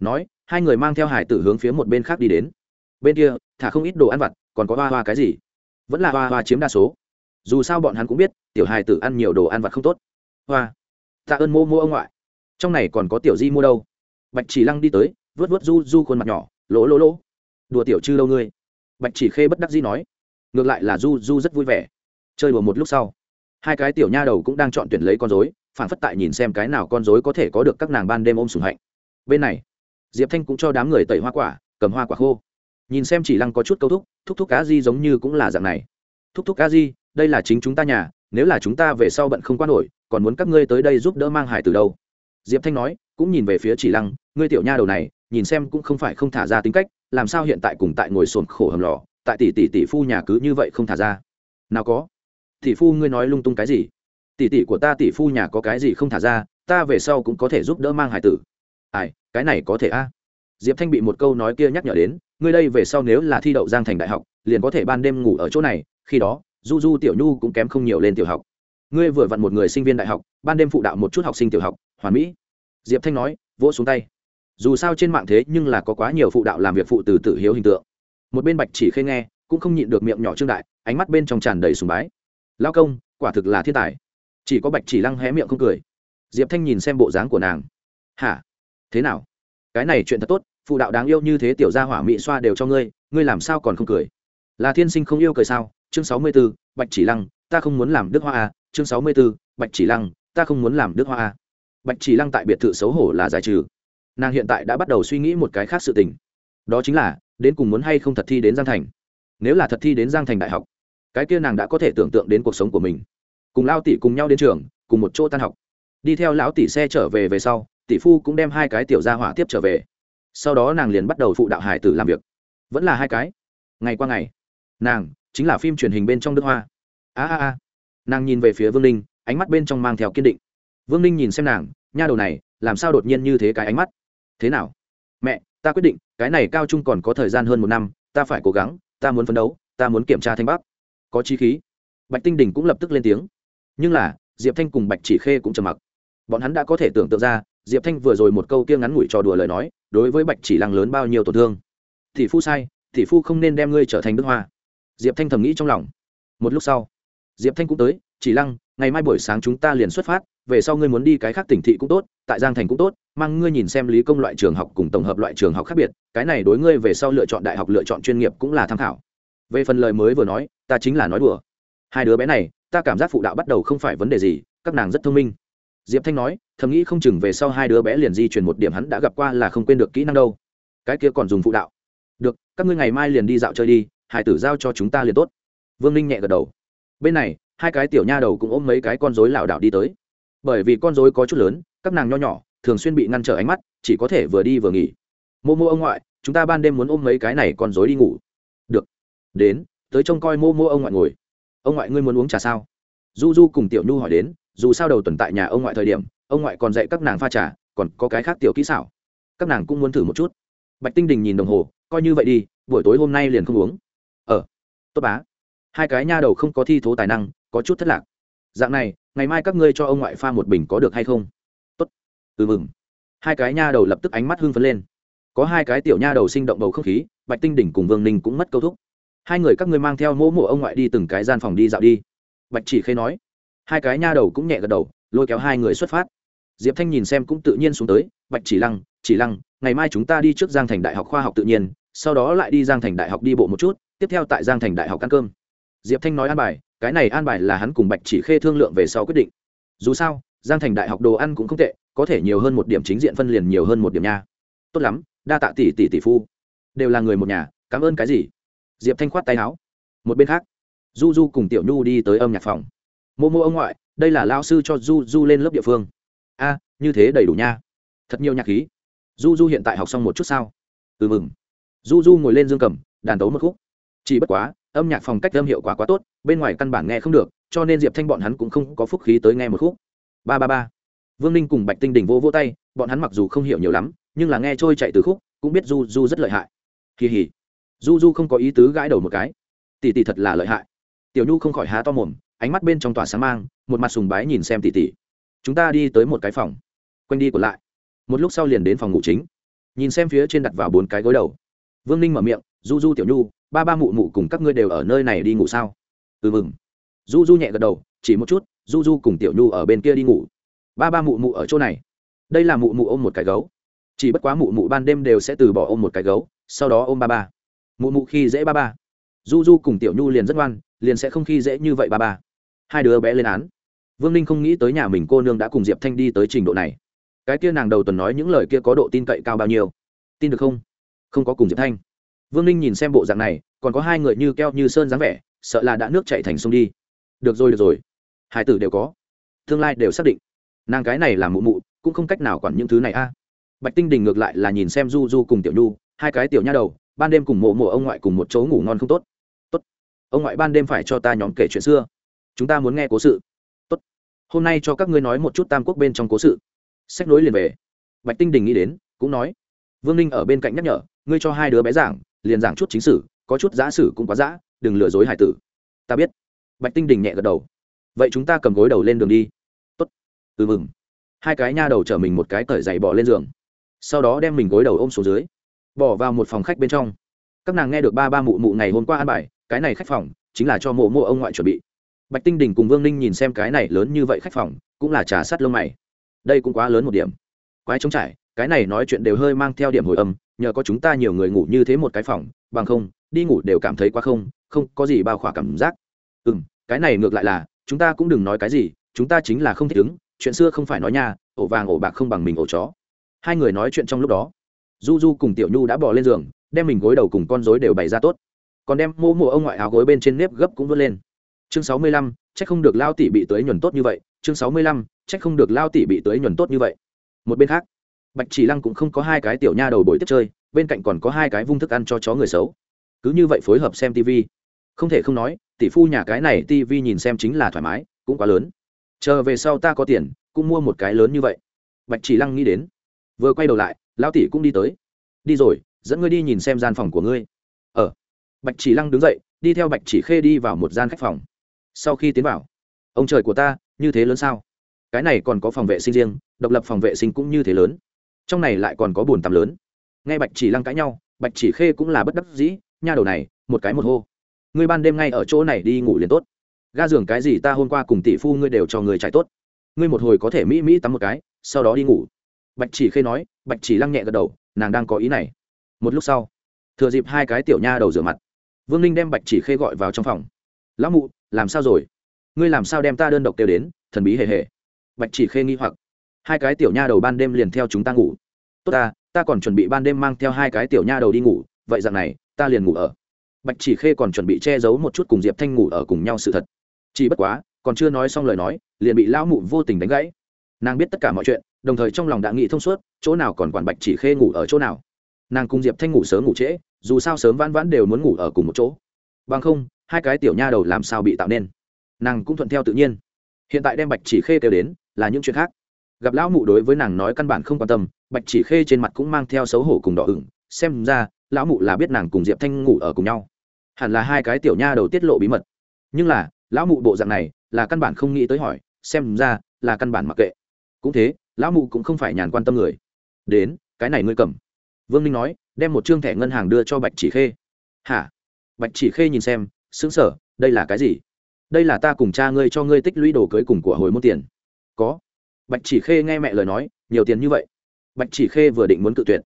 Nói, hai người mang theo hải tử hướng phía một bên khác đi đến. Bên kia, thả không ít đồ ăn vặt, còn có hoa hoa cái gì? Vẫn là hoa hoa chiếm đa số. Dù sao bọn hắn cũng biết, tiểu hài tử ăn nhiều đồ ăn vặt không tốt. Hoa, tạ ơn mô mô ông ngoại. Trong này còn có tiểu di mua đâu? Bạch chỉ lăng đi tới, vớt vớt du du khuôn mặt nhỏ, lỗ lỗ lỗ, đùa tiểu chư lâu ngươi. Bạch chỉ khê bất đắc dĩ nói, ngược lại là du du rất vui vẻ. Chơi đùa một lúc sau, hai cái tiểu nha đầu cũng đang chọn tuyển lấy con dối phản phất tại nhìn xem cái nào con dối có thể có được các nàng ban đêm ôm sùng hạnh. Bên này, diệp thanh cũng cho đám người tẩy hoa quả, cầm hoa quả khô. Nhìn xem chỉ lăng có chút câu thúc thúc thúc cá di giống như cũng là dạng này. Thúc thúc cá di, đây là chính chúng ta nhà, nếu là chúng ta về sau bận không quan nổi, còn muốn các ngươi tới đây giúp đỡ mang hải từ đâu? Diệp thanh nói cũng nhìn về phía chỉ lăng, ngươi tiểu nha đầu này, nhìn xem cũng không phải không thả ra tính cách, làm sao hiện tại cùng tại ngồi sồn khổ hầm lò, tại tỷ tỷ tỷ phu nhà cứ như vậy không thả ra? Nào có. Tỷ phu ngươi nói lung tung cái gì? Tỷ tỷ của ta tỷ phu nhà có cái gì không thả ra, ta về sau cũng có thể giúp đỡ mang hải tử. Ai, cái này có thể a? Diệp thanh bị một câu nói kia nhắc nhở đến, ngươi đây về sau nếu là thi đậu giang thành đại học, liền có thể ban đêm ngủ ở chỗ này, khi đó, du du tiểu nhu cũng kém không nhiều lên tiểu học. Ngươi vừa vặn một người sinh viên đại học, ban đêm phụ đạo một chút học sinh tiểu học, hoàn mỹ diệp thanh nói, vỗ xuống tay. Dù sao trên mạng thế nhưng là có quá nhiều phụ đạo làm việc phụ từ tự hiếu hình tượng. Một bên bạch chỉ khê nghe, cũng không nhịn được miệng nhỏ trương đại, ánh mắt bên trong tràn đầy sùng bái. Lao công, quả thực là thiên tài. Chỉ có bạch chỉ lăng hé miệng không cười. Diệp thanh nhìn xem bộ dáng của nàng. Hả? Thế nào? Cái này chuyện thật tốt, phụ đạo đáng yêu như thế tiểu gia hỏa mỹ xoa đều cho ngươi ngươi làm sao còn không cười? Là thiên sinh không yêu cười sao? Chương sáu mươi b ố bạch chỉ lăng, ta không muốn làm đức hoa a. Chương sáu mươi b ố bạch chỉ lăng, ta không muốn làm đức hoa a bạch chỉ lăng tại biệt thự xấu hổ là giải trừ. Nàng hiện tại đã bắt đầu suy nghĩ một cái khác sự tình. Đó chính là, đến cùng muốn hay không thật thi đến giang thành. Nếu là thật thi đến giang thành đại học, cái kia nàng đã có thể tưởng tượng đến cuộc sống của mình. Cùng lao tỷ cùng nhau đến trường, cùng một chỗ tan học. Đi theo lão tỷ xe trở về về sau, tỷ phu cũng đem hai cái tiểu gia hỏa tiếp trở về. Sau đó nàng liền bắt đầu phụ đạo hải tử làm việc. Vẫn là hai cái. Ngày qua ngày, nàng chính là phim truyền hình bên trong đức hoa. A a a. Nàng nhìn về phía vương ninh ánh mắt bên trong mang theo kiên định vương ninh nhìn xem nàng, nha đầu này, làm sao đột nhiên như thế cái ánh mắt? Thế nào? Mẹ, ta quyết định, cái này cao trung còn có thời gian hơn một năm, ta phải cố gắng, ta muốn phấn đấu, ta muốn kiểm tra thanh bắc. Có chi khí. Bạch tinh đình cũng lập tức lên tiếng. Nhưng là, diệp thanh cùng bạch chỉ khê cũng trầm mặc. Bọn hắn đã có thể tưởng tượng ra, diệp thanh vừa rồi một câu kia ngắn ngủi trò đùa lời nói, đối với bạch chỉ lăng lớn bao nhiêu tổn thương. Thì phu sai thì phu không nên đem ngươi trở thành đức hoa. Diệp thanh thầm nghĩ trong lòng. Một lúc sau, diệp thanh cũng tới, chỉ lăng, ngày mai buổi sáng chúng ta liền xuất phát về sau ngươi muốn đi cái khác tỉnh thị cũng tốt, tại giang thành cũng tốt, mang ngươi nhìn xem lý công loại trường học cùng tổng hợp loại trường học khác biệt, cái này đối ngươi về sau lựa chọn đại học, lựa chọn chuyên nghiệp cũng là tham khảo. Về phần lời mới vừa nói, ta chính là nói đùa. Hai đứa bé này, ta cảm giác phụ đạo bắt đầu không phải vấn đề gì, các nàng rất thông minh. Diệp thanh nói, thầm nghĩ không chừng về sau hai đứa bé liền di chuyển một điểm hắn đã gặp qua là không quên được kỹ năng đâu. Cái kia còn dùng phụ đạo. Được, các ngươi ngày mai liền đi dạo chơi đi, hải tử giao cho chúng ta liền tốt. Vương ninh nhẹ gật đầu. Bên này, hai cái tiểu nha đầu cũng ôm mấy cái con rối lảo đảo đi tới bởi vì con dối có chút lớn, các nàng nho nhỏ, thường xuyên bị ngăn trở ánh mắt, chỉ có thể vừa đi vừa nghỉ. Mô mô ông ngoại, chúng ta ban đêm muốn ôm mấy cái này con dối đi ngủ. Được. Đến, tới trông coi mô mô ông ngoại ngồi. Ông ngoại ngươi muốn uống trà sao? Du du cùng tiểu nhu hỏi đến, dù sao đầu tuần tại nhà ông ngoại thời điểm, ông ngoại còn dạy các nàng pha trà, còn có cái khác tiểu kỹ xảo. Các nàng cũng muốn thử một chút. Bạch tinh đình nhìn đồng hồ, coi như vậy đi, buổi tối hôm nay liền không uống. Ờ tốt bá. Hai cái nha đầu không có thi thố tài năng, có chút thất lạc. Dạng này ngày mai các ngươi cho ông ngoại pha một bình có được hay không? Tốt. Ừ mừng. Hai cái nha đầu lập tức ánh mắt hưng phấn lên. Có hai cái tiểu nha đầu sinh động bầu không khí, bạch tinh đỉnh cùng vương ninh cũng mất câu thúc. Hai người các ngươi mang theo mỗ mộ ông ngoại đi từng cái gian phòng đi dạo đi. Bạch chỉ khê nói. Hai cái nha đầu cũng nhẹ gật đầu, lôi kéo hai người xuất phát. Diệp thanh nhìn xem cũng tự nhiên xuống tới, bạch chỉ lăng chỉ lăng, ngày mai chúng ta đi trước giang thành đại học khoa học tự nhiên, sau đó lại đi giang thành đại học đi bộ một chút, tiếp theo tại giang thành đại học ăn cơm. Diệp thanh nói an bài cái này an bài là hắn cùng bạch chỉ khê thương lượng về sau quyết định. Dù sao, giang thành đại học đồ ăn cũng không tệ, có thể nhiều hơn một điểm chính diện phân liền nhiều hơn một điểm nha. Tốt lắm, đa tạ tỷ tỷ tỷ phu. Đều là người một nhà, cảm ơn cái gì? Diệp thanh khoát tay áo. Một bên khác, du du cùng tiểu nhu đi tới âm nhạc phòng. Mô mô ông ngoại, đây là lao sư cho du du lên lớp địa phương. A, như thế đầy đủ nha. Thật nhiều nhạc khí. Du du hiện tại học xong một chút sao? Ừ mừng. Du du ngồi lên dương cầm, đàn tấu một khúc. Chỉ bất quá âm nhạc phòng cách âm hiệu quả quá tốt, bên ngoài căn bản nghe không được, cho nên diệp thanh bọn hắn cũng không có phúc khí tới nghe một khúc. Ba ba ba. Vương ninh cùng bạch tinh đình vô vô tay, bọn hắn mặc dù không hiểu nhiều lắm, nhưng là nghe trôi chạy từ khúc, cũng biết du du rất lợi hại. Kỳ hỉ. Du du không có ý tứ gãi đầu một cái. Tỷ tỷ thật là lợi hại. Tiểu nhu không khỏi há to mồm, ánh mắt bên trong tòa sáng mang, một mặt sùng bái nhìn xem tỷ tỷ. Chúng ta đi tới một cái phòng. Quanh đi của lại. Một lúc sau liền đến phòng ngủ chính. Nhìn xem phía trên đặt vào bốn cái gối đầu. Vương ninh mở miệng, du du tiểu nhu ba ba mụ mụ cùng các ngươi đều ở nơi này đi ngủ sao? Ừ mừng. Du du nhẹ gật đầu, chỉ một chút du du cùng tiểu nhu ở bên kia đi ngủ. Ba ba mụ mụ ở chỗ này. Đây là mụ mụ ôm một cái gấu. Chỉ bất quá mụ mụ ban đêm đều sẽ từ bỏ ôm một cái gấu, sau đó ôm ba ba. Mụ mụ khi dễ ba ba. Du du cùng tiểu nhu liền rất ngoan, liền sẽ không khi dễ như vậy ba ba. Hai đứa bé lên án. Vương ninh không nghĩ tới nhà mình cô nương đã cùng diệp thanh đi tới trình độ này. Cái kia nàng đầu tuần nói những lời kia có độ tin cậy cao bao nhiêu? Tin được không? Không có cùng diệp thanh vương ninh nhìn xem bộ dạng này, còn có hai người như keo như sơn dáng vẻ, sợ là đã nước chạy thành sông đi. Được rồi được rồi. Hai tử đều có. Tương lai đều xác định. Nàng cái này là mụ mụ, cũng không cách nào quản những thứ này a. À. Bạch tinh đình ngược lại là nhìn xem du du cùng tiểu nhu, hai cái tiểu nha đầu, ban đêm cùng mộ mộ ông ngoại cùng một chỗ ngủ ngon không tốt. Tốt. Ông ngoại ban đêm phải cho ta nhóm kể chuyện xưa. Chúng ta muốn nghe cố sự. Tốt. Hôm nay cho các ngươi nói một chút tam quốc bên trong cố sự. Sách nối liền về. Bạch tinh đình nghĩ đến, cũng nói. Vương ninh ở bên cạnh nhắc nhở, ngươi cho hai đứa bé giảng liền giảng chút chính sử, có chút giã sử cũng quá giã, đừng lừa dối hải tử. Ta biết. Bạch tinh đình nhẹ gật đầu. Vậy chúng ta cầm gối đầu lên đường đi. Tốt. Ừ mừng. Hai cái nha đầu chở mình một cái cởi giày bỏ lên giường. Sau đó đem mình gối đầu ôm xuống dưới, bỏ vào một phòng khách bên trong. Các nàng nghe được ba ba mụ mụ ngày hôm qua ăn bài, cái này khách phòng chính là cho mộ mộ ông ngoại chuẩn bị. Bạch tinh đình cùng vương ninh nhìn xem cái này lớn như vậy khách phòng, cũng là trà sắt lông mày. Đây cũng quá lớn một điểm. Quái trống trải, cái này nói chuyện đều hơi mang theo điểm hồi âm nhờ có chúng ta nhiều người ngủ như thế một cái phòng, bằng không, đi ngủ đều cảm thấy quá không không có gì bao khỏa cảm giác. Ừ m cái này ngược lại là, chúng ta cũng đừng nói cái gì, chúng ta chính là không thích ứng, chuyện xưa không phải nói nha, ổ vàng ổ bạc không bằng mình ổ chó. Hai người nói chuyện trong lúc đó, du du cùng tiểu nhu đã bỏ lên giường, đem mình gối đầu cùng con dối đều bày ra tốt. Còn đem mô mộ ông ngoại áo gối bên trên nếp gấp cũng vớt lên. Chương sáu mươi lăm c h ắ c không được lao tỷ bị tới nhuần tốt như vậy. Chương sáu mươi lăm c h ắ c không được lao tỷ bị tới nhuần tốt như vậy. Một bên khác bạch chỉ lăng cũng không có hai cái tiểu nha đầu bồi tiếp chơi, bên cạnh còn có hai cái vung thức ăn cho chó người xấu. Cứ như vậy phối hợp xem tv không thể không nói, tỷ phu nhà cái này tv nhìn xem chính là thoải mái, cũng quá lớn. Chờ về sau ta có tiền, cũng mua một cái lớn như vậy. Bạch chỉ lăng nghĩ đến. Vừa quay đầu lại, lão tỷ cũng đi tới. Đi rồi, dẫn ngươi đi nhìn xem gian phòng của ngươi. Ở ờ. bạch chỉ lăng đứng dậy, đi theo bạch chỉ khê đi vào một gian khách phòng. Sau khi tiến vào, ông trời của ta, như thế lớn sao? Cái này còn có phòng vệ sinh riêng, độc lập phòng vệ sinh cũng như thế lớn trong này lại còn có bồn tắm lớn. Nghe bạch chỉ lăng cãi nhau, bạch chỉ khê cũng là bất đắc dĩ, nha đầu này, một cái một hô. Ngươi ban đêm ngay ở chỗ này đi ngủ liền tốt. Ga giường cái gì ta hôm qua cùng tỷ phu ngươi đều cho người chạy tốt. Ngươi một hồi có thể mỹ mỹ tắm một cái, sau đó đi ngủ. Bạch chỉ khê nói, bạch chỉ lăng nhẹ gật đầu, nàng đang có ý này. Một lúc sau, thừa dịp hai cái tiểu nha đầu rửa mặt, vương ninh đem bạch chỉ khê gọi vào trong phòng. Lão mụ, làm sao rồi? Ngươi làm sao đem ta đơn độc kêu đến, thần bí hề hề? Bạch chỉ khê nghi hoặc hai cái tiểu nha đầu ban đêm liền theo chúng ta ngủ. Tốt ta ta còn chuẩn bị ban đêm mang theo hai cái tiểu nha đầu đi ngủ, vậy dạng này, ta liền ngủ ở. Bạch chỉ khê còn chuẩn bị che giấu một chút cùng diệp thanh ngủ ở cùng nhau sự thật. Chỉ bất quá, còn chưa nói xong lời nói, liền bị lão mụ vô tình đánh gãy. Nàng biết tất cả mọi chuyện, đồng thời trong lòng đã nghĩ thông suốt, chỗ nào còn quản bạch chỉ khê ngủ ở chỗ nào. Nàng cùng diệp thanh ngủ sớm ngủ trễ, dù sao sớm vãn vãn đều muốn ngủ ở cùng một chỗ. Bằng không, hai cái tiểu nha đầu làm sao bị tạo nên? Nàng cũng thuận theo tự nhiên. Hiện tại đem bạch chỉ khê kêu đến là những chuyện khác gặp lão mụ đối với nàng nói căn bản không quan tâm, bạch chỉ khê trên mặt cũng mang theo xấu hổ cùng đỏ ửng, xem ra, lão mụ là biết nàng cùng diệp thanh ngủ ở cùng nhau. Hẳn là hai cái tiểu nha đầu tiết lộ bí mật. Nhưng là, lão mụ bộ dạng này, là căn bản không nghĩ tới hỏi, xem ra, là căn bản mặc kệ. Cũng thế, lão mụ cũng không phải nhàn quan tâm người. Đến, cái này ngươi cầm. Vương ninh nói, đem một chương thẻ ngân hàng đưa cho bạch chỉ khê. Hả? Bạch chỉ khê nhìn xem xứng sở đây là cái gì? Đây là ta cùng cha ngươi cho ngươi tích lũy đồ cưới cùng của hồi môn tiền. Có bạch chỉ khê nghe mẹ lời nói, nhiều tiền như vậy. Bạch chỉ khê vừa định muốn cự tuyệt,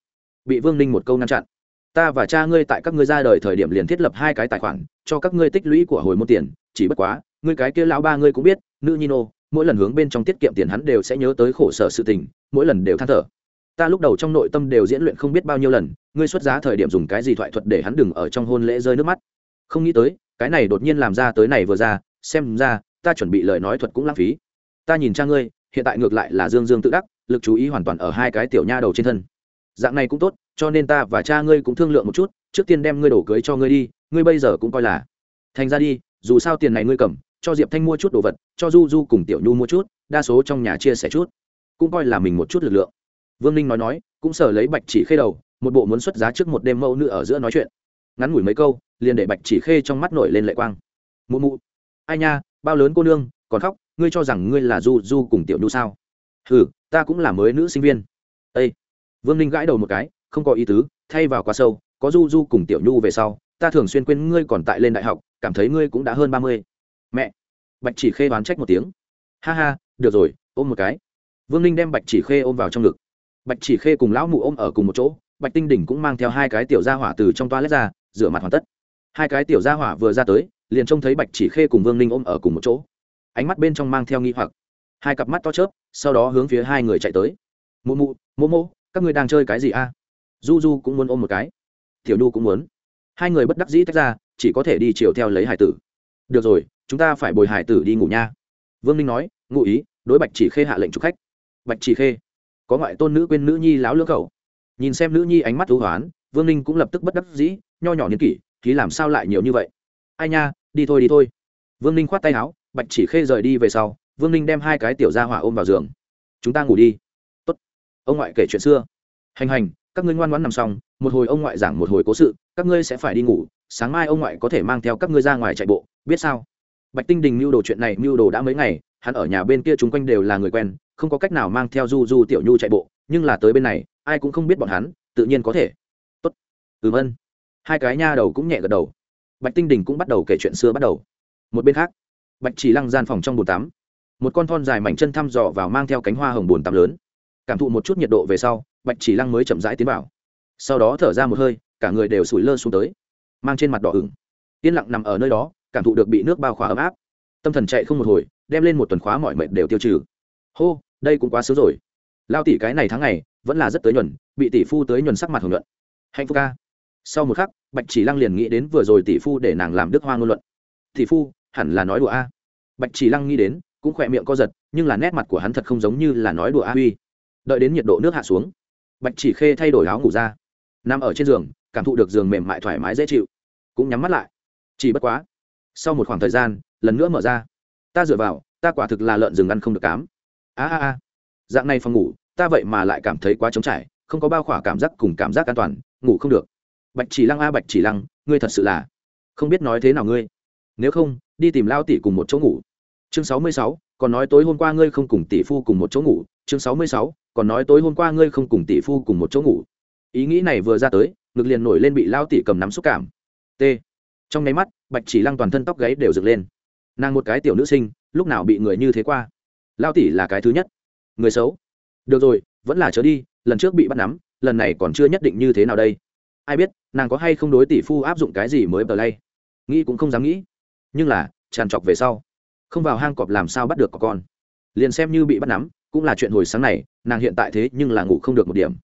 bị vương ninh một câu ngăn chặn. Ta và cha ngươi tại các ngươi ra đời thời điểm liền thiết lập hai cái tài khoản, cho các ngươi tích lũy của hồi môn tiền, chỉ bất quá, ngươi cái kia lão ba ngươi cũng biết, nữ nhi nô, mỗi lần hướng bên trong tiết kiệm tiền hắn đều sẽ nhớ tới khổ sở sự tình, mỗi lần đều than thở. Ta lúc đầu trong nội tâm đều diễn luyện không biết bao nhiêu lần, ngươi xuất giá thời điểm dùng cái gì thoại thuật để hắn đừng ở trong hôn lễ rơi nước mắt. Không nghĩ tới, cái này đột nhiên làm ra tới này vừa ra, xem ra, ta chuẩn bị lời nói thuật cũng lãng phí. Ta nhìn cha ngươi hiện tại ngược lại là dương dương tự đắc, lực chú ý hoàn toàn ở hai cái tiểu nha đầu trên thân. Dạng này cũng tốt, cho nên ta và cha ngươi cũng thương lượng một chút, trước tiên đem ngươi đổ cưới cho ngươi đi, ngươi bây giờ cũng coi là. Thành ra đi, dù sao tiền này ngươi cầm, cho diệp thanh mua chút đồ vật, cho du du cùng tiểu nhu mua chút, đa số trong nhà chia sẻ chút. Cũng coi là mình một chút lực lượng. Vương ninh nói nói, cũng sở lấy bạch chỉ khê đầu, một bộ muốn xuất giá trước một đêm mẫu nữ ở giữa nói chuyện. Ngắn ngủi mấy câu, liền để bạch chỉ khê trong mắt nổi lên lệ quang. Mụ mụ. Ai nha, bao lớn cô nương, còn khóc ngươi cho rằng ngươi là du du cùng tiểu nhu sao? Ừ ta cũng là mới nữ sinh viên. Â vương ninh gãi đầu một cái, không có ý tứ, thay vào quá sâu, có du du cùng tiểu nhu về sau, ta thường xuyên quên ngươi còn tại lên đại học, cảm thấy ngươi cũng đã hơn ba mươi. Mẹ, bạch chỉ khê đoán trách một tiếng. Ha ha, được rồi, ôm một cái. Vương ninh đem bạch chỉ khê ôm vào trong ngực. Bạch chỉ khê cùng lão mụ ôm ở cùng một chỗ, bạch tinh đỉnh cũng mang theo hai cái tiểu gia hỏa từ trong toa lết ra, rửa mặt hoàn tất. Hai cái tiểu gia hỏa vừa ra tới, liền trông thấy bạch chỉ khê cùng vương ninh ôm ở cùng một chỗ ánh mắt bên trong mang theo nghi hoặc. Hai cặp mắt to chớp, sau đó hướng phía hai người chạy tới. Mụ mụ mô mô các người đang chơi cái gì a? Du du cũng muốn ôm một cái. Tiểu nhu cũng muốn. Hai người bất đắc dĩ tách ra, chỉ có thể đi chiều theo lấy hải tử. Được rồi, chúng ta phải bồi hải tử đi ngủ nha. Vương ninh nói, ngụ ý, đối bạch chỉ khê hạ lệnh chụp khách. Bạch chỉ khê, có ngoại tôn nữ quên nữ nhi láo lưỡng khẩu nhìn xem nữ nhi ánh mắt thú hoán, vương ninh cũng lập tức bất đắc dĩ, nho nhỏ niên kỷ, thì làm sao lại nhiều như vậy? Ai nha, đi thôi đi thôi. Vương ninh khoát tay áo bạch chỉ khê rời đi về sau, vương ninh đem hai cái tiểu ra hỏa ôm vào giường. Chúng ta ngủ đi. Tốt. ông ngoại kể chuyện xưa. Hành hành, các ngươi ngoan ngoãn nằm xong, một hồi ông ngoại giảng một hồi cố sự, các ngươi sẽ phải đi ngủ, sáng mai ông ngoại có thể mang theo các ngươi ra ngoài chạy bộ, biết sao? Bạch tinh đình mưu đồ chuyện này mưu đồ đã mấy ngày, hắn ở nhà bên kia chung quanh đều là người quen, không có cách nào mang theo du du tiểu nhu chạy bộ, nhưng là tới bên này, ai cũng không biết bọn hắn, tự nhiên có thể. Tốt. Ừm ân. Hai cái nha đầu cũng nhẹ gật đầu. Bạch tinh đình cũng bắt đầu kể chuyện xưa bắt đầu. Một bên khác bạch chỉ lăng gian phòng trong bồn tắm. Một con thon dài mảnh chân thăm dò vào mang theo cánh hoa hồng bồn tắm lớn. Cảm thụ một chút nhiệt độ về sau, bạch chỉ lăng mới chậm rãi tiến vào. Sau đó thở ra một hơi, cả người đều sủi lơ xuống tới. Mang trên mặt đỏ ửng. Yên lặng nằm ở nơi đó, cảm thụ được bị nước bao khóa ấm áp. Tâm thần chạy không một hồi, đem lên một tuần khóa mọi mệnh đều tiêu trừ. Hô, đây cũng quá sớm rồi. Lao tỷ cái này tháng ngày, vẫn là rất tới nhuần, bị tỷ phu tới nhuần sắc mặt hưởng luận hạnh phúc ca. Sau một khắc, bạch chỉ lăng liền nghĩ đến vừa rồi tỷ phu để nàng làm đức hoa ngôn luận. Tỷ phu hẳn là nói đùa a. Bạch chỉ lăng nghĩ đến, cũng khỏe miệng co giật, nhưng là nét mặt của hắn thật không giống như là nói đùa a huy. Đợi đến nhiệt độ nước hạ xuống, bạch chỉ khê thay đổi áo ngủ ra. Nằm ở trên giường, cảm thụ được giường mềm mại thoải mái dễ chịu, cũng nhắm mắt lại. Chỉ bất quá, sau một khoảng thời gian, lần nữa mở ra. Ta dựa vào, ta quả thực là lợn rừng ăn không được cám. A a a. Dạng này phòng ngủ, ta vậy mà lại cảm thấy quá trống trải, không có bao khỏa cảm giác cùng cảm giác an toàn, ngủ không được. Bạch chỉ lăng a, bạch chỉ lăng, ngươi thật sự là không biết nói thế nào ngươi. Nếu không đi tìm lao tỷ cùng một chỗ ngủ. Chương sáu mươi sáu, còn nói tối hôm qua ngươi không cùng tỷ phu cùng một chỗ ngủ. Chương sáu mươi sáu, còn nói tối hôm qua ngươi không cùng tỷ phu cùng một chỗ ngủ. Ý nghĩ này vừa ra tới, ngực liền nổi lên bị lao tỷ cầm nắm xúc cảm. T. Trong nháy mắt, bạch chỉ lăng toàn thân tóc gáy đều dựng lên. Nàng một cái tiểu nữ sinh, lúc nào bị người như thế qua? Lao tỷ là cái thứ nhất. Người xấu. Được rồi, vẫn là chớ đi, lần trước bị bắt nắm, lần này còn chưa nhất định như thế nào đây? Ai biết, nàng có hay không đối tỷ phu áp dụng cái gì mới bờ lay? Nghĩ cũng không dám nghĩ nhưng là, tràn trọc về sau, không vào hang cọp làm sao bắt được có con. Liền xem như bị bắt nắm, cũng là chuyện hồi sáng này, nàng hiện tại thế nhưng là ngủ không được một điểm.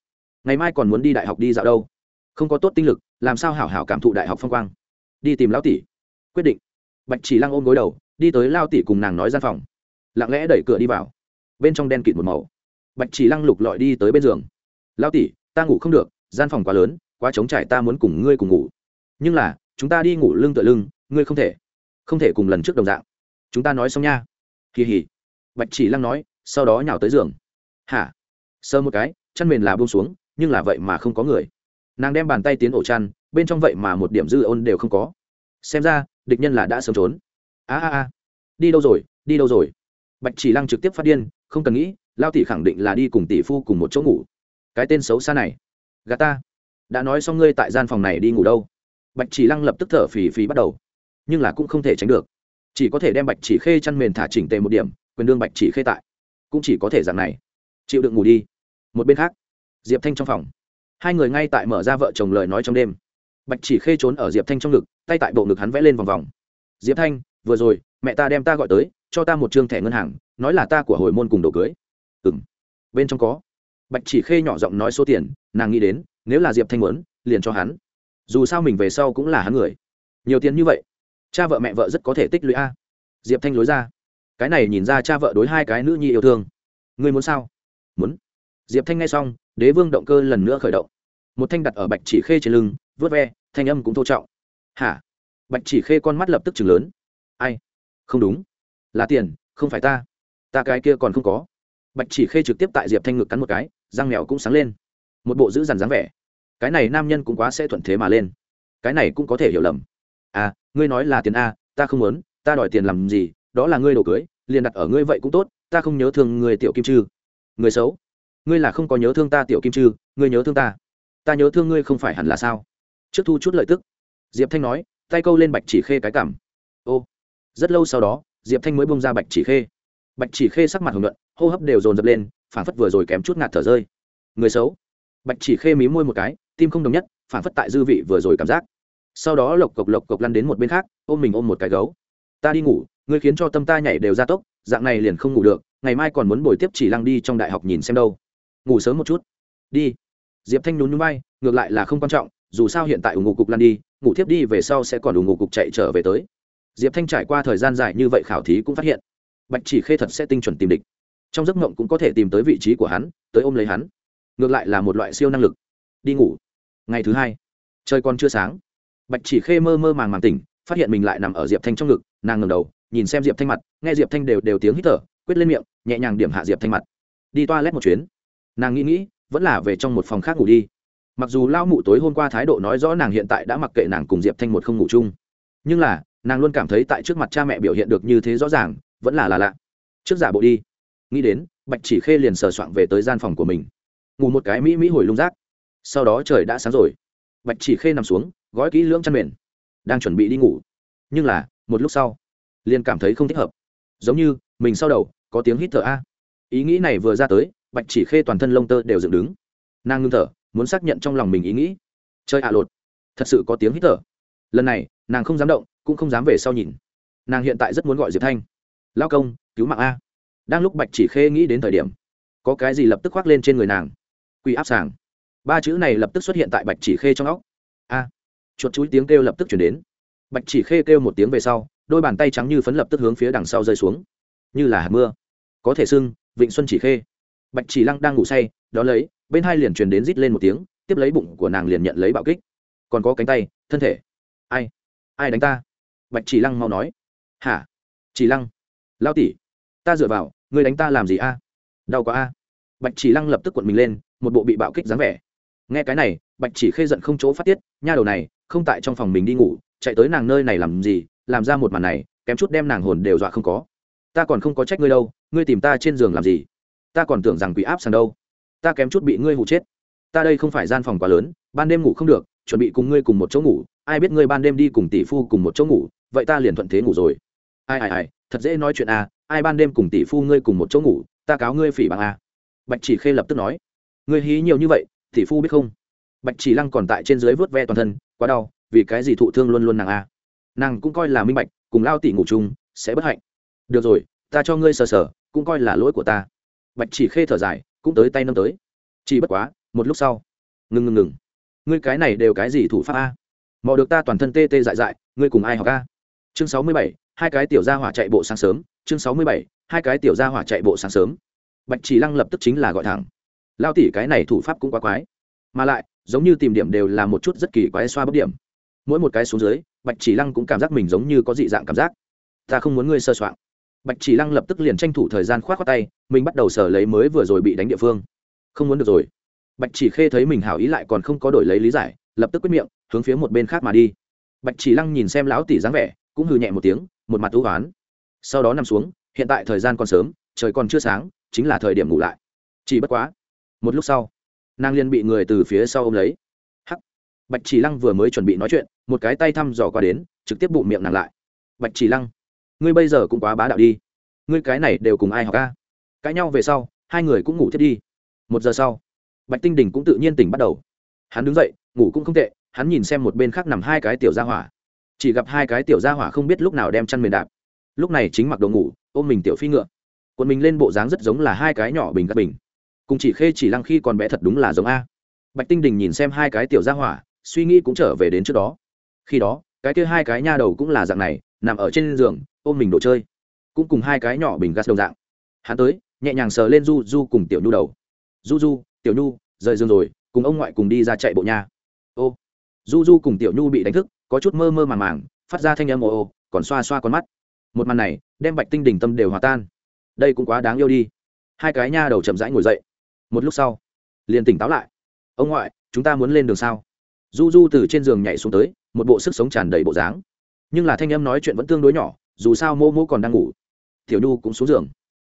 Ngày mai còn muốn đi đại học đi dạo đâu? Không có tốt tinh lực, làm sao hảo hảo cảm thụ đại học phong quang? Đi tìm lão tỷ. Quyết định. Bạch chỉ lăng ôm gối đầu, đi tới lao tỷ cùng nàng nói gian phòng. Lặng lẽ đẩy cửa đi vào. Bên trong đen kịt một màu. Bạch chỉ lăng lục lọi đi tới bên giường. Lao tỷ, ta ngủ không được, gian phòng quá lớn, quá trống trải, ta muốn cùng ngươi cùng ngủ. Nhưng là, chúng ta đi ngủ lưng tựa lưng, ngươi không thể không thể cùng lần trước đồng dạng. Chúng ta nói xong nha. Kỳ hỉ bạch chỉ lăng nói, sau đó nhào tới giường. Hả? Sơ một cái chăn mền là buông xuống, nhưng là vậy mà không có người. Nàng đem bàn tay tiến ổ chăn, bên trong vậy mà một điểm dư ôn đều không có. Xem ra, địch nhân là đã sớm trốn. A a a. Đi đâu rồi, đi đâu rồi? Bạch chỉ lăng trực tiếp phát điên, không cần nghĩ, lao tỷ khẳng định là đi cùng tỷ phu cùng một chỗ ngủ. Cái tên xấu xa này. Gà ta. Đã nói xong ngươi tại gian phòng này đi ngủ đâu? Bạch chỉ lăng lập tức thở phì phì bắt đầu nhưng là cũng không thể tránh được. Chỉ có thể đem bạch chỉ khê chăn mền thả chỉnh tề một điểm, quyền đương bạch chỉ khê tại. Cũng chỉ có thể dạng này. Chịu đựng ngủ đi. Một bên khác, diệp thanh trong phòng. Hai người ngay tại mở ra vợ chồng lời nói trong đêm. Bạch chỉ khê trốn ở diệp thanh trong ngực, tay tại bộ ngực hắn vẽ lên vòng vòng. Diệp thanh, vừa rồi, mẹ ta đem ta gọi tới, cho ta một chương thẻ ngân hàng, nói là ta của hồi môn cùng đồ cưới. Ừ m bên trong có. Bạch chỉ khê nhỏ giọng nói số tiền, nàng nghĩ đến, nếu là diệp thanh muốn, liền cho hắn. Dù sao mình về sau cũng là hắn người. Nhiều tiền như vậy cha vợ mẹ vợ rất có thể tích lũy a. Diệp thanh lối ra. Cái này nhìn ra cha vợ đối hai cái nữ nhi yêu thương. Ngươi muốn sao? Muốn. Diệp thanh nghe xong, đế vương động cơ lần nữa khởi động. Một thanh đặt ở bạch chỉ khê trên lưng vớt ve, thanh âm cũng thô trọng. Hả? Bạch chỉ khê con mắt lập tức chừng lớn. Ai? Không đúng. Là tiền, không phải ta. Ta cái kia còn không có. Bạch chỉ khê trực tiếp tại diệp thanh ngực cắn một cái, răng mèo cũng sáng lên. Một bộ giữ dằn dáng vẻ. Cái này nam nhân cũng quá sẽ thuận thế mà lên. Cái này cũng có thể hiểu lầm. À ngươi nói là tiền a ta không muốn ta đòi tiền làm gì đó là ngươi đồ cưới liền đặt ở ngươi vậy cũng tốt ta không nhớ thương người tiểu kim Trư. người xấu. Ngươi là không có nhớ thương ta tiểu kim Trư, ngươi nhớ thương ta. Ta nhớ thương ngươi không phải hẳn là sao? Trước thu chút lợi tức. Diệp thanh nói tay câu lên bạch chỉ khê cái cảm. Ô. Rất lâu sau đó diệp thanh mới bông ra bạch chỉ khê. Bạch chỉ khê sắc mặt hồng nhuận hô hấp đều dồn dập lên phản phất vừa rồi kém chút ngạt thở rơi. Người xấu. Bạch chỉ khê mí môi một cái tim không đồng nhất phản phất tại dư vị vừa rồi cảm giác sau đó lộc cộc lộc cộc lăn đến một bên khác, ôm mình ôm một cái gấu. Ta đi ngủ, ngươi khiến cho tâm ta nhảy đều ra tốc, dạng này liền không ngủ được, ngày mai còn muốn buổi tiếp chỉ lăng đi trong đại học nhìn xem đâu. Ngủ sớm một chút. Đi. Diệp thanh nhún nhún bay ngược lại là không quan trọng, dù sao hiện tại ủng ngủ cục lăn đi, ngủ tiếp đi về sau sẽ còn ủng ngủ cục chạy trở về tới. Diệp thanh trải qua thời gian dài như vậy khảo thí cũng phát hiện, bạch chỉ khê thật sẽ tinh chuẩn tìm địch. Trong giấc mộng cũng có thể tìm tới vị trí của hắn, tới ôm lấy hắn. Ngược lại là một loại siêu năng lực. Đi ngủ. Ngày thứ hai. Trời còn chưa sáng bạch chỉ khê mơ mơ màng màng tỉnh, phát hiện mình lại nằm ở diệp thanh trong ngực, nàng ngầm đầu, nhìn xem diệp thanh mặt, nghe diệp thanh đều đều tiếng hít thở, quyết lên miệng, nhẹ nhàng điểm hạ diệp thanh mặt. Đi toa lét một chuyến. Nàng nghĩ nghĩ, vẫn là về trong một phòng khác ngủ đi. Mặc dù lao mụ tối hôm qua thái độ nói rõ nàng hiện tại đã mặc kệ nàng cùng diệp thanh một không ngủ chung, nhưng là, nàng luôn cảm thấy tại trước mặt cha mẹ biểu hiện được như thế rõ ràng, vẫn là là lạ. Trước giả bộ đi. Nghĩ đến, bạch chỉ khê liền sờ soạng về tới gian phòng của mình. Ngủ một cái mỹ mỹ hồi lung rác. Sau đó trời đã sáng rồi. Bạch chỉ khê nằm xuống gói kỹ lưỡng chăn mền, đang chuẩn bị đi ngủ. Nhưng là, một lúc sau, liền cảm thấy không thích hợp. Giống như, mình sau đầu, có tiếng hít thở a. Ý nghĩ này vừa ra tới, bạch chỉ khê toàn thân lông tơ đều dựng đứng. Nàng ngưng thở, muốn xác nhận trong lòng mình ý nghĩ. Chơi ạ lột. Thật sự có tiếng hít thở. Lần này, nàng không dám động, cũng không dám về sau nhìn. Nàng hiện tại rất muốn gọi diệp thanh. Lao công, cứu mạng a. Đang lúc bạch chỉ khê nghĩ đến thời điểm, có cái gì lập tức khoác lên trên người nàng. Quỳ áp sàng. Ba chữ này lập tức xuất hiện tại bạch chỉ khê trong óc. A chuột chuối tiếng kêu lập tức chuyển đến. Bạch chỉ khê kêu một tiếng về sau, đôi bàn tay trắng như phấn lập tức hướng phía đằng sau rơi xuống. Như là hạt mưa. Có thể sưng vịnh xuân chỉ khê. Bạch chỉ lăng đang ngủ say, đó lấy, bên hai liền truyền đến rít lên một tiếng, tiếp lấy bụng của nàng liền nhận lấy bạo kích. Còn có cánh tay, thân thể. Ai? Ai đánh ta? Bạch chỉ lăng mau nói. Hả? Chỉ lăng. Lao tỉ ta dựa vào, ngươi đánh ta làm gì a? Đau quá a. Bạch chỉ lăng lập tức cuộn mình lên, một bộ bị bạo kích dáng vẻ. Nghe cái này, bạch chỉ khê giận không chỗ phát tiết, nha đầu này không tại trong phòng mình đi ngủ, chạy tới nàng nơi này làm gì, làm ra một màn này, kém chút đem nàng hồn đều dọa không có. Ta còn không có trách ngươi đâu, ngươi tìm ta trên giường làm gì? Ta còn tưởng rằng quỷ áp sàn đâu. Ta kém chút bị ngươi hụ chết. Ta đây không phải gian phòng quá lớn, ban đêm ngủ không được, chuẩn bị cùng ngươi cùng một chỗ ngủ, ai biết ngươi ban đêm đi cùng tỷ phu cùng một chỗ ngủ, vậy ta liền thuận thế ngủ rồi. Ai ai ai, thật dễ nói chuyện à ai ban đêm cùng tỷ phu ngươi cùng một chỗ ngủ, ta cáo ngươi phỉ bằng à. Bạch chỉ khê lập tức nói, ngươi hí nhiều như vậy, tỷ phu biết không? Bạch chỉ lăng còn tại trên dưới vớt ve toàn thân, quá đau, vì cái gì thụ thương luôn luôn nàng à nàng cũng coi là minh bạch, cùng lao tỷ ngủ chung, sẽ bất hạnh. Được rồi, ta cho ngươi sờ sờ, cũng coi là lỗi của ta. Bạch chỉ khê thở dài, cũng tới tay nâng tới. Chỉ bất quá, một lúc sau. Ngừng ngừng ngừng. Ngươi cái này đều cái gì thủ pháp a? Mò được ta toàn thân tê tê dại dại, ngươi cùng ai học a? Chương sáu mươi bảy, hai cái tiểu gia hỏa chạy bộ sáng sớm. Chương sáu mươi bảy, hai cái tiểu gia hỏa chạy bộ sáng sớm. Bạch chỉ lăng lập tức chính là gọi thẳng. Lao Tỷ cái này thủ pháp cũng quá quái. Mà lại giống như tìm điểm đều là một chút rất kỳ quái xoa bấp điểm. Mỗi một cái xuống dưới, bạch chỉ lăng cũng cảm giác mình giống như có dị dạng cảm giác. Ta không muốn ngươi sơ soạn. Bạch chỉ lăng lập tức liền tranh thủ thời gian k h o á t khoác tay, mình bắt đầu sở lấy mới vừa rồi bị đánh địa phương. Không muốn được rồi. Bạch chỉ khê thấy mình hảo ý lại còn không có đổi lấy lý giải, lập tức quyết miệng, hướng phía một bên khác mà đi. Bạch chỉ lăng nhìn xem lão tỷ dáng vẻ, cũng hừ nhẹ một tiếng, một mặt thú oán. Sau đó nằm xuống, hiện tại thời gian còn sớm, trời còn chưa sáng, chính là thời điểm ngủ lại. Chỉ bất quá, một lúc sau nàng liên bị người từ phía sau ôm lấy. Hắc. Bạch chỉ lăng vừa mới chuẩn bị nói chuyện, một cái tay thăm dò qua đến, trực tiếp bụng miệng nàng lại. Bạch chỉ lăng, ngươi bây giờ cũng quá bá đạo đi. Ngươi cái này đều cùng ai học ca? Cãi nhau về sau, hai người cũng ngủ thiết đi. Một giờ sau, bạch tinh đình cũng tự nhiên tỉnh bắt đầu. Hắn đứng dậy, ngủ cũng không tệ, hắn nhìn xem một bên khác nằm hai cái tiểu gia hỏa. Chỉ gặp hai cái tiểu gia hỏa không biết lúc nào đem chăn mềm đạp. Lúc này chính mặc đồ ngủ, ôm mình tiểu phi ngựa. Quần mình lên bộ dáng rất giống là hai cái nhỏ bình gắt bình cùng chỉ khê chỉ lăng khi còn bé thật đúng là giống a. Bạch tinh đình nhìn xem hai cái tiểu gia hỏa, suy nghĩ cũng trở về đến trước đó. Khi đó, cái kia hai cái nha đầu cũng là dạng này, nằm ở trên giường, ôm mình đồ chơi. Cũng cùng hai cái nhỏ bình gas đồng dạng. Hắn tới, nhẹ nhàng sờ lên du du cùng tiểu nhu đầu. Du du tiểu nhu, rời giường rồi, cùng ông ngoại cùng đi ra chạy bộ nha. Ô. Du du cùng tiểu nhu bị đánh thức, có chút mơ mơ màng màng, phát ra thanh âm ồ ồ còn xoa xoa con mắt. Một màn này, đem bạch tinh đình tâm đều hòa tan. Đây cũng quá đáng yêu đi. Hai cái nha đầu chậm rãi ngồi dậy một lúc sau, liền tỉnh táo lại. Ông ngoại, chúng ta muốn lên đường sao? Du du từ trên giường nhảy xuống tới, một bộ sức sống tràn đầy bộ dáng. Nhưng là thanh em nói chuyện vẫn tương đối nhỏ, dù sao mô mô còn đang ngủ. Tiểu nhu cũng xuống giường.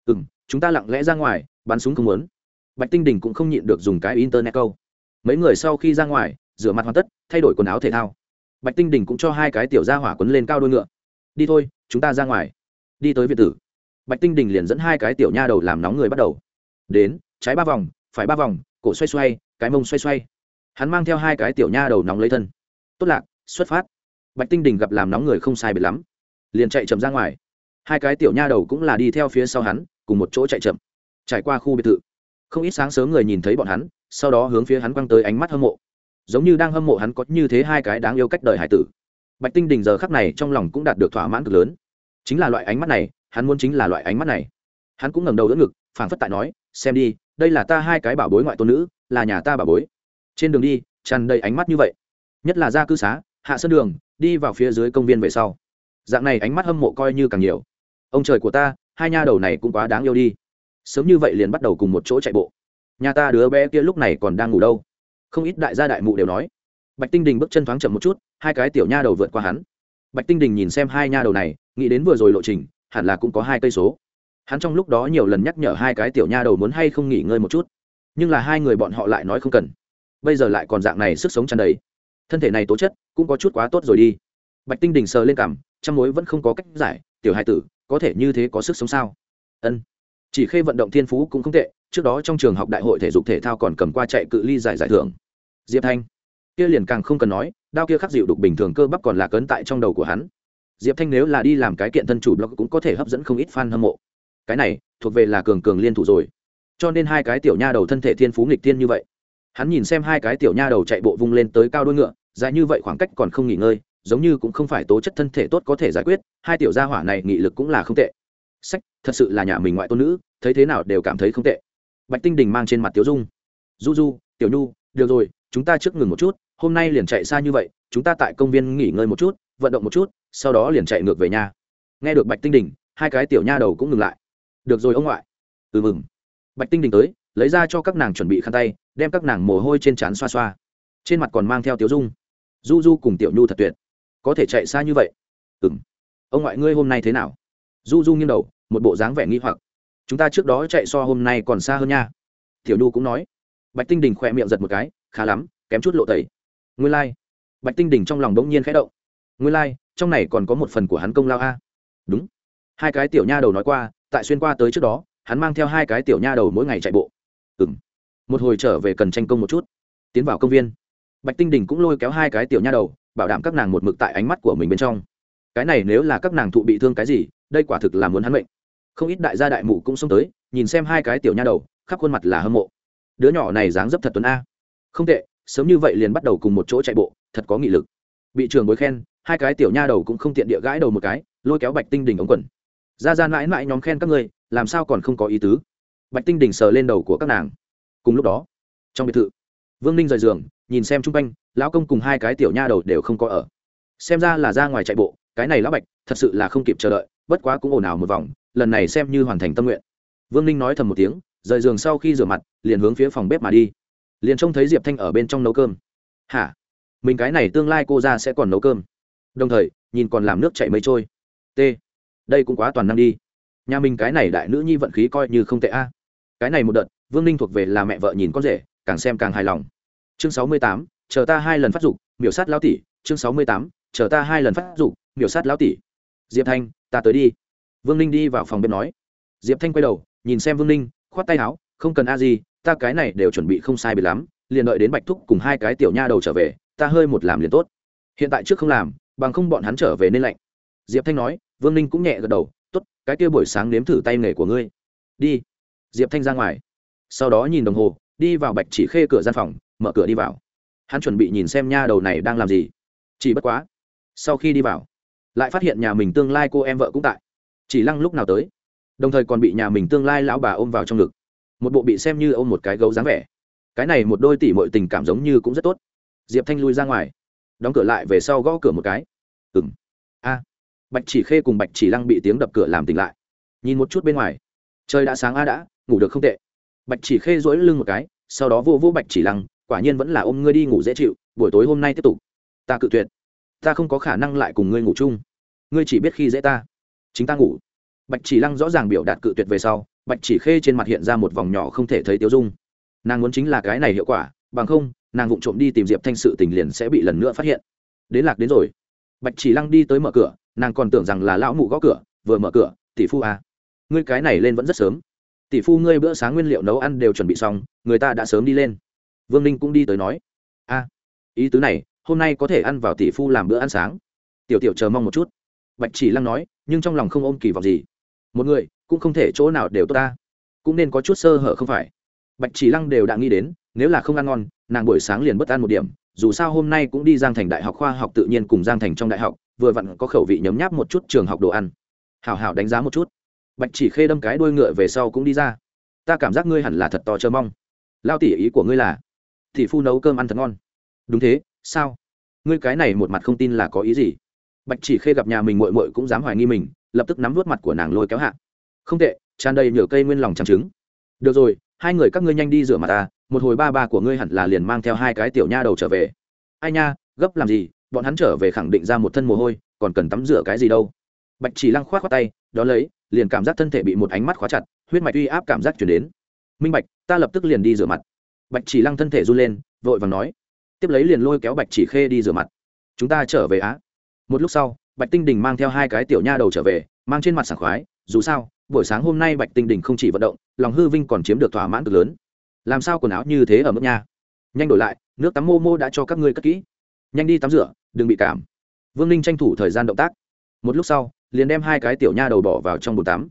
Ừ m chúng ta lặng lẽ ra ngoài, bắn súng không muốn. Bạch tinh đình cũng không nhịn được dùng cái internet câu. Mấy người sau khi ra ngoài, rửa mặt hoàn tất, thay đổi quần áo thể thao. Bạch tinh đình cũng cho hai cái tiểu ra hỏa quấn lên cao đôi ngựa. Đi thôi, chúng ta ra ngoài. Đi tới việt tử. Bạch tinh đình liền dẫn hai cái tiểu nha đầu làm nóng người bắt đầu. Đến trái ba vòng, phải ba vòng, cổ xoay xoay, cái mông xoay xoay. Hắn mang theo hai cái tiểu nha đầu nóng lấy thân. Tốt lạc, xuất phát. Bạch tinh đình gặp làm nóng người không sai biệt lắm. Liền chạy chậm ra ngoài. Hai cái tiểu nha đầu cũng là đi theo phía sau hắn, cùng một chỗ chạy chậm. Trải qua khu biệt thự, không ít sáng sớm người nhìn thấy bọn hắn, sau đó hướng phía hắn quăng tới ánh mắt hâm mộ. Giống như đang hâm mộ hắn có như thế hai cái đáng yêu cách đời hải tử. Bạch tinh đình giờ khắc này trong lòng cũng đạt được thỏa mãn cực lớn. Chính là loại ánh mắt này, hắn muốn chính là loại ánh mắt này. Hắn cũng ngẩng đầu đỡ ngực, phảng phất tại nói, xem đi đây là ta hai cái bảo bối ngoại tôn nữ, là nhà ta bảo bối. Trên đường đi, tràn đầy ánh mắt như vậy. Nhất là ra cư xá, hạ sân đường, đi vào phía dưới công viên về sau. Dạng này ánh mắt hâm mộ coi như càng nhiều. Ông trời của ta, hai nha đầu này cũng quá đáng yêu đi. Sớm như vậy liền bắt đầu cùng một chỗ chạy bộ. Nhà ta đứa bé kia lúc này còn đang ngủ đâu? Không ít đại gia đại mụ đều nói. Bạch tinh đình bước chân thoáng chậm một chút, hai cái tiểu nha đầu vượt qua hắn. Bạch tinh đình nhìn xem hai nha đầu này, nghĩ đến vừa rồi lộ trình, hẳn là cũng có hai cây số hắn trong lúc đó nhiều lần nhắc nhở hai cái tiểu nha đầu muốn hay không nghỉ ngơi một chút, nhưng là hai người bọn họ lại nói không cần. Bây giờ lại còn dạng này sức sống tràn đầy. Thân thể này tố chất cũng có chút quá tốt rồi đi. Bạch tinh đình sờ lên cảm trong mối vẫn không có cách giải, tiểu hai tử, có thể như thế có sức sống sao? Ân. Chỉ khê vận động thiên phú cũng không tệ, trước đó trong trường học đại hội thể dục thể thao còn cầm qua chạy cự ly giải giải thưởng. Diệp thanh, kia liền càng không cần nói, đao kia khắc dịu đục bình thường cơ bắp còn là cấn tại trong đầu của hắn. Diệp thanh nếu là đi làm cái kiện thân chủ blog cũng có thể hấp dẫn không ít fan hâm mộ cái này thuộc về là cường cường liên thủ rồi. Cho nên hai cái tiểu nha đầu thân thể thiên phú nghịch thiên như vậy. Hắn nhìn xem hai cái tiểu nha đầu chạy bộ vung lên tới cao đôi ngựa, dài như vậy khoảng cách còn không nghỉ ngơi, giống như cũng không phải tố chất thân thể tốt có thể giải quyết, hai tiểu gia hỏa này nghị lực cũng là không tệ. Sách, thật sự là nhà mình ngoại tôn nữ, thấy thế nào đều cảm thấy không tệ. Bạch tinh đình mang trên mặt tiểu dung. Du du, tiểu nhu, được rồi, chúng ta trước ngừng một chút, hôm nay liền chạy xa như vậy, chúng ta tại công viên nghỉ ngơi một chút, vận động một chút, sau đó liền chạy ngược về nhà. Nghe được bạch tinh đình, hai cái tiểu nha đầu cũng ngừng lại được rồi ông ngoại. Ừ mừng. Bạch tinh đình tới lấy ra cho các nàng chuẩn bị khăn tay đem các nàng mồ hôi trên trán xoa xoa. Trên mặt còn mang theo tiểu dung. Du du cùng tiểu nhu thật tuyệt. Có thể chạy xa như vậy? Ừ m ông ngoại ngươi hôm nay thế nào? Du du nghiêng đầu một bộ dáng vẻ nghi hoặc. Chúng ta trước đó chạy so hôm nay còn xa hơn nha. Tiểu nhu cũng nói. Bạch tinh đình khỏe miệng giật một cái khá lắm kém chút lộ tẩy. Nguyên lai、like. bạch tinh đình trong lòng đ n g nhiên khẽ động. Nguyên lai、like, trong này còn có một phần của hắn công lao a. Đúng. Hai cái tiểu nha đầu nói qua tại xuyên qua tới trước đó, hắn mang theo hai cái tiểu nha đầu mỗi ngày chạy bộ. Ừng một hồi trở về cần tranh công một chút. Tiến vào công viên. Bạch tinh đình cũng lôi kéo hai cái tiểu nha đầu, bảo đảm các nàng một mực tại ánh mắt của mình bên trong. Cái này nếu là các nàng thụ bị thương cái gì, đây quả thực là muốn hắn mệnh. Không ít đại gia đại mụ cũng xông tới, nhìn xem hai cái tiểu nha đầu, khắp khuôn mặt là hâm mộ. Đứa nhỏ này dáng dấp thật tuấn a. Không tệ, sớm như vậy liền bắt đầu cùng một chỗ chạy bộ, thật có nghị lực. Bị trường bối khen, hai cái tiểu nha đầu cũng không tiện địa gãi đầu một cái, lôi kéo bạch tinh đình ống quần ra ra mãi mãi nhóm khen các ngươi, làm sao còn không có ý tứ? Bạch tinh đỉnh sờ lên đầu của các nàng. Cùng lúc đó, trong biệt thự, vương ninh rời giường, nhìn xem chung quanh, lão công cùng hai cái tiểu nha đầu đều không có ở. Xem ra là ra ngoài chạy bộ, cái này lão bạch, thật sự là không kịp chờ đợi, bất quá cũng ồn ào một vòng, lần này xem như hoàn thành tâm nguyện. Vương ninh nói thầm một tiếng, rời giường sau khi rửa mặt, liền hướng phía phòng bếp mà đi. Liền trông thấy diệp thanh ở bên trong nấu cơm. Hả? Mình cái này tương lai cô ra sẽ còn nấu cơm. Đồng thời, nhìn còn làm nước chạy mây trôi. T đây cũng quá toàn năng đi. Nhà mình cái này đại nữ nhi vận khí coi như không tệ a. Cái này một đợt, vương ninh thuộc về là mẹ vợ nhìn con rể, càng xem càng hài lòng. Chương sáu mươi tám, chờ ta hai lần phát dục, miểu sát lão tỷ. Chương sáu mươi tám, chờ ta hai lần phát dục, miểu sát lão tỷ. Diệp thanh, ta tới đi. Vương ninh đi vào phòng bếp nói. Diệp thanh quay đầu, nhìn xem vương ninh, khoát tay áo, không cần a gì, ta cái này đều chuẩn bị không sai bị lắm, liền đợi đến bạch thúc cùng hai cái tiểu nha đầu trở về, ta hơi một làm liền tốt. Hiện tại trước không làm, bằng không bọn hắn trở về nên lạnh. Diệp thanh nói vương ninh cũng nhẹ gật đầu t ố t cái kia buổi sáng nếm thử tay nghề của ngươi. Đi. Diệp thanh ra ngoài. Sau đó nhìn đồng hồ, đi vào bạch chỉ khê cửa gian phòng, mở cửa đi vào. Hắn chuẩn bị nhìn xem nha đầu này đang làm gì. Chỉ bất quá, sau khi đi vào, lại phát hiện nhà mình tương lai cô em vợ cũng tại. Chỉ lăng lúc nào tới, đồng thời còn bị nhà mình tương lai lão bà ôm vào trong ngực. Một bộ bị xem như ôm một cái gấu dáng vẻ. Cái này một đôi tỷ mọi tình cảm giống như cũng rất tốt. Diệp thanh lui ra ngoài, đóng cửa lại về sau gõ cửa một cái. Ừng bạch chỉ khê cùng bạch chỉ lăng bị tiếng đập cửa làm tỉnh lại. Nhìn một chút bên ngoài. Trời đã sáng a đã, ngủ được không tệ. Bạch chỉ khê dỗi lưng một cái, sau đó vô vô bạch chỉ lăng, quả nhiên vẫn là ôm ngươi đi ngủ dễ chịu, buổi tối hôm nay tiếp tục. Ta cự tuyệt. Ta không có khả năng lại cùng ngươi ngủ chung. Ngươi chỉ biết khi dễ ta. Chính ta ngủ. Bạch chỉ lăng rõ ràng biểu đạt cự tuyệt về sau, bạch chỉ khê trên mặt hiện ra một vòng nhỏ không thể thấy tiêu dung. Nàng muốn chính là cái này hiệu quả, bằng không, nàng vụng trộm đi tìm diệp thanh sự tình liền sẽ bị lần nữa phát hiện. Đến lạc đến rồi. Bạch chỉ lăng đi tới mở cửa nàng còn tưởng rằng là lão mụ gõ cửa, vừa mở cửa, tỷ phu à. ngươi cái này lên vẫn rất sớm. Tỷ phu ngươi bữa sáng nguyên liệu nấu ăn đều chuẩn bị xong, người ta đã sớm đi lên. Vương ninh cũng đi tới nói, a, ý tứ này, hôm nay có thể ăn vào tỷ phu làm bữa ăn sáng. Tiểu tiểu chờ mong một chút. Bạch chỉ lăng nói, nhưng trong lòng không ôm kỳ vọng gì. Một người, cũng không thể chỗ nào đều tốt ta, cũng nên có chút sơ hở không phải. Bạch chỉ lăng đều đã nghĩ đến, nếu là không ăn ngon, nàng buổi sáng liền bất ăn một điểm dù sao hôm nay cũng đi giang thành đại học khoa học tự nhiên cùng giang thành trong đại học, vừa vặn có khẩu vị nhấm nháp một chút trường học đồ ăn. Hảo hảo đánh giá một chút. Bạch chỉ khê đâm cái đuôi ngựa về sau cũng đi ra. Ta cảm giác ngươi hẳn là thật to chờ mong. Lao tỉ ý của ngươi là thị phu nấu cơm ăn thật ngon. Đúng thế, sao? Ngươi cái này một mặt không tin là có ý gì? Bạch chỉ khê gặp nhà mình mội mội cũng dám hoài nghi mình, lập tức nắm vút mặt của nàng lôi kéo hạ. Không tệ, tràn đầy nhựa cây nguyên lòng trang trứng. Được rồi hai người các ngươi nhanh đi rửa mặt ta, một hồi ba ba của ngươi hẳn là liền mang theo hai cái tiểu nha đầu trở về. Ai nha, gấp làm gì, bọn hắn trở về khẳng định ra một thân mồ hôi, còn cần tắm rửa cái gì đâu. Bạch chỉ lăng khoát khoát tay, đó lấy, liền cảm giác thân thể bị một ánh mắt khóa chặt, huyết mạch uy áp cảm giác chuyển đến. Minh bạch, ta lập tức liền đi rửa mặt. Bạch chỉ lăng thân thể run lên, vội vàng nói. Tiếp lấy liền lôi kéo bạch chỉ khê đi rửa mặt. Chúng ta trở về á. Một lúc sau, bạch tinh đình mang theo hai cái tiểu nha đầu trở về, mang trên mặt sảng khoái, dù sao, buổi sáng hôm nay bạch tinh đình không chỉ vận động lòng hư vinh còn chiếm được thỏa mãn cực lớn. Làm sao quần áo như thế ở mức nha? Nhanh đổi lại, nước tắm mô mô đã cho các ngươi cất kỹ. Nhanh đi tắm rửa, đừng bị cảm. Vương ninh tranh thủ thời gian động tác. Một lúc sau, liền đem hai cái tiểu nha đầu bỏ vào trong bồn tắm.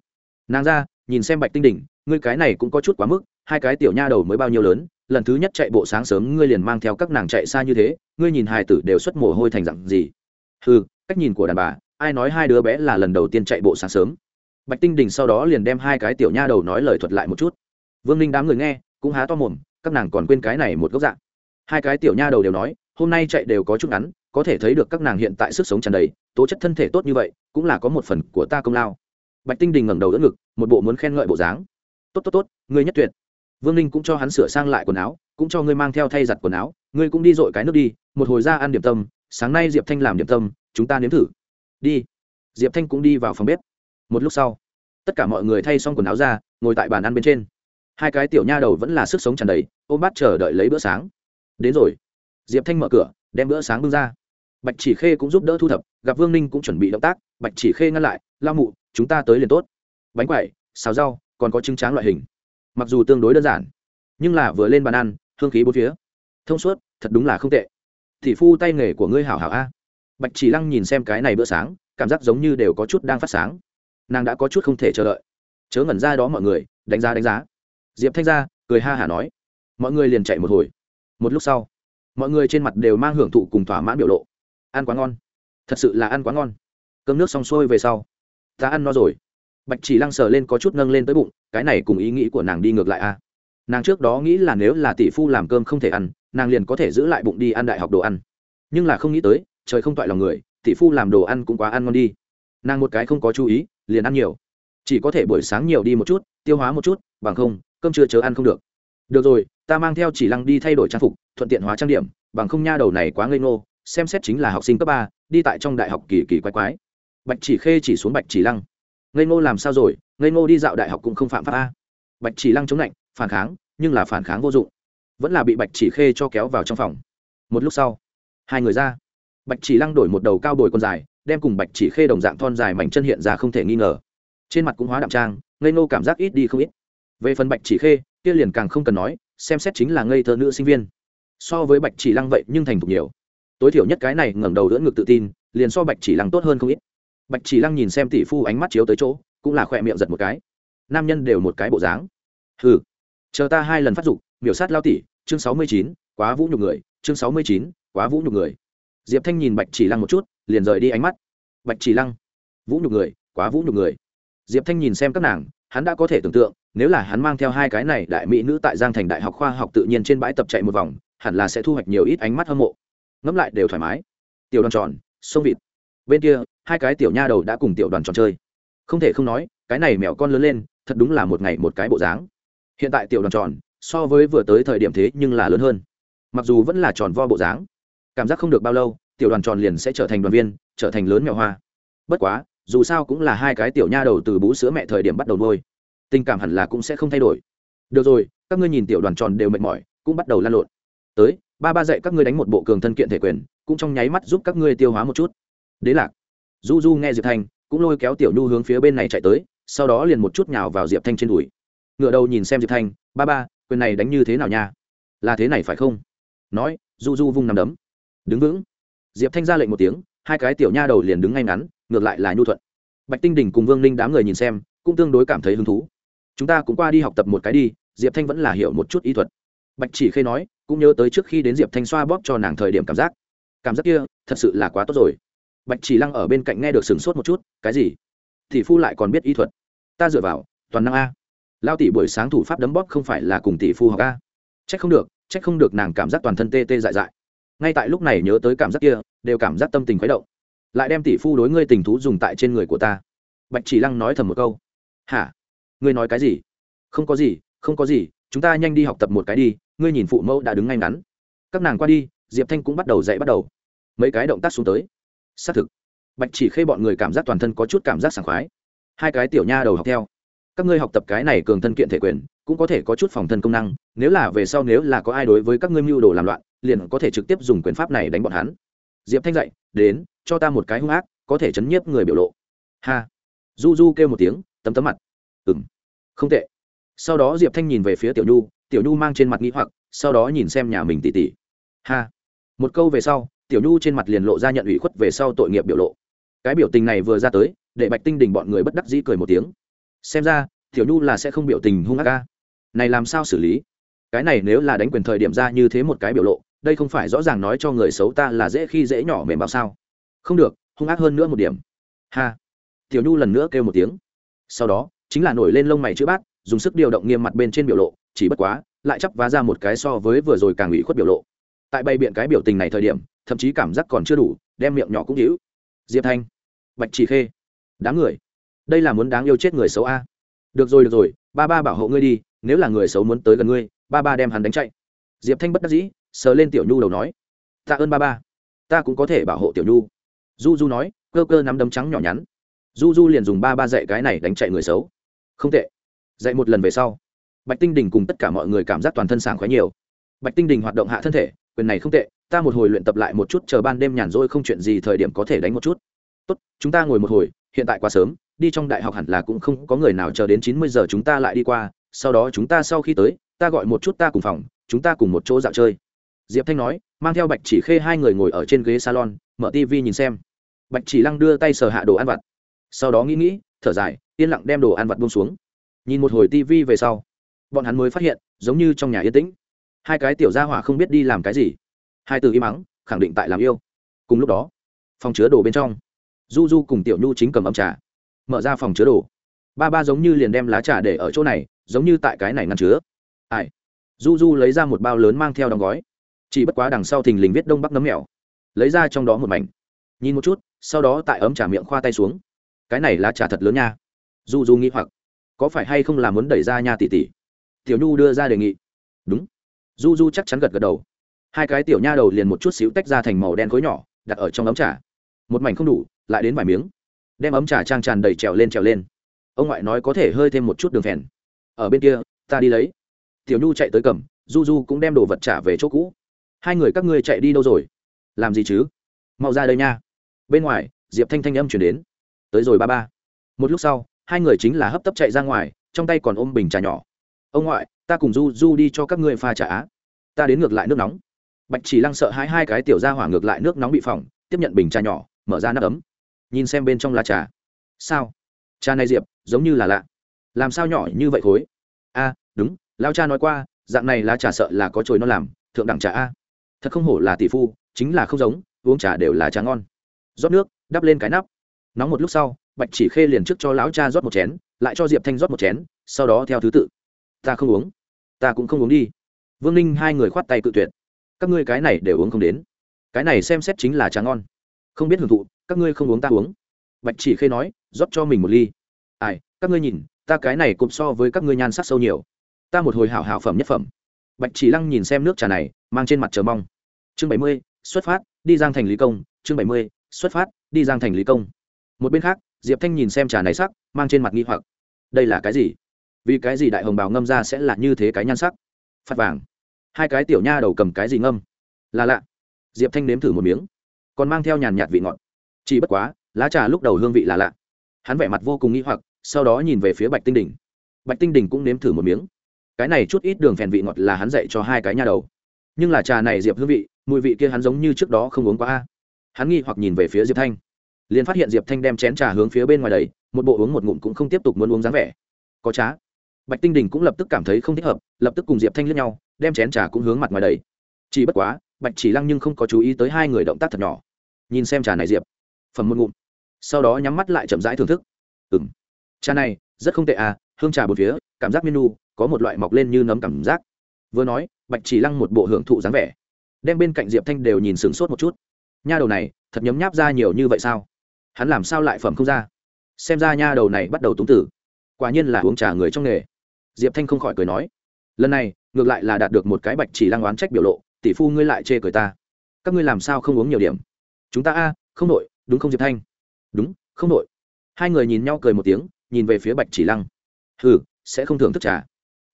Nàng ra, nhìn xem bạch tinh đỉnh, ngươi cái này cũng có chút quá mức, hai cái tiểu nha đầu mới bao nhiêu lớn, lần thứ nhất chạy bộ sáng sớm ngươi liền mang theo các nàng chạy xa như thế, ngươi nhìn hài tử đều xuất mồ hôi thành dặn gì. Ừ cách nhìn của đàn bà, ai nói hai đứa bé là lần đầu tiên chạy bộ sáng sớm? Bạch tinh đình sau đó liền đem hai cái tiểu nha đầu nói lời thuật lại một chút. Vương ninh đám người nghe, cũng há to mồm, các nàng còn quên cái này một góc dạng. Hai cái tiểu nha đầu đều nói, hôm nay chạy đều có chút ngắn, có thể thấy được các nàng hiện tại sức sống tràn đầy, tố chất thân thể tốt như vậy, cũng là có một phần của ta công lao. Bạch tinh đình ngẩng đầu đỡ ngực, một bộ muốn khen ngợi bộ dáng. Tốt tốt tốt, ngươi nhất tuyệt. Vương ninh cũng cho hắn sửa sang lại quần áo, cũng cho ngươi mang theo thay giặt quần áo, ngươi cũng đi dội cái nước đi, một hồi ra ăn điểm tâm, sáng nay diệp thanh làm điểm tâm, chúng ta nếm thử. Đi. Diệp thanh cũng đi vào phòng bếp một lúc sau, tất cả mọi người thay xong quần áo ra, ngồi tại bàn ăn bên trên. Hai cái tiểu nha đầu vẫn là sức sống tràn đầy, ôm bát chờ đợi lấy bữa sáng. Đến rồi. Diệp thanh mở cửa, đem bữa sáng bưng ra. Bạch chỉ khê cũng giúp đỡ thu thập, gặp vương ninh cũng chuẩn bị động tác, bạch chỉ khê ngăn lại, lao mụ, chúng ta tới liền tốt. Bánh quậy xào rau, còn có trứng tráng loại hình. Mặc dù tương đối đơn giản, nhưng là vừa lên bàn ăn, hương khí bốn phía. Thông suốt, thật đúng là không tệ. Thị phu tay nghề của ngươi hảo hảo a. Bạch chỉ lăng nhìn xem cái này bữa sáng, cảm giác giống như đều có chút đang phát sáng nàng đã có chút không thể chờ đợi. Chớ ngẩn ra đó mọi người, đánh giá đánh giá. Diệp thanh ra cười ha hả nói. Mọi người liền chạy một hồi. Một lúc sau, mọi người trên mặt đều mang hưởng thụ cùng thỏa mãn biểu lộ. Ăn quá ngon. Thật sự là ăn quá ngon. Cơm nước xong xuôi về sau, ta ăn no rồi. Bạch chỉ lăng sờ lên có chút nâng lên tới bụng, cái này cùng ý nghĩ của nàng đi ngược lại a nàng trước đó nghĩ là nếu là tỷ phu làm cơm không thể ăn, nàng liền có thể giữ lại bụng đi ăn đại học đồ ăn. Nhưng là không nghĩ tới, trời không toại lòng người, tỷ phu làm đồ ăn cũng quá ăn ngon đi. Nàng một cái không có chú ý liền ăn nhiều. Chỉ có thể buổi sáng nhiều đi một chút, tiêu hóa một chút, bằng không, cơm chưa chớ ăn không được. Được rồi, ta mang theo chỉ lăng đi thay đổi trang phục, thuận tiện hóa trang điểm, bằng không nha đầu này quá ngây ngô, xem xét chính là học sinh cấp ba, đi tại trong đại học kỳ kỳ quái quái. Bạch chỉ khê chỉ xuống bạch chỉ lăng. Ngây ngô làm sao rồi, ngây ngô đi dạo đại học cũng không phạm pháp a. Bạch chỉ lăng chống lạnh phản kháng, nhưng là phản kháng vô dụng. Vẫn là bị bạch chỉ khê cho kéo vào trong phòng. Một lúc sau, hai người ra. Bạch chỉ lăng đổi một đầu cao bồi con dài đem cùng bạch chỉ khê đồng dạng thon dài mảnh chân hiện ra không thể nghi ngờ. Trên mặt cũng hóa đạm trang, ngây ngô cảm giác ít đi không ít. Về phần bạch chỉ khê, kia liền càng không cần nói, xem xét chính là ngây thơ nữ sinh viên. So với bạch chỉ lăng vậy nhưng thành thục nhiều. Tối thiểu nhất cái này ngẩng đầu đỡ ngực tự tin, liền so bạch chỉ lăng tốt hơn không ít. Bạch chỉ lăng nhìn xem tỷ phu ánh mắt chiếu tới chỗ, cũng là khỏe miệng giật một cái. Nam nhân đều một cái bộ dáng. Hừ. Chờ ta hai lần phát dục, miểu sát lao tỷ, chương sáu mươi chín, quá vũ nhục người, chương sáu mươi chín, quá vũ nhục người. Diệp thanh nhìn bạch chỉ lăng một chút liền rời đi ánh mắt. Bạch chỉ lăng, vũ nhục người, quá vũ nhục người. Diệp thanh nhìn xem các nàng, hắn đã có thể tưởng tượng, nếu là hắn mang theo hai cái này đại mỹ nữ tại giang thành đại học khoa học tự nhiên trên bãi tập chạy một vòng, hẳn là sẽ thu hoạch nhiều ít ánh mắt hâm mộ. Ngẫm lại đều thoải mái. Tiểu đoàn tròn, sông vịt. Bên kia, hai cái tiểu nha đầu đã cùng tiểu đoàn tròn chơi. Không thể không nói, cái này mèo con lớn lên, thật đúng là một ngày một cái bộ dáng. Hiện tại tiểu đoàn tròn, so với vừa tới thời điểm thế nhưng là lớn hơn. Mặc dù vẫn là tròn vo bộ dáng, cảm giác không được bao lâu tiểu đoàn tròn liền sẽ trở thành đoàn viên, trở thành lớn mèo hoa. Bất quá, dù sao cũng là hai cái tiểu nha đầu từ bú sữa mẹ thời điểm bắt đầu nuôi. Tình cảm hẳn là cũng sẽ không thay đổi. Được rồi, các ngươi nhìn tiểu đoàn tròn đều mệt mỏi, cũng bắt đầu lan lộn. Tới, ba ba dạy các ngươi đánh một bộ cường thân kiện thể quyền, cũng trong nháy mắt giúp các ngươi tiêu hóa một chút. Đế lạc. Du du nghe diệp thanh, cũng lôi kéo tiểu nhu hướng phía bên này chạy tới, sau đó liền một chút nhào vào diệp thanh trên đùi. Ngựa đầu nhìn xem diệp thanh, ba ba, quyền này đánh như thế nào nha? Là thế này phải không? Nói, du du vung nằm đấm. Đứng vững diệp thanh ra lệnh một tiếng, hai cái tiểu nha đầu liền đứng ngay ngắn, ngược lại là nhu thuận. Bạch tinh đình cùng vương ninh đám người nhìn xem, cũng tương đối cảm thấy hứng thú. Chúng ta cũng qua đi học tập một cái đi, diệp thanh vẫn là hiểu một chút ý thuật. Bạch chỉ khê nói, cũng nhớ tới trước khi đến diệp thanh xoa bóp cho nàng thời điểm cảm giác. Cảm giác kia, thật sự là quá tốt rồi. Bạch chỉ lăng ở bên cạnh nghe được sửng sốt một chút, cái gì? Thì phu lại còn biết ý thuật. Ta dựa vào, toàn năng a. Lao tỷ buổi sáng thủ pháp đấm bóp không phải là cùng tỷ phu học a. Trách không được trách không được nàng cảm giác toàn thân tê tê dại dại ngay tại lúc này nhớ tới cảm giác kia, đều cảm giác tâm tình khuấy động. Lại đem tỷ phu đối ngươi tình thú dùng tại trên người của ta. Bạch chỉ lăng nói thầm một câu. Hả? Ngươi nói cái gì? Không có gì, không có gì, chúng ta nhanh đi học tập một cái đi, ngươi nhìn phụ mẫu đã đứng ngay ngắn. Các nàng qua đi, diệp thanh cũng bắt đầu dạy bắt đầu. Mấy cái động tác xuống tới. Xác thực. Bạch chỉ khê bọn người cảm giác toàn thân có chút cảm giác sảng khoái. Hai cái tiểu nha đầu học theo. Các ngươi học tập cái này cường thân kiện thể quyền cũng có thể có chút phòng thân công năng, nếu là về sau nếu là có ai đối với các ngươi mưu đồ làm loạn, liền có thể trực tiếp dùng quyền pháp này đánh bọn hắn. Diệp thanh dạy, đến, cho ta một cái hung ác, có thể chấn nhiếp người biểu lộ. Ha. Du du kêu một tiếng, tấm tấm mặt. Ừng không tệ. Sau đó diệp thanh nhìn về phía tiểu nhu tiểu nhu mang trên mặt nghĩ hoặc, sau đó nhìn xem nhà mình tỉ tỉ ha. Một câu về sau, tiểu nhu trên mặt liền lộ ra nhận ủy khuất về sau tội nghiệp biểu lộ. Cái biểu tình này vừa ra tới, để bạch tinh đình bọn người bất đắc dĩ cười một tiếng. Xem ra, tiểu nhu là sẽ không biểu tình hung ác ca này làm sao xử lý? Cái này nếu là đánh quyền thời điểm ra như thế một cái biểu lộ, đây không phải rõ ràng nói cho người xấu ta là dễ khi dễ nhỏ mềm bao sao? Không được, hung ác hơn nữa một điểm. Ha. Tiểu nhu lần nữa kêu một tiếng. Sau đó, chính là nổi lên lông mày chữ bát, dùng sức điều động nghiêm mặt bên trên biểu lộ, chỉ bất quá, lại chắp vá ra một cái so với vừa rồi càng ủy khuất biểu lộ. Tại bày biện cái biểu tình này thời điểm, thậm chí cảm giác còn chưa đủ, đem miệng nhỏ cũng hữu diệp thanh. Bạch trì khê. Đáng người. Đây là muốn đáng yêu chết người xấu a được rồi được rồi, ba ba bảo hộ ngươi đi, nếu là người xấu muốn tới gần ngươi, ba ba đem hắn đánh chạy. Diệp thanh bất đắc dĩ, sờ lên tiểu nhu đầu nói, tạ ơn ba ba, ta cũng có thể bảo hộ tiểu nhu. Du du nói, cơ cơ nắm đấm trắng nhỏ nhắn. Du du liền dùng ba ba dạy cái này đánh chạy người xấu. Không tệ. Dạy một lần về sau, bạch tinh đình cùng tất cả mọi người cảm giác toàn thân sảng khoái nhiều. Bạch tinh đình hoạt động hạ thân thể, quyền này không tệ, ta một hồi luyện tập lại một chút, chờ ban đêm nhàn rỗi không chuyện gì thời điểm có thể đánh một chút. Tốt, chúng ta ngồi một hồi, hiện tại quá sớm đi trong đại học hẳn là cũng không có người nào chờ đến chín mươi giờ chúng ta lại đi qua, sau đó chúng ta sau khi tới, ta gọi một chút ta cùng phòng, chúng ta cùng một chỗ dạo chơi. Diệp thanh nói, mang theo bạch chỉ khê hai người ngồi ở trên ghế salon, mở tv nhìn xem. Bạch chỉ lăng đưa tay sờ hạ đồ ăn vặt. Sau đó nghĩ nghĩ, thở dài, yên lặng đem đồ ăn vặt buông xuống. Nhìn một hồi tv về sau, bọn hắn mới phát hiện, giống như trong nhà yên tĩnh. Hai cái tiểu gia hỏa không biết đi làm cái gì. Hai từ im mắng khẳng định tại làm yêu. Cùng lúc đó, phòng chứa đồ bên trong du du cùng tiểu nhu chính cầm ấm trà mở ra phòng chứa đồ. Ba ba giống như liền đem lá trà để ở chỗ này, giống như tại cái này ngăn chứa. Ai? Du du lấy ra một bao lớn mang theo đóng gói. Chỉ bất quá đằng sau thình lình viết đông bắc nấm mèo lấy ra trong đó một mảnh. Nhìn một chút, sau đó tại ấm trà miệng khoa tay xuống. Cái này lá trà thật lớn nha. Du du nghĩ hoặc. Có phải hay không là muốn đẩy ra nha tỷ tỷ? Tiểu nhu đưa ra đề nghị. Đúng. Du du chắc chắn gật gật đầu. Hai cái tiểu nha đầu liền một chút xíu tách ra thành màu đen khối nhỏ, đặt ở trong ấm trà. Một mảnh không đủ, lại đến vài miếng đem ấm trà trang tràn đầy trèo lên trèo lên. Ông ngoại nói có thể hơi thêm một chút đường phèn. Ở bên kia, ta đi lấy. Tiểu nhu chạy tới cầm, du du cũng đem đồ vật trả về chỗ cũ. Hai người các ngươi chạy đi đâu rồi? Làm gì chứ? Mau ra đây nha. Bên ngoài, diệp thanh thanh âm chuyển đến. Tới rồi ba ba. Một lúc sau, hai người chính là hấp tấp chạy ra ngoài, trong tay còn ôm bình trà nhỏ. Ông ngoại, ta cùng du du đi cho các ngươi pha trà á. Ta đến ngược lại nước nóng. Bạch chỉ lăng sợ hai hai cái tiểu ra hỏa ngược lại nước nóng bị phỏng, tiếp nhận bình trà nhỏ, mở ra nắp ấm nhìn xem bên trong lá trà. Sao? Cha này diệp, giống như là lạ. Làm sao nhỏ như vậy khối? A, đúng lao cha nói qua, dạng này lá trà sợ là có chồi nó làm, thượng đẳng trà a. Thật không hổ là tỷ phu, chính là không giống, uống trà đều là trà ngon. Rót nước, đắp lên cái nắp. Nóng một lúc sau, bạch chỉ khê liền trước cho lão cha rót một chén, lại cho diệp thanh rót một chén, sau đó theo thứ tự. Ta không uống. Ta cũng không uống đi. Vương ninh hai người khoát tay cự tuyệt. Các ngươi cái này đều uống không đến. Cái này xem xét chính là trà ngon. Không biết hưởng thụ các ngươi không uống ta uống. Bạch chỉ khê nói, rót cho mình một ly. Ai, các ngươi nhìn, ta cái này cũng so với các ngươi nhan sắc sâu nhiều. Ta một hồi hảo hảo phẩm nhất phẩm. Bạch chỉ lăng nhìn xem nước trà này, mang trên mặt chờ mong. Chương bảy mươi, xuất phát, đi giang thành lý công. Chương bảy mươi, xuất phát, đi giang thành lý công. Một bên khác, diệp thanh nhìn xem trà này sắc, mang trên mặt nghi hoặc. Đây là cái gì? Vì cái gì đại hồng bào ngâm ra sẽ là như thế cái nhan sắc? Phát vàng. Hai cái tiểu nha đầu cầm cái gì ngâm? Là lạ. Diệp thanh nếm thử một miếng. Còn mang theo nhàn nhạt vị ngọt chỉ bất quá, lá trà lúc đầu hương vị là lạ. Hắn vẻ mặt vô cùng nghi hoặc, sau đó nhìn về phía bạch tinh đỉnh. Bạch tinh đỉnh cũng nếm thử một miếng. Cái này chút ít đường phèn vị ngọt là hắn dạy cho hai cái nhà đầu. Nhưng là trà này diệp hương vị, mùi vị kia hắn giống như trước đó không uống quá. A hắn nghi hoặc nhìn về phía diệp thanh. Liền phát hiện diệp thanh đem chén trà hướng phía bên ngoài đầy một bộ uống một ngụm cũng không tiếp tục muốn uống dáng vẻ. Có trá. Bạch tinh đình cũng lập tức cảm thấy không thích hợp, lập tức cùng diệp thanh lướt nhau, đem chén trà cũng hướng mặt ngoài đầy chỉ bất quá, bạch chỉ lăng nhưng không có chú ý tới hai người động tác thật nhỏ. Nhìn xem trà này diệp phẩm một ngụm. Sau đó nhắm mắt lại chậm rãi thưởng thức. Ừ m trà này, rất không tệ à hương trà bột phía, cảm giác menu, có một loại mọc lên như nấm cảm giác. Vừa nói, bạch chỉ lăng một bộ hưởng thụ dáng vẻ. Đem bên cạnh diệp thanh đều nhìn sửng sốt một chút. Nha đầu này, thật nhấm nháp ra nhiều như vậy sao? Hắn làm sao lại phẩm không ra? Xem ra nha đầu này bắt đầu túng tử. Quả nhiên là uống trà người trong nghề. Diệp thanh không khỏi cười nói. Lần này, ngược lại là đạt được một cái bạch chỉ lăng oán trách biểu lộ, tỷ phu ngươi lại chê cười ta. Các ngươi làm sao không uống nhiều điểm? Chúng ta a, không nội đúng không diệp thanh đúng không nội hai người nhìn nhau cười một tiếng nhìn về phía bạch chỉ lăng hừ sẽ không thưởng thức trà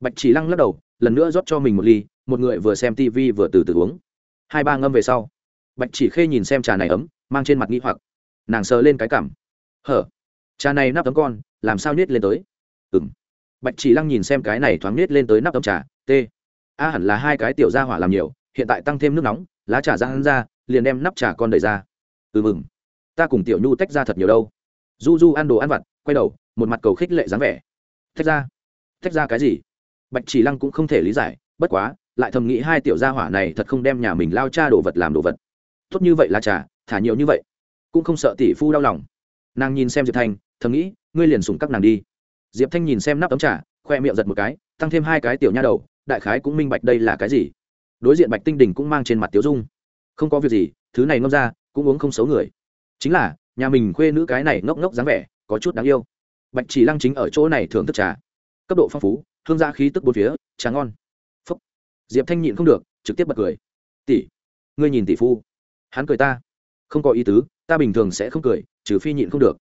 bạch chỉ lăng lắc đầu lần nữa rót cho mình một ly một người vừa xem tv vừa từ từ uống hai ba ngâm về sau bạch chỉ khê nhìn xem trà này ấm mang trên mặt nghi hoặc nàng sờ lên cái cảm hở trà này nắp tấm con làm sao nết lên tới ừng bạch chỉ lăng nhìn xem cái này thoáng nết lên tới nắp tấm trà t a hẳn là hai cái tiểu ra hỏa làm nhiều hiện tại tăng thêm nước nóng lá trà ra hắn ra liền đem nắp trà con đẩy ra ừ mừng ta cùng tiểu nhu tách ra thật nhiều đâu. Du du ăn đồ ăn vặt, quay đầu, một mặt cầu khích lệ dáng vẻ. Tách ra? Tách ra cái gì? Bạch chỉ lăng cũng không thể lý giải, bất quá, lại thầm nghĩ hai tiểu gia hỏa này thật không đem nhà mình lao cha đồ vật làm đồ vật. Tốt như vậy là trà, thả nhiều như vậy. Cũng không sợ tỷ phu đau lòng. Nàng nhìn xem diệp thanh, thầm nghĩ, ngươi liền sủng các nàng đi. Diệp thanh nhìn xem nắp tấm trà, khoe miệng giật một cái, tăng thêm hai cái tiểu nha đầu, đại khái cũng minh bạch đây là cái gì. Đối diện bạch tinh đình cũng mang trên mặt tiểu dung. Không có việc gì, thứ này ngâm ra, cũng uống không xấu người chính là, nhà mình khuê nữ cái này ngốc ngốc dáng vẻ, có chút đáng yêu. Bạch chỉ lăng chính ở chỗ này thưởng thức trà. Cấp độ phong phú, hương gia khí tức bốn phía, trà ngon. Phúc. Diệp thanh nhịn không được, trực tiếp bật cười. Tỷ, ngươi nhìn tỷ phu. Hắn cười ta. Không có ý tứ, ta bình thường sẽ không cười, trừ phi nhịn không được.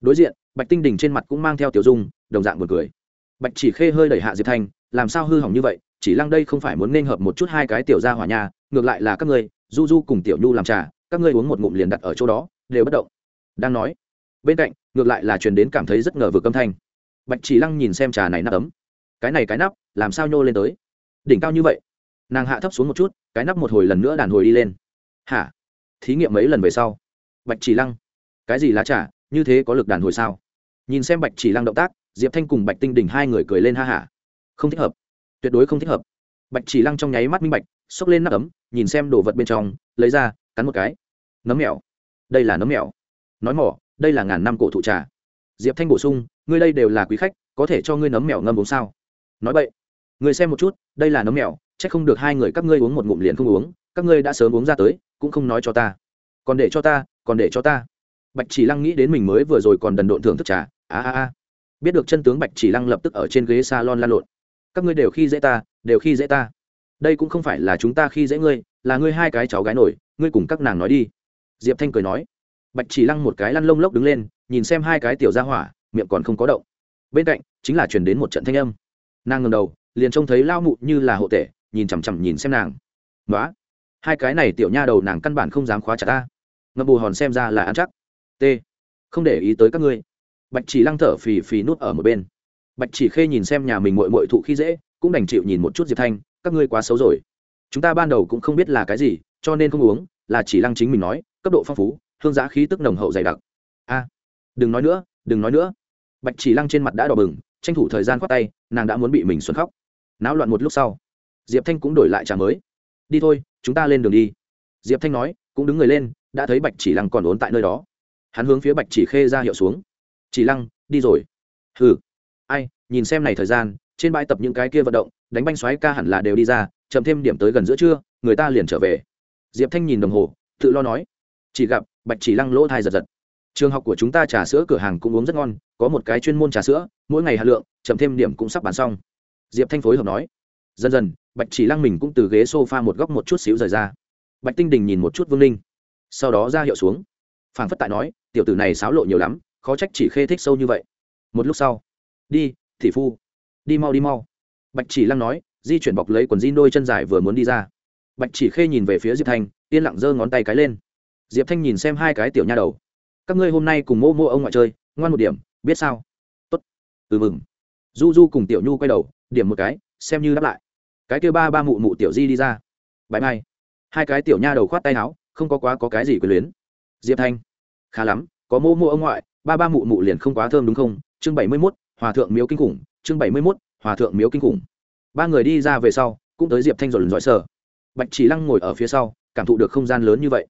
Đối diện, bạch tinh đình trên mặt cũng mang theo tiểu dung, đồng dạng buồn cười. Bạch chỉ khê hơi đẩy hạ diệp thanh, làm sao hư hỏng như vậy, chỉ lăng đây không phải muốn nên hợp một chút hai cái tiểu ra hỏa nhà, ngược lại là các ngươi, du du cùng tiểu nhu làm trà, các ngươi uống một ngụm liền đặt ở chỗ đó đều bất động. Đang nói, bên cạnh, ngược lại là truyền đến cảm thấy rất ngờ vực âm thanh. Bạch chỉ lăng nhìn xem trà này nắp ấm. Cái này cái nắp, làm sao nhô lên tới? Đỉnh cao như vậy. Nàng hạ thấp xuống một chút, cái nắp một hồi lần nữa đàn hồi đi lên. Hả? Thí nghiệm mấy lần về sau? Bạch chỉ lăng, cái gì lá trà, như thế có lực đàn hồi sao? Nhìn xem bạch chỉ lăng động tác, diệp thanh cùng bạch tinh đỉnh hai người cười lên ha hả. Không thích hợp. Tuyệt đối không thích hợp. Bạch chỉ lăng trong nháy mắt minh bạch, xốc lên nắp ấm, nhìn xem đồ vật bên trong, lấy ra, cắn một cái. Nấm mèo đây là nấm mèo. Nói mỏ, đây là ngàn năm cổ thụ trà. Diệp thanh bổ sung, ngươi đây đều là quý khách, có thể cho ngươi nấm mèo ngâm uống sao? Nói vậy người xem một chút, đây là nấm mèo c h ắ c không được hai người các ngươi uống một ngụm liền không uống, các ngươi đã sớm uống ra tới, cũng không nói cho ta. Còn để cho ta, còn để cho ta. Bạch chỉ lăng nghĩ đến mình mới vừa rồi còn đần độn thưởng thức trà. A a a. Biết được chân tướng bạch chỉ lăng lập tức ở trên ghế s a lon lan lộn. Các ngươi đều khi dễ ta, đều khi dễ ta. Đây cũng không phải là chúng ta khi dễ ngươi, là ngươi hai cái cháu gái nổi, ngươi cùng các nàng nói đi diệp thanh cười nói, bạch chỉ lăng một cái lăn lông lốc đứng lên, nhìn xem hai cái tiểu ra hỏa, miệng còn không có động. Bên cạnh, chính là chuyển đến một trận thanh âm. Nàng ngầm đầu, liền trông thấy lao mụ như là hộ tể, nhìn chằm chằm nhìn xem nàng. Nói hai cái này tiểu nha đầu nàng căn bản không dám khóa chặt ta. Ngậm bù hòn xem ra là ăn chắc. T, không để ý tới các ngươi. Bạch chỉ lăng thở phì phì nút ở một bên. Bạch chỉ khê nhìn xem nhà mình mội mội thụ khi dễ, cũng đành chịu nhìn một chút diệp thanh, các ngươi quá xấu rồi. Chúng ta ban đầu cũng không biết là cái gì, cho nên không uống, là chỉ lăng chính mình nói cấp độ phong phú, hương giá khí tức nồng hậu dày đặc. A, đừng nói nữa, đừng nói nữa. Bạch chỉ lăng trên mặt đã đỏ bừng, tranh thủ thời gian khoát tay, nàng đã muốn bị mình xuân khóc. Náo loạn một lúc sau, diệp thanh cũng đổi lại trà mới. Đi thôi, chúng ta lên đường đi. Diệp thanh nói, cũng đứng người lên, đã thấy bạch chỉ lăng còn ốn tại nơi đó. Hắn hướng phía bạch chỉ khê ra hiệu xuống. Chỉ lăng, đi rồi. Hừ. Ai, nhìn xem này thời gian, trên bãi tập những cái kia vận động, đánh banh xoáy ca hẳn là đều đi ra, chậm thêm điểm tới gần giữa trưa, người ta liền trở về. Diệp thanh nhìn đồng hồ, tự lo nói chỉ gặp bạch chỉ lăng lỗ thai giật giật. Trường học của chúng ta trà sữa cửa hàng cũng uống rất ngon, có một cái chuyên môn trà sữa, mỗi ngày hạt lượng, chậm thêm điểm cũng sắp bán xong. Diệp thanh phối hợp nói. Dần dần, bạch chỉ lăng mình cũng từ ghế s o f a một góc một chút xíu rời ra. Bạch tinh đình nhìn một chút vương ninh, sau đó ra hiệu xuống. Phản phất tại nói, tiểu tử này xáo lộ nhiều lắm, khó trách chỉ khê thích sâu như vậy. Một lúc sau, đi, thị phu, đi mau đi mau. Bạch chỉ lăng nói, di chuyển bọc lấy quần jean đôi chân dài vừa muốn đi ra. Bạch chỉ khê nhìn về phía diệp thanh, yên lặng giơ ngón tay cái lên diệp thanh nhìn xem hai cái tiểu nha đầu. Các ngươi hôm nay cùng mô mô ông ngoại chơi, ngoan một điểm, biết sao? Tốt. Ừ mừng. Du du cùng tiểu nhu quay đầu, điểm một cái, xem như đáp lại. Cái kêu ba ba mụ mụ tiểu di đi ra. Bãi mai. Hai cái tiểu nha đầu khoát tay áo, không có quá có cái gì quyền luyến. Diệp thanh. Khá lắm, có mô mô ông ngoại, ba ba mụ mụ liền không quá thơm đúng không? Chương bảy mươi mốt, hòa thượng miếu kinh khủng. Chương bảy mươi mốt, hòa thượng miếu kinh khủng. Ba người đi ra về sau, cũng tới diệp thanh rồi lần giỏi sở. bạch chỉ lăng ngồi ở phía sau, cảm thụ được không gian lớn như vậy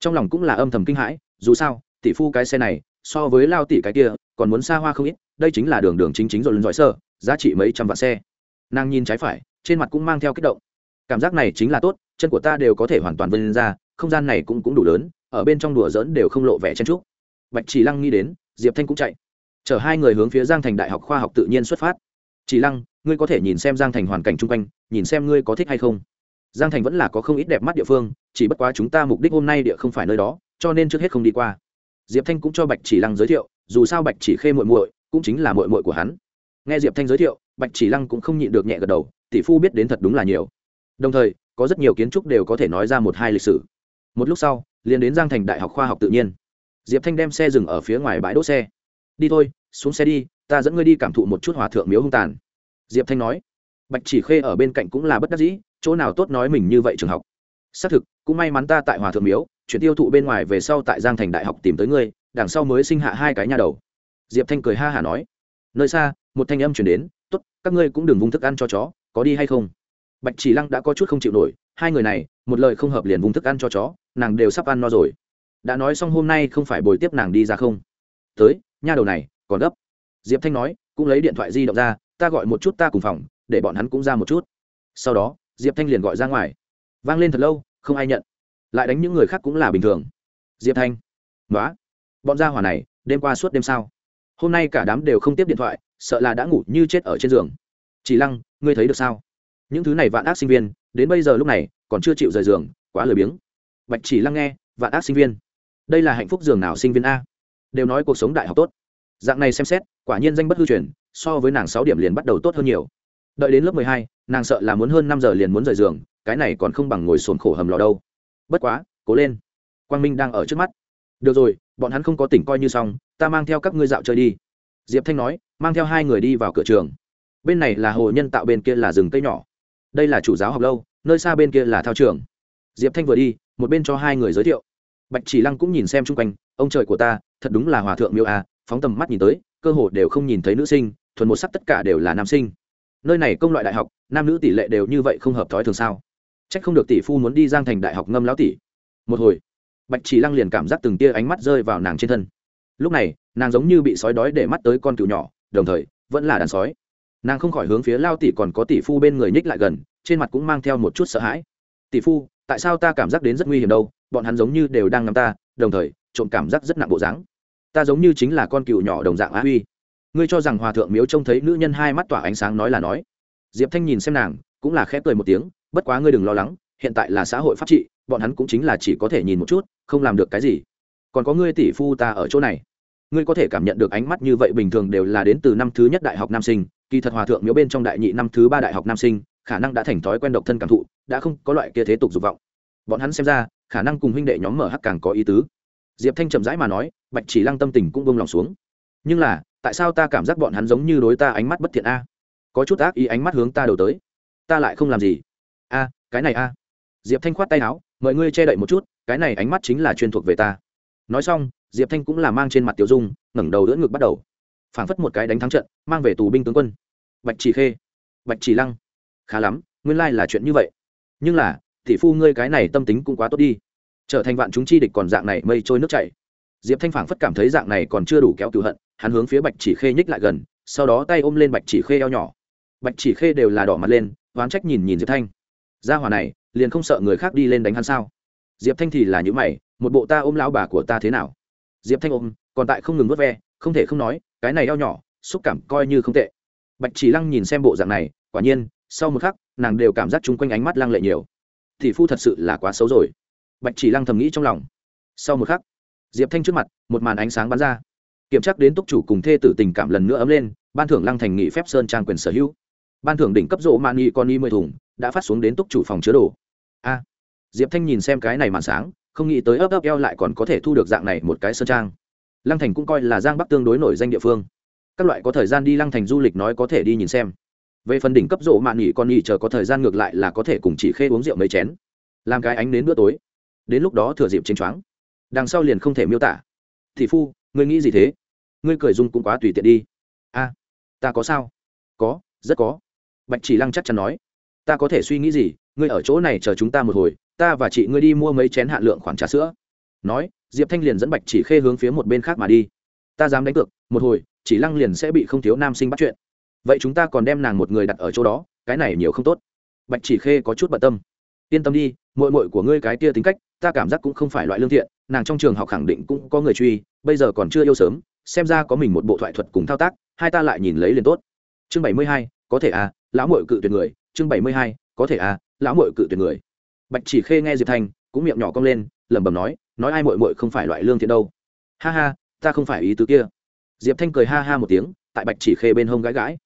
trong lòng cũng là âm thầm kinh hãi, dù sao, tỷ phu cái xe này, so với lao tỷ cái kia, còn muốn xa hoa không ít, đây chính là đường đường chính chính rồi lần giỏi sơ, giá trị mấy trăm vạn xe. Nàng nhìn trái phải, trên mặt cũng mang theo kích động. Cảm giác này chính là tốt, chân của ta đều có thể hoàn toàn vươn ra, không gian này cũng cũng đủ lớn, ở bên trong đùa dỡn đều không lộ vẻ chen trúc bạch chỉ lăng nghĩ đến, diệp thanh cũng chạy. Chở hai người hướng phía giang thành đại học khoa học tự nhiên xuất phát. Chỉ lăng, ngươi có thể nhìn xem giang thành hoàn cảnh chung quanh, nhìn xem ngươi có thích hay không giang thành vẫn là có không ít đẹp mắt địa phương, chỉ bất quá chúng ta mục đích hôm nay địa không phải nơi đó, cho nên trước hết không đi qua. Diệp thanh cũng cho bạch chỉ lăng giới thiệu, dù sao bạch chỉ khê muội muội cũng chính là muội muội của hắn. Nghe diệp thanh giới thiệu, bạch chỉ lăng cũng không nhịn được nhẹ gật đầu, tỷ phu biết đến thật đúng là nhiều. Đồng thời, có rất nhiều kiến trúc đều có thể nói ra một hai lịch sử. Một lúc sau, liền đến giang thành đại học khoa học tự nhiên. Diệp thanh đem xe dừng ở phía ngoài bãi đỗ xe. Đi thôi, xuống xe đi, ta dẫn ngươi đi cảm thụ một chút hòa thượng miếu hung tàn. Diệp thanh nói. Bạch chỉ khê ở bên cạnh cũng là bất đắc dĩ chỗ nào tốt nói mình như vậy trường học. Xác thực, cũng may mắn ta tại hòa thượng miếu, chuyện tiêu thụ bên ngoài về sau tại giang thành đại học tìm tới ngươi, đằng sau mới sinh hạ hai cái nhà đầu. Diệp thanh cười ha hả nói. Nơi xa, một thanh âm chuyển đến t ố t các ngươi cũng đừng vung thức ăn cho chó, có đi hay không? Bạch chỉ lăng đã có chút không chịu nổi, hai người này, một lời không hợp liền vung thức ăn cho chó, nàng đều sắp ăn no rồi. Đã nói xong hôm nay không phải bồi tiếp nàng đi ra không? Tới, nha đầu này, còn gấp. Diệp thanh nói, cũng lấy điện thoại di động ra, ta gọi một chút ta cùng phòng, để bọn hắn cũng ra một chút. Sau đó diệp thanh liền gọi ra ngoài. Vang lên thật lâu, không ai nhận. Lại đánh những người khác cũng là bình thường. Diệp thanh. Nói bọn gia hỏa này, đêm qua suốt đêm sao? Hôm nay cả đám đều không tiếp điện thoại, sợ là đã ngủ như chết ở trên giường. Chỉ lăng, ngươi thấy được sao? Những thứ này vạn ác sinh viên, đến bây giờ lúc này, còn chưa chịu rời giường, quá lười biếng. Bạch chỉ lăng nghe, vạn ác sinh viên. Đây là hạnh phúc giường nào sinh viên a? Đều nói cuộc sống đại học tốt. Dạng này xem xét, quả nhiên danh bất hư truyền, so với nàng sáu điểm liền bắt đầu tốt hơn nhiều đợi đến lớp mười hai, nàng sợ là muốn hơn năm giờ liền muốn rời giường, cái này còn không bằng ngồi sồn khổ hầm lò đâu. Bất quá, cố lên. Quang minh đang ở trước mắt. Được rồi, bọn hắn không có tỉnh coi như xong, ta mang theo các ngươi dạo chơi đi. Diệp thanh nói, mang theo hai người đi vào cửa trường. Bên này là hồ nhân tạo, bên kia là rừng cây nhỏ. Đây là chủ giáo học lâu, nơi xa bên kia là thao trường. Diệp thanh vừa đi, một bên cho hai người giới thiệu. Bạch chỉ lăng cũng nhìn xem chung quanh, ông trời của ta, thật đúng là hòa thượng miêu a, phóng tầm mắt nhìn tới, cơ hồ đều không nhìn thấy nữ sinh, thuần một sắc tất cả đều là nam sinh nơi này công loại đại học, nam nữ tỷ lệ đều như vậy không hợp thói thường sao? C h ắ c không được tỷ phu muốn đi giang thành đại học ngâm lão tỷ. Một hồi, bạch chỉ lăng liền cảm giác từng tia ánh mắt rơi vào nàng trên thân. Lúc này, nàng giống như bị sói đói để mắt tới con cừu nhỏ, đồng thời, vẫn là đàn sói. Nàng không khỏi hướng phía lao tỷ còn có tỷ phu bên người nhích lại gần, trên mặt cũng mang theo một chút sợ hãi. Tỷ phu, tại sao ta cảm giác đến rất nguy hiểm đâu? Bọn hắn giống như đều đang ngắm ta, đồng thời, trộm cảm giác rất nặng bộ dáng. Ta giống như chính là con cừu nhỏ đồng dạng á huy ngươi cho rằng hòa thượng miếu trông thấy nữ nhân hai mắt tỏa ánh sáng nói là nói. Diệp thanh nhìn xem nàng, cũng là khép cười một tiếng, bất quá ngươi đừng lo lắng, hiện tại là xã hội pháp trị, bọn hắn cũng chính là chỉ có thể nhìn một chút, không làm được cái gì. Còn có ngươi tỷ phu ta ở chỗ này. Ngươi có thể cảm nhận được ánh mắt như vậy bình thường đều là đến từ năm thứ nhất đại học nam sinh, kỳ thật hòa thượng miếu bên trong đại nhị năm thứ ba đại học nam sinh, khả năng đã thành thói quen độc thân cảm thụ, đã không có loại kia thế tục dục vọng. Bọn hắn xem ra, khả năng cùng huynh đệ nhóm mở hắc càng có ý tứ. Diệp thanh chậm rãi mà nói, bạch chỉ lăng tâm tình cũng bông lòng xuống. Nhưng là tại sao ta cảm giác bọn hắn giống như đối ta ánh mắt bất thiện a? Có chút ác ý ánh mắt hướng ta đầu tới. Ta lại không làm gì. A, cái này a. Diệp thanh khoát tay áo, mời ngươi che đậy một chút, cái này ánh mắt chính là chuyên thuộc về ta. Nói xong, diệp thanh cũng là mang trên mặt tiểu dung, ngẩng đầu đỡ ngực bắt đầu. Phảng phất một cái đánh thắng trận, mang về tù binh tướng quân. Bạch chỉ khê, bạch chỉ lăng. Khá lắm, nguyên lai là chuyện như vậy. Nhưng là thị phu ngươi cái này tâm tính cũng quá tốt đi. Trở thành vạn chúng chi địch còn dạng này mây trôi nước chảy. Diệp thanh phảng phất cảm thấy dạng này còn chưa đủ kéo cựu hận hắn hướng phía bạch chỉ khê nhích lại gần, sau đó tay ôm lên bạch chỉ khê eo nhỏ. Bạch chỉ khê đều là đỏ mặt lên, oán trách nhìn nhìn diệp thanh. Gia hòa này, liền không sợ người khác đi lên đánh hắn sao? Diệp thanh thì là những mày, một bộ ta ôm lão bà của ta thế nào? Diệp thanh ôm, còn tại không ngừng vớt ve, không thể không nói, cái này eo nhỏ, xúc cảm coi như không tệ. Bạch chỉ lăng nhìn xem bộ dạng này, quả nhiên, sau một khắc, nàng đều cảm giác chung quanh ánh mắt lăng lệ nhiều. Thì phu thật sự là quá xấu rồi. Bạch chỉ lăng thầm nghĩ trong lòng. Sau một khắc, diệp thanh trước mặt, một màn ánh sáng bắn ra kiểm tra đến túc chủ cùng thê tử tình cảm lần nữa ấm lên, ban thưởng lăng thành nghị phép sơn trang quyền sở hữu. Ban thưởng đỉnh cấp rộ mạn nghị con y mười thùng, đã phát xuống đến túc chủ phòng chứa đồ. A. Diệp thanh nhìn xem cái này màn sáng, không nghĩ tới ấp ấp eo lại còn có thể thu được dạng này một cái sơn trang. Lăng thành cũng coi là giang bắc tương đối nổi danh địa phương. Các loại có thời gian đi lăng thành du lịch nói có thể đi nhìn xem. Về phần đỉnh cấp rộ mạn nghị con y chờ có thời gian ngược lại là có thể cùng chỉ khê uống rượu mấy chén. Làm cái ánh đến bữa tối. Đến lúc đó thừa dịp chênh choáng. Đằng sau liền không thể miêu tả. Thị phu, ngươi nghĩ gì thế? Ngươi cười dung cũng quá tùy tiện đi. A, ta có sao? Có, rất có. Bạch chỉ lăng chắc chắn nói. Ta có thể suy nghĩ gì? Ngươi ở chỗ này chờ chúng ta một hồi, ta và chị ngươi đi mua mấy chén hạn lượng khoản trà sữa. Nói, diệp thanh liền dẫn bạch chỉ khê hướng phía một bên khác mà đi. Ta dám đánh cược, một hồi, chỉ lăng liền sẽ bị không thiếu nam sinh bắt chuyện. Vậy chúng ta còn đem nàng một người đặt ở chỗ đó, cái này nhiều không tốt. Bạch chỉ khê có chút bận tâm. Yên tâm đi mội mội của ngươi cái kia tính cách, ta cảm giác cũng không phải loại lương thiện, nàng trong trường học khẳng định cũng có người truy, bây giờ còn chưa yêu sớm xem ra có mình một bộ thoại thuật cùng thao tác, hai ta lại nhìn lấy liền tốt. Chương bảy mươi hai, có thể à lão mội cự tuyệt người. Chương bảy mươi hai, có thể à lão mội cự tuyệt người. Bạch chỉ khê nghe diệp thanh cũng miệng nhỏ cong lên, lẩm bẩm nói nói ai mội mội không phải loại lương thiện đâu. Ha ha, ta không phải ý tứ kia. Diệp thanh cười ha ha một tiếng, tại bạch chỉ khê bên hông gãi gãi.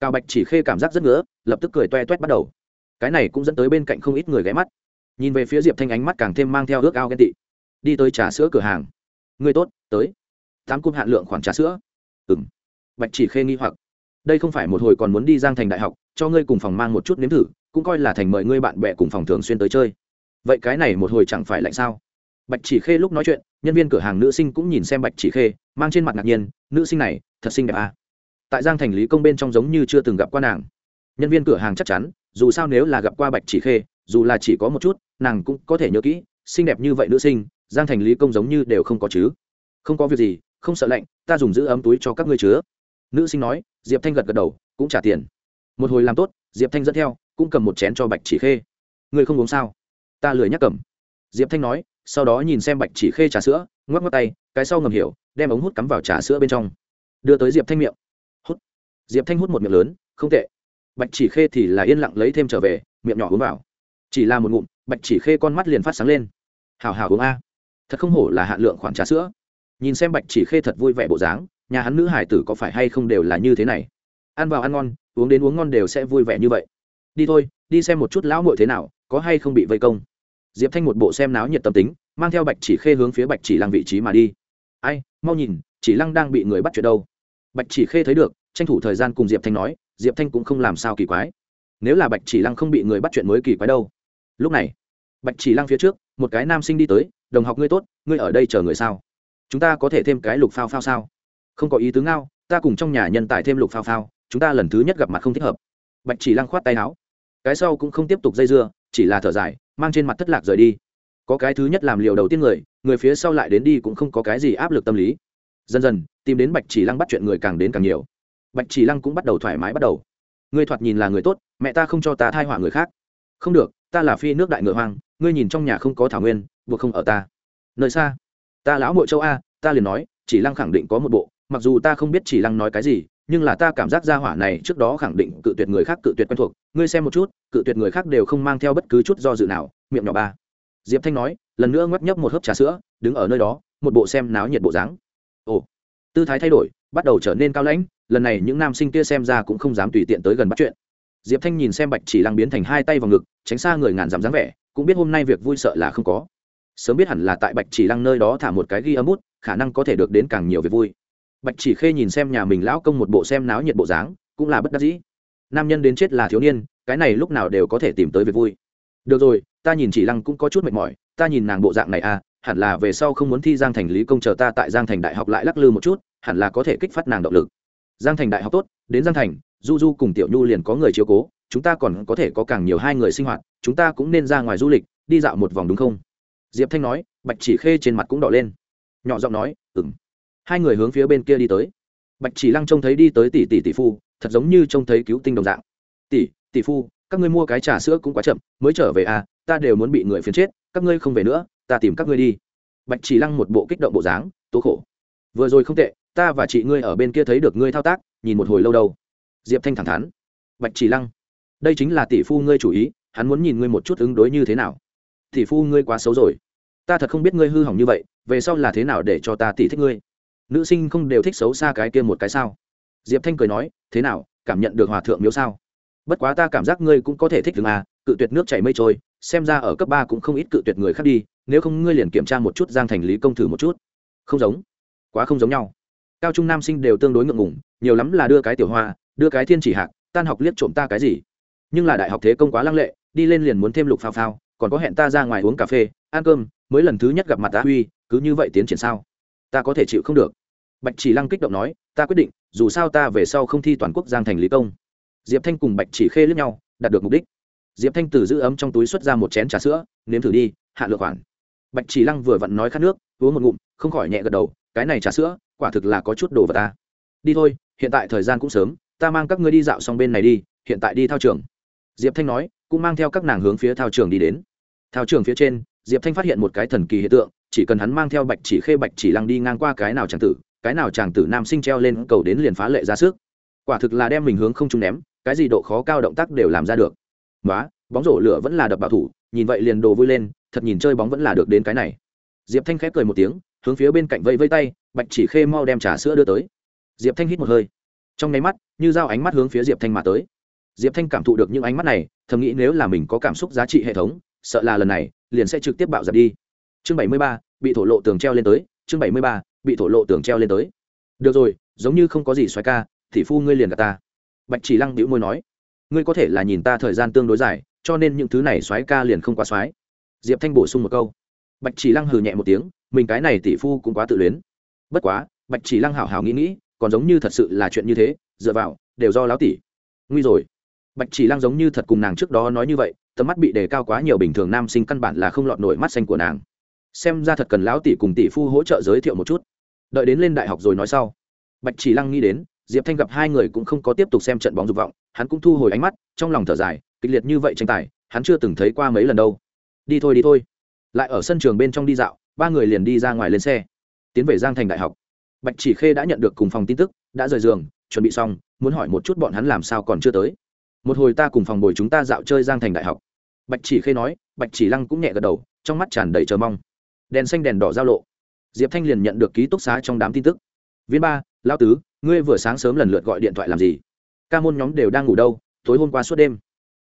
Cao bạch chỉ khê cảm giác rất ngứa, lập tức cười toe toét bắt đầu. Cái này cũng dẫn tới bên cạnh không ít người ghé mắt. Nhìn về phía diệp thanh ánh mắt càng thêm mang theo ước ao ghen tị. Đi tới trà sữa cửa hàng. Người tốt, tới tám cung hạn lượng khoản trà sữa. Ừ m bạch chỉ khê nghi hoặc. Đây không phải một hồi còn muốn đi giang thành đại học, cho ngươi cùng phòng mang một chút nếm thử, cũng coi là thành mời ngươi bạn bè cùng phòng thường xuyên tới chơi. Vậy cái này một hồi chẳng phải lạnh sao? Bạch chỉ khê lúc nói chuyện, nhân viên cửa hàng nữ sinh cũng nhìn xem bạch chỉ khê, mang trên mặt ngạc nhiên, nữ sinh này, thật xinh đẹp à. tại giang thành lý công bên trong giống như chưa từng gặp qua nàng. Nhân viên cửa hàng chắc chắn, dù sao nếu là gặp qua bạch chỉ khê, dù là chỉ có một chút, nàng cũng có thể nhớ kỹ, xinh đẹp như vậy nữ sinh, giang thành lý công giống như đều không có chứ. Không có việc gì không sợ lạnh, ta dùng giữ ấm túi cho các ngươi chứa. Nữ sinh nói, diệp thanh gật gật đầu, cũng trả tiền. Một hồi làm tốt, diệp thanh dẫn theo, cũng cầm một chén cho bạch chỉ khê. Ngươi không uống sao? Ta lười nhắc cầm. Diệp thanh nói, sau đó nhìn xem bạch chỉ khê trà sữa, ngoắc ngoắc tay, cái sau ngầm hiểu, đem ống hút cắm vào trà sữa bên trong. Đưa tới diệp thanh miệng. Hút. Diệp thanh hút một miệng lớn, không tệ. Bạch chỉ khê thì là yên lặng lấy thêm trở về, miệng nhỏ uống vào. Chỉ là một ngụm, bạch chỉ khê con mắt liền phát sáng lên. Hào hào uống a. Thật không hổ là hạn lượng khoản trà sữa nhìn xem bạch chỉ khê thật vui vẻ bộ dáng, nhà hắn nữ hải tử có phải hay không đều là như thế này? Ăn vào ăn ngon, uống đến uống ngon đều sẽ vui vẻ như vậy. Đi thôi, đi xem một chút lão mội thế nào, có hay không bị vây công. Diệp thanh một bộ xem náo nhiệt tâm tính, mang theo bạch chỉ khê hướng phía bạch chỉ lăng vị trí mà đi. Ai, mau nhìn, chỉ lăng đang bị người bắt chuyện đâu. Bạch chỉ khê thấy được, tranh thủ thời gian cùng diệp thanh nói, diệp thanh cũng không làm sao kỳ quái. Nếu là bạch chỉ lăng không bị người bắt chuyện mới kỳ quái đâu. Lúc này, bạch chỉ lăng phía trước, một cái nam sinh đi tới, đồng học ngươi tốt, ngươi ở đây chờ người sao? Chúng ta có thể thêm cái lục phao phao sao? Không có ý tứ ngao, ta cùng trong nhà nhân tài thêm lục phao phao, chúng ta lần thứ nhất gặp mặt không thích hợp. Bạch chỉ lăng khoát tay áo. Cái sau cũng không tiếp tục dây dưa, chỉ là thở dài, mang trên mặt thất lạc rời đi. Có cái thứ nhất làm liều đầu tiên người người phía sau lại đến đi cũng không có cái gì áp lực tâm lý. Dần dần, tìm đến bạch chỉ lăng bắt chuyện người càng đến càng nhiều. Bạch chỉ lăng cũng bắt đầu thoải mái bắt đầu. Ngươi thoạt nhìn là người tốt, mẹ ta không cho ta thai họa người khác. Không được, ta là phi nước đại ngựa hoang, ngươi nhìn trong nhà không có thảo nguyên, buộc không ở ta. Nơi xa ta lão mội châu a, ta liền nói, chỉ lăng khẳng định có một bộ, mặc dù ta không biết chỉ lăng nói cái gì, nhưng là ta cảm giác gia hỏa này trước đó khẳng định cự tuyệt người khác cự tuyệt quen thuộc. Ngươi xem một chút, cự tuyệt người khác đều không mang theo bất cứ chút do dự nào, miệng nhỏ ba. Diệp thanh nói, lần nữa ngoắc nhấp một hớp trà sữa, đứng ở nơi đó, một bộ xem náo nhiệt bộ dáng. Ồ, tư thái thay đổi, bắt đầu trở nên cao lãnh, lần này những nam sinh kia xem ra cũng không dám tùy tiện tới gần bắt chuyện. Diệp thanh nhìn xem bạch chỉ lăng biến thành hai tay vào ngực, tránh xa người ngàn dám dáng vẻ, cũng biết hôm nay việc vui sợ là không có sớm biết hẳn là tại bạch chỉ lăng nơi đó thả một cái ghi âm út khả năng có thể được đến càng nhiều việc vui. Bạch chỉ khê nhìn xem nhà mình lão công một bộ xem náo nhiệt bộ dáng, cũng là bất đắc dĩ. Nam nhân đến chết là thiếu niên, cái này lúc nào đều có thể tìm tới việc vui. Được rồi, ta nhìn chỉ lăng cũng có chút mệt mỏi, ta nhìn nàng bộ dạng này à hẳn là về sau không muốn thi giang thành lý công chờ ta tại giang thành đại học lại lắc lư một chút, hẳn là có thể kích phát nàng động lực. Giang thành đại học tốt, đến giang thành, du du cùng tiểu nhu liền có người chiếu cố, chúng ta còn có thể có càng nhiều hai người sinh hoạt, chúng ta cũng nên ra ngoài du lịch, đi dạo một vòng đúng không? Diệp thanh nói, bạch chỉ khê trên mặt cũng đỏ lên. Nhỏ giọng nói ừng hai người hướng phía bên kia đi tới. Bạch chỉ lăng trông thấy đi tới tỷ tỷ tỷ phu, thật giống như trông thấy cứu tinh đồng dạng. Tỷ tỷ phu, các ngươi mua cái trà sữa cũng quá chậm, mới trở về à ta đều muốn bị người phiến chết, các ngươi không về nữa, ta tìm các ngươi đi. Bạch chỉ lăng một bộ kích động bộ dáng, tố khổ. Vừa rồi không tệ, ta và chị ngươi ở bên kia thấy được ngươi thao tác, nhìn một hồi lâu đâu. Diệp thanh thẳng thắn. Bạch chỉ lăng, đây chính là tỷ phu ngươi chủ ý, hắn muốn nhìn ngươi một chút ứng đối như thế nào tỷ phu ngươi quá xấu rồi. Ta thật không biết ngươi hư hỏng như vậy, về sau là thế nào để cho ta tỷ thích ngươi? Nữ sinh không đều thích xấu xa cái kia một cái sao? Diệp thanh cười nói, thế nào, cảm nhận được hòa thượng miếu sao? Bất quá ta cảm giác ngươi cũng có thể thích đường à cự tuyệt nước chảy mây trôi, xem ra ở cấp ba cũng không ít cự tuyệt người khác đi, nếu không ngươi liền kiểm tra một chút giang thành lý công thử một chút. Không giống. Quá không giống nhau. Cao trung nam sinh đều tương đối ngượng ngủng nhiều lắm là đưa cái tiểu hoa, đưa cái thiên chỉ hạc, tan học liếc trộm ta cái gì? Nhưng là đại học thế công quá lăng lệ, đi lên liền muốn thêm lục phao phao còn có hẹn ta ra ngoài uống cà phê, ăn cơm, mới lần thứ nhất gặp mặt ta huy, cứ như vậy tiến triển sao? Ta có thể chịu không được. Bạch chỉ lăng kích động nói, ta quyết định, dù sao ta về sau không thi toàn quốc giang thành lý công. Diệp thanh cùng bạch chỉ khê lướt nhau, đạt được mục đích. Diệp thanh từ giữ ấm trong túi xuất ra một chén trà sữa, nếm thử đi, hạ lượng khoản. Bạch chỉ lăng vừa vặn nói khát nước, uống một ngụm, không khỏi nhẹ gật đầu, cái này trà sữa, quả thực là có chút đồ vật ta. Đi thôi, hiện tại thời gian cũng sớm, ta mang các ngươi đi dạo xong bên này đi, hiện tại đi thao trường. Diệp thanh nói, cũng mang theo các nàng hướng phía thao trường đi đến thao trường phía trên diệp thanh phát hiện một cái thần kỳ hiện tượng chỉ cần hắn mang theo bạch chỉ khê bạch chỉ lăng đi ngang qua cái nào tràng tử cái nào chàng tử nam sinh treo lên cầu đến liền phá lệ ra sức. Quả thực là đem mình hướng không trúng ném cái gì độ khó cao động tác đều làm ra được. Quá, bóng rổ lửa vẫn là đập bảo thủ nhìn vậy liền đồ vui lên thật nhìn chơi bóng vẫn là được đến cái này. Diệp thanh khép cười một tiếng hướng phía bên cạnh vây vây tay bạch chỉ khê mau đem trà sữa đưa tới. Diệp thanh hít một hơi. Trong nháy mắt như dao ánh mắt hướng phía diệp thanh mà tới. Diệp thanh cảm thụ được những ánh mắt này thầm nghĩ nếu là mình có cảm xúc giá trị hệ thống sợ là lần này, liền sẽ trực tiếp bạo dập đi. Chương bảy mươi ba, bị thổ lộ tường treo lên tới, chương bảy mươi ba, bị thổ lộ tường treo lên tới. Được rồi, giống như không có gì xoáy ca, thì phu ngươi liền cả ta. Bạch chỉ lăng đĩu môi nói, ngươi có thể là nhìn ta thời gian tương đối dài, cho nên những thứ này xoáy ca liền không quá xoáy diệp thanh bổ sung một câu. Bạch chỉ lăng hừ nhẹ một tiếng, mình cái này tỷ phu cũng quá tự luyến. Bất quá, bạch chỉ lăng hảo hảo nghĩ nghĩ, còn giống như thật sự là chuyện như thế, dựa vào, đều do láo tỷ. Nguy rồi. Bạch chỉ lăng giống như thật cùng nàng trước đó nói như vậy tầm mắt bị đề cao quá nhiều bình thường nam sinh căn bản là không lọt nổi mắt xanh của nàng. Xem ra thật cần lão tỷ cùng tỷ phu hỗ trợ giới thiệu một chút. Đợi đến lên đại học rồi nói sau, bạch chỉ lăng nghĩ đến, diệp thanh gặp hai người cũng không có tiếp tục xem trận bóng dục vọng, hắn cũng thu hồi ánh mắt, trong lòng thở dài, kịch liệt như vậy tranh tài, hắn chưa từng thấy qua mấy lần đâu. Đi thôi đi thôi. Lại ở sân trường bên trong đi dạo, ba người liền đi ra ngoài lên xe, tiến về giang thành đại học. Bạch chỉ khê đã nhận được cùng phòng tin tức, đã rời giường, chuẩn bị xong, muốn hỏi một chút bọn hắn làm sao còn chưa tới. Một hồi ta cùng phòng bồi chúng ta dạo chơi giang thành đại học bạch chỉ khê nói, bạch chỉ lăng cũng nhẹ gật đầu, trong mắt tràn đầy chờ mong. Đèn xanh đèn đỏ giao lộ. Diệp thanh liền nhận được ký túc xá trong đám tin tức. Viên ba lao tứ, ngươi vừa sáng sớm lần lượt gọi điện thoại làm gì? Ca môn nhóm đều đang ngủ đâu, tối hôm qua suốt đêm.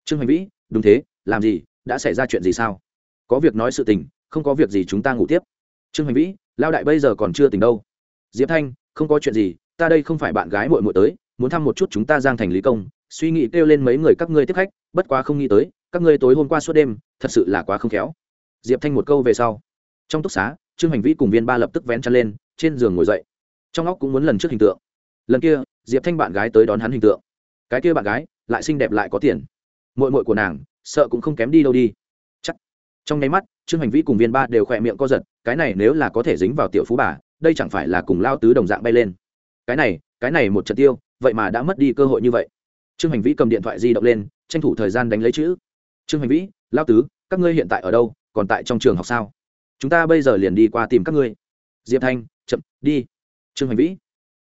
Trương hoành vĩ, đúng thế, làm gì, đã xảy ra chuyện gì sao? Có việc nói sự tình, không có việc gì chúng ta ngủ tiếp. Trương hoành vĩ lao đại bây giờ còn chưa tỉnh đâu. Diệp thanh, không có chuyện gì, ta đây không phải bạn gái muội muội tới, muốn thăm một chút chúng ta giang thành lý công, suy nghĩ kêu lên mấy người các ngươi tiếp khách, bất quá không nghĩ tới các ngươi tối hôm qua suốt đêm, thật sự là quá không khéo. Diệp thanh một câu về sau, trong túc xá, trương hành vĩ cùng viên ba lập tức vén chăn lên, trên giường ngồi dậy. Trong óc cũng muốn lần trước hình tượng. Lần kia, diệp thanh bạn gái tới đón hắn hình tượng. Cái kia bạn gái, lại xinh đẹp lại có tiền. Mội mội của nàng, sợ cũng không kém đi đâu đi. Chắc. Trong nháy mắt, trương hành vĩ cùng viên ba đều khỏe miệng co giật, cái này nếu là có thể dính vào tiểu phú bà, đây chẳng phải là cùng lao tứ đồng dạng bay lên. Cái này cái này một trận tiêu, vậy mà đã mất đi cơ hội như vậy. Trương hành vĩ cầm điện thoại di động lên, tranh thủ thời gian đánh lấy chữ trương hành vĩ lao tứ, các ngươi hiện tại ở đâu? Còn tại trong trường học sao? Chúng ta bây giờ liền đi qua tìm các ngươi. Diệp thanh, chậm, đi. Trương hành vĩ,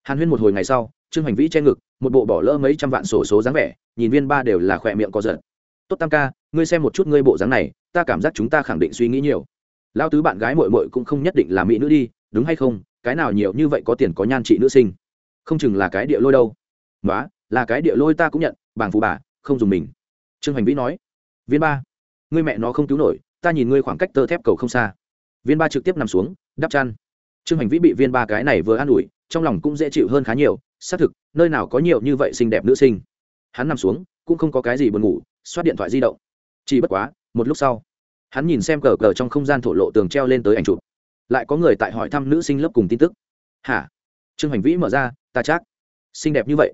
hàn huyên một hồi ngày sau, trương hành vĩ che ngực, một bộ bỏ lỡ mấy trăm vạn sổ số dáng vẻ, nhìn viên ba đều là khỏe miệng có giật. Tốt tam ca, ngươi xem một chút ngươi bộ dáng này, ta cảm giác chúng ta khẳng định suy nghĩ nhiều. Lao tứ bạn gái mội mội cũng không nhất định là mỹ nữ đi, đúng hay không? Cái nào nhiều như vậy có tiền có nhan trị nữ sinh? Không chừng là cái địa lôi đâu. Nói là cái địa lôi ta cũng nhận bảng phụ bà, không dùng mình. Trương hành vĩ nói viên ba. Ngươi mẹ nó không cứu nổi, ta nhìn ngươi khoảng cách tơ thép cầu không xa. Viên ba trực tiếp nằm xuống, đắp chăn. Trương hành vĩ bị viên ba cái này vừa an ủi, trong lòng cũng dễ chịu hơn khá nhiều, xác thực, nơi nào có nhiều như vậy xinh đẹp nữ sinh. Hắn nằm xuống, cũng không có cái gì buồn ngủ, xoát điện thoại di động. Chỉ bất quá, một lúc sau, hắn nhìn xem cờ cờ trong không gian thổ lộ tường treo lên tới ảnh chụp. Lại có người tại hỏi thăm nữ sinh lớp cùng tin tức. Hả? Trương hành vĩ mở ra, ta chắc. Xinh đẹp như vậy.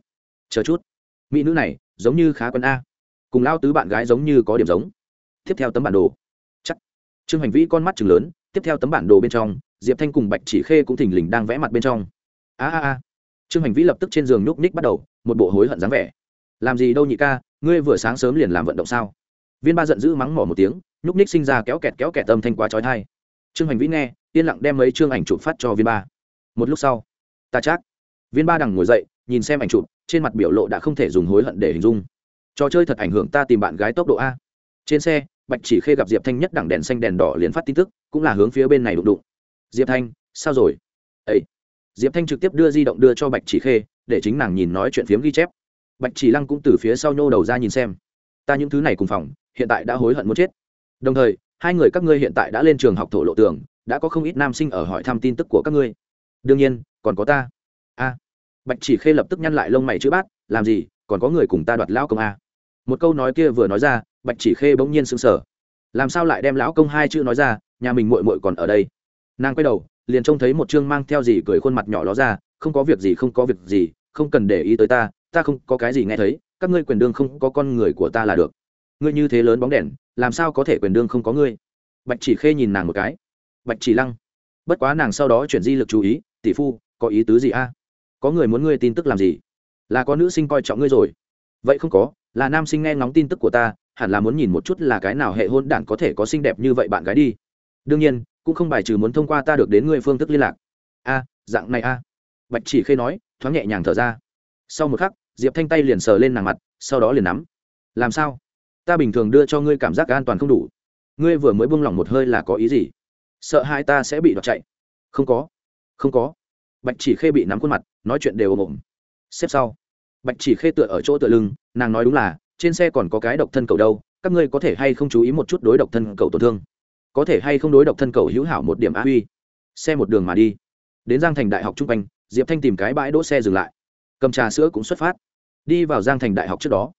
Chờ chút. Mỹ nữ này, giống như khá quân a cùng lao tứ bạn gái giống như có điểm giống. Tiếp theo tấm bản đồ. Chắc. Trương hành vĩ con mắt chừng lớn, tiếp theo tấm bản đồ bên trong, diệp thanh cùng bạch chỉ khê cũng thình lình đang vẽ mặt bên trong. A a a. Trương hành vĩ lập tức trên giường nhúc ních bắt đầu, một bộ hối hận dáng vẻ. Làm gì đâu nhị ca, ngươi vừa sáng sớm liền làm vận động sao? Viên ba giận dữ mắng mỏ một tiếng, nhúc ních sinh ra kéo kẹt kéo kẹt tâm thanh quá trói thai trương hành vĩ nghe, yên lặng đem mấy chương ảnh chụp phát cho viên ba. Một lúc sau, ta chắc. Viên ba đằng ngồi dậy, nhìn xem ảnh chụp, trên mặt biểu lộ đã không thể dùng hối hận để hình dung trò chơi thật ảnh hưởng ta tìm bạn gái tốc độ a. Trên xe, bạch chỉ khê gặp diệp thanh nhất đẳng đèn xanh đèn đỏ liền phát tin tức, cũng là hướng phía bên này đụng đụng. Diệp thanh, sao rồi? Ấy diệp thanh trực tiếp đưa di động đưa cho bạch chỉ khê, để chính nàng nhìn nói chuyện phiếm ghi chép. Bạch chỉ lăng cũng từ phía sau nhô đầu ra nhìn xem. Ta những thứ này cùng phòng, hiện tại đã hối hận muốn chết. Đồng thời, hai người các ngươi hiện tại đã lên trường học thổ lộ tường, đã có không ít nam sinh ở hỏi thăm tin tức của các ngươi. Đương nhiên, còn có ta. A. Bạch chỉ khê lập tức nhăn lại lông mày chữ bát, làm gì? Còn có người cùng ta đoạt lão công a. Một câu nói kia vừa nói ra, bạch chỉ khê bỗng nhiên sững sờ. Làm sao lại đem lão công hai chữ nói ra, nhà mình muội muội còn ở đây. Nàng quay đầu, liền trông thấy một chương mang theo gì cười khuôn mặt nhỏ đó ra, không có việc gì, không có việc gì, không cần để ý tới ta ta không có cái gì nghe thấy, các ngươi quyền đương không có con người của ta là được. Ngươi như thế lớn bóng đèn, làm sao có thể quyền đương không có ngươi? Bạch chỉ khê nhìn nàng một cái. Bạch chỉ lăng, bất quá nàng sau đó chuyển di lực chú ý, tỷ phu, có ý tứ gì a? Có người muốn ngươi tin tức làm gì? Là có nữ sinh coi trọng ngươi rồi. Vậy không có, là nam sinh nghe ngóng tin tức của ta, hẳn là muốn nhìn một chút là cái nào hệ hôn đản có thể có xinh đẹp như vậy bạn gái đi. Đương nhiên, cũng không bài trừ muốn thông qua ta được đến ngươi phương thức liên lạc. A, dạng này a. Bạch chỉ khê nói, thoáng nhẹ nhàng thở ra. Sau một khắc, diệp thanh tay liền sờ lên nàng mặt, sau đó liền nắm. Làm sao? Ta bình thường đưa cho ngươi cảm giác an toàn không đủ. Ngươi vừa mới buông lỏng một hơi là có ý gì? Sợ hai ta sẽ bị đọt chạy. Không có. Không có. Bạch chỉ khê bị nắm khuôn mặt, nói chuyện đều ồm ồm xếp sau. Bạch chỉ khê tựa ở chỗ tựa lưng, nàng nói đúng là, trên xe còn có cái độc thân cầu đâu, các ngươi có thể hay không chú ý một chút đối độc thân cầu tổn thương? Có thể hay không đối độc thân cầu hữu hảo một điểm á huy? Xe một đường mà đi. Đến giang thành đại học trung quanh, diệp thanh tìm cái bãi đỗ xe dừng lại. Cầm trà sữa cũng xuất phát. Đi vào giang thành đại học trước đó.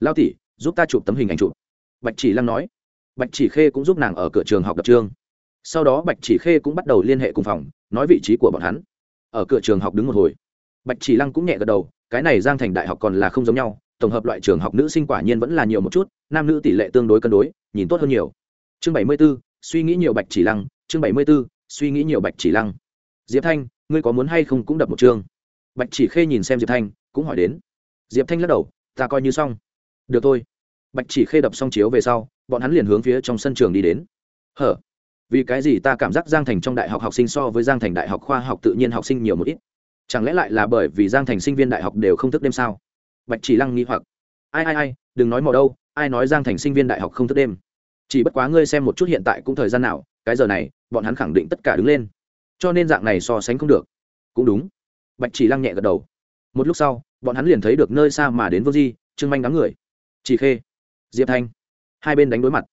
Lao tỷ, giúp ta chụp tấm hình ảnh chụp. Bạch chỉ lăng nói. Bạch chỉ khê cũng giúp nàng ở cửa trường học đập trường. Sau đó bạch chỉ khê cũng bắt đầu liên hệ cùng phòng, nói vị trí của bọn hắn. Ở cửa trường học đứng một hồi bạch chỉ lăng cũng nhẹ gật đầu, cái này giang thành đại học còn là không giống nhau, tổng hợp loại trường học nữ sinh quả nhiên vẫn là nhiều một chút, nam nữ tỷ lệ tương đối cân đối, nhìn tốt hơn nhiều. Chương bảy mươi b ố suy nghĩ nhiều bạch chỉ lăng, chương bảy mươi b ố suy nghĩ nhiều bạch chỉ lăng. Diệp thanh, ngươi có muốn hay không cũng đập một chương? Bạch chỉ khê nhìn xem diệp thanh, cũng hỏi đến. Diệp thanh lắc đầu, ta coi như xong. Được thôi. Bạch chỉ khê đập xong chiếu về sau, bọn hắn liền hướng phía trong sân trường đi đến. Hở? Vì cái gì ta cảm giác giang thành trong đại học học sinh so với giang thành đại học khoa học tự nhiên học sinh nhiều một ít? Chẳng lẽ lại là bởi vì giang thành sinh viên đại học đều không thức đêm sao? Bạch chỉ lăng nghi hoặc. Ai ai ai, đừng nói mò đâu, ai nói giang thành sinh viên đại học không thức đêm? Chỉ bất quá ngươi xem một chút hiện tại cũng thời gian nào, cái giờ này, bọn hắn khẳng định tất cả đứng lên. Cho nên dạng này so sánh không được. Cũng đúng. Bạch chỉ lăng nhẹ gật đầu. Một lúc sau, bọn hắn liền thấy được nơi xa mà đến vương di, trương manh đám người. Chỉ khê, diệp thanh. Hai bên đánh đối mặt.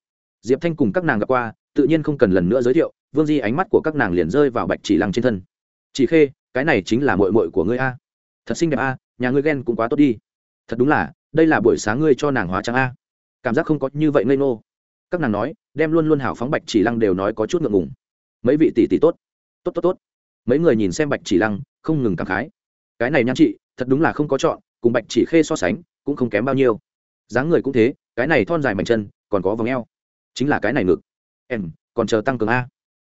Diệp thanh cùng các nàng gặp qua, tự nhiên không cần lần nữa giới thiệu, vương di ánh mắt của các nàng liền rơi vào bạch chỉ lăng trên thân. Chỉ khê cái này chính là mội mội của ngươi a. Thật xinh đẹp a, nhà ngươi ghen cũng quá tốt đi. Thật đúng là, đây là buổi sáng ngươi cho nàng hóa trang a. Cảm giác không có như vậy ngây ngô. Các nàng nói, đem luôn luôn hảo phóng bạch chỉ lăng đều nói có chút ngượng ngùng. Mấy vị tỷ tỷ tốt. Tốt tốt tốt. Mấy người nhìn xem bạch chỉ lăng, không ngừng cảm khái. Cái này nhan chị, thật đúng là không có chọn, cùng bạch chỉ khê so sánh, cũng không kém bao nhiêu. Dáng người cũng thế, cái này thon dài mảnh chân, còn có vòng eo. Chính là cái này ngực. Em, còn chờ tăng cường a.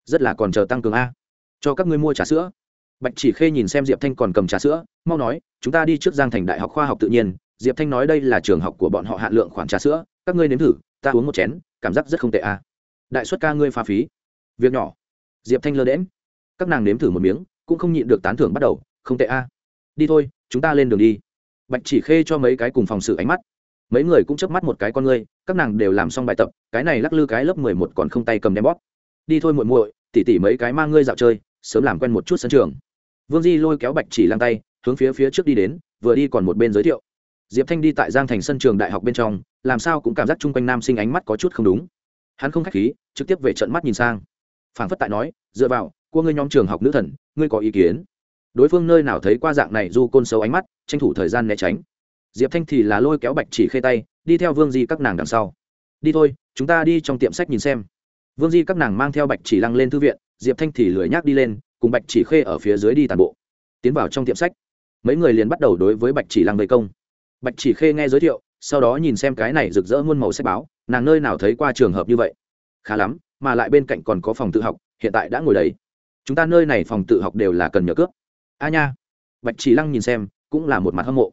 Rất là còn chờ tăng cường a. Cho các ngươi mua trà sữa bạch chỉ khê nhìn xem diệp thanh còn cầm trà sữa, mau nói, chúng ta đi trước giang thành đại học khoa học tự nhiên. Diệp thanh nói đây là trường học của bọn họ hạn lượng khoản trà sữa, các ngươi nếm thử, ta uống một chén, cảm giác rất không tệ à? đại xuất ca ngươi pha phí. Việc nhỏ. Diệp thanh lơ đễm các nàng nếm thử một miếng, cũng không nhịn được tán thưởng bắt đầu, không tệ à? đi thôi, chúng ta lên đường đi. Bạch chỉ khê cho mấy cái cùng phòng sự ánh mắt. Mấy người cũng chớp mắt một cái con ngươi, các nàng đều làm xong bài tập, cái này lắc lư cái lớp mười một còn không tay cầm đem bóp. Đi thôi muội muội, tỉ tỉ mấy cái mang ngươi dạo chơi, sớm làm quen một chút sân trường vương di lôi kéo bạch chỉ lăng tay, hướng phía phía trước đi đến, vừa đi còn một bên giới thiệu. Diệp thanh đi tại giang thành sân trường đại học bên trong, làm sao cũng cảm giác chung quanh nam sinh ánh mắt có chút không đúng. Hắn không k h á c h khí, trực tiếp về trận mắt nhìn sang. Phảng phất tại nói, dựa vào cua ngươi nhóm trường học nữ thần, ngươi có ý kiến? Đối phương nơi nào thấy qua dạng này du côn xấu ánh mắt, tranh thủ thời gian né tránh. Diệp thanh thì là lôi kéo bạch chỉ khê tay, đi theo vương di các nàng đằng sau. Đi thôi, chúng ta đi trong tiệm sách nhìn xem. Vương di các nàng mang theo bạch chỉ lăng lên thư viện, diệp thanh thì lười nhác đi lên cùng bạch chỉ khê ở phía dưới đi tàn bộ, tiến vào trong tiệm sách. Mấy người liền bắt đầu đối với bạch chỉ lăng vây công. Bạch chỉ khê nghe giới thiệu, sau đó nhìn xem cái này rực rỡ muôn màu sách báo, nàng nơi nào thấy qua trường hợp như vậy? Khá lắm, mà lại bên cạnh còn có phòng tự học, hiện tại đã ngồi đấy. Chúng ta nơi này phòng tự học đều là cần nhờ cướp a nha. Bạch chỉ lăng nhìn xem, cũng là một mặt hâm mộ.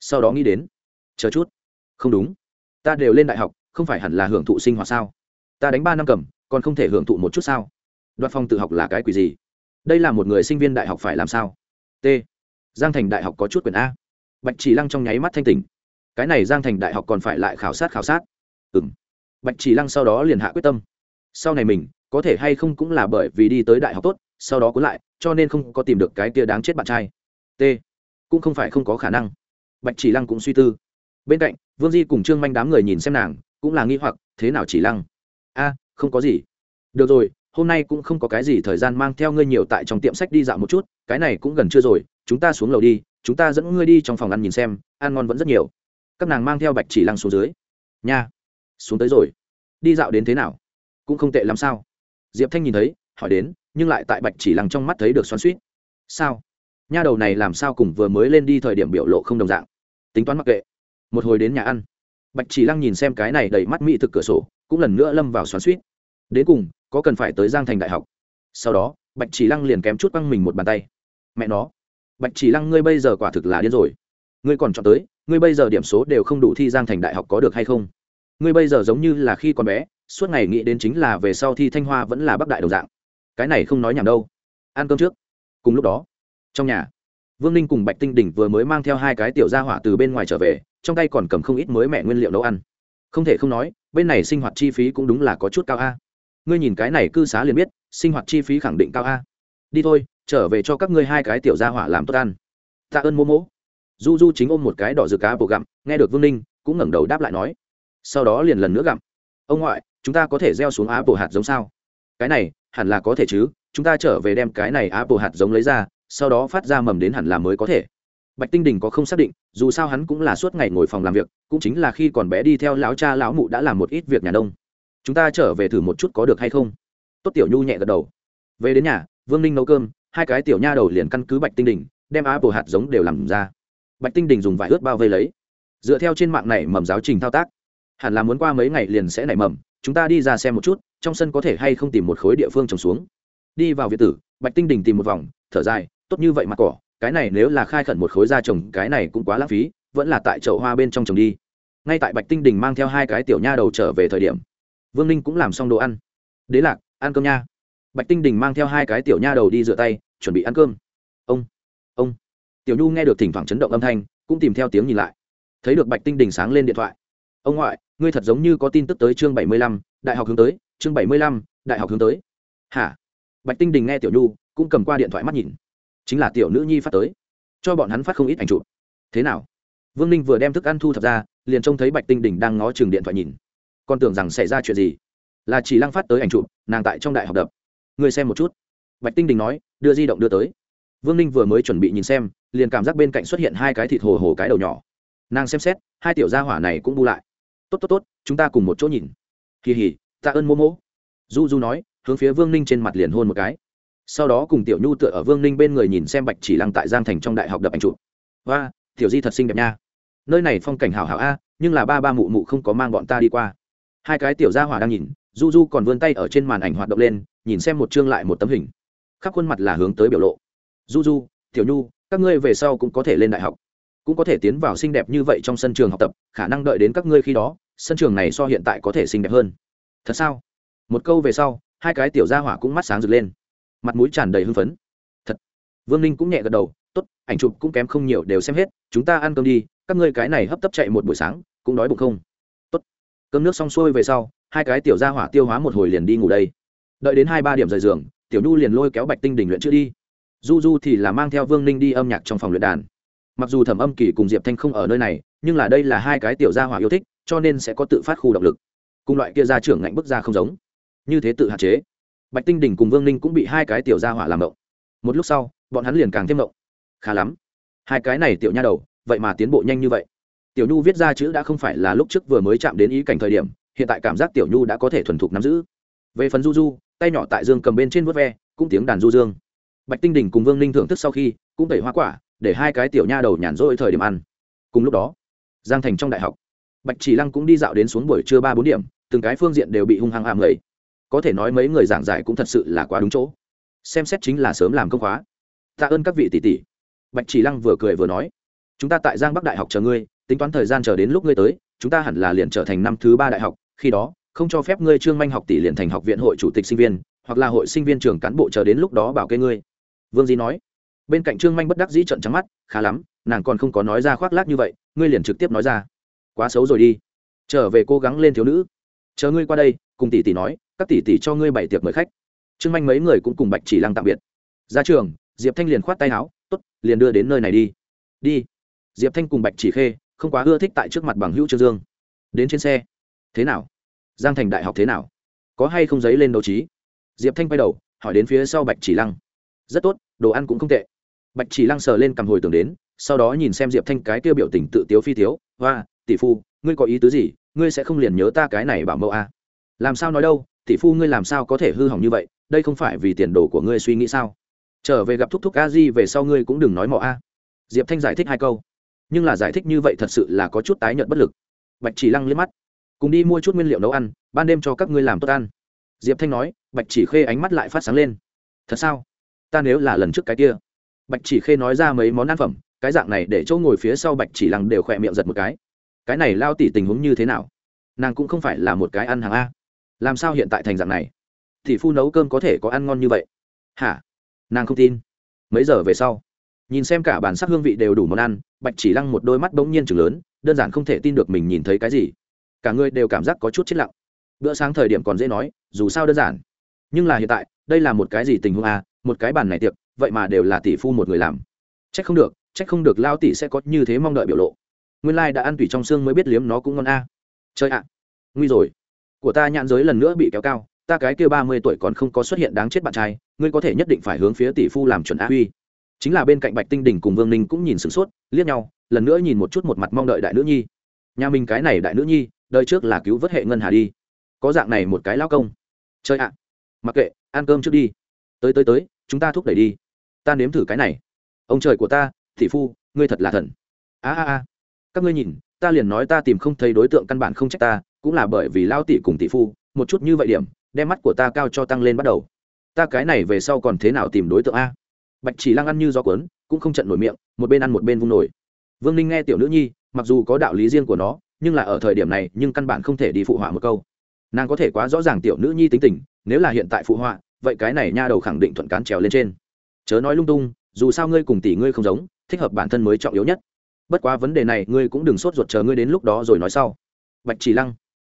Sau đó nghĩ đến, chờ chút. Không đúng. Ta đều lên đại học, không phải hẳn là hưởng thụ sinh hoạt sao? Ta đánh ba năm cầm, còn không thể hưởng thụ một chút sao? Đoạt phòng tự học là cái quỷ gì? Đây là một người sinh viên đại học phải làm sao? T. Giang thành đại học có chút quyền a. Bạch chỉ lăng trong nháy mắt thanh tỉnh. Cái này giang thành đại học còn phải lại khảo sát khảo sát. Ừ m bạch chỉ lăng sau đó liền hạ quyết tâm. Sau này mình, có thể hay không cũng là bởi vì đi tới đại học tốt, sau đó cuốn lại, cho nên không có tìm được cái tia đáng chết bạn trai. T. Cũng không phải không có khả năng. Bạch chỉ lăng cũng suy tư. Bên cạnh, vương di cùng trương manh đám người nhìn xem nàng, cũng là nghi hoặc, thế nào chỉ lăng? A, không có gì. Được rồi hôm nay cũng không có cái gì thời gian mang theo ngươi nhiều tại trong tiệm sách đi dạo một chút, cái này cũng gần chưa rồi, chúng ta xuống lầu đi, chúng ta dẫn ngươi đi trong phòng ăn nhìn xem, ăn ngon vẫn rất nhiều. Các nàng mang theo bạch chỉ lăng xuống dưới. Nha, xuống tới rồi. Đi dạo đến thế nào? Cũng không tệ lắm sao? Diệp thanh nhìn thấy, hỏi đến, nhưng lại tại bạch chỉ lăng trong mắt thấy được xoắn suýt sao? Nha đầu này làm sao cùng vừa mới lên đi thời điểm biểu lộ không đồng dạng? Tính toán mặc kệ. Một hồi đến nhà ăn. Bạch chỉ lăng nhìn xem cái này đầy mắt mỹ thực cửa sổ, cũng lần nữa lâm vào xoắn suýt đến cùng có cần phải tới giang thành đại học. Sau đó, bạch chỉ lăng liền kém chút băng mình một bàn tay. Mẹ nó, bạch chỉ lăng ngươi bây giờ quả thực là điên rồi. Ngươi còn chọn tới, ngươi bây giờ điểm số đều không đủ thi giang thành đại học có được hay không? Ngươi bây giờ giống như là khi còn bé, suốt ngày nghĩ đến chính là về sau thi thanh hoa vẫn là bắc đại đồng dạng. Cái này không nói nhảm đâu. Ăn cơm trước. Cùng lúc đó, trong nhà, vương ninh cùng bạch tinh đỉnh vừa mới mang theo hai cái tiểu gia hỏa từ bên ngoài trở về, trong tay còn cầm không ít mới mẹ nguyên liệu nấu ăn. Không thể không nói, bên này sinh hoạt chi phí cũng đúng là có chút cao a ngươi nhìn cái này cư xá liền biết, sinh hoạt chi phí khẳng định cao a. Đi thôi, trở về cho các ngươi hai cái tiểu gia hỏa làm tốt ăn. Tạ ơn mô mỗ du du chính ôm một cái đỏ rực cá bồ gặm, nghe được vương ninh, cũng ngẩng đầu đáp lại nói. Sau đó liền lần nữa gặm. Ông ngoại, chúng ta có thể gieo xuống á bồ hạt giống sao? Cái này, hẳn là có thể chứ, chúng ta trở về đem cái này á bồ hạt giống lấy ra, sau đó phát ra mầm đến hẳn là mới có thể. Bạch tinh đình có không xác định, dù sao hắn cũng là suốt ngày ngồi phòng làm việc, cũng chính là khi còn bé đi theo lão cha lão mụ đã làm một ít việc nhà nông chúng ta trở về thử một chút có được hay không? Tốt tiểu nhu nhẹ gật đầu. Về đến nhà, vương ninh nấu cơm, hai cái tiểu nha đầu liền căn cứ bạch tinh đình, đem á bồ hạt giống đều làm ra. Bạch tinh đình dùng vải ướt bao vây lấy. Dựa theo trên mạng này mầm giáo trình thao tác, hẳn là muốn qua mấy ngày liền sẽ nảy mầm, chúng ta đi ra xem một chút, trong sân có thể hay không tìm một khối địa phương trồng xuống. Đi vào việt tử, bạch tinh đình tìm một vòng, thở dài, tốt như vậy mặt cỏ, cái này nếu là khai khẩn một khối ra trồng, cái này cũng quá lãng phí, vẫn là tại chậu hoa bên trong trồng đi. Ngay tại bạch tinh đình mang theo hai cái tiểu nha đầu trở về thời điểm vương ninh cũng làm xong đồ ăn. Đế lạc, ăn cơm nha. Bạch tinh đình mang theo hai cái tiểu nha đầu đi rửa tay, chuẩn bị ăn cơm. Ông ông. Tiểu nhu nghe được thỉnh thoảng chấn động âm thanh, cũng tìm theo tiếng nhìn lại. Thấy được bạch tinh đình sáng lên điện thoại. Ông ngoại, ngươi thật giống như có tin tức tới chương bảy mươi lăm, đại học hướng tới, chương bảy mươi lăm, đại học hướng tới. Hả? Bạch tinh đình nghe tiểu nhu cũng cầm qua điện thoại mắt nhìn. Chính là tiểu nữ nhi phát tới. Cho bọn hắn phát không ít ảnh chụp. Thế nào? Vương ninh vừa đem thức ăn thu thập ra, liền trông thấy bạch tinh đình đang ngó chừng điện thoại nhìn còn tưởng rằng xảy ra chuyện gì. Là chỉ lăng phát tới ảnh chụp, nàng tại trong đại học đập. Người xem một chút. Bạch tinh đình nói, đưa di động đưa tới. Vương ninh vừa mới chuẩn bị nhìn xem, liền cảm giác bên cạnh xuất hiện hai cái thịt hồ hồ cái đầu nhỏ. Nàng xem xét, hai tiểu gia hỏa này cũng bu lại. Tốt tốt tốt, chúng ta cùng một chỗ nhìn. Kỳ hỉ, tạ ơn mô mô du du nói, hướng phía vương ninh trên mặt liền hôn một cái. Sau đó cùng tiểu nhu tựa ở vương ninh bên người nhìn xem bạch chỉ lăng tại giang thành trong đại học đập ảnh chụp. Và tiểu di thật xinh đẹp nha. Nơi này phong cảnh hảo hảo a, nhưng là ba ba mụ mụ không có mang bọn ta đi qua hai cái tiểu gia hỏa đang nhìn du du còn vươn tay ở trên màn ảnh hoạt động lên, nhìn xem một chương lại một tấm hình. Khắp khuôn mặt là hướng tới biểu lộ. Du du tiểu nhu, các ngươi về sau cũng có thể lên đại học. Cũng có thể tiến vào xinh đẹp như vậy trong sân trường học tập, khả năng đợi đến các ngươi khi đó, sân trường này so hiện tại có thể xinh đẹp hơn. Thật sao? Một câu về sau, hai cái tiểu gia hỏa cũng mắt sáng rực lên. Mặt mũi tràn đầy hưng phấn. Thật. Vương ninh cũng nhẹ gật đầu, tốt, ảnh chụp cũng kém không nhiều đều xem hết, chúng ta ăn cơm đi, các ngươi cái này hấp tấp chạy một buổi sáng, cũng đói bụng không? Cơm nước xong xuôi về sau, hai cái tiểu gia hỏa tiêu hóa một hồi liền đi ngủ đây. Đợi đến hai ba điểm rời giường, tiểu nhu liền lôi kéo bạch tinh đình luyện chữ đi. Du du thì là mang theo vương ninh đi âm nhạc trong phòng luyện đàn. Mặc dù thẩm âm kỳ cùng diệp thanh không ở nơi này, nhưng là đây là hai cái tiểu gia hỏa yêu thích, cho nên sẽ có tự phát khu động lực. Cùng loại kia gia trưởng ngạnh bức ra không giống. Như thế tự hạn chế. Bạch tinh đình cùng vương ninh cũng bị hai cái tiểu gia hỏa làm động. Một lúc sau, bọn hắn liền càng thêm động. Khá lắm. Hai cái này tiểu nha đầu, vậy mà tiến bộ nhanh như vậy tiểu nhu viết ra chữ đã không phải là lúc trước vừa mới chạm đến ý cảnh thời điểm, hiện tại cảm giác tiểu nhu đã có thể thuần thục nắm giữ. Về phần du du, tay nhỏ tại dương cầm bên trên vớt ve, cũng tiếng đàn du dương. Bạch tinh đình cùng vương ninh thưởng thức sau khi, cũng tẩy hoa quả, để hai cái tiểu nha đầu nhàn rỗi thời điểm ăn. Cùng lúc đó, giang thành trong đại học, bạch chỉ lăng cũng đi dạo đến xuống buổi trưa ba bốn điểm, từng cái phương diện đều bị hung hăng hàm lầy có thể nói mấy người giảng giải cũng thật sự là quá đúng chỗ. Xem xét chính là sớm làm công khóa. Tạ ơn các vị tỷ tỷ. Bạch chỉ lăng vừa cười vừa nói, chúng ta tại giang bắc đại học chờ ngươi tính toán thời gian chờ đến lúc ngươi tới, chúng ta hẳn là liền trở thành năm thứ ba đại học, khi đó, không cho phép ngươi trương manh học tỷ liền thành học viện hội chủ tịch sinh viên, hoặc là hội sinh viên trường cán bộ chờ đến lúc đó bảo kê ngươi. Vương di nói. Bên cạnh trương manh bất đắc dĩ trận trắng mắt, khá lắm, nàng còn không có nói ra khoác lác như vậy, ngươi liền trực tiếp nói ra. Quá xấu rồi đi. Trở về cố gắng lên thiếu nữ. Chờ ngươi qua đây, cùng tỷ tỷ nói, các tỷ tỷ cho ngươi bảy tiệc mời khách. Trương manh mấy người cũng cùng bạch chỉ lăng tạm biệt. Ra trường. Diệp thanh liền khoát tay áo t ố t liền đưa đến nơi này đi. Đi. Diệp thanh cùng bạch chỉ khê không quá ưa thích tại trước mặt bằng hữu trương dương đến trên xe thế nào giang thành đại học thế nào có hay không giấy lên đấu trí diệp thanh quay đầu hỏi đến phía sau bạch chỉ lăng rất tốt đồ ăn cũng không tệ bạch chỉ lăng sờ lên cầm hồi tưởng đến sau đó nhìn xem diệp thanh cái tiêu biểu tình tự tiếu phi tiếu hoa tỷ phu ngươi có ý tứ gì ngươi sẽ không liền nhớ ta cái này bảo mẫu a à? làm sao nói đâu tỷ phu ngươi làm sao có thể hư hỏng như vậy đây không phải vì tiền đồ của ngươi suy nghĩ sao trở về gặp thúc thúc a di về sau ngươi cũng đừng nói mọ a diệp thanh giải thích hai câu nhưng là giải thích như vậy thật sự là có chút tái nhợt bất lực. Bạch chỉ lăng liếc mắt. Cùng đi mua chút nguyên liệu nấu ăn, ban đêm cho các ngươi làm tốt ăn. Diệp thanh nói, bạch chỉ khê ánh mắt lại phát sáng lên. Thật sao? Ta nếu là lần trước cái kia. Bạch chỉ khê nói ra mấy món ăn phẩm, cái dạng này để chỗ ngồi phía sau bạch chỉ lăng đều khỏe miệng giật một cái. Cái này lao tỉ tình huống như thế nào? Nàng cũng không phải là một cái ăn hàng a. Làm sao hiện tại thành dạng này? Thì phu nấu cơm có thể có ăn ngon như vậy? Hả? Nàng không tin. Mấy giờ về sau? Nhìn xem cả bản sắc hương vị đều đủ món ăn, bạch chỉ lăng một đôi mắt bỗng nhiên chừng lớn, đơn giản không thể tin được mình nhìn thấy cái gì. Cả người đều cảm giác có chút chết lặng. Bữa sáng thời điểm còn dễ nói, dù sao đơn giản. Nhưng là hiện tại, đây là một cái gì tình huống à một cái bàn này tiệc, vậy mà đều là tỷ phu một người làm. C h ắ c không được c h ắ c không được lao tỷ sẽ có như thế mong đợi biểu lộ. Nguyên lai、like、đã ăn tủy trong xương mới biết liếm nó cũng ngon a à. chơi ạ, nguy rồi. Của ta nhãn giới lần nữa bị kéo cao, ta cái kia ba mươi tuổi còn không có xuất hiện đáng chết bạn trai, ngươi có thể nhất định phải hướng phía tỷ phu làm chuẩn a huy chính là bên cạnh bạch tinh đỉnh cùng vương ninh cũng nhìn sửng sốt, liếc nhau, lần nữa nhìn một chút một mặt mong đợi đại nữ nhi. Nhà mình cái này đại nữ nhi, đời trước là cứu vớt hệ ngân hà đi. Có dạng này một cái lao công. Chơi ạ. À. Mặc kệ, ăn cơm trước đi. Tới tới tới, chúng ta thúc đẩy đi. Ta nếm thử cái này. Ông trời của ta, thị phu, ngươi thật là thần. A a a. Các ngươi nhìn, ta liền nói ta tìm không thấy đối tượng căn bản không trách ta, cũng là bởi vì lao tỷ cùng tỷ phu, một chút như vậy điểm, đem mắt của ta cao cho tăng lên bắt đầu. Ta cái này về sau còn thế nào tìm đối tượng a? Bạch chỉ lăng ăn như gió cuốn, cũng không trận nổi miệng, một bên ăn một bên vung nổi. Vương ninh nghe tiểu nữ nhi, mặc dù có đạo lý riêng của nó, nhưng là ở thời điểm này, nhưng căn bản không thể đi phụ họa một câu. Nàng có thể quá rõ ràng tiểu nữ nhi tính tình, nếu là hiện tại phụ họa, vậy cái này nha đầu khẳng định thuận cán trèo lên trên. Chớ nói lung tung, dù sao ngươi cùng tỷ ngươi không giống, thích hợp bản thân mới trọng yếu nhất. Bất quá vấn đề này, ngươi cũng đừng sốt ruột chờ ngươi đến lúc đó rồi nói sau. Bạch chỉ lăng,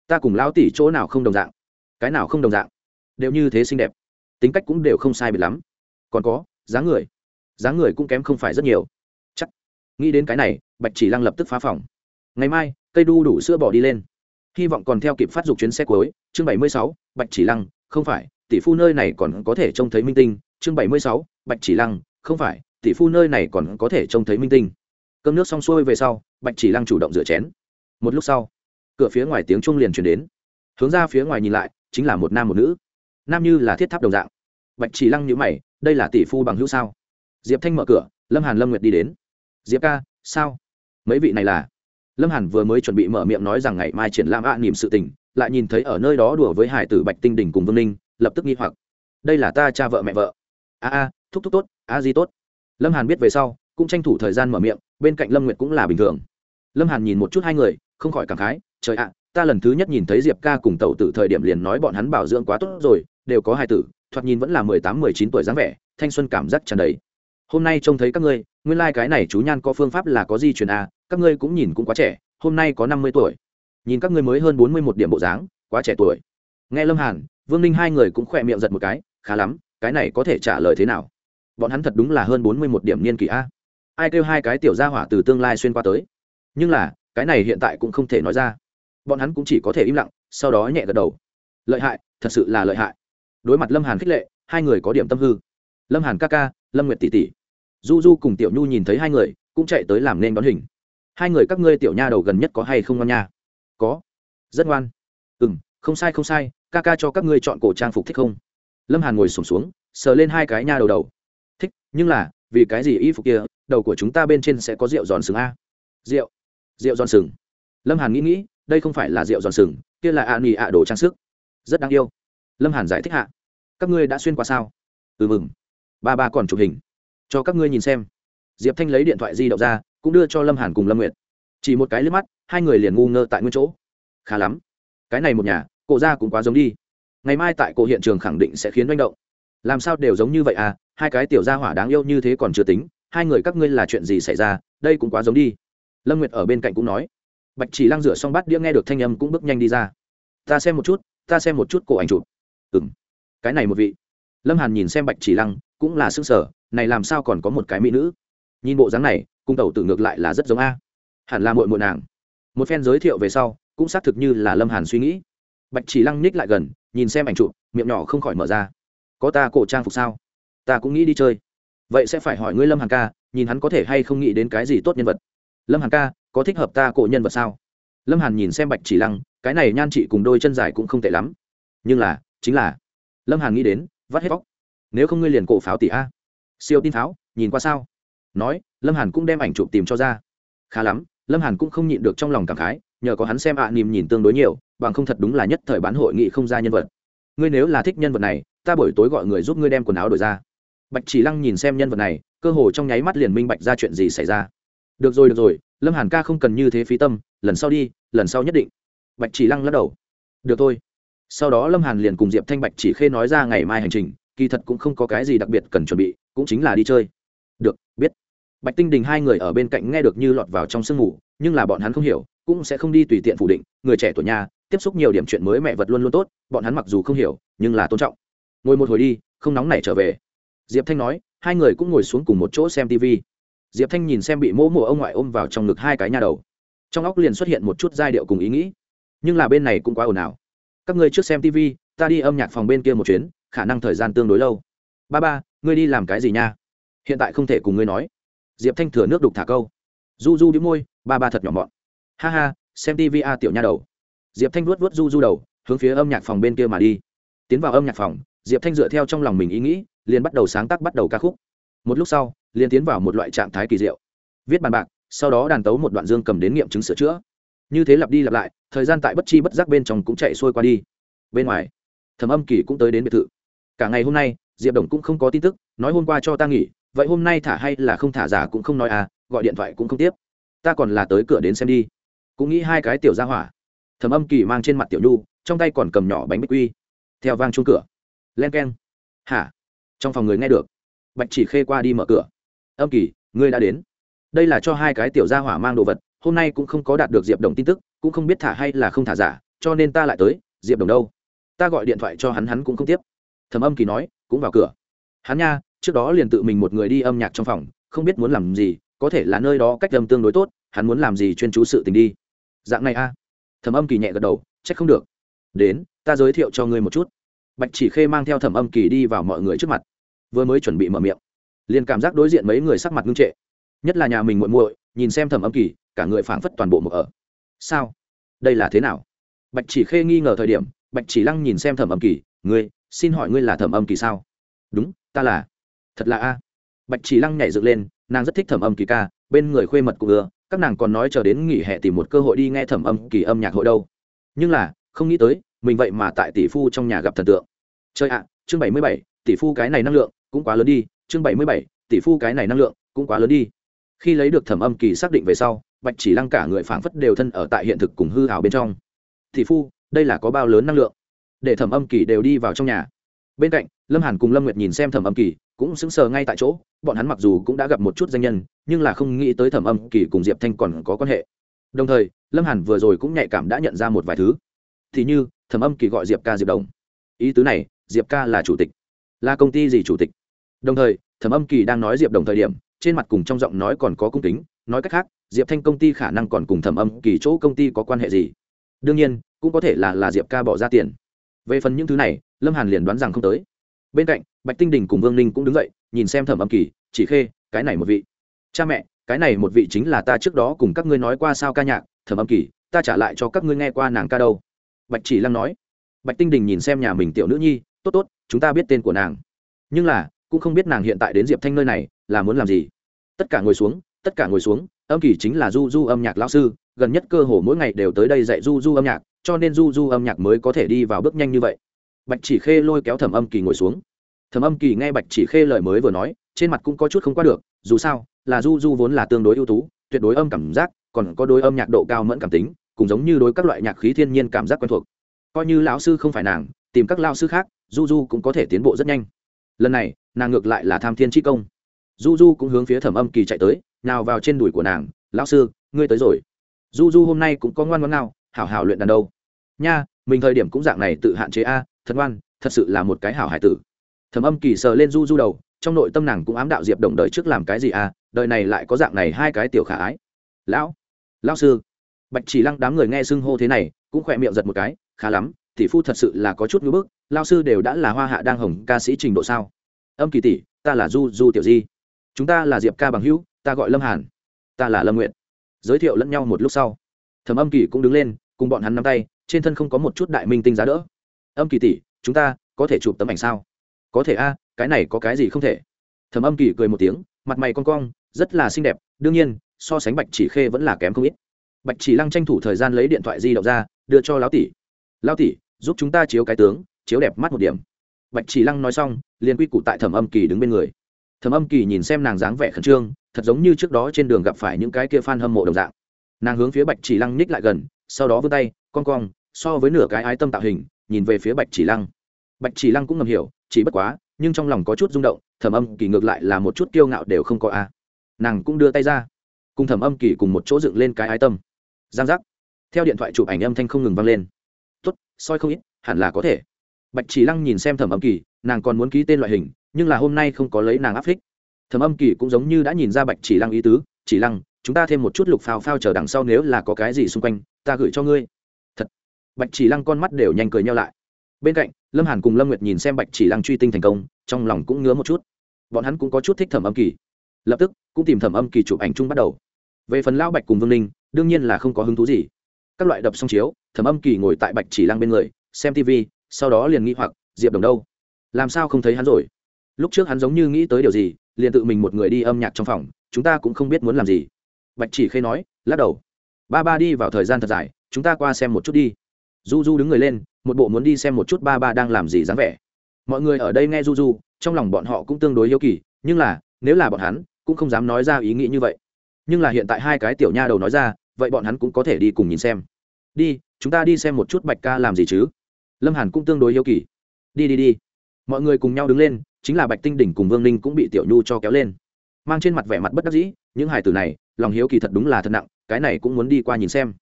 ta cùng lão tỷ chỗ nào không đồng dạng? Cái nào không đồng dạng? Đều như thế xinh đẹp. Tính cách cũng đều không sai biệt lắm. Còn có dáng người. Dáng người cũng kém không phải rất nhiều. Chắc, nghĩ đến cái này, bạch chỉ lăng lập tức phá phòng. Ngày mai, cây đu đủ sữa bỏ đi lên. Hy vọng còn theo kịp phát dục chuyến xe cuối. Chương bảy mươi sáu, bạch chỉ lăng, không phải, tỷ phu nơi này còn có thể trông thấy minh tinh. Chương bảy mươi sáu, bạch chỉ lăng, không phải, tỷ phu nơi này còn có thể trông thấy minh tinh. Cơm nước xong xuôi về sau, bạch chỉ lăng chủ động rửa chén. Một lúc sau, cửa phía ngoài tiếng chuông liền chuyển đến. Hướng ra phía ngoài nhìn lại, chính là một nam một nữ. Nam như là thiết tháp đồng dạng bạch chỉ lăng nhữ mày đây là tỷ phu bằng hữu sao? Diệp thanh mở cửa lâm hàn lâm nguyệt đi đến. Diệp ca sao? Mấy vị này là? Lâm hàn vừa mới chuẩn bị mở miệng nói rằng ngày mai triển lãm ạ à, sự tình lại nhìn thấy ở nơi đó đùa với hải tử bạch tinh đỉnh cùng vương ninh lập tức nghi hoặc. Đây là ta cha vợ mẹ vợ. A a thúc thúc tốt a di tốt. Lâm hàn biết về sau cũng tranh thủ thời gian mở miệng bên cạnh lâm nguyệt cũng là bình thường. Lâm hàn nhìn một chút hai người không khỏi cảm khái trời ạ ta lần thứ nhất nhìn thấy diệp ca cùng tẩu tử thời điểm liền nói bọn hắn bảo dưỡng quá tốt rồi đều có hai tử thoạt nhìn vẫn là mười tám, mười chín tuổi dáng vẻ, thanh xuân cảm giác tràn đầy. Hôm nay trông thấy các ngươi, nguyên lai、like、cái này chú nhan có phương pháp là có di truyền a các ngươi cũng nhìn cũng quá trẻ, hôm nay có năm mươi tuổi. Nhìn các ngươi mới hơn bốn mươi một điểm bộ dáng, quá trẻ tuổi. Nghe lâm hàn, vương ninh hai người cũng khỏe miệng giật một cái, khá lắm, cái này có thể trả lời thế nào? Bọn hắn thật đúng là hơn bốn mươi một điểm niên kỷ a ai kêu hai cái tiểu gia hỏa từ tương lai xuyên qua tới? Nhưng là, cái này hiện tại cũng không thể nói ra. Bọn hắn cũng chỉ có thể im lặng, sau đó nhẹ gật đầu. Lợi hại, thật sự là lợi hại đối mặt lâm hàn khích lệ hai người có điểm tâm hư lâm hàn ca ca lâm nguyệt tỷ tỷ du du cùng tiểu nhu nhìn thấy hai người cũng chạy tới làm nên đón hình hai người các ngươi tiểu nha đầu gần nhất có hay không ngoan nha có rất ngoan ừ m không sai không sai ca ca cho các ngươi chọn cổ trang phục thích không? Lâm hàn ngồi sùng xuống, xuống sờ lên hai cái nha đầu đầu. Thích nhưng là vì cái gì y phục kia đầu của chúng ta bên trên sẽ có rượu giòn sừng a? Rượu. Rượu giòn sừng. Lâm hàn nghĩ nghĩ đây không phải là rượu giòn sừng kia là ạ nỉ ạ đồ trang sức. Rất đáng yêu lâm hàn giải thích hạ. Các ngươi đã xuyên qua sao? Ừ mừng. Ba ba còn chụp hình. Cho các ngươi nhìn xem. Diệp thanh lấy điện thoại di động ra, cũng đưa cho lâm hàn cùng lâm nguyệt. Chỉ một cái liếc mắt, hai người liền ngu ngơ tại nguyên chỗ. Khá lắm. Cái này một nhà, cổ ra cũng quá giống đi. Ngày mai tại cổ hiện trường khẳng định sẽ khiến manh động. Làm sao đều giống như vậy à? Hai cái tiểu gia hỏa đáng yêu như thế còn chưa tính. Hai người các ngươi là chuyện gì xảy ra? Đây cũng quá giống đi. Lâm nguyệt ở bên cạnh cũng nói. Bạch chỉ lăng rửa xong bát đĩa nghe được thanh âm cũng bước nhanh đi ra. Ta xem một chút, ta xem một chút cổ ảnh chụp ừ m cái này một vị. Lâm hàn nhìn xem bạch chỉ lăng, cũng là s ư ơ n g sở này làm sao còn có một cái mỹ nữ? Nhìn bộ dáng này, cung tẩu tự ngược lại là rất giống a. Hẳn là mội mội nàng. Một phen giới thiệu về sau, cũng xác thực như là lâm hàn suy nghĩ. Bạch chỉ lăng ních lại gần, nhìn xem ảnh chụp, miệng nhỏ không khỏi mở ra. Có ta cổ trang phục sao? Ta cũng nghĩ đi chơi. Vậy sẽ phải hỏi ngươi lâm hàn ca, nhìn hắn có thể hay không nghĩ đến cái gì tốt nhân vật. Lâm hàn ca, có thích hợp ta cổ nhân vật sao? Lâm hàn nhìn xem bạch chỉ lăng, cái này nhan chị cùng đôi chân dài cũng không tệ lắm. Nhưng là chính là lâm hàn nghĩ đến vắt hết vóc nếu không ngươi liền cổ pháo tỷ a. Siêu tin pháo nhìn qua sao? Nói lâm hàn cũng đem ảnh chụp tìm cho ra. Khá lắm lâm hàn cũng không nhịn được trong lòng cảm khái nhờ có hắn xem ạ à, nìm nhìn tương đối nhiều bằng không thật đúng là nhất thời bán hội nghị không ra nhân vật. Ngươi nếu là thích nhân vật này ta buổi tối gọi người giúp ngươi đem quần áo đổi ra. Bạch chỉ lăng nhìn xem nhân vật này cơ hồ trong nháy mắt liền minh bạch ra chuyện gì xảy ra. Được rồi được rồi lâm hàn ca không cần như thế phí tâm lần sau đi lần sau nhất định. Bạch chỉ lăng lắc đầu. Được thôi sau đó lâm hàn liền cùng diệp thanh bạch chỉ khê nói ra ngày mai hành trình, kỳ thật cũng không có cái gì đặc biệt cần chuẩn bị, cũng chính là đi chơi. Được, biết. Bạch tinh đình hai người ở bên cạnh nghe được như lọt vào trong sương ngủ nhưng là bọn hắn không hiểu, cũng sẽ không đi tùy tiện phủ định, người trẻ tuổi nhà, tiếp xúc nhiều điểm chuyện mới mẹ vật luôn luôn tốt, bọn hắn mặc dù không hiểu, nhưng là tôn trọng. Ngồi một hồi đi, không nóng nảy trở về. Diệp thanh nói, hai người cũng ngồi xuống cùng một chỗ xem tv diệp thanh nhìn xem bị mỗ mộ ông ngoại ôm vào trong ngực hai cái nhà đầu. Trong óc liền xuất hiện một chút giai điệu cùng ý nghĩ. Nhưng là bên này cũng quá ồn ào các ngươi trước xem tv ta đi âm nhạc phòng bên kia một chuyến, khả năng thời gian tương đối lâu. Ba ba, ngươi đi làm cái gì nha? Hiện tại không thể cùng ngươi nói. Diệp thanh thừa nước đục thả câu. Du du đĩu môi, ba ba thật nhỏ mọn. Ha ha, xem tv a tiểu nha đầu. Diệp thanh vuốt vuốt du du đầu, hướng phía âm nhạc phòng bên kia mà đi. Tiến vào âm nhạc phòng, diệp thanh dựa theo trong lòng mình ý nghĩ, liền bắt đầu sáng tác bắt đầu ca khúc. Một lúc sau, liền tiến vào một loại trạng thái kỳ diệu. Viết bàn bạc, sau đó đàn tấu một đoạn dương cầm đến nghiệm chứng sửa chữa như thế lặp đi lặp lại, thời gian tại bất chi bất giác bên trong cũng chạy xuôi qua đi. Bên ngoài, thẩm âm kỳ cũng tới đến biệt thự. Cả ngày hôm nay, diệp đồng cũng không có tin tức, nói hôm qua cho ta nghỉ, vậy hôm nay thả hay là không thả giả cũng không nói à gọi điện thoại cũng không tiếp. Ta còn là tới cửa đến xem đi. Cũng nghĩ hai cái tiểu ra hỏa. Thẩm âm kỳ mang trên mặt tiểu nhu, trong tay còn cầm nhỏ bánh bích quy. Theo vang chuông cửa. Len k e n hả? Trong phòng người nghe được. Bạch chỉ khê qua đi mở cửa. Âm kỳ, ngươi đã đến. Đây là cho hai cái tiểu gia hỏa mang đồ vật hôm nay cũng không có đạt được diệp đồng tin tức, cũng không biết thả hay là không thả giả, cho nên ta lại tới, diệp đồng đâu? Ta gọi điện thoại cho hắn hắn cũng không tiếp. Thầm âm kỳ nói, cũng vào cửa. Hắn nha, trước đó liền tự mình một người đi âm nhạc trong phòng, không biết muốn làm gì, có thể là nơi đó cách âm tương đối tốt, hắn muốn làm gì chuyên chú sự tình đi. Dạng này a. À. thầm âm kỳ nhẹ gật đầu, trách không được. Đến, ta giới thiệu cho ngươi một chút. Bạch chỉ khê mang theo thẩm âm kỳ đi vào mọi người trước mặt. Vừa mới chuẩn bị mở miệng, liền cảm giác đối diện mấy người sắc mặt ngưng trệ. Nhất là nhà mình muội muội nhìn xem thẩm âm kỳ, cả người phảng phất toàn bộ một ở. Sao? Đây là thế nào? Bạch chỉ khê nghi ngờ thời điểm, bạch chỉ lăng nhìn xem thẩm âm kỳ, ngươi, xin hỏi ngươi là thẩm âm kỳ sao? Đúng, ta là. Thật là a. Bạch chỉ lăng nhảy dựng lên, nàng rất thích thẩm âm kỳ ca, bên người khuê mật cũng ưa, các nàng còn nói chờ đến nghỉ hè tìm một cơ hội đi nghe thẩm âm kỳ âm nhạc hội đâu. Nhưng là, không nghĩ tới, mình vậy mà tại tỷ phu trong nhà gặp thần tượng. Chơi ạ, chương bảy mươi bảy, tỷ phu cái này năng lượng cũng quá lớn đi, chương bảy mươi bảy, tỷ phu cái này năng lượng cũng quá lớn đi khi lấy được thẩm âm kỳ xác định về sau, bạch chỉ lăng cả người phảng phất đều thân ở tại hiện thực cùng hư hào bên trong. Thị phu, đây là có bao lớn năng lượng? Để thẩm âm kỳ đều đi vào trong nhà. Bên cạnh, lâm hàn cùng lâm nguyệt nhìn xem thẩm âm kỳ, cũng sững sờ ngay tại chỗ. Bọn hắn mặc dù cũng đã gặp một chút danh nhân, nhưng là không nghĩ tới thẩm âm kỳ cùng diệp thanh còn có quan hệ. Đồng thời, lâm hàn vừa rồi cũng nhạy cảm đã nhận ra một vài thứ. Thì như, thẩm âm kỳ gọi diệp ca diệp đồng. Ý tứ này, diệp ca là chủ tịch. Là công ty gì chủ tịch? Đồng thời, thẩm âm kỳ đang nói diệp đồng thời điểm trên mặt cùng trong giọng nói còn có cung kính, nói cách khác, diệp thanh công ty khả năng còn cùng thẩm âm kỳ chỗ công ty có quan hệ gì? Đương nhiên, cũng có thể là là diệp ca bỏ ra tiền. Về phần những thứ này, lâm hàn liền đoán rằng không tới. Bên cạnh, bạch tinh đình cùng vương ninh cũng đứng dậy, nhìn xem thẩm âm kỳ, chỉ khê, cái này một vị. Cha mẹ, cái này một vị chính là ta trước đó cùng các ngươi nói qua sao ca nhạc, thẩm âm kỳ, ta trả lại cho các ngươi nghe qua nàng ca đâu. Bạch chỉ lăng nói. Bạch tinh đình nhìn xem nhà mình tiểu nữ nhi, tốt tốt, chúng ta biết tên của nàng. Nhưng là, cũng không biết nàng hiện tại đến diệp thanh nơi này là muốn làm gì? Tất cả ngồi xuống, tất cả ngồi xuống, âm kỳ chính là du du âm nhạc lao sư, gần nhất cơ hồ mỗi ngày đều tới đây dạy du du âm nhạc, cho nên du du âm nhạc mới có thể đi vào bước nhanh như vậy. Bạch chỉ khê lôi kéo thẩm âm kỳ ngồi xuống. Thẩm âm kỳ nghe bạch chỉ khê lời mới vừa nói, trên mặt cũng có chút không qua được, dù sao, là du du vốn là tương đối ưu tú, tuyệt đối âm cảm giác, còn có đối âm nhạc độ cao mẫn cảm tính, cũng giống như đối các loại nhạc khí thiên nhiên cảm giác quen thuộc. Coi như lão sư không phải nàng, tìm các lao sư khác, du du cũng có thể tiến bộ rất nhanh. Lần này, nàng ngược lại là tham thiên chi công du du cũng hướng phía thẩm âm kỳ chạy tới, nào vào trên đùi của nàng, lão sư, ngươi tới rồi. Du du hôm nay cũng có ngoan ngoan nào, hảo hảo luyện đàn đâu. Nha, mình thời điểm cũng dạng này tự hạn chế a, thật ngoan, thật sự là một cái hảo hải tử. Thẩm âm kỳ sờ lên du du đầu, trong nội tâm nàng cũng ám đạo diệp đồng đợi trước làm cái gì à đời này lại có dạng này hai cái tiểu khả ái. Lão lão sư. Bạch chỉ lăng đám người nghe xưng hô thế này, cũng khỏe miệng giật một cái, khá lắm, tỷ phu thật sự là có chút ngưỡng bức lao sư đều đã là hoa hạ đang hồng ca sĩ trình độ sao? Âm kỳ tỷ, ta là du du tiểu di chúng ta là diệp ca bằng hữu, ta gọi lâm hàn. Ta là lâm nguyện giới thiệu lẫn nhau một lúc sau. Thẩm âm kỳ cũng đứng lên, cùng bọn hắn nắm tay, trên thân không có một chút đại minh tinh giá đỡ. Âm kỳ tỷ, chúng ta có thể chụp tấm ảnh sao? Có thể a, cái này có cái gì không thể? Thẩm âm kỳ cười một tiếng, mặt mày con cong, rất là xinh đẹp, đương nhiên, so sánh bạch chỉ khê vẫn là kém không ít. Bạch chỉ lăng tranh thủ thời gian lấy điện thoại di động ra, đưa cho lão tỷ. Lão tỷ, giúp chúng ta chiếu cái tướng, chiếu đẹp mắt một điểm. Bạch chỉ lăng nói xong, liền quy củ tại thẩm âm kỳ đứng bên người thẩm âm kỳ nhìn xem nàng dáng vẻ khẩn trương, thật giống như trước đó trên đường gặp phải những cái kia f a n hâm mộ đồng dạng. Nàng hướng phía bạch chỉ lăng ních lại gần, sau đó vươn tay con cong, so với nửa cái ái tâm tạo hình, nhìn về phía bạch chỉ lăng. Bạch chỉ lăng cũng ngầm hiểu, chỉ bất quá, nhưng trong lòng có chút rung động thẩm âm kỳ ngược lại là một chút kiêu ngạo đều không có a. À. Nàng cũng đưa tay ra, cùng thẩm âm kỳ cùng một chỗ dựng lên cái ái tâm. Giang giác. Theo điện thoại chụp ảnh âm thanh không ngừng vang lên. Tuất soi không ít, hẳn là có thể bạch chỉ lăng nhìn xem thẩm âm kỳ, nàng còn muốn ký tên loại hình, nhưng là hôm nay không có lấy nàng áp thích thẩm âm kỳ cũng giống như đã nhìn ra bạch chỉ lăng ý tứ, chỉ lăng, chúng ta thêm một chút lục phao phao chờ đằng sau nếu là có cái gì xung quanh, ta gửi cho ngươi. Thật. Bạch chỉ lăng con mắt đều nhanh cười nhau lại. Bên cạnh, lâm hàn cùng lâm nguyệt nhìn xem bạch chỉ lăng truy tinh thành công, trong lòng cũng ngứa một chút. Bọn hắn cũng có chút thích thẩm âm kỳ. Lập tức, cũng tìm thẩm âm kỳ chụp ảnh chung bắt đầu. Về phần lão bạch cùng vương ninh, đương nhiên là không có hứng thú gì. Các loại đập song chiếu, thẩm âm kỳ ngồi tại bạch chỉ lăng bên người, xem tv sau đó liền nghĩ hoặc, diệp đồng đâu? Làm sao không thấy hắn rồi? Lúc trước hắn giống như nghĩ tới điều gì, liền tự mình một người đi âm nhạc trong phòng, chúng ta cũng không biết muốn làm gì. Bạch chỉ khê nói, lắc đầu. Ba ba đi vào thời gian thật dài, chúng ta qua xem một chút đi. Du du đứng người lên, một bộ muốn đi xem một chút ba ba đang làm gì dáng vẻ. Mọi người ở đây nghe du du trong lòng bọn họ cũng tương đối hiếu kỳ, nhưng là, nếu là bọn hắn, cũng không dám nói ra ý nghĩ như vậy. Nhưng là hiện tại hai cái tiểu nha đầu nói ra, vậy bọn hắn cũng có thể đi cùng nhìn xem. Đi, chúng ta đi xem một chút bạch ca làm gì chứ? Lâm hàn cũng tương đối hiếu kỳ. Đi đi đi. Mọi người cùng nhau đứng lên, chính là bạch tinh đỉnh cùng vương ninh cũng bị tiểu nhu cho kéo lên. Mang trên mặt vẻ mặt bất đắc dĩ, những hài tử này, lòng hiếu kỳ thật đúng là thật nặng, cái này cũng muốn đi qua nhìn xem.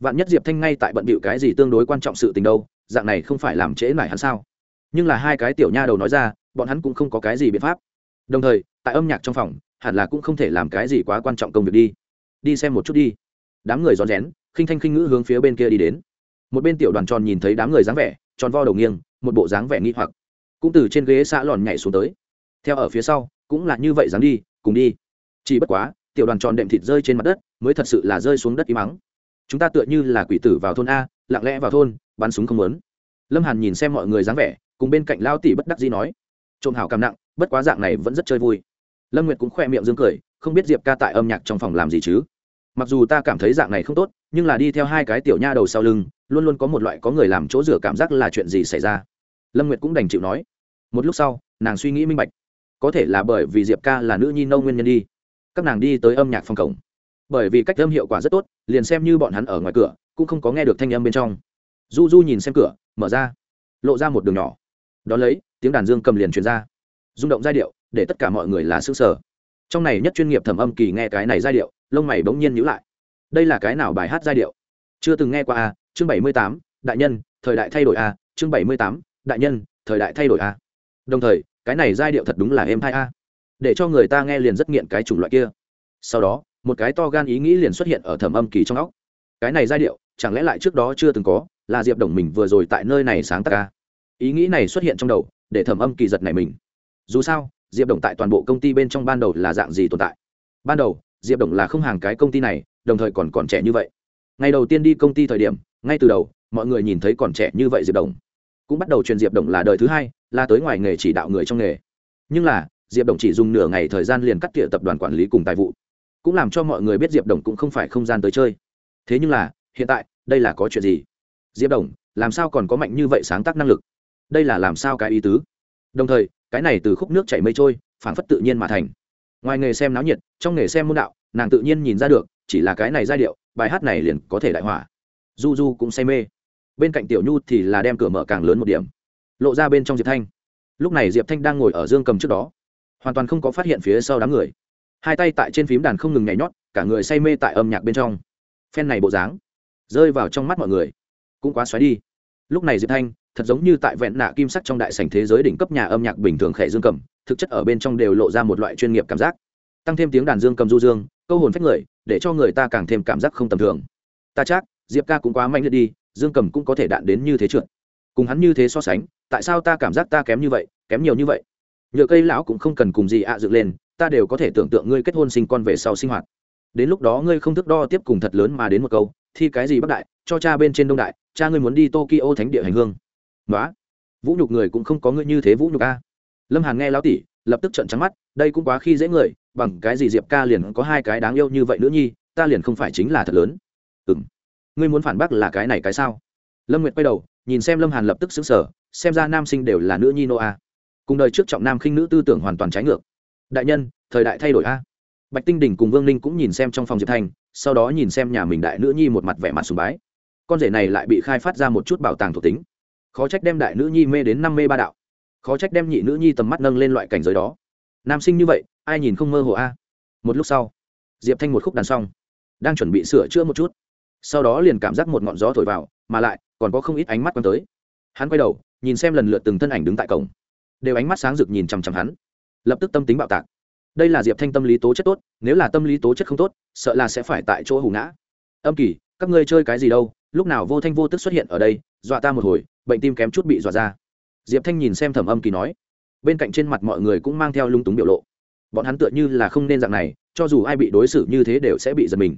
Vạn nhất diệp thanh ngay tại bận bịu cái gì tương đối quan trọng sự tình đâu, dạng này không phải làm trễ nải hắn sao? Nhưng là hai cái tiểu nha đầu nói ra, bọn hắn cũng không có cái gì biện pháp. Đồng thời, tại âm nhạc trong phòng, hẳn là cũng không thể làm cái gì quá quan trọng công việc đi. Đi xem một chút đi. Đám người rón rén, khinh thanh khinh ngữ hướng phía bên kia đi đến. Một bên tiểu đoàn tròn nhìn thấy đám người dáng vẻ tròn vo đầu nghiêng, một bộ dáng vẻ nghi hoặc, cũng từ trên ghế xã lòn nhảy xuống tới. Theo ở phía sau, cũng là như vậy dáng đi, cùng đi. Chỉ bất quá, tiểu đoàn tròn đệm thịt rơi trên mặt đất, mới thật sự là rơi xuống đất im mắng chúng ta tựa như là quỷ tử vào thôn a, lặng lẽ vào thôn, bắn súng không lớn lâm hàn nhìn xem mọi người dáng vẻ, cùng bên cạnh lao tỷ bất đắc dĩ nói, trộm hảo cảm nặng, bất quá dạng này vẫn rất chơi vui. Lâm nguyệt cũng khoe miệng dương cười, không biết diệp ca tại âm nhạc trong phòng làm gì chứ. Mặc dù ta cảm thấy dạng này không tốt, nhưng là đi theo hai cái tiểu nha đầu sau lưng luôn luôn có một loại có người làm chỗ rửa cảm giác là chuyện gì xảy ra. Lâm nguyệt cũng đành chịu nói. Một lúc sau, nàng suy nghĩ minh bạch. Có thể là bởi vì diệp ca là nữ nhi nâu nguyên nhân đi. Các nàng đi tới âm nhạc phòng cổng. Bởi vì cách âm hiệu quả rất tốt, liền xem như bọn hắn ở ngoài cửa, cũng không có nghe được thanh âm bên trong. Du du nhìn xem cửa, mở ra. Lộ ra một đường nhỏ. Đón lấy, tiếng đàn dương cầm liền truyền ra. Rung động giai điệu, để tất cả mọi người là xương sở trong này nhất chuyên nghiệp thẩm âm kỳ nghe cái này giai điệu, lông mày bỗng nhiên nhữ lại. Đây là cái nào bài hát giai điệu? Chưa từng nghe qua à? Chương bảy mươi tám, đại nhân, thời đại thay đổi a, chương bảy mươi tám, đại nhân, thời đại thay đổi a. Đồng thời, cái này giai điệu thật đúng là êm thai a. Để cho người ta nghe liền rất nghiện cái chủng loại kia. Sau đó, một cái to gan ý nghĩ liền xuất hiện ở thẩm âm kỳ trong óc. Cái này giai điệu, chẳng lẽ lại trước đó chưa từng có, là diệp đồng mình vừa rồi tại nơi này sáng tác ca ý nghĩ này xuất hiện trong đầu, để thẩm âm kỳ giật này mình. Dù sao, diệp đồng tại toàn bộ công ty bên trong ban đầu là dạng gì tồn tại? Ban đầu, diệp đồng là không hàng cái công ty này, đồng thời còn còn trẻ như vậy. Ngày đầu tiên đi công ty thời điểm ngay từ đầu, mọi người nhìn thấy còn trẻ như vậy diệp đồng. Cũng bắt đầu truyền diệp đồng là đời thứ hai, là tới ngoài nghề chỉ đạo người trong nghề. Nhưng là, diệp đồng chỉ dùng nửa ngày thời gian liền cắt tỉa tập đoàn quản lý cùng tài vụ. Cũng làm cho mọi người biết diệp đồng cũng không phải không gian tới chơi. Thế nhưng là, hiện tại, đây là có chuyện gì? Diệp đồng, làm sao còn có mạnh như vậy sáng tác năng lực? Đây là làm sao cái ý tứ? Đồng thời, cái này từ khúc nước chảy mây trôi phản phất tự nhiên mà thành. Ngoài nghề xem náo nhiệt, trong nghề xem môn đạo, nàng tự nhiên nhìn ra được, chỉ là cái này giai điệu, bài hát này liền có thể đại hỏa du du cũng say mê. Bên cạnh tiểu nhu thì là đem cửa mở càng lớn một điểm, lộ ra bên trong diệp thanh. Lúc này diệp thanh đang ngồi ở dương cầm trước đó, hoàn toàn không có phát hiện phía sau đám người. Hai tay tại trên phím đàn không ngừng nhảy nhót, cả người say mê tại âm nhạc bên trong. Phen này bộ dáng rơi vào trong mắt mọi người, cũng quá xoáy đi. Lúc này diệp thanh, thật giống như tại vẹn nạ kim sắc trong đại sảnh thế giới đỉnh cấp nhà âm nhạc bình thường khẽ dương cầm, thực chất ở bên trong đều lộ ra một loại chuyên nghiệp cảm giác. Tăng thêm tiếng đàn dương cầm du dương, câu hồn phách người, để cho người ta càng thêm cảm giác không tầm thường. Ta chắc diệp ca cũng quá mạnh liệt đi, dương cầm cũng có thể đạn đến như thế trượt. Cùng hắn như thế so sánh, tại sao ta cảm giác ta kém như vậy, kém nhiều như vậy? Nhựa cây lão cũng không cần cùng gì ạ dựng lên, ta đều có thể tưởng tượng ngươi kết hôn sinh con về sau sinh hoạt. Đến lúc đó ngươi không thức đo tiếp cùng thật lớn mà đến một câu thì cái gì bắc đại, cho cha bên trên đông đại, cha ngươi muốn đi tokyo thánh địa hành hương. Nói vũ nhục người cũng không có ngươi như thế vũ nhục a. Lâm hàn nghe lão tỷ, lập tức trợn trắng mắt, đây cũng quá khi dễ người, bằng cái gì diệp ca liền có hai cái đáng yêu như vậy nữa nhi, ta liền không phải chính là thật lớn. Ừ m ngươi muốn phản bác là cái này cái sao? Lâm nguyệt quay đầu, nhìn xem lâm hàn lập tức xứng sở xem ra nam sinh đều là nữ nhi nô a. Cùng đời trước trọng nam khinh nữ tư tưởng hoàn toàn trái ngược. Đại nhân, thời đại thay đổi a. Bạch tinh đình cùng vương ninh cũng nhìn xem trong phòng diệp thanh sau đó nhìn xem nhà mình đại nữ nhi một mặt vẻ mặt sùng bái. Con rể này lại bị khai phát ra một chút bảo tàng thuộc tính. Khó trách đem đại nữ nhi mê đến năm mê ba đạo. Khó trách đem nhị nữ nhi tầm mắt nâng lên loại cảnh giới đó. Nam sinh như vậy, ai nhìn không mơ hồ a? Một lúc sau, diệp thanh một khúc đàn xong, đang chuẩn bị sửa chữa một chút sau đó liền cảm giác một ngọn gió thổi vào, mà lại, còn có không ít ánh mắt quăng tới. Hắn quay đầu, nhìn xem lần lượt từng thân ảnh đứng tại cổng. Đều ánh mắt sáng rực nhìn chằm chằm hắn. Lập tức tâm tính bạo tạc. Đây là diệp thanh tâm lý tố chất tốt, nếu là tâm lý tố chất không tốt, sợ là sẽ phải tại chỗ hủ ngã. Âm kỳ, các ngươi chơi cái gì đâu, lúc nào vô thanh vô tức xuất hiện ở đây, dọa ta một hồi, bệnh tim kém chút bị dọa ra. Diệp thanh nhìn xem thẩm âm kỳ nói. Bên cạnh trên mặt mọi người cũng mang theo lung túng biểu lộ. Bọn hắn tựa như là không nên dạng này, cho dù ai bị đối xử như thế đều sẽ bị giật mình.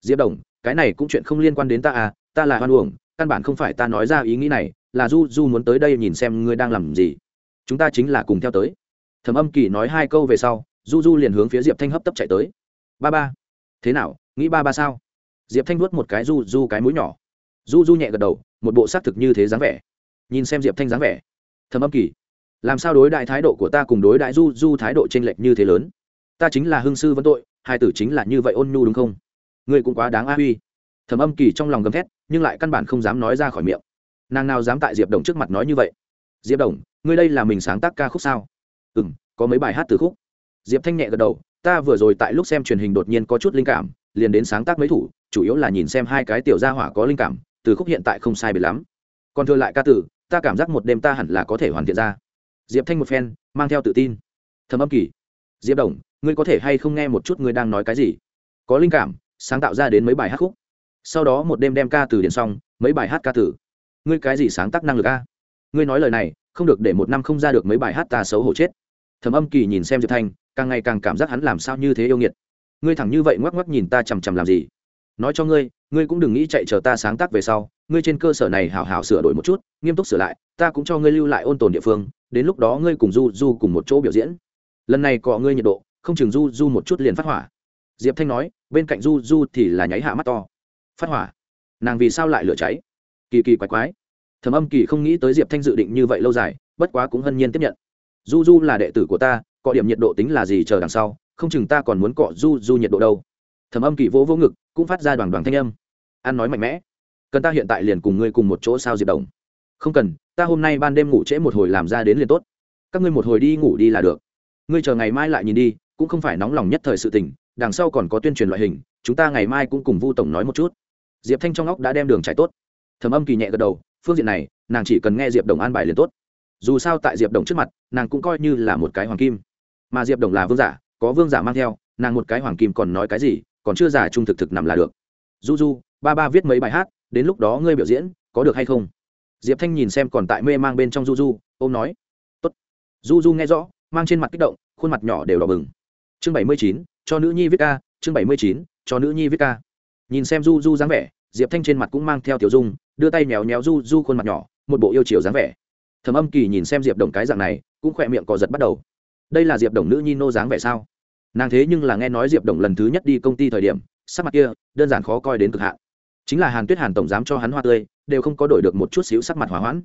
Diệp đồng cái này cũng chuyện không liên quan đến ta à ta là hoan uổng, căn bản không phải ta nói ra ý nghĩ này, là du du muốn tới đây nhìn xem ngươi đang làm gì. Chúng ta chính là cùng theo tới. Thẩm âm kỳ nói hai câu về sau, du du liền hướng phía diệp thanh hấp tấp chạy tới. Ba ba. Thế nào, nghĩ ba ba sao? Diệp thanh vuốt một cái du du cái mũi nhỏ. Du du nhẹ gật đầu, một bộ xác thực như thế dáng vẻ. Nhìn xem diệp thanh dáng vẻ. Thầm âm kỳ. Làm sao đối đại thái độ của ta cùng đối đại du du thái độ t r ê n lệch như thế lớn? Ta chính là hương sư vấn tội, hai tử chính là như vậy ôn nhu đúng không? Ngươi cũng quá đáng a huy. Thầm âm kỳ trong lòng gầm thét, nhưng lại căn bản không dám nói ra khỏi miệng. Nàng nào dám tại diệp đồng trước mặt nói như vậy? Diệp đồng, ngươi đây là mình sáng tác ca khúc sao? Ừ m có mấy bài hát từ khúc. Diệp thanh nhẹ gật đầu, ta vừa rồi tại lúc xem truyền hình đột nhiên có chút linh cảm, liền đến sáng tác mấy thủ, chủ yếu là nhìn xem hai cái tiểu gia hỏa có linh cảm, từ khúc hiện tại không sai biệt lắm. Còn thừa lại ca tử, ta cảm giác một đêm ta hẳn là có thể hoàn thiện ra. Diệp thanh một phen, mang theo tự tin. Thầm âm kỳ, diệp đồng, ngươi có thể hay không nghe một chút ngươi đang nói cái gì? Có linh cảm sáng tạo ra đến mấy bài hát khúc. Sau đó một đêm đem ca từ điện xong, mấy bài hát ca tử ngươi cái gì sáng tác năng lực a? Ngươi nói lời này, không được để một năm không ra được mấy bài hát ta xấu hổ chết. Thầm âm kỳ nhìn xem diệp thanh, càng ngày càng cảm giác hắn làm sao như thế yêu nghiệt. Ngươi thẳng như vậy ngoắc ngoắc nhìn ta chằm chằm làm gì? Nói cho ngươi ngươi cũng đừng nghĩ chạy chờ ta sáng tác về sau, ngươi trên cơ sở này hào hào sửa đổi một chút, nghiêm túc sửa lại, ta cũng cho ngươi lưu lại ôn tồn địa phương, đến lúc đó ngươi cùng du du cùng một chỗ biểu diễn. Lần này cọ ngươi nhiệt độ, không chừng du du một chút liền phát hỏa diệp thanh nói, bên cạnh du du thì là nháy hạ mắt to. Phát hỏa. Nàng vì sao lại lửa cháy? Kỳ kỳ quái quái. Thầm âm kỳ không nghĩ tới diệp thanh dự định như vậy lâu dài, bất quá cũng hân nhiên tiếp nhận. Du du là đệ tử của ta, cọ điểm nhiệt độ tính là gì chờ đằng sau, không chừng ta còn muốn cọ du du nhiệt độ đâu. Thầm âm kỳ vỗ vỗ ngực, cũng phát ra đoàn đoàn thanh âm. An nói mạnh mẽ. Cần ta hiện tại liền cùng ngươi cùng một chỗ sao diệp đồng? Không cần, ta hôm nay ban đêm ngủ trễ một hồi làm ra đến liền tốt. Các ngươi một hồi đi ngủ đi là được. Ngươi chờ ngày mai lại nhìn đi, cũng không phải nóng lòng nhất thời sự tình đằng sau còn có tuyên truyền loại hình, chúng ta ngày mai cũng cùng vu tổng nói một chút. Diệp thanh trong óc đã đem đường trải tốt. Thầm âm kỳ nhẹ gật đầu, phương diện này, nàng chỉ cần nghe diệp đồng an bài liền tốt. Dù sao tại diệp đồng trước mặt, nàng cũng coi như là một cái hoàng kim. Mà diệp đồng là vương giả, có vương giả mang theo, nàng một cái hoàng kim còn nói cái gì, còn chưa giả trung thực thực nằm là được. Du du ba ba viết mấy bài hát, đến lúc đó ngươi biểu diễn, có được hay không? Diệp thanh nhìn xem còn tại mê mang bên trong du du ô m nói. Tốt. du du nghe rõ, mang trên mặt kích động, khuôn mặt nhỏ đều đỏ bừng. Chương bảy mươi chín cho nữ nhi viết ca, chương bảy mươi chín, cho nữ nhi viết ca. Nhìn xem du du dáng vẻ, diệp thanh trên mặt cũng mang theo tiểu dung, đưa tay méo méo du du khuôn mặt nhỏ, một bộ yêu chiều dáng vẻ. Thầm âm kỳ nhìn xem diệp đồng cái dạng này, cũng khỏe miệng cò giật bắt đầu. Đây là diệp đồng nữ nhi nô dáng vẻ sao? Nàng thế nhưng là nghe nói diệp đồng lần thứ nhất đi công ty thời điểm, sắc mặt kia, đơn giản khó coi đến cực hạn. Chính là hàn tuyết hàn tổng giám cho hắn hoa tươi, đều không có đổi được một chút xíu sắc mặt hỏa hoãn.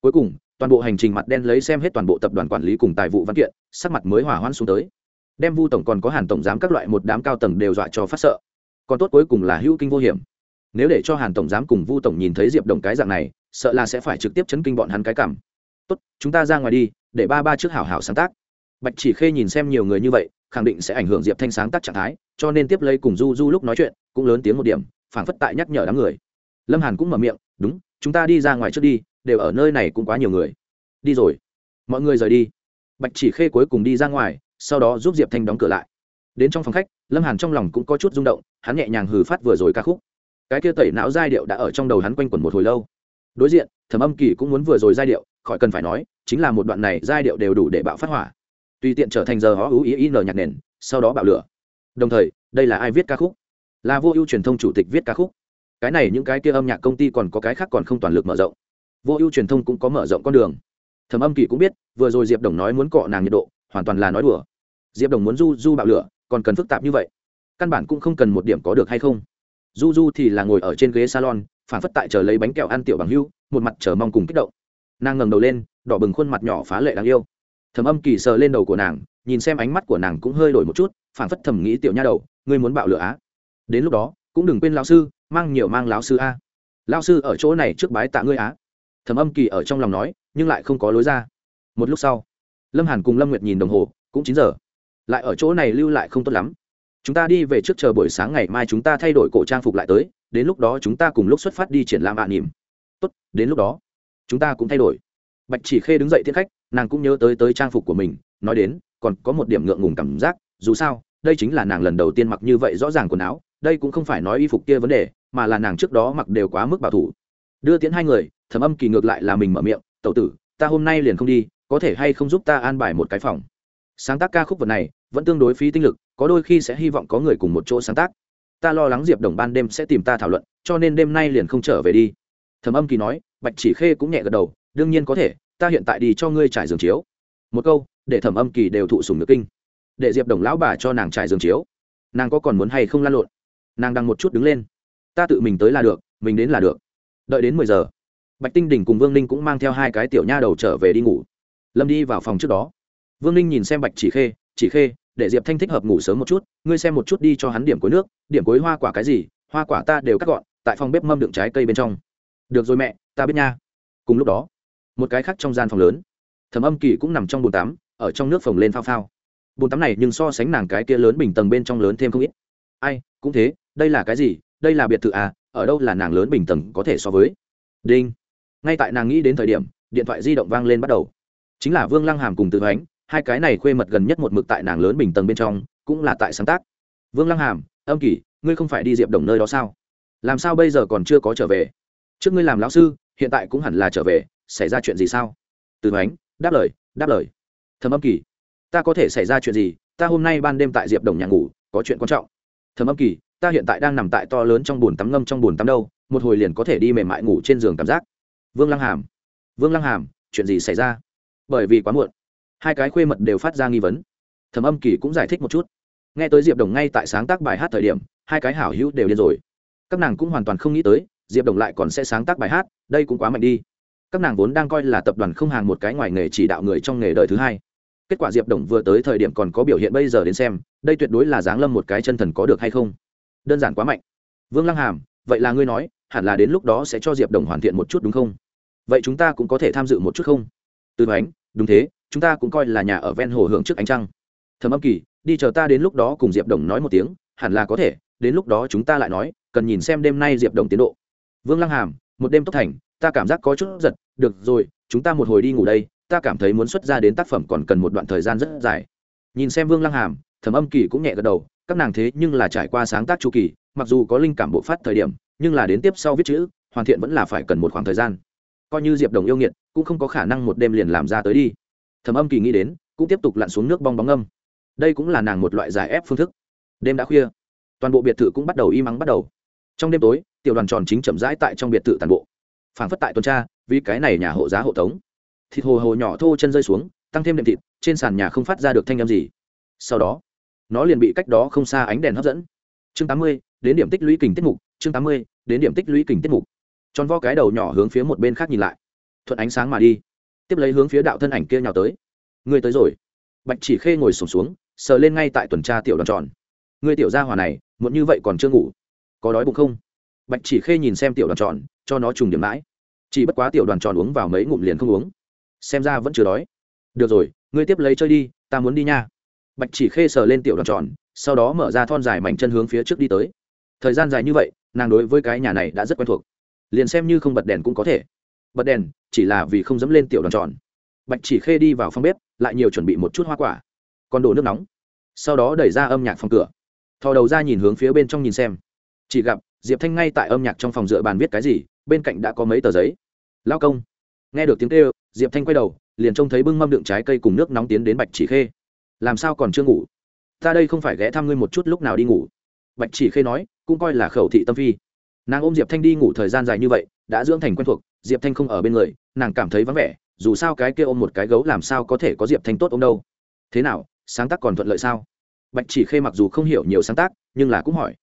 Cuối cùng, toàn bộ hành trình mặt đen lấy xem hết toàn bộ tập đoàn quản lý cùng tài vụ văn kiện, sắc mặt mới hỏa hoãn xuống tới đem vu tổng còn có hàn tổng giám các loại một đám cao tầng đều dọa cho phát sợ. Còn tốt cuối cùng là hữu kinh vô hiểm. Nếu để cho hàn tổng giám cùng vu tổng nhìn thấy diệp đồng cái dạng này, sợ là sẽ phải trực tiếp chấn kinh bọn hắn cái cảm. Tốt, chúng ta ra ngoài đi, để ba ba trước hảo hảo sáng tác. Bạch chỉ khê nhìn xem nhiều người như vậy, khẳng định sẽ ảnh hưởng diệp thanh sáng tác trạng thái, cho nên tiếp lấy cùng du du lúc nói chuyện, cũng lớn tiếng một điểm, phảng phất tại nhắc nhở đám người. Lâm hàn cũng mở miệng, đúng, chúng ta đi ra ngoài trước đi, đều ở nơi này cũng quá nhiều người. Đi rồi, mọi người rời đi. Bạch chỉ khê cuối cùng đi ra ngoài sau đó giúp diệp thanh đóng cửa lại. Đến trong phòng khách, lâm hàn trong lòng cũng có chút rung động, hắn nhẹ nhàng hừ phát vừa rồi ca khúc. Cái kia tẩy não giai điệu đã ở trong đầu hắn quanh quẩn một hồi lâu. Đối diện, thẩm âm kỳ cũng muốn vừa rồi giai điệu, khỏi cần phải nói, chính là một đoạn này giai điệu đều đủ để bạo phát hỏa. Tùy tiện trở thành giờ hó ưu ý ý nở nhạc nền, sau đó bạo lửa. Đồng thời, đây là ai viết ca khúc? Là vô ưu truyền thông chủ tịch viết ca khúc. Cái này những cái kia âm nhạc công ty còn có cái khác còn không toàn lực mở rộng. Vô ưu truyền thông cũng có mở rộng con đường. Thẩm âm kỳ cũng biết, vừa rồi diệp đồng nói muốn cọ nàng nhiệt độ, hoàn toàn là nói đùa diệp đồng muốn du du bạo lửa, còn cần phức tạp như vậy. Căn bản cũng không cần một điểm có được hay không. Du du thì là ngồi ở trên ghế salon, phản phất tại chờ lấy bánh kẹo ăn tiểu bằng hưu, một mặt chờ mong cùng kích động. Nàng ngẩng đầu lên, đỏ bừng khuôn mặt nhỏ phá lệ đáng yêu. Thầm âm kỳ sờ lên đầu của nàng, nhìn xem ánh mắt của nàng cũng hơi đổi một chút, phản phất thầm nghĩ tiểu nha đầu, ngươi muốn bạo lửa á? Đến lúc đó, cũng đừng quên lão sư, mang nhiều mang lão sư a. Lão sư ở chỗ này trước bái tạ ngươi á. Thầm âm kỳ ở trong lòng nói, nhưng lại không có lối ra. Một lúc sau, lâm hàn cùng lâm nguyệt nhìn đồng hồ, cũng chín giờ lại ở chỗ này lưu lại không tốt lắm. Chúng ta đi về trước chờ buổi sáng ngày mai chúng ta thay đổi cổ trang phục lại tới, đến lúc đó chúng ta cùng lúc xuất phát đi triển lãm ạ à nỉm tốt, đến lúc đó, chúng ta cũng thay đổi. Bạch chỉ khê đứng dậy thiên khách, nàng cũng nhớ tới tới trang phục của mình, nói đến, còn có một điểm ngượng ngùng cảm giác, dù sao, đây chính là nàng lần đầu tiên mặc như vậy rõ ràng quần áo, đây cũng không phải nói y phục kia vấn đề, mà là nàng trước đó mặc đều quá mức bảo thủ. Đưa tiến hai người, thầm âm kỳ ngược lại là mình mở miệng, tẩu tử, ta hôm nay liền không đi, có thể hay không giúp ta an bài một cái phòng? Sáng tác ca khúc vật này vẫn tương đối phí tinh lực, có đôi khi sẽ hy vọng có người cùng một chỗ sáng tác. Ta lo lắng diệp đồng ban đêm sẽ tìm ta thảo luận, cho nên đêm nay liền không trở về đi. Thầm âm kỳ nói, bạch chỉ khê cũng nhẹ gật đầu, đương nhiên có thể, ta hiện tại đi cho ngươi trải giường chiếu. Một câu, để thẩm âm kỳ đều thụ sùng nước kinh. Để diệp đồng lão bà cho nàng trải giường chiếu. Nàng có còn muốn hay không lan lộn? Nàng đang một chút đứng lên. Ta tự mình tới là được, mình đến là được. Đợi đến mười giờ, bạch tinh đình cùng vương ninh cũng mang theo hai cái tiểu nha đầu trở về đi ngủ. Lâm đi vào phòng trước đó. Vương ninh nhìn xem bạch chỉ khê chỉ khê để diệp thanh thích hợp ngủ sớm một chút, ngươi xem một chút đi cho hắn điểm cuối nước, điểm cuối hoa quả cái gì, hoa quả ta đều cắt gọn, tại phòng bếp mâm đựng trái cây bên trong. Được rồi mẹ, ta biết nha. Cùng lúc đó, một cái khác trong gian phòng lớn, thẩm âm kỳ cũng nằm trong bồn tắm, ở trong nước phồng lên phao phao. Bồn tắm này nhưng so sánh nàng cái kia lớn bình tầng bên trong lớn thêm không ít. Ai, cũng thế, đây là cái gì, đây là biệt thự à ở đâu là nàng lớn bình tầng có thể so với? Đinh. Ngay tại nàng nghĩ đến thời điểm, điện thoại di động vang lên bắt đầu. Chính là vương lăng hàm cùng tự hoánh hai cái này khuê mật gần nhất một mực tại nàng lớn bình tầng bên trong, cũng là tại sáng tác. Vương lăng hàm, âm kỳ, ngươi không phải đi diệp đồng nơi đó sao? Làm sao bây giờ còn chưa có trở về? Trước ngươi làm lão sư, hiện tại cũng hẳn là trở về, xảy ra chuyện gì sao? Từ ánh đáp lời đáp lời. Thầm âm kỳ, ta có thể xảy ra chuyện gì? Ta hôm nay ban đêm tại diệp đồng nhà ngủ, có chuyện quan trọng. Thầm âm kỳ, ta hiện tại đang nằm tại to lớn trong bồn tắm ngâm trong bồn tắm đâu, một hồi liền có thể đi mềm mại ngủ trên giường cảm giác. Vương lăng hàm, vương lăng hàm, chuyện gì xảy ra? Bởi vì quá muộn hai cái khuê mật đều phát ra nghi vấn. Thẩm âm kỳ cũng giải thích một chút. Nghe tới diệp đồng ngay tại sáng tác bài hát thời điểm, hai cái hảo hữu đều điên rồi. Các nàng cũng hoàn toàn không nghĩ tới, diệp đồng lại còn sẽ sáng tác bài hát, đây cũng quá mạnh đi. Các nàng vốn đang coi là tập đoàn không hàng một cái ngoài nghề chỉ đạo người trong nghề đời thứ hai. Kết quả diệp đồng vừa tới thời điểm còn có biểu hiện bây giờ đến xem, đây tuyệt đối là giáng lâm một cái chân thần có được hay không. Đơn giản quá mạnh. Vương lăng hàm, vậy là ngươi nói, hẳn là đến lúc đó sẽ cho diệp đồng hoàn thiện một chút đúng không? Vậy chúng ta cũng có thể tham dự một chút không? Tư ánh đúng thế chúng ta cũng coi là nhà ở ven hồ hưởng trước ánh trăng. Thầm âm kỳ, đi chờ ta đến lúc đó cùng diệp đồng nói một tiếng, hẳn là có thể, đến lúc đó chúng ta lại nói, cần nhìn xem đêm nay diệp đồng tiến độ. Vương lăng hàm, một đêm tốc thành, ta cảm giác có chút giật, được rồi, chúng ta một hồi đi ngủ đây, ta cảm thấy muốn xuất ra đến tác phẩm còn cần một đoạn thời gian rất dài. Nhìn xem vương lăng hàm, thẩm âm kỳ cũng nhẹ gật đầu, các nàng thế nhưng là trải qua sáng tác chu kỳ, mặc dù có linh cảm bộ phát thời điểm, nhưng là đến tiếp sau viết chữ, hoàn thiện vẫn là phải cần một khoảng thời gian. Coi như diệp đồng yêu nghiệt, cũng không có khả năng một đêm liền làm ra tới đi thẩm âm kỳ nghĩ đến, cũng tiếp tục lặn xuống nước bong bóng âm. Đây cũng là nàng một loại giải ép phương thức. Đêm đã khuya, toàn bộ biệt thự cũng bắt đầu im ắng bắt đầu. Trong đêm tối, tiểu đoàn tròn chính chậm rãi tại trong biệt thự toàn bộ. Phảng phất tại tuần tra, vì cái này nhà hộ giá hộ tống. Thịt hồ hồ nhỏ thô chân rơi xuống, tăng thêm đệm thịt, trên sàn nhà không phát ra được thanh â m gì. Sau đó, nó liền bị cách đó không xa ánh đèn hấp dẫn. Chương tám mươi, đến điểm tích lũy kình tiết mục, chương tám mươi, đến điểm tích lũy kình tiết mục. Tròn vo cái đầu nhỏ hướng phía một bên khác nhìn lại. Thuận ánh sáng mà đi tiếp lấy hướng phía đạo thân ảnh kia nhào tới. Ngươi tới rồi. Bạch chỉ khê ngồi sùng xuống, xuống sờ lên ngay tại tuần tra tiểu đoàn tròn. Ngươi tiểu gia hỏa này muộn như vậy còn chưa ngủ. Có đói bụng không? Bạch chỉ khê nhìn xem tiểu đoàn tròn cho nó trùng điểm mãi. Chỉ bất quá tiểu đoàn tròn uống vào mấy ngụm liền không uống. Xem ra vẫn chưa đói. Được rồi ngươi tiếp lấy chơi đi ta muốn đi nha. Bạch chỉ khê sờ lên tiểu đoàn tròn sau đó mở ra thon dài mảnh chân hướng phía trước đi tới. Thời gian dài như vậy nàng đối với cái nhà này đã rất quen thuộc. Liền xem như không bật đèn cũng có thể. Bật đèn chỉ là vì không dẫm lên tiểu đoàn tròn. Bạch chỉ khê đi vào phòng bếp, lại nhiều chuẩn bị một chút hoa quả. Còn đổ nước nóng. Sau đó đẩy ra âm nhạc phòng cửa. Thò đầu ra nhìn hướng phía bên trong nhìn xem. Chỉ gặp, diệp thanh ngay tại âm nhạc trong phòng dựa bàn viết cái gì, bên cạnh đã có mấy tờ giấy. Lao công. Nghe được tiếng kêu, diệp thanh quay đầu, liền trông thấy bưng mâm đựng trái cây cùng nước nóng tiến đến bạch chỉ khê. Làm sao còn chưa ngủ? Ta đây không phải ghé thăm ngươi một chút lúc nào đi ngủ. Bạch chỉ khê nói, cũng coi là khẩu thị tâm phi nàng ôm diệp thanh đi ngủ thời gian dài như vậy, đã dưỡng thành quen thuộc, diệp thanh không ở bên người, nàng cảm thấy vắng vẻ, dù sao cái kia ôm một cái gấu làm sao có thể có diệp thanh tốt ôm đâu. thế nào, sáng tác còn thuận lợi sao? bạch chỉ khê mặc dù không hiểu nhiều sáng tác, nhưng là cũng hỏi.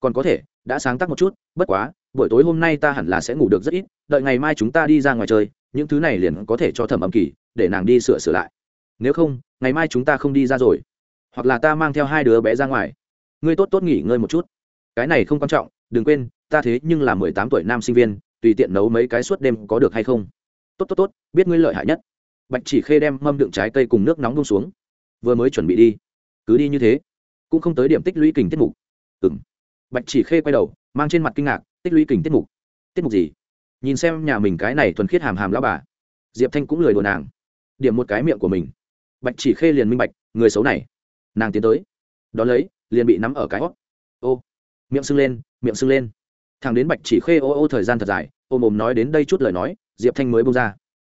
còn có thể, đã sáng tác một chút, bất quá, buổi tối hôm nay ta hẳn là sẽ ngủ được rất ít, đợi ngày mai chúng ta đi ra ngoài chơi, những thứ này liền có thể cho thẩm âm kỳ, để nàng đi sửa sửa lại. nếu không, ngày mai chúng ta không đi ra rồi. hoặc là ta mang theo hai đứa bé ra ngoài. ngươi tốt tốt nghỉ ngơi một chút. cái này không quan trọng, đừng quên ta thế nhưng là mười tám tuổi nam sinh viên, tùy tiện nấu mấy cái suốt đêm có được hay không? Tốt tốt tốt, biết ngươi lợi hại nhất. Bạch chỉ khê đem mâm đựng trái cây cùng nước nóng bông xuống. Vừa mới chuẩn bị đi. Cứ đi như thế. Cũng không tới điểm tích lũy kình tiết mục. Ừ m bạch chỉ khê quay đầu, mang trên mặt kinh ngạc, tích lũy kình tiết mục. Tiết mục gì? Nhìn xem nhà mình cái này thuần khiết hàm hàm lao bà. Diệp thanh cũng lười đùa nàng. Điểm một cái miệng của mình. Bạch chỉ khê liền minh bạch, người xấu này. Nàng tiến tới. Đó lấy, liền bị nắm ở cái hót ô. Miệng sưng lên, miệng sưng lên thằng đến bạch chỉ khê ô ô thời gian thật dài, ôm ôm nói đến đây chút lời nói, diệp thanh mới bông ra.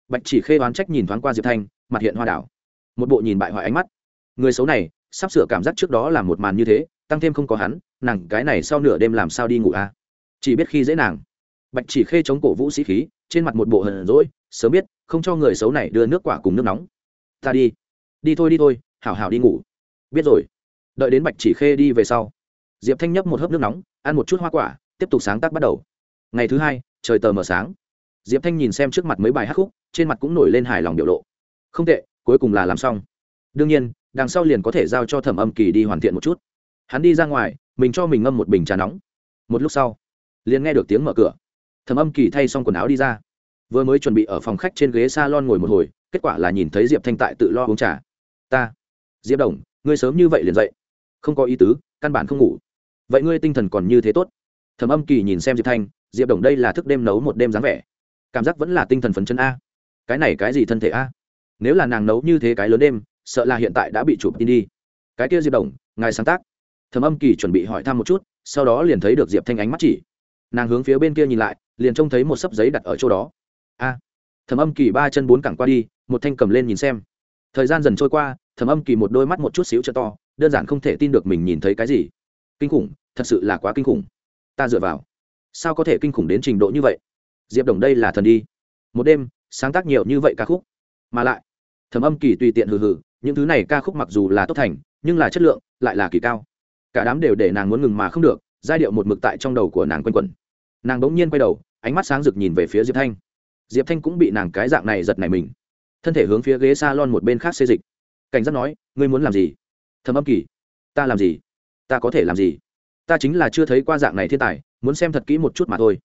Bạch chỉ khê oán trách nhìn thoáng qua diệp thanh, mặt hiện hoa đảo. Một bộ nhìn bại hoại ánh mắt. Người xấu này, sắp sửa cảm giác trước đó là một màn như thế, tăng thêm không có hắn, nàng cái này sau nửa đêm làm sao đi ngủ à? Chỉ biết khi dễ nàng. Bạch chỉ khê chống cổ vũ sĩ khí, trên mặt một bộ hờn rỗi sớm biết, không cho người xấu này đưa nước quả cùng nước nóng. Ta đi. Đi thôi đi thôi, hảo hảo đi ngủ. Biết rồi. Đợi đến bạch chỉ khê đi về sau, diệp thanh nhấp một hớp nước nóng, ăn một chút hoa quả tiếp tục sáng tác bắt đầu. Ngày thứ hai, trời tờ mờ sáng. Diệp thanh nhìn xem trước mặt mấy bài hát khúc, trên mặt cũng nổi lên hài lòng biểu lộ. Không tệ, cuối cùng là làm xong. Đương nhiên, đằng sau liền có thể giao cho thẩm âm kỳ đi hoàn thiện một chút. Hắn đi ra ngoài, mình cho mình ngâm một bình trà nóng. Một lúc sau, liền nghe được tiếng mở cửa. Thẩm âm kỳ thay xong quần áo đi ra. Vừa mới chuẩn bị ở phòng khách trên ghế s a lon ngồi một hồi, kết quả là nhìn thấy diệp thanh tại tự lo uống trà. Ta, diệp đồng, ngươi sớm như vậy liền dậy. Không có ý tứ, căn bản không ngủ. Vậy ngươi tinh thần còn như thế tốt thẩm âm kỳ nhìn xem diệp thanh, diệp đồng đây là thức đêm nấu một đêm dáng vẻ. Cảm giác vẫn là tinh thần phấn chân a. Cái này cái gì thân thể a? Nếu là nàng nấu như thế cái lớn đêm, sợ là hiện tại đã bị chụp tin đi. Cái kia diệp đồng, ngài sáng tác. Thẩm âm kỳ chuẩn bị hỏi thăm một chút, sau đó liền thấy được diệp thanh ánh mắt chỉ. Nàng hướng phía bên kia nhìn lại, liền trông thấy một sấp giấy đặt ở chỗ đó. A. Thẩm âm kỳ ba chân bốn cẳng qua đi, một thanh cầm lên nhìn xem. Thời gian dần trôi qua, thẩm âm kỳ một đôi mắt một chút xíu cho to, đơn giản không thể tin được mình nhìn thấy cái gì. Kinh khủng, thật sự là quá kinh khủng ta dựa vào. Sao có thể kinh khủng đến trình độ như vậy? Diệp đồng đây là thần đi. Một đêm, sáng tác nhiều như vậy ca khúc. Mà lại, thẩm âm kỳ tùy tiện hừ hừ, những thứ này ca khúc mặc dù là tốt thành, nhưng là chất lượng lại là kỳ cao. Cả đám đều để nàng muốn ngừng mà không được, giai điệu một mực tại trong đầu của nàng quanh quẩn. Nàng bỗng nhiên quay đầu, ánh mắt sáng rực nhìn về phía diệp thanh. Diệp thanh cũng bị nàng cái dạng này giật này mình. Thân thể hướng phía ghế s a lon một bên khác xê dịch. Cảnh giác nói, ngươi muốn làm gì? Thầm âm kỳ, ta làm gì? Ta có thể làm gì? Ta chính là chưa thấy qua dạng này thiên tài, muốn xem thật kỹ một chút mà thôi.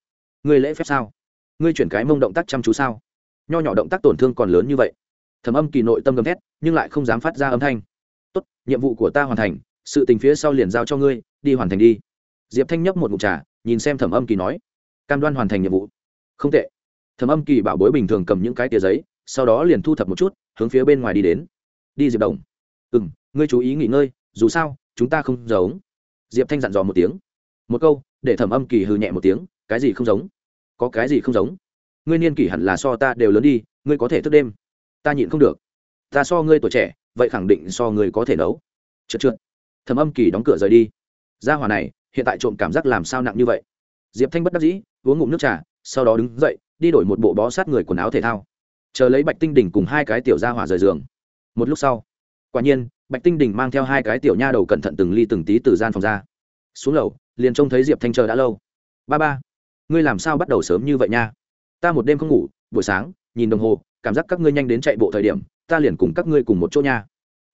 Ngươi lễ phép sao? Ngươi chuyển cái mông động tác chăm chú sao? Nho nhỏ động tác tổn thương còn lớn như vậy. Thầm âm kỳ nội tâm gầm thét, nhưng lại không dám phát ra âm thanh. Tốt, nhiệm vụ của ta hoàn thành, sự tình phía sau liền giao cho ngươi, đi hoàn thành đi. Diệp thanh nhấp một mục trà, nhìn xem thẩm âm kỳ nói. Cam đoan hoàn thành nhiệm vụ. Không tệ. Thẩm âm kỳ bảo bối bình thường cầm những cái tia giấy, sau đó liền thu thập một chút, hướng phía bên ngoài đi đến. Đi diệp đồng. Ừ m ngươi chú ý nghỉ ngơi, dù sao, chúng ta không giống diệp thanh dặn dò một tiếng. Một câu, để thẩm âm kỳ hư nhẹ một tiếng, cái gì không giống? Có cái gì không giống? Ngươi niên kỷ hẳn là so ta đều lớn đi, ngươi có thể thức đêm. Ta nhịn không được. Ta so ngươi tuổi trẻ, vậy khẳng định so ngươi có thể nấu. Trượt trượt thẩm âm kỳ đóng cửa rời đi. Gia hòa này, hiện tại trộm cảm giác làm sao nặng như vậy? Diệp thanh bất đắc dĩ, uống ngụm nước trà, sau đó đứng dậy, đi đổi một bộ bó sát người quần áo thể thao. Chờ lấy bạch tinh đỉnh cùng hai cái tiểu gia hỏa rời giường. Một lúc sau, quả nhiên bạch tinh Đình mang theo hai cái tiểu nha đầu cẩn thận từng ly từng tí từ gian phòng ra. Xuống lầu, liền trông thấy diệp thanh chờ đã lâu. Ba ba, ngươi làm sao bắt đầu sớm như vậy nha? Ta một đêm không ngủ, buổi sáng, nhìn đồng hồ, cảm giác các ngươi nhanh đến chạy bộ thời điểm, ta liền cùng các ngươi cùng một chỗ nha.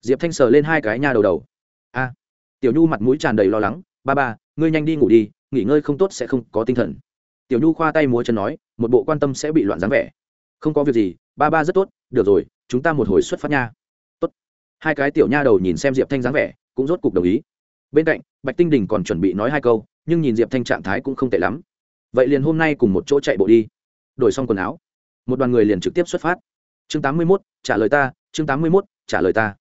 Diệp thanh sờ lên hai cái nha đầu đầu. A, tiểu nhu mặt mũi tràn đầy lo lắng. Ba ba, ngươi nhanh đi ngủ đi, nghỉ ngơi không tốt sẽ không có tinh thần. Tiểu nhu khoa tay múa chân nói, một bộ quan tâm sẽ bị loạn dáng vẻ. Không có việc gì, ba ba rất tốt. Được rồi, chúng ta một hồi xuất phát nha hai cái tiểu nha đầu nhìn xem diệp thanh dáng vẻ cũng rốt cục đồng ý bên cạnh bạch tinh đình còn chuẩn bị nói hai câu nhưng nhìn diệp thanh trạng thái cũng không tệ lắm vậy liền hôm nay cùng một chỗ chạy bộ đi đổi xong quần áo một đoàn người liền trực tiếp xuất phát chương tám mươi mốt trả lời ta chương tám mươi mốt trả lời ta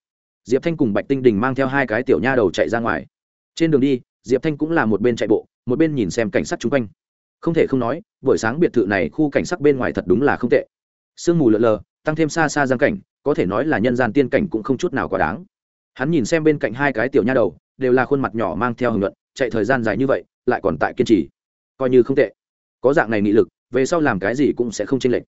diệp thanh cùng bạch tinh đình mang theo hai cái tiểu nha đầu chạy ra ngoài trên đường đi diệp thanh cũng là một bên chạy bộ một bên nhìn xem cảnh sát chung quanh không thể không nói buổi sáng biệt thự này khu cảnh sát bên ngoài thật đúng là không tệ sương mù lợn lờ tăng thêm xa xa giang cảnh có thể nói là nhân gian tiên cảnh cũng không chút nào quá đáng. Hắn nhìn xem bên cạnh hai cái tiểu nha đầu, đều là khuôn mặt nhỏ mang theo hưởng luận, chạy thời gian dài như vậy, lại còn tại kiên trì. Coi như không tệ. Có dạng này nghị lực, về sau làm cái gì cũng sẽ không chênh lệch.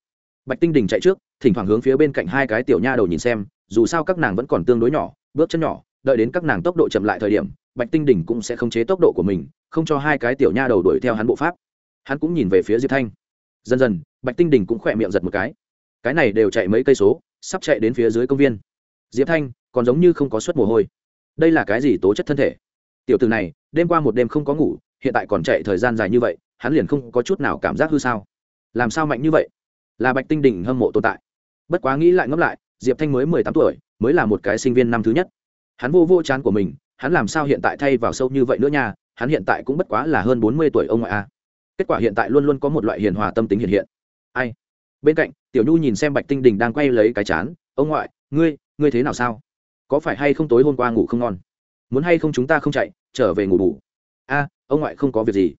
Bạch tinh đình chạy trước, thỉnh thoảng hướng phía bên cạnh hai cái tiểu nha đầu nhìn xem, dù sao các nàng vẫn còn tương đối nhỏ, bước chân nhỏ, đợi đến các nàng tốc độ chậm lại thời điểm, bạch tinh đỉnh cũng sẽ không chế tốc độ của mình, không cho hai cái tiểu nha đầu đuổi theo hắn bộ pháp. Hắn cũng nhìn về phía diệp thanh. Dần dần, bạch tinh đỉnh cũng khỏe miệng giật một cái. Cái này đều chạy mấy cây số sắp chạy đến phía dưới công viên. Diệp thanh, còn giống như không có suất mồ hôi. Đây là cái gì tố chất thân thể? Tiểu từ này, đêm qua một đêm không có ngủ, hiện tại còn chạy thời gian dài như vậy, hắn liền không có chút nào cảm giác hư sao? Làm sao mạnh như vậy? Là bạch tinh đỉnh hâm mộ tồn tại. Bất quá nghĩ lại ngẫm lại, diệp thanh mới mười tám tuổi, mới là một cái sinh viên năm thứ nhất. Hắn vô vô chán của mình, hắn làm sao hiện tại thay vào sâu như vậy nữa nha, hắn hiện tại cũng bất quá là hơn bốn mươi tuổi ông ngoại a. Kết quả hiện tại luôn luôn có một loại hiền hòa tâm tính hiện hiện. Ai? Bên cạnh tiểu nhu nhìn xem bạch tinh đình đang quay lấy cái chán, ông ngoại, ngươi ngươi thế nào sao? Có phải hay không tối hôm qua ngủ không ngon? Muốn hay không chúng ta không chạy, trở về ngủ bù? A, ông ngoại không có việc gì.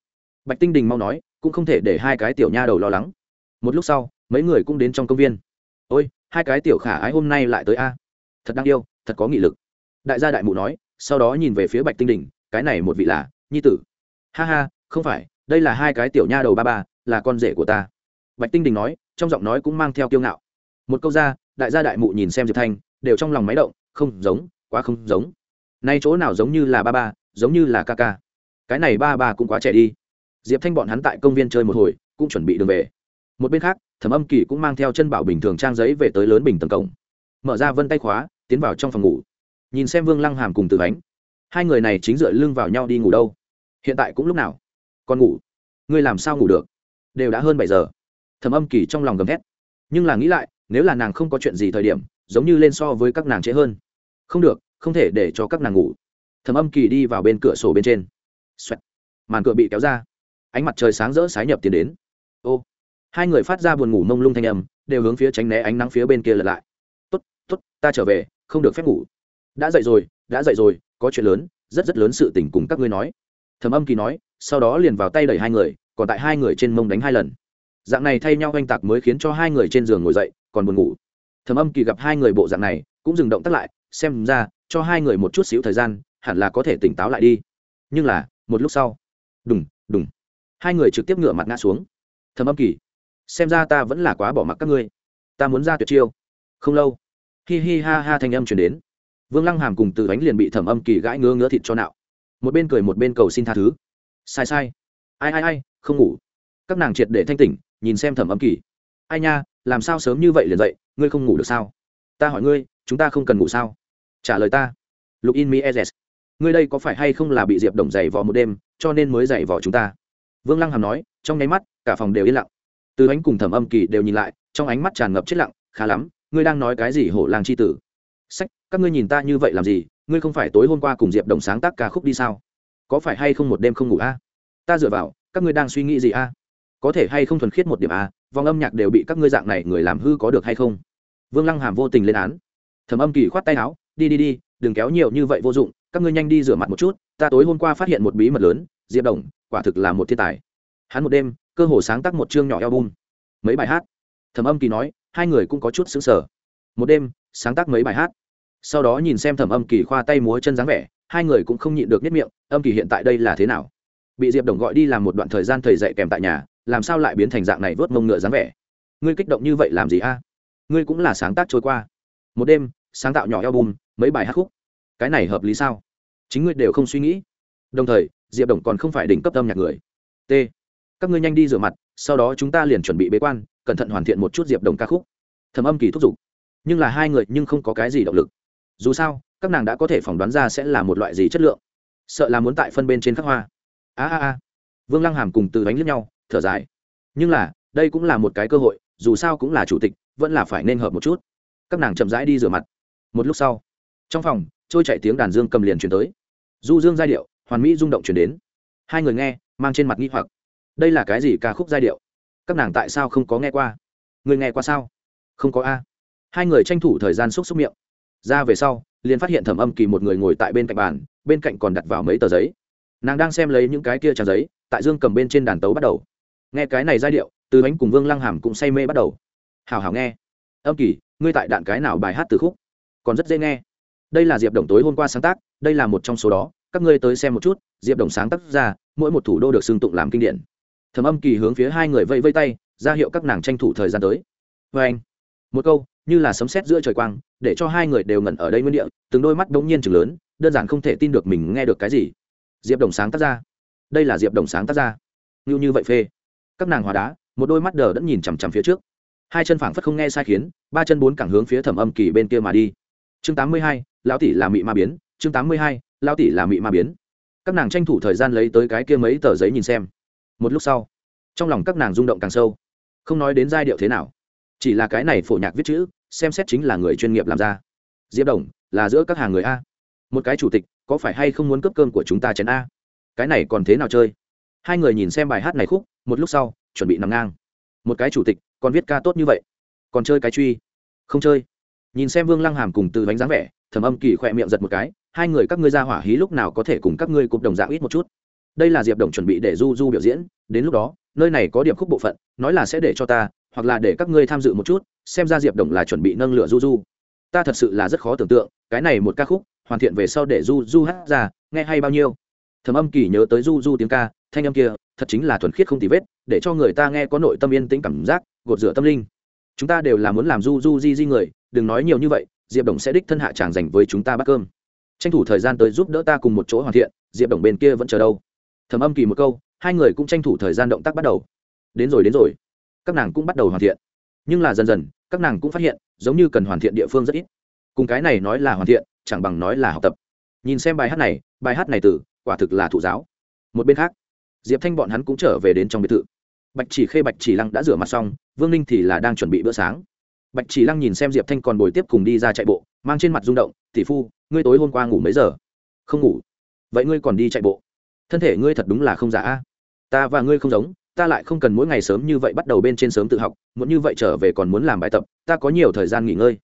Bạch tinh đình mau nói, cũng không thể để hai cái tiểu nha đầu lo lắng. Một lúc sau, mấy người cũng đến trong công viên. Ôi, hai cái tiểu khả ái hôm nay lại tới a. Thật đáng yêu, thật có nghị lực. Đại gia đại mụ nói, sau đó nhìn về phía bạch tinh đình, cái này một vị là nhi tử. Ha ha, không phải, đây là hai cái tiểu nha đầu ba ba, là con rể của ta. Bạch tinh đình nói trong giọng nói cũng mang theo kiêu ngạo. Một câu ra, đại gia đại mụ nhìn xem diệp thanh, đều trong lòng máy động, không giống, quá không giống. Nay chỗ nào giống như là ba ba, giống như là ca ca. Cái này ba ba cũng quá trẻ đi. Diệp thanh bọn hắn tại công viên chơi một hồi, cũng chuẩn bị đường về. Một bên khác, thẩm âm kỳ cũng mang theo chân bảo bình thường trang giấy về tới lớn bình tầng cổng. Mở ra vân tay khóa, tiến vào trong phòng ngủ. Nhìn xem vương lăng hàm cùng từ ánh hai người này chính dựa lưng vào nhau đi ngủ đâu. Hiện tại cũng lúc nào? Còn ngủ? Ngươi làm sao ngủ được? Đều đã hơn bảy giờ thầm âm kỳ trong lòng gầm thét. Nhưng là nghĩ lại, nếu là nàng không có chuyện gì thời điểm, giống như lên so với các nàng trễ hơn. Không được, không thể để cho các nàng ngủ. Thầm âm kỳ đi vào bên cửa sổ bên trên. Xoẹt. màn cửa bị kéo ra. Ánh mặt trời sáng rỡ sái nhập tiến đến. Ô. Hai người phát ra buồn ngủ mông lung thanh âm, đều hướng phía tránh né ánh nắng phía bên kia lật lại. T ố t t ố t ta trở về, không được phép ngủ. Đã dậy rồi, đã dậy rồi, có chuyện lớn, rất rất lớn sự tình cùng các ngươi nói. Thầm âm kỳ nói, sau đó liền vào tay đẩy hai người, còn tại hai người trên mông đánh hai lần dạng này thay nhau oanh tạc mới khiến cho hai người trên giường ngồi dậy, còn buồn ngủ. Thầm âm kỳ gặp hai người bộ dạng này, cũng dừng động tắt lại, xem ra, cho hai người một chút xíu thời gian, hẳn là có thể tỉnh táo lại đi. Nhưng là, một lúc sau. Đùng đùng. Hai người trực tiếp ngửa mặt ngã xuống. Thầm âm kỳ, xem ra ta vẫn là quá bỏ mặc các ngươi. Ta muốn ra tuyệt chiêu. Không lâu. Hi hi ha ha thanh âm chuyển đến. Vương lăng hàm cùng từ bánh liền bị thẩm âm kỳ gãi ngứa ngứa thịt cho nạo. Một bên cười một bên cầu xin tha thứ. Sai sai. Ai ai ai, không ngủ. Các nàng triệt để thanh tỉnh nhìn xem thẩm âm kỳ. Ai nha, làm sao sớm như vậy liền dậy, ngươi không ngủ được sao? Ta hỏi ngươi, chúng ta không cần ngủ sao? Trả lời ta. Lục in mi ezes ngươi đây có phải hay không là bị diệp đồng dày vò một đêm, cho nên mới dày vò chúng ta? Vương lăng hàm nói, trong nháy mắt, cả phòng đều yên lặng. Từ ánh cùng thẩm âm kỳ đều nhìn lại, trong ánh mắt tràn ngập chết lặng, khá lắm, ngươi đang nói cái gì hổ làng c h i tử? Sách, các ngươi nhìn ta như vậy làm gì, ngươi không phải tối hôm qua cùng diệp đồng sáng tác ca khúc đi sao? Có phải hay không một đêm không ngủ a? Ta dựa vào, các ngươi đang suy nghĩ gì a? Có thể hay không thuần khiết một điểm a, vòng âm nhạc đều bị các ngươi dạng này người làm hư có được hay không? Vương lăng hàm vô tình lên án. Thẩm âm kỳ khoát tay áo, đi đi đi, đừng kéo nhiều như vậy vô dụng, các ngươi nhanh đi rửa mặt một chút, ta tối hôm qua phát hiện một bí mật lớn, diệp đồng, quả thực là một thiên tài. Hắn một đêm, cơ hồ sáng tác một chương nhỏ album, mấy bài hát. Thẩm âm kỳ nói, hai người cũng có chút xứng sở. Một đêm, sáng tác mấy bài hát. Sau đó nhìn xem thẩm âm kỳ khoa tay múa chân dáng vẻ, hai người cũng không nhịn được nhất miệng, âm kỳ hiện tại đây là thế nào? Bị diệp đồng gọi đi làm một đoạn thời gian thầy dạy kèm tại nhà làm sao lại biến thành dạng này vớt mông ngựa dáng vẻ? Ngươi kích động như vậy làm gì a? Ngươi cũng là sáng tác trôi qua. Một đêm, sáng tạo nhỏ album, mấy bài hát khúc. Cái này hợp lý sao? Chính ngươi đều không suy nghĩ. Đồng thời, diệp đồng còn không phải đỉnh cấp âm nhạc người. T. Các ngươi nhanh đi rửa mặt, sau đó chúng ta liền chuẩn bị bế quan, cẩn thận hoàn thiện một chút diệp đồng ca khúc. Thầm âm kỳ thúc giục. Nhưng là hai người nhưng không có cái gì động lực. Dù sao, các nàng đã có thể phỏng đoán ra sẽ là một loại gì chất lượng. Sợ là muốn tại phân bên trên khắc hoa. A a a. Vương lăng hàm cùng từ bánh lướt nhau thở dài. Nhưng là, đây cũng là một cái cơ hội, dù sao cũng là chủ tịch, vẫn là phải nên hợp một chút. Các nàng chậm rãi đi rửa mặt. Một lúc sau, trong phòng, trôi chạy tiếng đàn dương cầm liền chuyển tới. Du dương giai điệu, hoàn mỹ rung động chuyển đến. Hai người nghe, mang trên mặt nghi hoặc. Đây là cái gì ca khúc giai điệu? Các nàng tại sao không có nghe qua? Người nghe qua sao? Không có a. Hai người tranh thủ thời gian xúc xúc miệng. Ra về sau, liền phát hiện thẩm âm kỳ một người ngồi tại bên cạnh bàn, bên cạnh còn đặt vào mấy tờ giấy. Nàng đang xem lấy những cái kia trang giấy, tại dương cầm bên trên đàn tấu bắt đầu nghe cái này giai điệu, từ bánh cùng vương lăng hàm cũng say mê bắt đầu. Hào hào nghe. Âm kỳ, ngươi tại đạn cái nào bài hát từ khúc? Còn rất dễ nghe. Đây là diệp đồng tối hôm qua sáng tác, đây là một trong số đó. Các ngươi tới xem một chút, diệp đồng sáng tác ra, mỗi một thủ đô được xưng tụng làm kinh điển. Thầm âm kỳ hướng phía hai người vây vây tay, ra hiệu các nàng tranh thủ thời gian tới. Vê anh. Một câu, như là sấm sét giữa trời quang, để cho hai người đều ngẩn ở đây nguyên địa, từng đôi mắt đống nhiên chừng lớn, đơn giản không thể tin được mình nghe được cái gì. Diệp đồng sáng tác ra. Đây là diệp đồng sáng tác ra. Như như vậy phê các nàng hòa đá, một đôi mắt đờ đẫn nhìn chằm chằm phía trước. Hai chân phảng phất không nghe sai khiến, ba chân bốn cẳng hướng phía thẩm âm kỳ bên kia mà đi. Chương tám mươi hai, lão tỷ là mị ma biến. Chương tám mươi hai, lão tỷ là mị ma biến. Các nàng tranh thủ thời gian lấy tới cái kia mấy tờ giấy nhìn xem. Một lúc sau, trong lòng các nàng rung động càng sâu. Không nói đến giai điệu thế nào, chỉ là cái này phổ nhạc viết chữ, xem xét chính là người chuyên nghiệp làm ra. Diệp đồng, là giữa các hàng người a. Một cái chủ tịch, có phải hay không muốn cướp cơm của chúng ta chén a? Cái này còn thế nào chơi? Hai người nhìn xem bài hát này khúc một lúc sau, chuẩn bị nằm ngang. Một cái chủ tịch, còn viết ca tốt như vậy. Còn chơi cái truy. Không chơi. Nhìn xem vương lăng hàm cùng từ bánh dáng vẻ thầm âm kỳ khỏe miệng giật một cái, hai người các ngươi ra hỏa hí lúc nào có thể cùng các ngươi cục đồng dạng ít một chút. Đây là diệp đồng chuẩn bị để du du biểu diễn, đến lúc đó, nơi này có điểm khúc bộ phận, nói là sẽ để cho ta, hoặc là để các ngươi tham dự một chút, xem ra diệp đồng là chuẩn bị nâng lửa du du. Ta thật sự là rất khó tưởng tượng, cái này một ca khúc, hoàn thiện về sau để du du hát ra, nghe hay bao nhiêu. Thầm âm kỳ nhớ tới du du tiếng ca, thanh âm kia thật chính là thuần khiết không tì vết, để cho người ta nghe có nội tâm yên tĩnh cảm giác, gột rửa tâm linh. Chúng ta đều là muốn làm du du di di người, đừng nói nhiều như vậy, diệp đồng sẽ đích thân hạ tràng dành với chúng ta bắt cơm. Tranh thủ thời gian tới giúp đỡ ta cùng một chỗ hoàn thiện, diệp đồng bên kia vẫn chờ đâu. Thầm âm kỳ một câu, hai người cũng tranh thủ thời gian động tác bắt đầu. Đến rồi đến rồi. Các nàng cũng bắt đầu hoàn thiện. Nhưng là dần dần, các nàng cũng phát hiện, giống như cần hoàn thiện địa phương rất ít. Cùng cái này nói là hoàn thiện, chẳng bằng nói là học tập. Nhìn xem bài hát này, bài hát này từ, quả thực là thụ giáo. Một bên khác diệp thanh bọn hắn cũng trở về đến trong biệt thự. Bạch chỉ khê, bạch chỉ lăng đã rửa mặt xong, vương ninh thì là đang chuẩn bị bữa sáng. Bạch chỉ lăng nhìn xem diệp thanh còn bồi tiếp cùng đi ra chạy bộ, mang trên mặt rung động, tỷ phu, ngươi tối hôm qua ngủ mấy giờ? Không ngủ. Vậy ngươi còn đi chạy bộ? Thân thể ngươi thật đúng là không giả a. Ta và ngươi không giống, ta lại không cần mỗi ngày sớm như vậy bắt đầu bên trên sớm tự học, muốn như vậy trở về còn muốn làm bài tập, ta có nhiều thời gian nghỉ ngơi.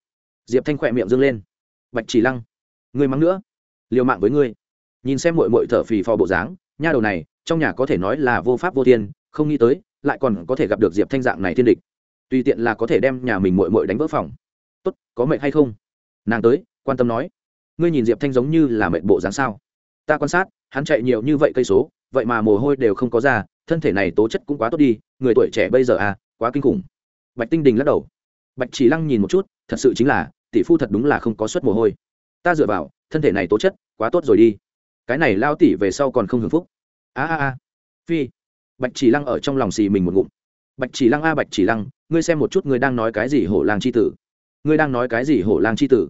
Diệp thanh khỏe miệng dâng lên. Bạch chỉ lăng, ngươi mắng nữa, liều mạng với ngươi. Nhìn xem mội mội thở phì phò bộ dáng, nha đầu này trong nhà có thể nói là vô pháp vô thiên, không nghĩ tới, lại còn có thể gặp được diệp thanh dạng này thiên địch. Tùy tiện là có thể đem nhà mình mội mội đánh vỡ phòng. Tốt, có mệnh hay không? Nàng tới, quan tâm nói. Ngươi nhìn diệp thanh giống như là mệnh bộ dáng sao? Ta quan sát, hắn chạy nhiều như vậy cây số, vậy mà mồ hôi đều không có ra, thân thể này tố chất cũng quá tốt đi, người tuổi trẻ bây giờ à quá kinh khủng. Bạch tinh đình lắc đầu. Bạch chỉ lăng nhìn một chút, thật sự chính là, tỷ phu thật đúng là không có suất mồ hôi. Ta dựa vào, thân thể này tố chất, quá tốt rồi đi. Cái này lao tỷ về sau còn không hưởng phúc a a a. Phi. Bạch chỉ lăng ở trong lòng xì mình một ngụm. Bạch chỉ lăng a, bạch chỉ lăng, ngươi xem một chút ngươi đang nói cái gì hổ lang c h i tử. Ngươi đang nói cái gì hổ lang c h i tử?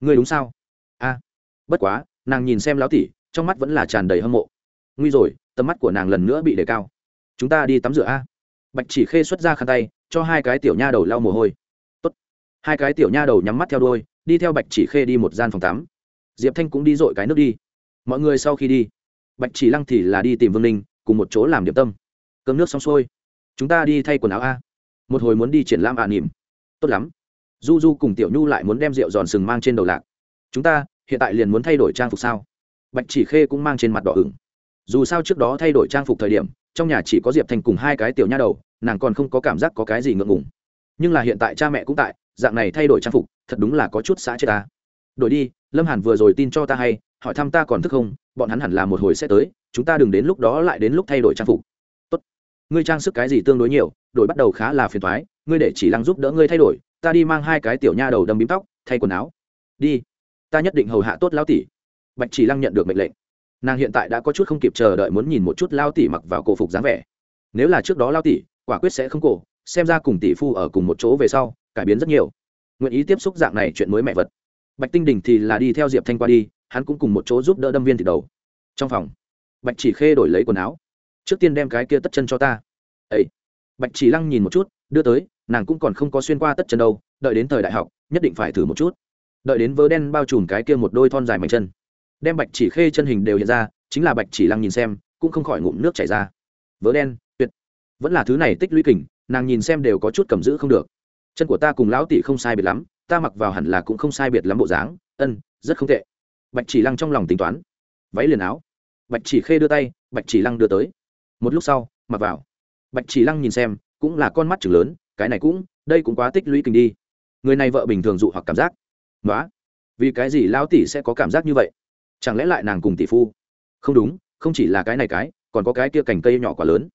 Ngươi đúng sao? A. Bất quá, nàng nhìn xem lão tỉ trong mắt vẫn là tràn đầy hâm mộ. Nguy rồi, tầm mắt của nàng lần nữa bị đề cao. Chúng ta đi tắm rửa a. Bạch chỉ khê xuất ra khăn tay, cho hai cái tiểu nha đầu lau mồ hôi. Tốt. hai cái tiểu nha đầu nhắm mắt theo đôi đi theo bạch chỉ khê đi một gian phòng tắm. Diệp thanh cũng đi dội cái nước đi. Mọi người sau khi đi bạch chỉ lăng thì là đi tìm vương ninh, cùng một chỗ làm điểm tâm. Cơm nước xong xuôi. Chúng ta đi thay quần áo a. Một hồi muốn đi triển lãm à nỉm tốt lắm. Du du cùng tiểu nhu lại muốn đem rượu giòn sừng mang trên đầu lạc. Chúng ta, hiện tại liền muốn thay đổi trang phục sao? Bạch chỉ khê cũng mang trên mặt đỏ ửng. Dù sao trước đó thay đổi trang phục thời điểm, trong nhà chỉ có diệp thành cùng hai cái tiểu nha đầu, nàng còn không có cảm giác có cái gì ngượng ngùng. Nhưng là hiện tại cha mẹ cũng tại, dạng này thay đổi trang phục, thật đúng là có chút xã chết ta. Đổi đi lâm hàn vừa rồi tin cho ta hay, hỏi thăm ta còn thức không, bọn hắn hẳn là một hồi sẽ tới, chúng ta đừng đến lúc đó lại đến lúc thay đổi trang phục. Tốt. ngươi trang sức cái gì tương đối nhiều, đổi bắt đầu khá là phiền thoái ngươi để chỉ lăng giúp đỡ ngươi thay đổi, ta đi mang hai cái tiểu nha đầu đâm bím tóc, thay quần áo. Đi. Ta nhất định hầu hạ tốt lao tỷ. Bạch chỉ lăng nhận được mệnh lệnh. Nàng hiện tại đã có chút không kịp chờ đợi muốn nhìn một chút lao tỷ mặc vào cổ phục dáng vẻ. Nếu là trước đó lao tỷ, quả quyết sẽ không cổ, xem ra cùng tỷ phu ở cùng một chỗ về sau, cải biến rất nhiều. Nguyện ý tiếp xúc dạng này chuyện mới mẹ vật bạch tinh đình thì là đi theo diệp thanh qua đi, hắn cũng cùng một chỗ giúp đỡ đâm viên thịt đầu. Trong phòng, bạch chỉ khê đổi lấy quần áo. Trước tiên đem cái kia tất chân cho ta. Ấy bạch chỉ lăng nhìn một chút, đưa tới, nàng cũng còn không có xuyên qua tất chân đâu, đợi đến thời đại học, nhất định phải thử một chút. Đợi đến vớ đen bao trùm cái kia một đôi thon dài mảnh chân. Đem bạch chỉ khê chân hình đều hiện ra, chính là bạch chỉ lăng nhìn xem, cũng không khỏi ngụm nước chảy ra. Vớ đen, tuyệt. Vẫn là thứ này tích lũy kình, nàng nhìn xem đều có chút cầm giữ không được. Chân của ta cùng lão tỷ không sai biệt lắm ta mặc vào hẳn là cũng không sai biệt lắm bộ dáng, ân, rất không tệ. Bạch chỉ lăng trong lòng tính toán. Váy liền áo. Bạch chỉ khê đưa tay, bạch chỉ lăng đưa tới. Một lúc sau, mặc vào. Bạch chỉ lăng nhìn xem, cũng là con mắt chừng lớn, cái này cũng, đây cũng quá tích lũy kinh đi. Người này vợ bình thường dụ hoặc cảm giác. Nói vì cái gì lao tỷ sẽ có cảm giác như vậy? Chẳng lẽ lại nàng cùng tỷ phu? Không đúng, không chỉ là cái này cái, còn có cái kia cành cây nhỏ quá lớn.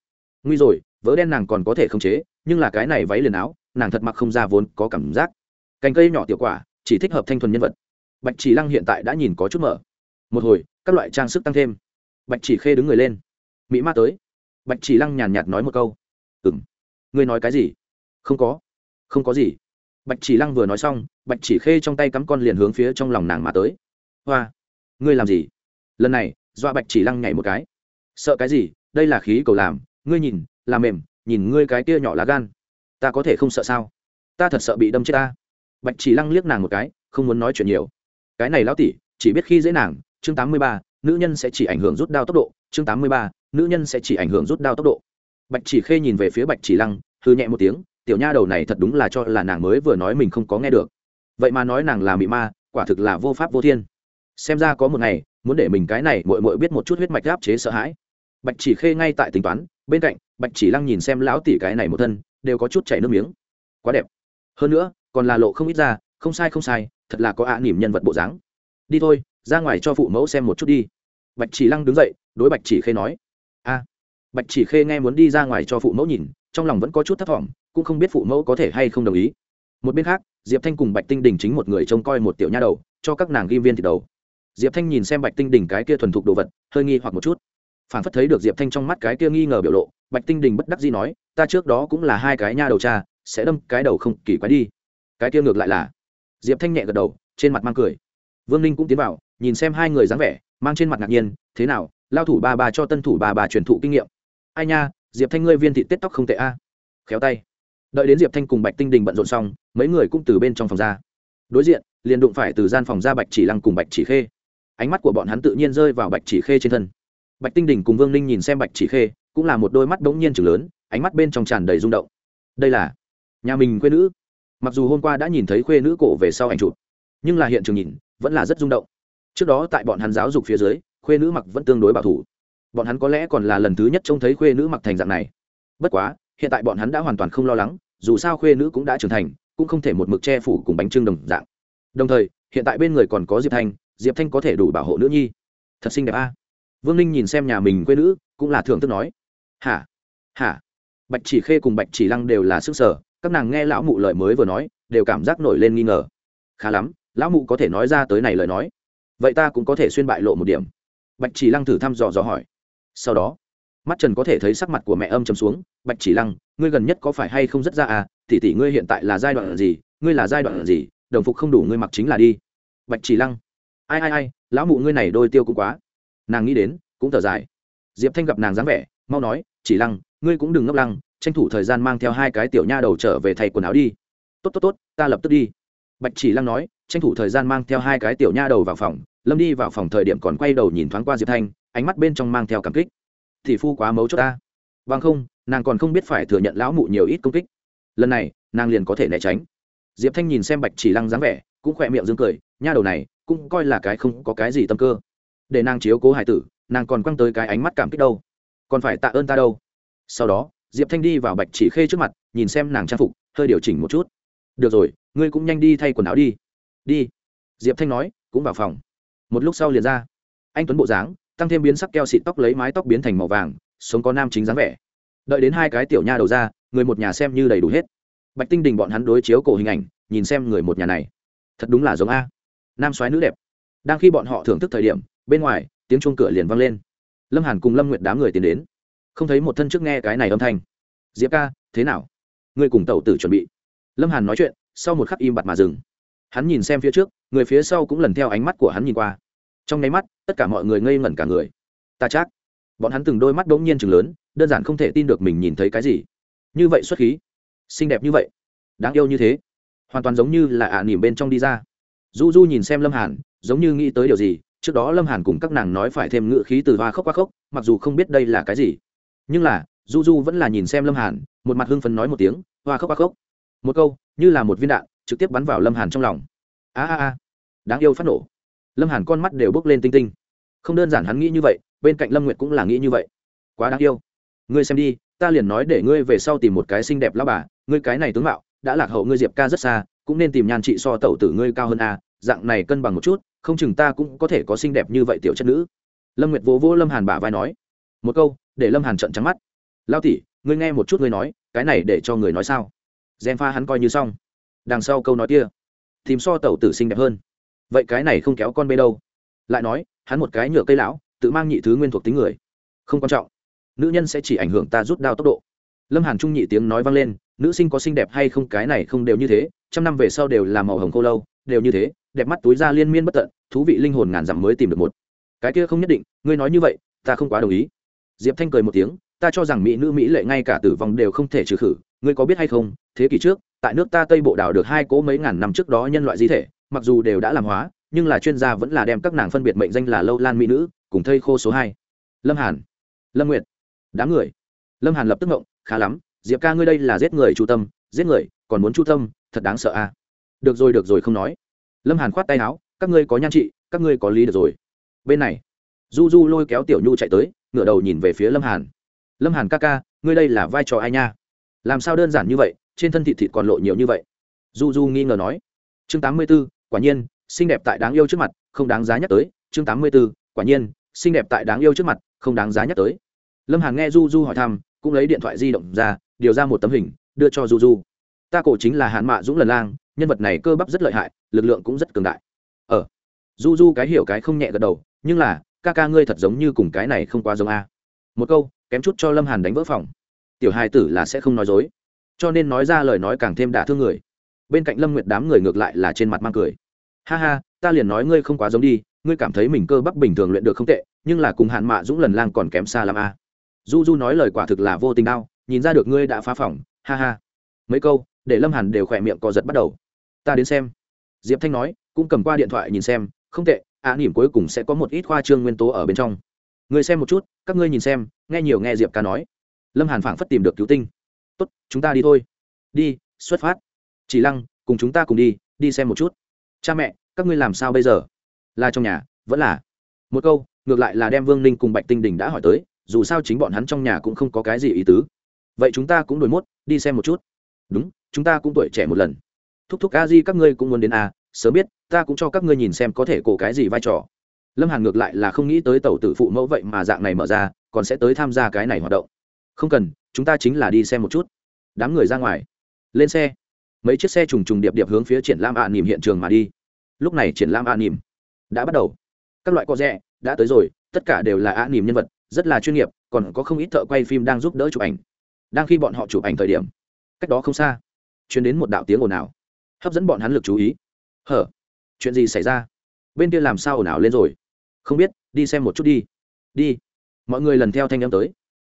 Nguy rồi vỡ đen nàng còn có thể không chế, nhưng là cái này váy liền áo, nàng thật mặc không ra vốn có cảm giác cành cây nhỏ tiểu quả, chỉ thích hợp thanh thuần nhân vật. Bạch chỉ lăng hiện tại đã nhìn có chút mở. Một hồi, các loại trang sức tăng thêm. Bạch chỉ khê đứng người lên. Mỹ ma tới. Bạch chỉ lăng nhàn nhạt nói một câu. Ừ m ngươi nói cái gì? Không có. Không có gì. Bạch chỉ lăng vừa nói xong, bạch chỉ khê trong tay cắm con liền hướng phía trong lòng nàng mà tới. Hoa, ngươi làm gì? Lần này, dọa bạch chỉ lăng nhảy một cái. Sợ cái gì? Đây là khí cầu làm. Ngươi nhìn làm mềm. Nhìn ngươi cái kia nhỏ lá gan. Ta có thể không sợ sao? Ta thật sợ bị đâm chết ta bạch chỉ lăng liếc nàng một cái, không muốn nói chuyện nhiều. Cái này lão tỷ, chỉ biết khi dễ nàng, chương tám mươi ba, nữ nhân sẽ chỉ ảnh hưởng rút đao tốc độ, chương tám mươi ba, nữ nhân sẽ chỉ ảnh hưởng rút đao tốc độ. Bạch chỉ khê nhìn về phía bạch chỉ lăng hư nhẹ một tiếng, tiểu nha đầu này thật đúng là cho là nàng mới vừa nói mình không có nghe được. Vậy mà nói nàng là mị ma, quả thực là vô pháp vô thiên. Xem ra có một ngày, muốn để mình cái này mội mội biết một chút huyết mạch áp chế sợ hãi. Bạch chỉ khê ngay tại tính toán, bên cạnh, bạch chỉ lăng nhìn xem lão tỷ cái này một thân, đều có chút chảy nước miếng. Quá đẹp. Hơn nữa còn là lộ không ít ra, không sai không sai, thật là có ạ nỉm nhân vật bộ dáng. Đi thôi, ra ngoài cho phụ mẫu xem một chút đi. Bạch chỉ lăng đứng dậy, đối bạch chỉ khê nói. A. Bạch chỉ khê nghe muốn đi ra ngoài cho phụ mẫu nhìn, trong lòng vẫn có chút thất vọng, cũng không biết phụ mẫu có thể hay không đồng ý. Một bên khác, diệp thanh cùng bạch tinh đình chính một người trông coi một tiểu nha đầu, cho các nàng ghim viên thịt đầu. Diệp thanh nhìn xem bạch tinh đình cái kia thuần thục đồ vật, hơi nghi hoặc một chút. Phản phất thấy được diệp thanh trong mắt cái kia nghi ngờ biểu lộ, bạch tinh đình bất đắc dĩ nói, ta trước đó cũng là hai cái nha đầu cha, sẽ đâm cái đầu không kỳ quái đi cái kia ngược lại là. Diệp thanh nhẹ gật đầu, trên mặt mang cười. Vương ninh cũng tiến vào, nhìn xem hai người dáng vẻ, mang trên mặt ngạc nhiên, thế nào, lao thủ ba bà cho tân thủ ba bà truyền thụ kinh nghiệm? Ai nha, diệp thanh ngươi viên thị tết tóc không tệ a. Khéo tay. Đợi đến diệp thanh cùng bạch tinh đình bận rộn xong, mấy người cũng từ bên trong phòng ra. Đối diện, liền đụng phải từ gian phòng ra bạch chỉ lăng cùng bạch chỉ khê. Ánh mắt của bọn hắn tự nhiên rơi vào bạch chỉ khê trên thân. Bạch tinh đình cùng vương ninh nhìn xem bạch chỉ khê, cũng là một đôi mắt đ ố n g nhiên chừng lớn, ánh mắt bên trong tràn đầy rung động. Đây là nhà mình quê nữ mặc dù hôm qua đã nhìn thấy khuê nữ cổ về sau ảnh chụp, nhưng là hiện trường nhìn, vẫn là rất rung động. Trước đó tại bọn hắn giáo dục phía dưới, khuê nữ mặc vẫn tương đối bảo thủ. Bọn hắn có lẽ còn là lần thứ nhất trông thấy khuê nữ mặc thành dạng này. Bất quá, hiện tại bọn hắn đã hoàn toàn không lo lắng, dù sao khuê nữ cũng đã trưởng thành, cũng không thể một mực che phủ cùng bánh trưng đồng dạng. Đồng thời, hiện tại bên người còn có diệp thanh diệp thanh có thể đủ bảo hộ nữ nhi. Thật xinh đẹp a. Vương ninh nhìn xem nhà mình quê nữ, cũng là thưởng thức nói. Hả? Hả? Bạch chỉ khê cùng bạch chỉ lăng đều là sức sở các nàng nghe lão mụ lời mới vừa nói, đều cảm giác nổi lên nghi ngờ. Khá lắm, lão mụ có thể nói ra tới này lời nói. Vậy ta cũng có thể xuyên bại lộ một điểm. Bạch chỉ lăng thử thăm dò dò hỏi. Sau đó, mắt trần có thể thấy sắc mặt của mẹ âm chấm xuống. Bạch chỉ lăng, ngươi gần nhất có phải hay không rất ra à? Tỷ tỷ ngươi hiện tại là giai đoạn gì? Ngươi là giai đoạn gì? Đồng phục không đủ ngươi mặc chính là đi. Bạch chỉ lăng, ai ai ai, lão mụ ngươi này đôi tiêu cũng quá. Nàng nghĩ đến, cũng thở dài. Diệp thanh gặp nàng dáng vẻ, mau nói, chỉ lăng, ngươi cũng đừng ngốc lăng tranh thủ thời gian mang theo hai cái tiểu nha đầu trở về thay quần áo đi. Tốt tốt tốt, ta lập tức đi. Bạch chỉ lăng nói, tranh thủ thời gian mang theo hai cái tiểu nha đầu vào phòng. Lâm đi vào phòng thời điểm còn quay đầu nhìn thoáng qua diệp thanh, ánh mắt bên trong mang theo cảm kích. Thì phu quá mấu cho ta. Vâng không, nàng còn không biết phải thừa nhận lão mụ nhiều ít công kích. Lần này, nàng liền có thể né tránh. Diệp thanh nhìn xem bạch chỉ lăng dáng vẻ, cũng khỏe miệng dương cười, nha đầu này, cũng coi là cái không có cái gì tâm cơ. Để nàng chiếu cố hải tử, nàng còn quăng tới cái ánh mắt cảm kích đâu. Còn phải tạ ơn ta đâu. Sau đó diệp thanh đi vào bạch chỉ khê trước mặt, nhìn xem nàng trang phục, hơi điều chỉnh một chút. Được rồi, ngươi cũng nhanh đi thay quần áo đi. Đi. Diệp thanh nói, cũng vào phòng. Một lúc sau liền ra. Anh tuấn bộ dáng, tăng thêm biến sắc keo xịt tóc lấy mái tóc biến thành màu vàng, sống có nam chính dáng vẻ. Đợi đến hai cái tiểu nha đầu ra, người một nhà xem như đầy đủ hết. Bạch tinh đình bọn hắn đối chiếu cổ hình ảnh, nhìn xem người một nhà này. Thật đúng là giống a. Nam soái nữ đẹp. Đang khi bọn họ thưởng thức thời điểm, bên ngoài, tiếng chuông cửa liền vang lên. Lâm hàn cùng lâm nguyệt đám người tiến đến không thấy một thân trước nghe cái này âm thanh. Diệp ca, thế nào? Người cùng tẩu tử chuẩn bị. Lâm hàn nói chuyện, sau một khắc im bặt mà dừng. Hắn nhìn xem phía trước, người phía sau cũng lần theo ánh mắt của hắn nhìn qua. Trong nháy mắt, tất cả mọi người ngây ngẩn cả người. Ta chắc, bọn hắn từng đôi mắt đ ố n g nhiên chừng lớn, đơn giản không thể tin được mình nhìn thấy cái gì. Như vậy xuất khí, xinh đẹp như vậy, đáng yêu như thế, hoàn toàn giống như là ả nỉm bên trong đi ra. Du du nhìn xem lâm hàn, giống như nghĩ tới điều gì, trước đó lâm hàn cùng các nàng nói phải thêm ngự khí từ hoa khốc qua khốc, mặc dù không biết đây là cái gì nhưng là, du du vẫn là nhìn xem lâm hàn, một mặt hưng phấn nói một tiếng, hoa khóc hoa khóc. Một câu, như là một viên đạn, trực tiếp bắn vào lâm hàn trong lòng. A a a. Đáng yêu phát nổ. Lâm hàn con mắt đều bốc lên tinh tinh. Không đơn giản hắn nghĩ như vậy, bên cạnh lâm nguyệt cũng là nghĩ như vậy. Quá đáng yêu. Ngươi xem đi, ta liền nói để ngươi về sau tìm một cái xinh đẹp lao bà, ngươi cái này tướng mạo, đã lạc hậu ngươi diệp ca rất xa, cũng nên tìm nhan trị so tẩu tử ngươi cao hơn a, dạng này cân bằng một chút, không chừng ta cũng có thể có xinh đẹp như vậy tiểu chất nữ. Lâm nguyệt vỗ vỗ lâm hàn bả vai nói một câu, để lâm hàn trận trắng mắt. Lao tỉ ngươi nghe một chút ngươi nói, cái này để cho người nói sao? Gen pha hắn coi như xong. Đằng sau câu nói kia, tìm so tẩu tử xinh đẹp hơn. Vậy cái này không kéo con bê đâu. Lại nói, hắn một cái nhựa cây lão, tự mang nhị thứ nguyên thuộc tính người. Không quan trọng, nữ nhân sẽ chỉ ảnh hưởng ta rút đao tốc độ. Lâm hàn trung nhị tiếng nói vang lên, nữ sinh có xinh đẹp hay không cái này không đều như thế, trăm năm về sau đều là màu hồng khô lâu, đều như thế, đẹp mắt túi ra liên miên bất tận, thú vị linh hồn ngàn dặm mới tìm được một. Cái kia không nhất định, ngươi nói như vậy, ta không quá đồng ý diệp thanh cười một tiếng, ta cho rằng mỹ nữ mỹ lệ ngay cả tử vong đều không thể trừ khử. Ngươi có biết hay không, thế kỷ trước, tại nước ta tây bộ đảo được hai cỗ mấy ngàn năm trước đó nhân loại di thể, mặc dù đều đã làm hóa, nhưng là chuyên gia vẫn là đem các nàng phân biệt mệnh danh là lâu lan mỹ nữ, cùng thây khô số hai. Lâm hàn, lâm nguyệt, đám người. Lâm hàn lập tức ngộng, khá lắm, diệp ca ngươi đây là giết người chu tâm, giết người, còn muốn chu tâm, thật đáng sợ a. À? được rồi được rồi, không nói. Lâm hàn khoát tay áo, các ngươi có nhan trị, các ngươi có lý được rồi. Bên này, du du lôi kéo tiểu nhu chạy tới ngửa đầu nhìn về phía lâm hàn. Lâm hàn ca ca, ngươi đây là vai trò ai nha? Làm sao đơn giản như vậy, trên thân thịt thịt còn lộ nhiều như vậy? Du du nghi ngờ nói. Chương tám mươi b ố quả nhiên, xinh đẹp tại đáng yêu trước mặt, không đáng giá nhắc tới. Chương tám mươi b ố quả nhiên, xinh đẹp tại đáng yêu trước mặt, không đáng giá nhắc tới. Lâm hàn nghe du du hỏi thăm, cũng lấy điện thoại di động ra, điều ra một tấm hình, đưa cho du du ta cổ chính là hạn mạ dũng lần lang, nhân vật này cơ bắp rất lợi hại, lực lượng cũng rất cường đại. Ờ. Du du cái hiểu cái không nhẹ gật đầu, nhưng là ca ca ngươi thật giống như cùng cái này không quá giống a. Một câu, kém chút cho lâm hàn đánh vỡ phòng. Tiểu hai tử là sẽ không nói dối. Cho nên nói ra lời nói càng thêm đả thương người. Bên cạnh lâm nguyệt đám người ngược lại là trên mặt mang cười. Ha ha, ta liền nói ngươi không quá giống đi, ngươi cảm thấy mình cơ bắp bình thường luyện được không tệ, nhưng là cùng hạn mạ dũng lần lang còn kém xa làm a. Du du nói lời quả thực là vô tình đau, nhìn ra được ngươi đã phá phỏng ha ha. Mấy câu, để lâm hàn đều khỏe miệng co giật bắt đầu. Ta đến xem. Diệp thanh nói, cũng cầm qua điện thoại nhìn xem không tệ, ạ nỉm cuối cùng sẽ có một ít khoa trương nguyên tố ở bên trong. Người xem một chút, các ngươi nhìn xem, nghe nhiều nghe diệp ca nói. Lâm hàn phảng phất tìm được cứu tinh. Tốt, chúng ta đi thôi. Đi, xuất phát. Chỉ lăng, cùng chúng ta cùng đi đi xem một chút. Cha mẹ, các ngươi làm sao bây giờ? Là trong nhà, vẫn là. Một câu, ngược lại là đem vương ninh cùng bạch tinh đình đã hỏi tới, dù sao chính bọn hắn trong nhà cũng không có cái gì ý tứ. Vậy chúng ta cũng đổi mốt, đi xem một chút. Đúng, chúng ta cũng tuổi trẻ một lần. Thúc thúc a di các ngươi cũng muốn đến à sớm biết ta cũng cho các ngươi nhìn xem có thể cổ cái gì vai trò. Lâm hàn ngược lại là không nghĩ tới tàu tử phụ mẫu vậy mà dạng này mở ra, còn sẽ tới tham gia cái này hoạt động. Không cần, chúng ta chính là đi xem một chút. Đám người ra ngoài. Lên xe. Mấy chiếc xe trùng trùng điệp điệp hướng phía triển lãm ạ à nỉm hiện trường mà đi. Lúc này triển lãm ạ à nỉm đã bắt đầu. Các loại co rẽ đã tới rồi, tất cả đều là ạ nỉm nhân vật, rất là chuyên nghiệp, còn có không ít thợ quay phim đang giúp đỡ chụp ảnh. Đang khi bọn họ chụp ảnh thời điểm, cách đó không xa chuyến đến một đạo tiếng ồn ào, hấp dẫn bọn hắn lực chú ý. Hở? Chuyện gì xảy ra? Bên kia làm sao ồn ào lên rồi? Không biết đi xem một chút đi. Đi. Mọi người lần theo thanh âm tới.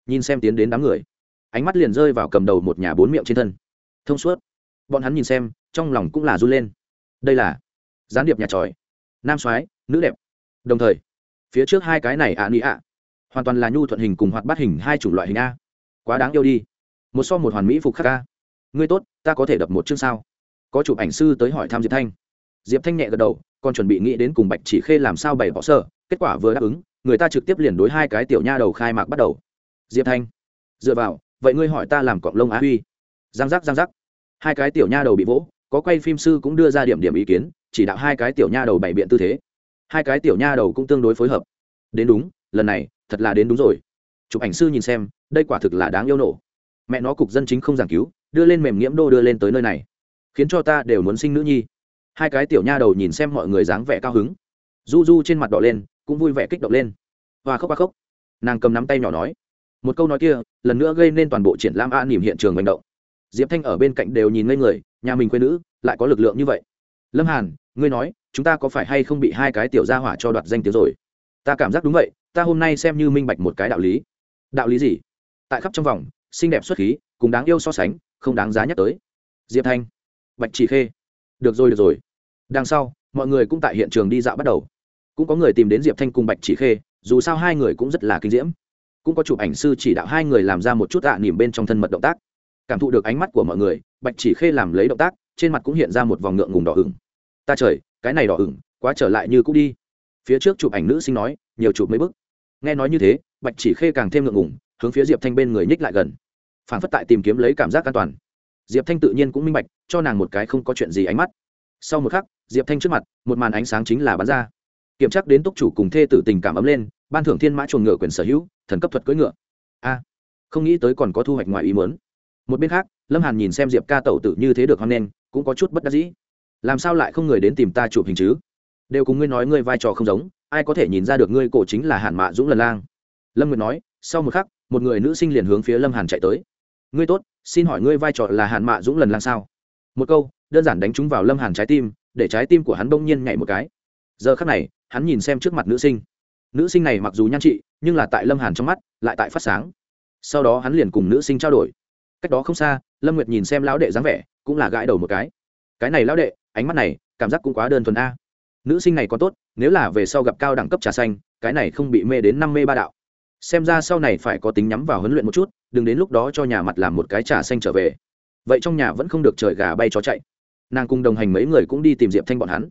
Nhìn xem tiến đến đám người. Ánh mắt liền rơi vào cầm đầu một nhà bốn miệng trên thân. Thông suốt. Bọn hắn nhìn xem trong lòng cũng là run lên. Đây là gián điệp nhà tròi. Nam soái nữ đẹp. Đồng thời phía trước hai cái này ạ à, ạ. Hoàn toàn là nhu thuận hình cùng hoạt bát hình hai chủng loại hình a. Quá đáng yêu đi. Một so một hoàn mỹ phục khắc ca ngươi tốt ta có thể đập một chương sao? Có chụp ảnh sư tới hỏi thăm diệp thanh diệp thanh nhẹ gật đầu còn chuẩn bị nghĩ đến cùng bạch chỉ khê làm sao bày bỏ sở, kết quả vừa đáp ứng người ta trực tiếp liền đối hai cái tiểu nha đầu khai mạc bắt đầu. Diệp thanh dựa vào vậy ngươi hỏi ta làm cọng lông á huy? Giang giác giang giác. Hai cái tiểu nha đầu bị vỗ có quay phim sư cũng đưa ra điểm điểm ý kiến chỉ đạo hai cái tiểu nha đầu bày biện tư thế. Hai cái tiểu nha đầu cũng tương đối phối hợp. Đến đúng lần này thật là đến đúng rồi. Chụp ảnh sư nhìn xem đây quả thực là đáng yêu nổ. Mẹ nó cục dân chính không giảng cứu đưa lên mềm nghiễm đô đưa lên tới nơi này khiến cho ta đều muốn sinh nữ nhi hai cái tiểu nha đầu nhìn xem mọi người dáng vẻ cao hứng. Du du trên mặt đỏ lên, cũng vui vẻ kích động lên. Hoa khóc hoa khóc. Nàng cầm nắm tay nhỏ nói, một câu nói kia, lần nữa gây nên toàn bộ triển lãm a nỉm hiện trường manh động. Diệp thanh ở bên cạnh đều nhìn ngây người, nhà mình quê nữ, lại có lực lượng như vậy. Lâm hàn, ngươi nói, chúng ta có phải hay không bị hai cái tiểu gia hỏa cho đoạt danh tiếng rồi? Ta cảm giác đúng vậy, ta hôm nay xem như minh bạch một cái đạo lý. Đạo lý gì? Tại khắp trong vòng, xinh đẹp xuất khí, cùng đáng yêu so sánh, không đáng giá nhắc tới. Diệp thanh, bạch chỉ khê được rồi được rồi. Đằng sau, mọi người cũng tại hiện trường đi dạo bắt đầu. Cũng có người tìm đến diệp thanh cùng bạch chỉ khê, dù sao hai người cũng rất là kinh diễm. Cũng có chụp ảnh sư chỉ đạo hai người làm ra một chút tạ à nỉm bên trong thân mật động tác. Cảm thụ được ánh mắt của mọi người, bạch chỉ khê làm lấy động tác, trên mặt cũng hiện ra một vòng ngượng ngùng đỏ ửng. Ta trời, cái này đỏ ửng, quá trở lại như cũ đi. Phía trước chụp ảnh nữ sinh nói, nhiều chụp mấy bức nghe nói như thế, bạch chỉ khê càng thêm ngượng ngùng, hướng phía diệp thanh bên người nhích lại gần. Phản phất tại tìm kiếm lấy cảm giác an toàn diệp thanh tự nhiên cũng minh bạch, cho nàng một cái không có chuyện gì ánh mắt. Sau một khắc, diệp thanh trước mặt, một màn ánh sáng chính là bắn ra. Kiểm tra đến túc chủ cùng thê tử tình cảm ấm lên, ban thưởng thiên mã chuồng ngựa quyền sở hữu, thần cấp thuật cưỡi ngựa. A, không nghĩ tới còn có thu hoạch ngoài ý muốn. Một bên khác, lâm hàn nhìn xem diệp ca tẩu tử như thế được hoan nghênh, cũng có chút bất đắc dĩ. Làm sao lại không người đến tìm ta chụp hình chứ? Đều cùng ngươi nói ngươi vai trò không giống, ai có thể nhìn ra được ngươi cổ chính là hàn mạ dũng lần lang? Lâm nguyệt nói, sau một khắc, một người nữ sinh liền hướng phía lâm hàn chạy tới ngươi tốt, xin hỏi ngươi vai trò là hàn mạ dũng lần lan sao? Một câu, đơn giản đánh trúng vào lâm hàn trái tim, để trái tim của hắn bỗng nhiên nhảy một cái. Giờ khắc này, hắn nhìn xem trước mặt nữ sinh. Nữ sinh này mặc dù nhan trị, nhưng là tại lâm hàn trong mắt, lại tại phát sáng. Sau đó hắn liền cùng nữ sinh trao đổi. Cách đó không xa, lâm nguyệt nhìn xem lão đệ dáng vẻ, cũng là gãi đầu một cái. Cái này lão đệ, ánh mắt này, cảm giác cũng quá đơn thuần a. Nữ sinh này có tốt, nếu là về sau gặp cao đẳng cấp trà xanh, cái này không bị mê đến năm mê ba đạo xem ra sau này phải có tính nhắm vào huấn luyện một chút đừng đến lúc đó cho nhà mặt làm một cái trà xanh trở về. Vậy trong nhà vẫn không được trời gà bay chó chạy. Nàng cùng đồng hành mấy người cũng đi tìm diệp thanh bọn hắn.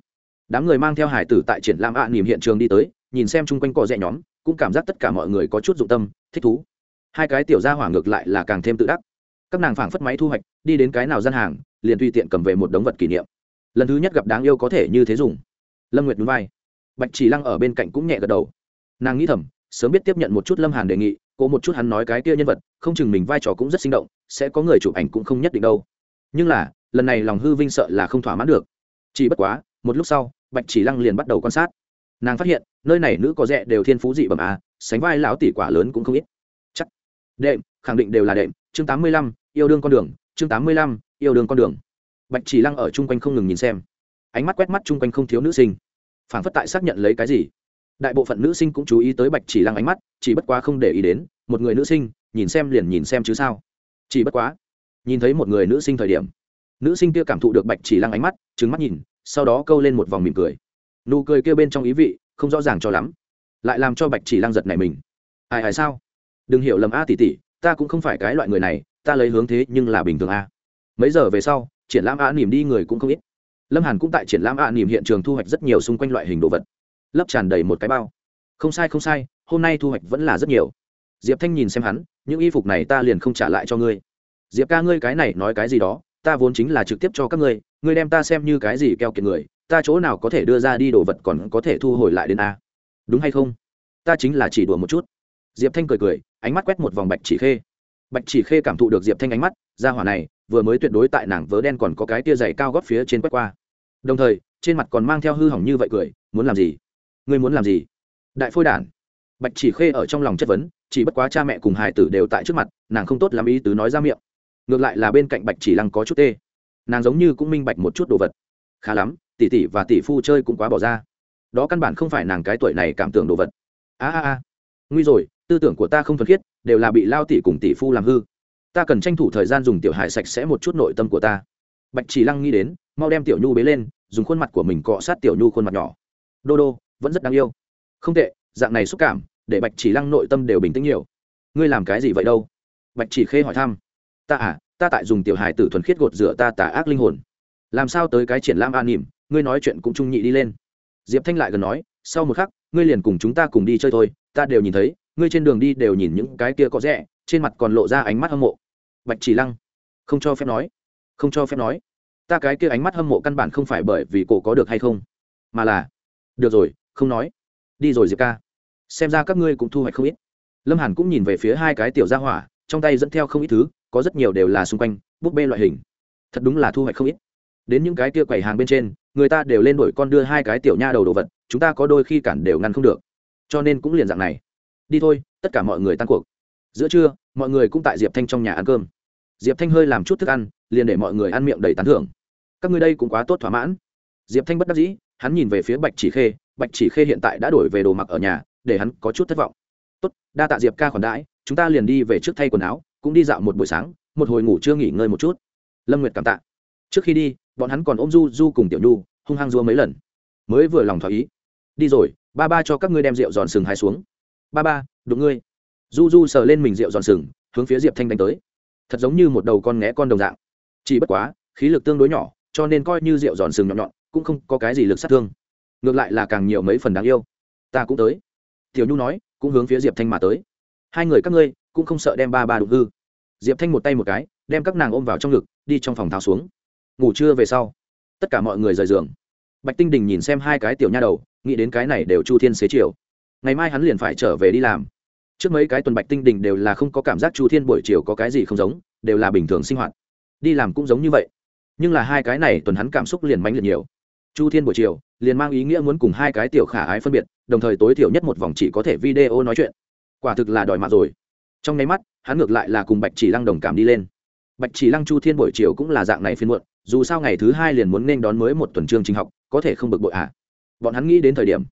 Đám người mang theo hải tử tại triển lãm ạ à, nỉm hiện trường đi tới nhìn xem chung quanh cỏ rẽ nhóm cũng cảm giác tất cả mọi người có chút dụng tâm thích thú. Hai cái tiểu gia hỏa ngược lại là càng thêm tự đắc. Các nàng phảng phất máy thu hoạch đi đến cái nào gian hàng liền tùy tiện cầm về một đống vật kỷ niệm. Lần thứ nhất gặp đáng yêu có thể như thế dùng. Lâm nguyệt núi vai. Bạch chỉ lăng ở bên cạnh cũng nhẹ gật đầu. Nàng nghĩ thầm sớm biết tiếp nhận một chút lâm hàn đề nghị cô một chút hắn nói cái kia nhân vật, không chừng mình vai trò cũng rất sinh động, sẽ có người chụp ảnh cũng không nhất định đâu. Nhưng là, lần này lòng hư vinh sợ là không thỏa mãn được. Chỉ bất quá, một lúc sau, bạch chỉ lăng liền bắt đầu quan sát. Nàng phát hiện, nơi này nữ có rẻ đều thiên phú dị bẩm à sánh vai lão tỷ quả lớn cũng không ít. Chắc. Đệm, khẳng định đều là đệm. Chương tám mươi lăm, yêu đương con đường. Chương tám mươi lăm, yêu đương con đường. Bạch chỉ lăng ở chung quanh không ngừng nhìn xem. Ánh mắt quét mắt chung quanh không thiếu nữ sinh. Phảng phất tại xác nhận lấy cái gì đại bộ phận nữ sinh cũng chú ý tới bạch chỉ lăng ánh mắt, chỉ bất quá không để ý đến, một người nữ sinh, nhìn xem liền nhìn xem chứ sao. Chỉ bất quá, nhìn thấy một người nữ sinh thời điểm, nữ sinh kia cảm thụ được bạch chỉ lăng ánh mắt trứng mắt nhìn, sau đó câu lên một vòng mỉm cười. Nụ cười kia bên trong ý vị, không rõ ràng cho lắm. Lại làm cho bạch chỉ lăng giật này mình. Ai ai sao? Đừng hiểu lầm a tỷ tỷ, ta cũng không phải cái loại người này, ta lấy hướng thế nhưng là bình thường a. Mấy giờ về sau, triển lãm a nỉm đi người cũng không ít. Lâm hàn cũng tại triển lãm a nỉm hiện trường thu hoạch rất nhiều xung quanh loại hình đồ vật lấp tràn đầy một cái bao. Không sai không sai, hôm nay thu hoạch vẫn là rất nhiều. Diệp thanh nhìn xem hắn, những y phục này ta liền không trả lại cho ngươi. Diệp ca ngươi cái này nói cái gì đó, ta vốn chính là trực tiếp cho các ngươi ngươi đem ta xem như cái gì keo kiệt người, ta chỗ nào có thể đưa ra đi đồ vật còn có thể thu hồi lại đến a? Đúng hay không? Ta chính là chỉ đùa một chút. Diệp thanh cười cười, ánh mắt quét một vòng bạch chỉ khê. Bạch chỉ khê cảm thụ được diệp thanh ánh mắt, ra hỏa này, vừa mới tuyệt đối tại nàng vớ đen còn có cái tia dày cao gót phía trên quét qua. Đồng thời, trên mặt còn mang theo hư hỏng như vậy cười, muốn làm gì? Ngươi muốn làm gì? Đại phôi đản. Bạch chỉ khê ở trong lòng chất vấn, chỉ bất quá cha mẹ cùng hải tử đều tại trước mặt, nàng không tốt làm ý tứ nói ra miệng. Ngược lại là bên cạnh bạch chỉ lăng có chút tê. Nàng giống như cũng minh bạch một chút đồ vật. Khá lắm, tỷ tỷ và tỷ phu chơi cũng quá bỏ ra. Đó căn bản không phải nàng cái tuổi này cảm tưởng đồ vật. A a a. Nguy rồi, tư tưởng của ta không thuần khiết, đều là bị lao tỷ cùng tỷ phu làm hư. Ta cần tranh thủ thời gian dùng tiểu hải sạch sẽ một chút nội tâm của ta. Bạch chỉ lăng nghĩ đến, mau đem tiểu nhu bế lên, dùng khuôn mặt của mình cọ sát tiểu nhu khuôn mặt nhỏ. Đô đô vẫn rất đáng yêu. Không tệ, dạng này xúc cảm, để bạch chỉ lăng nội tâm đều bình tĩnh nhiều. Ngươi làm cái gì vậy đâu? Bạch chỉ khê hỏi thăm. Ta à ta tại dùng tiểu hài tử thuần khiết gột rửa ta tà ác linh hồn. Làm sao tới cái triển lãm an nỉm, ngươi nói chuyện cũng trung nhị đi lên. Diệp thanh lại gần nói, sau một khắc, ngươi liền cùng chúng ta cùng đi chơi thôi, ta đều nhìn thấy, ngươi trên đường đi đều nhìn những cái kia có rẻ, trên mặt còn lộ ra ánh mắt hâm mộ. Bạch chỉ lăng, không cho phép nói, không cho phép nói. Ta cái kia ánh mắt hâm mộ căn bản không phải bởi vì cổ có được hay không, mà là, được rồi không nói. Đi rồi diệp ca. Xem ra các ngươi cũng thu hoạch không ít. Lâm hàn cũng nhìn về phía hai cái tiểu gia hỏa, trong tay dẫn theo không ít thứ, có rất nhiều đều là xung quanh, búp bê loại hình. Thật đúng là thu hoạch không ít. Đến những cái kia quầy hàng bên trên, người ta đều lên đổi con đưa hai cái tiểu nha đầu đồ vật, chúng ta có đôi khi cản đều ngăn không được. Cho nên cũng liền dạng này. Đi thôi, tất cả mọi người tan cuộc. Giữa trưa, mọi người cũng tại diệp thanh trong nhà ăn cơm. Diệp thanh hơi làm chút thức ăn, liền để mọi người ăn miệng đầy tán thưởng. Các ngươi đây cũng quá tốt thỏa mãn. Diệp thanh bất đắc dĩ, hắn nhìn về phía bạch chỉ khê bạch chỉ khê hiện tại đã đổi về đồ mặc ở nhà, để hắn có chút thất vọng. Tốt, đa tạ diệp ca khoản đãi, chúng ta liền đi về trước thay quần áo, cũng đi dạo một buổi sáng, một hồi ngủ chưa nghỉ ngơi một chút. Lâm nguyệt cảm tạ. Trước khi đi, bọn hắn còn ôm du du cùng tiểu nhu, hung hăng dua mấy lần. Mới vừa lòng thỏa ý. Đi rồi, ba ba cho các ngươi đem rượu giòn sừng hai xuống. Ba ba, đụng ngươi. Du du sờ lên mình rượu giòn sừng, hướng phía diệp thanh đánh tới. Thật giống như một đầu con nghé con đồng dạng. Chỉ bất quá, khí lực tương đối nhỏ, cho nên coi như rượu giòn sừng nhọn nhọn, cũng không có cái gì lực sát thương ngược lại là càng nhiều mấy phần đáng yêu. Ta cũng tới. Tiểu nhu nói, cũng hướng phía diệp thanh mà tới. Hai người các ngươi, cũng không sợ đem ba ba đụng hư. Diệp thanh một tay một cái, đem các nàng ôm vào trong ngực, đi trong phòng tháo xuống. Ngủ trưa về sau, tất cả mọi người rời giường. Bạch tinh đình nhìn xem hai cái tiểu nha đầu, nghĩ đến cái này đều chu thiên xế chiều. Ngày mai hắn liền phải trở về đi làm. Trước mấy cái tuần bạch tinh đình đều là không có cảm giác chu thiên buổi chiều có cái gì không giống, đều là bình thường sinh hoạt. Đi làm cũng giống như vậy. Nhưng là hai cái này tuần hắn cảm xúc liền mãnh liệt nhiều chu thiên buổi chiều, liền mang ý nghĩa muốn cùng hai cái tiểu khả ái phân biệt, đồng thời tối thiểu nhất một vòng chỉ có thể video nói chuyện. Quả thực là đòi mạng rồi. Trong nháy mắt, hắn ngược lại là cùng bạch chỉ lăng đồng cảm đi lên. Bạch chỉ lăng chu thiên buổi chiều cũng là dạng này phiên muộn, dù sao ngày thứ hai liền muốn nên đón mới một tuần chương trình học, có thể không bực bội ạ à. bọn hắn nghĩ đến thời điểm,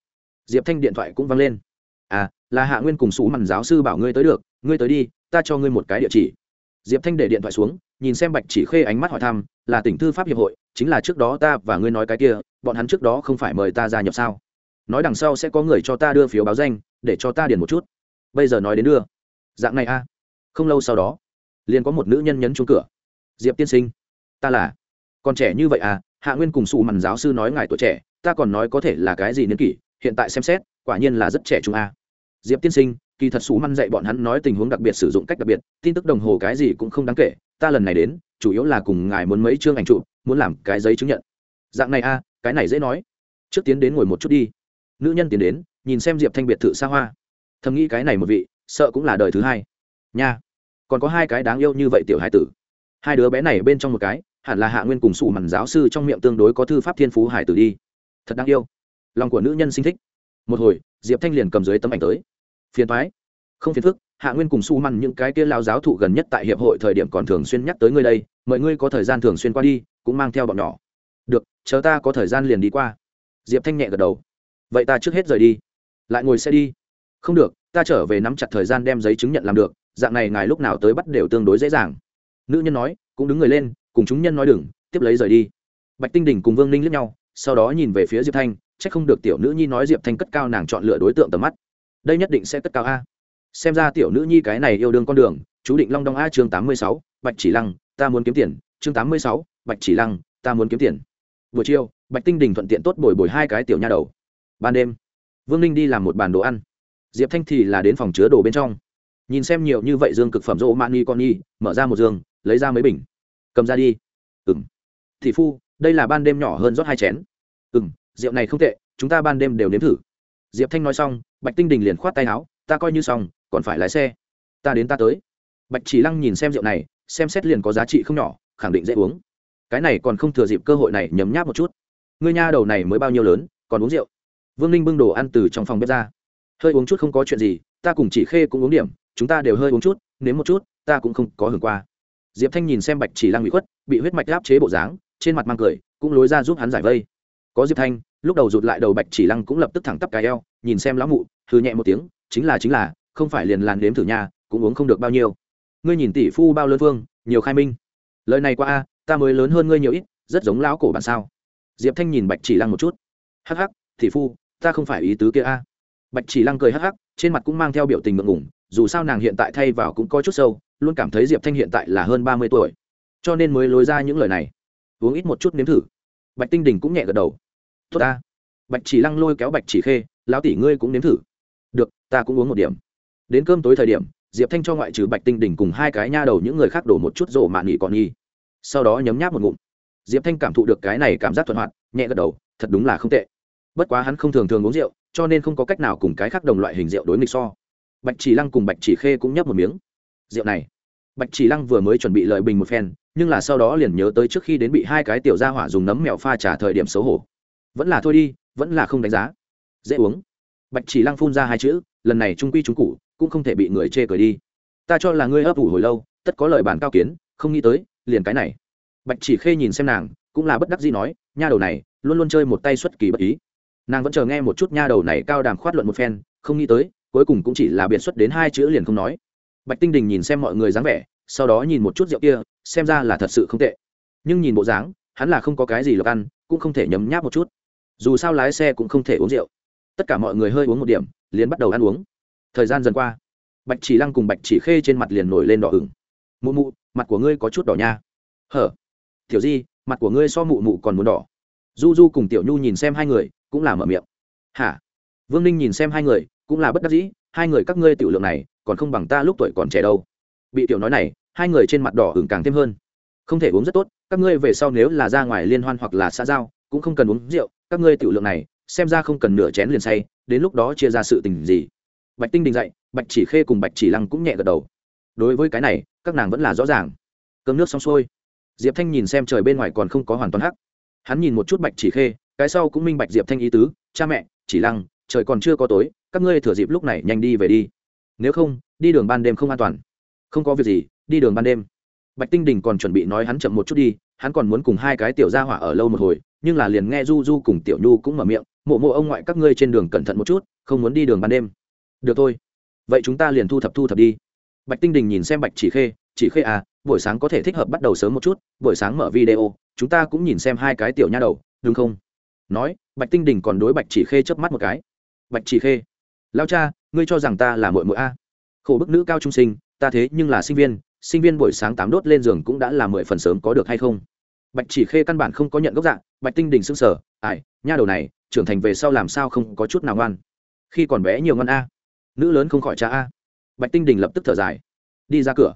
diệp thanh điện thoại cũng văng lên. À là hạ nguyên cùng sủ mằn giáo sư bảo ngươi tới được, ngươi tới đi, ta cho ngươi một cái địa chỉ. Diệp thanh để điện thoại xuống nhìn xem bạch chỉ khê ánh mắt hỏi thăm, là tỉnh thư pháp hiệp hội, chính là trước đó ta và ngươi nói cái kia, bọn hắn trước đó không phải mời ta gia nhập sao? Nói đằng sau sẽ có người cho ta đưa phiếu báo danh, để cho ta điền một chút. Bây giờ nói đến đưa. Dạng này a à. không lâu sau đó, liền có một nữ nhân nhấn chuông cửa. Diệp tiên sinh, ta là còn trẻ như vậy à? Hạ nguyên cùng sụ mằn giáo sư nói ngài tuổi trẻ, ta còn nói có thể là cái gì niên kỷ, hiện tại xem xét, quả nhiên là rất trẻ trung a diệp tiên sinh, kỳ thật sụ măn dạy bọn hắn nói tình huống đặc biệt, sử dụng cách đặc biệt, tin tức đồng hồ cái gì cũng không đáng kể ta lần này đến, chủ yếu là cùng ngài muốn mấy chương ảnh chụp, muốn làm cái giấy chứng nhận. Dạng này a, cái này dễ nói. Trước tiến đến ngồi một chút đi. Nữ nhân tiến đến, nhìn xem diệp thanh biệt thự xa hoa. Thầm nghĩ cái này một vị, sợ cũng là đời thứ hai. Nha, còn có hai cái đáng yêu như vậy tiểu hải tử. Hai đứa bé này bên trong một cái, hẳn là hạ nguyên cùng sủ mằn giáo sư trong miệng tương đối có thư pháp thiên phú hải tử đi. Thật đáng yêu. Lòng của nữ nhân sinh thích. Một hồi, diệp thanh liền cầm dưới tấm ảnh tới. Phiền thoái không phiền phức hạ nguyên cùng su măn những cái kia lao giáo thụ gần nhất tại hiệp hội thời điểm còn thường xuyên nhắc tới ngươi đây mọi ngươi có thời gian thường xuyên qua đi, cũng mang theo bọn nhỏ. Được, chờ ta có thời gian liền đi qua. Diệp thanh nhẹ gật đầu. Vậy ta trước hết rời đi. Lại ngồi xe đi. Không được, ta trở về nắm chặt thời gian đem giấy chứng nhận làm được, dạng này ngài lúc nào tới bắt đều tương đối dễ dàng. Nữ nhân nói, cũng đứng người lên, cùng chúng nhân nói đừng, tiếp lấy rời đi. Bạch tinh đình cùng vương ninh lướt nhau, sau đó nhìn về phía diệp thanh c h ắ c không được tiểu nữ nhi nói diệp thanh cất cao nàng chọn lựa đối tượng tầm mắt. Đây nhất định sẽ cất cao a xem ra tiểu nữ nhi cái này yêu đương con đường, chú định long đong a chương tám mươi sáu, bạch chỉ lăng, ta muốn kiếm tiền. Chương tám mươi sáu, bạch chỉ lăng, ta muốn kiếm tiền. Buổi chiều, bạch tinh đình thuận tiện tốt bồi bồi hai cái tiểu nha đầu. Ban đêm, vương ninh đi làm một bàn đồ ăn. Diệp thanh thì là đến phòng chứa đồ bên trong. Nhìn xem nhiều như vậy dương cực phẩm rỗ mani con nhi mở ra một giường, lấy ra mấy bình. Cầm ra đi. Ừng thị phu, đây là ban đêm nhỏ hơn rót hai chén. Ừ m rượu này không tệ, chúng ta ban đêm đều nếm thử. Diệp thanh nói xong, bạch tinh đình liền khoát tay áo ta coi như xong, còn phải lái xe. Ta đến ta tới. Bạch chỉ lăng nhìn xem rượu này, xem xét liền có giá trị không nhỏ, khẳng định dễ uống. Cái này còn không thừa dịp cơ hội này nhấm nháp một chút. Ngươi nha đầu này mới bao nhiêu lớn, còn uống rượu? Vương ninh bưng đồ ăn từ trong phòng bếp ra. Hơi uống chút không có chuyện gì, ta cùng chỉ khê cũng uống điểm, chúng ta đều hơi uống chút, nếm một chút, ta cũng không có hưởng qua. Diệp thanh nhìn xem bạch chỉ lăng bị khuất, bị huyết mạch áp chế bộ dáng, trên mặt mang cười, cũng lối ra giúp hắn giải vây. Có diệp thanh, lúc đầu rụt lại đầu bạch chỉ lăng cũng lập tức thẳng tắp cài eo, nhìn xem lão mụ hư nhẹ một tiếng chính là chính là, không phải liền làn đếm thử nhà, cũng uống không được bao nhiêu. Ngươi nhìn tỷ phu bao lớn phương nhiều khai minh. Lời này qua a, ta mới lớn hơn ngươi nhiều ít, rất giống lão cổ bản sao. Diệp thanh nhìn bạch chỉ lăng một chút. Hắc hắc, tỷ phu, ta không phải ý tứ kia a. Bạch chỉ lăng cười hắc hắc, trên mặt cũng mang theo biểu tình ngượng ngủng dù sao nàng hiện tại thay vào cũng có chút sâu, luôn cảm thấy diệp thanh hiện tại là hơn ba mươi tuổi. Cho nên mới lối ra những lời này. Uống ít một chút nếm thử. Bạch tinh đình cũng nhẹ gật đầu. Tốt ta. Bạch chỉ lăng lôi kéo bạch chỉ khê, lão tỷ ngươi cũng nếm thử được, ta cũng uống một điểm. Đến cơm tối thời điểm, diệp thanh cho ngoại trừ bạch tinh đỉnh cùng hai cái nha đầu những người khác đổ một chút rổ mạn nghỉ còn nghi. Sau đó nhấm nháp một ngụm. Diệp thanh cảm thụ được cái này cảm giác thuận hoạt, nhẹ gật đầu, thật đúng là không tệ. Bất quá hắn không thường thường uống rượu, cho nên không có cách nào cùng cái khác đồng loại hình rượu đối nghịch so. Bạch chỉ lăng cùng bạch chỉ khê cũng nhấp một miếng. Rượu này. Bạch chỉ lăng vừa mới chuẩn bị lợi bình một phen, nhưng là sau đó liền nhớ tới trước khi đến bị hai cái tiểu gia hỏa dùng nấm mèo pha trả thời điểm xấu hổ. Vẫn là thôi đi, vẫn là không đánh giá. Dễ uống bạch chỉ lăng phun ra hai chữ, lần này trung quy trung cụ cũng không thể bị người chê cười đi. Ta cho là ngươi ấp ủ hồi lâu, tất có lời bản cao kiến, không nghĩ tới, liền cái này. Bạch chỉ khê nhìn xem nàng, cũng là bất đắc gì nói, nha đầu này, luôn luôn chơi một tay xuất kỳ bất ý. Nàng vẫn chờ nghe một chút nha đầu này cao đàm khoát luận một phen, không nghĩ tới, cuối cùng cũng chỉ là biệt xuất đến hai chữ liền không nói. Bạch tinh đình nhìn xem mọi người dáng vẻ, sau đó nhìn một chút rượu kia, xem ra là thật sự không tệ. Nhưng nhìn bộ dáng, hắn là không có cái gì lộc ăn, cũng không thể nhấm nháp một chút. Dù sao lái xe cũng không thể uống rượu tất cả mọi người hơi uống một điểm, liền bắt đầu ăn uống. Thời gian dần qua, bạch chỉ lăng cùng bạch chỉ khê trên mặt liền nổi lên đỏ ửng. Mụ mụ, mặt của ngươi có chút đỏ nha. Hở? Tiểu di, mặt của ngươi so mụ mụ còn muốn đỏ. Du du cùng tiểu nhu nhìn xem hai người, cũng là mở miệng. Hả? Vương ninh nhìn xem hai người, cũng là bất đắc dĩ, hai người các ngươi tiểu lượng này, còn không bằng ta lúc tuổi còn trẻ đâu. Bị tiểu nói này, hai người trên mặt đỏ hưởng càng thêm hơn. Không thể uống rất tốt, các ngươi về sau nếu là ra ngoài liên hoan hoặc là xã giao, cũng không cần uống rượu, các ngươi tiểu lượng này xem ra không cần nửa chén liền say, đến lúc đó chia ra sự tình gì. Bạch tinh đình dạy, bạch chỉ khê cùng bạch chỉ lăng cũng nhẹ gật đầu. Đối với cái này, các nàng vẫn là rõ ràng. Cơm nước xong xuôi, diệp thanh nhìn xem trời bên ngoài còn không có hoàn toàn hắc. Hắn nhìn một chút bạch chỉ khê, cái sau cũng minh bạch diệp thanh ý tứ, cha mẹ, chỉ lăng, trời còn chưa có tối, các ngươi thừa dịp lúc này nhanh đi về đi. Nếu không, đi đường ban đêm không an toàn. Không có việc gì, đi đường ban đêm. Bạch tinh đình còn chuẩn bị nói hắn chậm một chút đi, hắn còn muốn cùng hai cái tiểu gia hỏa ở lâu một hồi, nhưng là liền nghe du du cùng tiểu nhu cũng mở miệng mộ mộ ông ngoại các ngươi trên đường cẩn thận một chút, không muốn đi đường ban đêm. Được thôi. Vậy chúng ta liền thu thập thu thập đi. Bạch tinh đình nhìn xem bạch chỉ khê chỉ khê à buổi sáng có thể thích hợp bắt đầu sớm một chút, buổi sáng mở video, chúng ta cũng nhìn xem hai cái tiểu nha đầu, đúng không? Nói, bạch tinh đình còn đối bạch chỉ khê chớp mắt một cái. Bạch chỉ khê, lao cha, ngươi cho rằng ta là mội mội a? Khổ bức nữ cao trung sinh, ta thế nhưng là sinh viên sinh viên buổi sáng tám đốt lên giường cũng đã là mười phần sớm có được hay không? Bạch chỉ khê căn bản không có nhận gốc dạng bạch tinh đình s ư n g sở ải nha đầu này, trưởng thành về sau làm sao không có chút nào ngoan? Khi còn bé nhiều ngoan a, nữ lớn không khỏi cha a. Bạch tinh đình lập tức thở dài, đi ra cửa.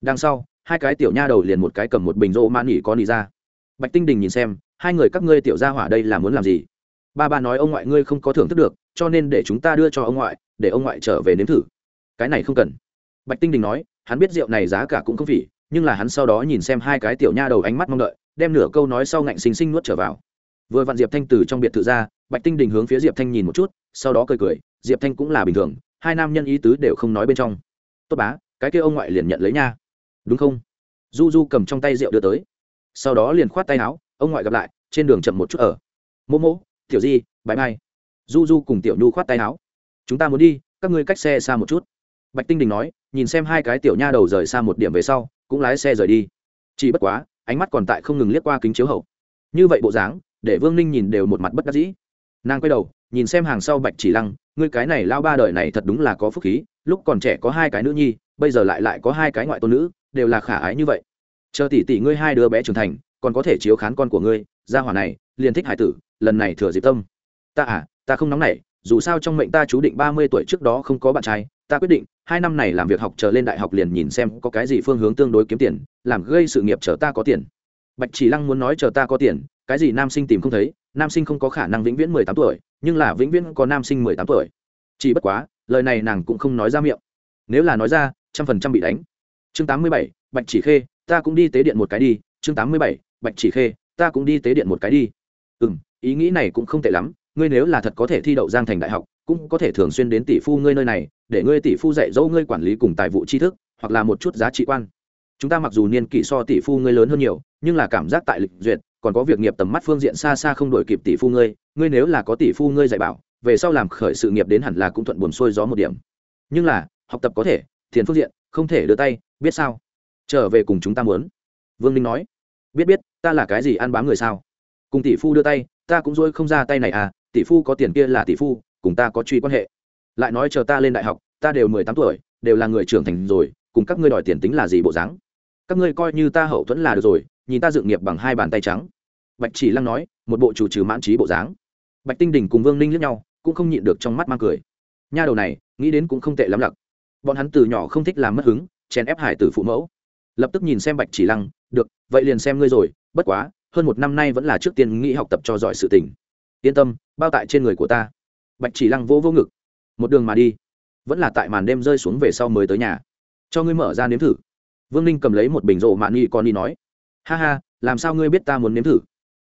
Đằng sau, hai cái tiểu nha đầu liền một cái cầm một bình rô man nghỉ con đi ra. Bạch tinh đình nhìn xem, hai người các ngươi tiểu gia hỏa đây là muốn làm gì? Ba ba nói ông ngoại ngươi không có thưởng thức được, cho nên để chúng ta đưa cho ông ngoại, để ông ngoại trở về nếm thử. Cái này không cần. Bạch tinh đình nói, hắn biết rượu này giá cả cũng không phỉ, nhưng là hắn sau đó nhìn xem hai cái tiểu nha đầu ánh mắt mong đợi đem nửa câu nói sau ngạnh xinh xinh nuốt trở vào. Vừa vặn diệp thanh từ trong biệt thự ra, bạch tinh đình hướng phía diệp thanh nhìn một chút, sau đó cười cười, diệp thanh cũng là bình thường, hai nam nhân ý tứ đều không nói bên trong. Tốt bá, cái kia ông ngoại liền nhận lấy nha. Đúng không? Du du cầm trong tay rượu đưa tới. Sau đó liền khoát tay áo, ông ngoại gặp lại, trên đường chậm một chút ở. Mô mô tiểu di bãi mai. Du du cùng tiểu nhu khoát tay áo. Chúng ta muốn đi, các ngươi cách xe xa một chút. Bạch tinh đình nói, nhìn xem hai cái tiểu nha đầu rời xa một điểm về sau, cũng lái xe rời đi. Chỉ bất quá ánh mắt còn tại không ngừng liếc qua kính chiếu hậu. Như vậy bộ dáng, để vương ninh nhìn đều một mặt bất đắc dĩ. Nàng quay đầu, nhìn xem hàng sau bạch chỉ lăng, ngươi cái này lao ba đời này thật đúng là có phúc khí, lúc còn trẻ có hai cái nữ nhi, bây giờ lại lại có hai cái ngoại tôn nữ, đều là khả ái như vậy. Chờ tỷ tỷ ngươi hai đứa bé trưởng thành, còn có thể chiếu khán con của ngươi, gia hỏa này, liền thích hải tử, lần này thừa dịp tâm. Ta à ta không nóng nảy dù sao trong mệnh ta chú định ba mươi tuổi trước đó không có bạn trai, ta quyết định, hai năm này làm việc học chờ lên đại học liền nhìn xem có cái gì phương hướng tương đối kiếm tiền, làm gây sự nghiệp chờ ta có tiền. Bạch chỉ lăng muốn nói chờ ta có tiền, cái gì nam sinh tìm không thấy, nam sinh không có khả năng vĩnh viễn mười tám tuổi, nhưng là vĩnh viễn có nam sinh mười tám tuổi. Chỉ bất quá, lời này nàng cũng không nói ra miệng. Nếu là nói ra, trăm phần trăm bị đánh. Chương tám mươi bảy, bạch chỉ khê, ta cũng đi tế điện một cái đi. Chương tám mươi bảy, bạch chỉ khê, ta cũng đi tế điện một cái đi. Ừ m ý nghĩ này cũng không tệ lắm ngươi nếu là thật có thể thi đậu giang thành đại học, cũng có thể thường xuyên đến tỷ phu ngươi nơi này, để ngươi tỷ phu dạy dỗ ngươi quản lý cùng tài vụ tri thức, hoặc là một chút giá trị quan. Chúng ta mặc dù niên kỷ so tỷ phu ngươi lớn hơn nhiều, nhưng là cảm giác tại lịch duyệt, còn có việc nghiệp tầm mắt phương diện xa xa không đổi kịp tỷ phu ngươi ngươi nếu là có tỷ phu ngươi dạy bảo, về sau làm khởi sự nghiệp đến hẳn là cũng thuận buồn xuôi gió một điểm. Nhưng là, học tập có thể, thiền phương diện, không thể đưa tay, biết sao? Trở về cùng chúng ta muốn. Vương ninh nói. Biết biết, ta là cái gì ăn bám người sao? Cùng tỷ phu đưa tay, ta cũng dối không ra tay này à tỷ phu có tiền kia là tỷ phu, cùng ta có truy quan hệ. Lại nói chờ ta lên đại học, ta đều mười tám tuổi, đều là người trưởng thành rồi, cùng các ngươi đòi tiền tính là gì bộ dáng? Các ngươi coi như ta hậu thuẫn là được rồi, nhìn ta dựng nghiệp bằng hai bàn tay trắng. Bạch chỉ lăng nói, một bộ chủ trừ mãn trí bộ dáng. Bạch tinh đình cùng vương ninh lướt nhau, cũng không nhịn được trong mắt mang cười. Nha đầu này, nghĩ đến cũng không tệ lắm lặc. Bọn hắn từ nhỏ không thích làm mất hứng, chèn ép hải tử phụ mẫu. Lập tức nhìn xem bạch chỉ lăng, được, vậy liền xem ngươi rồi, bất quá, hơn một năm nay vẫn là trước tiên nghĩ học tập cho giỏi sự tình yên tâm, bao tại trên người của ta. Bạch chỉ lăng vô vô ngực. Một đường mà đi. Vẫn là tại màn đêm rơi xuống về sau mới tới nhà. Cho ngươi mở ra nếm thử. Vương ninh cầm lấy một bình rộ mạn nghi con đi nói. Ha ha, làm sao ngươi biết ta muốn nếm thử?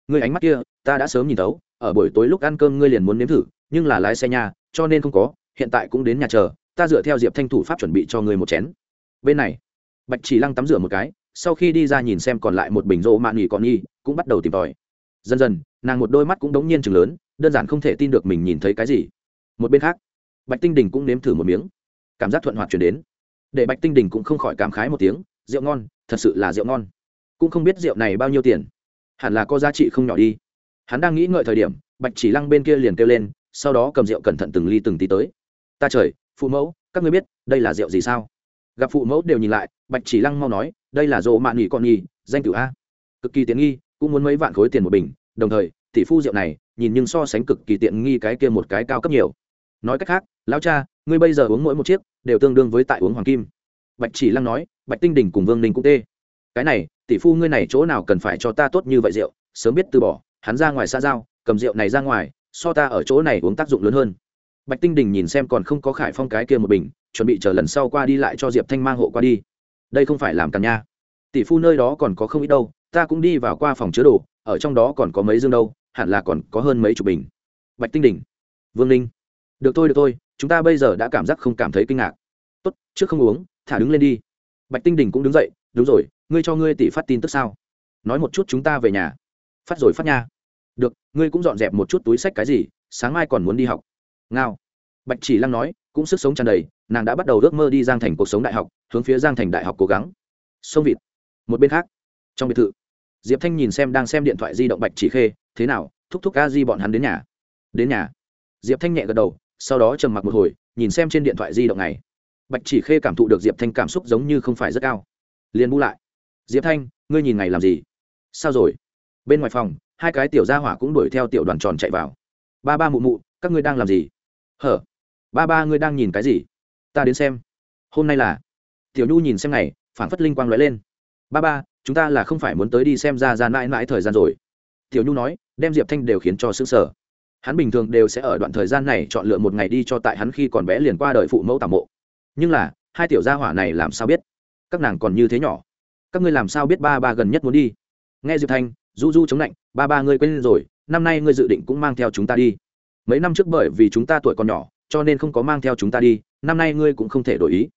Ngươi ánh mắt kia, ta đã sớm nhìn thấu. Ở buổi tối lúc ăn cơm ngươi liền muốn nếm thử, nhưng là lái xe nhà, cho nên không có. Hiện tại cũng đến nhà chờ, ta dựa theo diệp thanh thủ pháp chuẩn bị cho ngươi một chén. Bên này, bạch chỉ lăng tắm rửa một cái, sau khi đi ra nhìn xem còn lại một bình rộ mạn nghi còn nghi cũng bắt đầu tìm tòi dần dần, nàng một đôi mắt cũng đống nhiên chừng lớn, đơn giản không thể tin được mình nhìn thấy cái gì. Một bên khác, bạch tinh đình cũng nếm thử một miếng. Cảm giác thuận hoạt chuyển đến. Để bạch tinh đình cũng không khỏi cảm khái một tiếng, rượu ngon, thật sự là rượu ngon. Cũng không biết rượu này bao nhiêu tiền. Hẳn là có giá trị không nhỏ đi. Hắn đang nghĩ ngợi thời điểm, bạch chỉ lăng bên kia liền kêu lên, sau đó cầm rượu cẩn thận từng ly từng tí tới. Ta trời, phụ mẫu, các ngươi biết, đây là rượu gì sao? Gặp phụ mẫu đều nhìn lại, bạch chỉ lăng mau nói, đây là rộ mạn nghỉ con nghỉ danh tử a. Cực kỳ tiện nghi cũng muốn mấy vạn khối tiền một bình, đồng thời, tỷ phu rượu này, nhìn nhưng so sánh cực kỳ tiện nghi cái kia một cái cao cấp nhiều. Nói cách khác, lão cha, ngươi bây giờ uống mỗi một chiếc, đều tương đương với tại uống hoàng kim. Bạch chỉ lăng nói, bạch tinh đỉnh cùng vương ninh cũng tê. Cái này, tỷ phu ngươi này chỗ nào cần phải cho ta tốt như vậy rượu, sớm biết từ bỏ, hắn ra ngoài xa giao, cầm rượu này ra ngoài, so ta ở chỗ này uống tác dụng lớn hơn. Bạch tinh đình nhìn xem còn không có khải phong cái kia một bình, chuẩn bị chờ lần sau qua đi lại cho diệp thanh mang hộ qua đi. Đây không phải làm càn nha. Tỷ phu nơi đó còn có không ít đâu ta cũng đi vào qua phòng chứa đồ, ở trong đó còn có mấy dương đâu, hẳn là còn có hơn mấy chục bình. Bạch tinh đình vương ninh. Được thôi được thôi, chúng ta bây giờ đã cảm giác không cảm thấy kinh ngạc. Tốt, trước không uống, thả đứng lên đi. Bạch tinh đình cũng đứng dậy, đúng rồi, ngươi cho ngươi tỷ phát tin tức sao? Nói một chút chúng ta về nhà. Phát rồi phát nha. Được, ngươi cũng dọn dẹp một chút túi sách cái gì, sáng mai còn muốn đi học. Ngao. Bạch chỉ lăng nói, cũng sức sống tràn đầy, nàng đã bắt đầu ước mơ đi giang thành cuộc sống đại học, hướng phía giang thành đại học cố gắng. Sông vịt, một bên khác. Trong biệt thự diệp thanh nhìn xem đang xem điện thoại di động bạch chỉ khê, thế nào, thúc thúc A di bọn hắn đến nhà? Đến nhà. Diệp thanh nhẹ gật đầu, sau đó trầm mặc một hồi, nhìn xem trên điện thoại di động này. Bạch chỉ khê cảm thụ được diệp thanh cảm xúc giống như không phải rất cao. Liền bu lại. Diệp thanh, ngươi nhìn ngày làm gì? Sao rồi? Bên ngoài phòng, hai cái tiểu gia hỏa cũng đuổi theo tiểu đoàn tròn chạy vào. Ba ba mụ mụ, các ngươi đang làm gì? Hở, ba ba ngươi đang nhìn cái gì? Ta đến xem. Hôm nay là. Tiểu nhu nhìn xem này phản phất linh quang lóe lên. Ba ba chúng ta là không phải muốn tới đi xem ra ra mãi mãi thời gian rồi. Tiểu nhu nói, đem diệp thanh đều khiến cho xứng sở hắn bình thường đều sẽ ở đoạn thời gian này chọn lựa một ngày đi cho tại hắn khi còn bé liền qua đời phụ mẫu tạm mộ. Nhưng là, hai tiểu gia hỏa này làm sao biết? Các nàng còn như thế nhỏ. Các ngươi làm sao biết ba ba gần nhất muốn đi? Nghe diệp thanh, du du chống lạnh, ba ba ngươi quên rồi, năm nay ngươi dự định cũng mang theo chúng ta đi. Mấy năm trước bởi vì chúng ta tuổi còn nhỏ, cho nên không có mang theo chúng ta đi, năm nay ngươi cũng không thể đổi ý.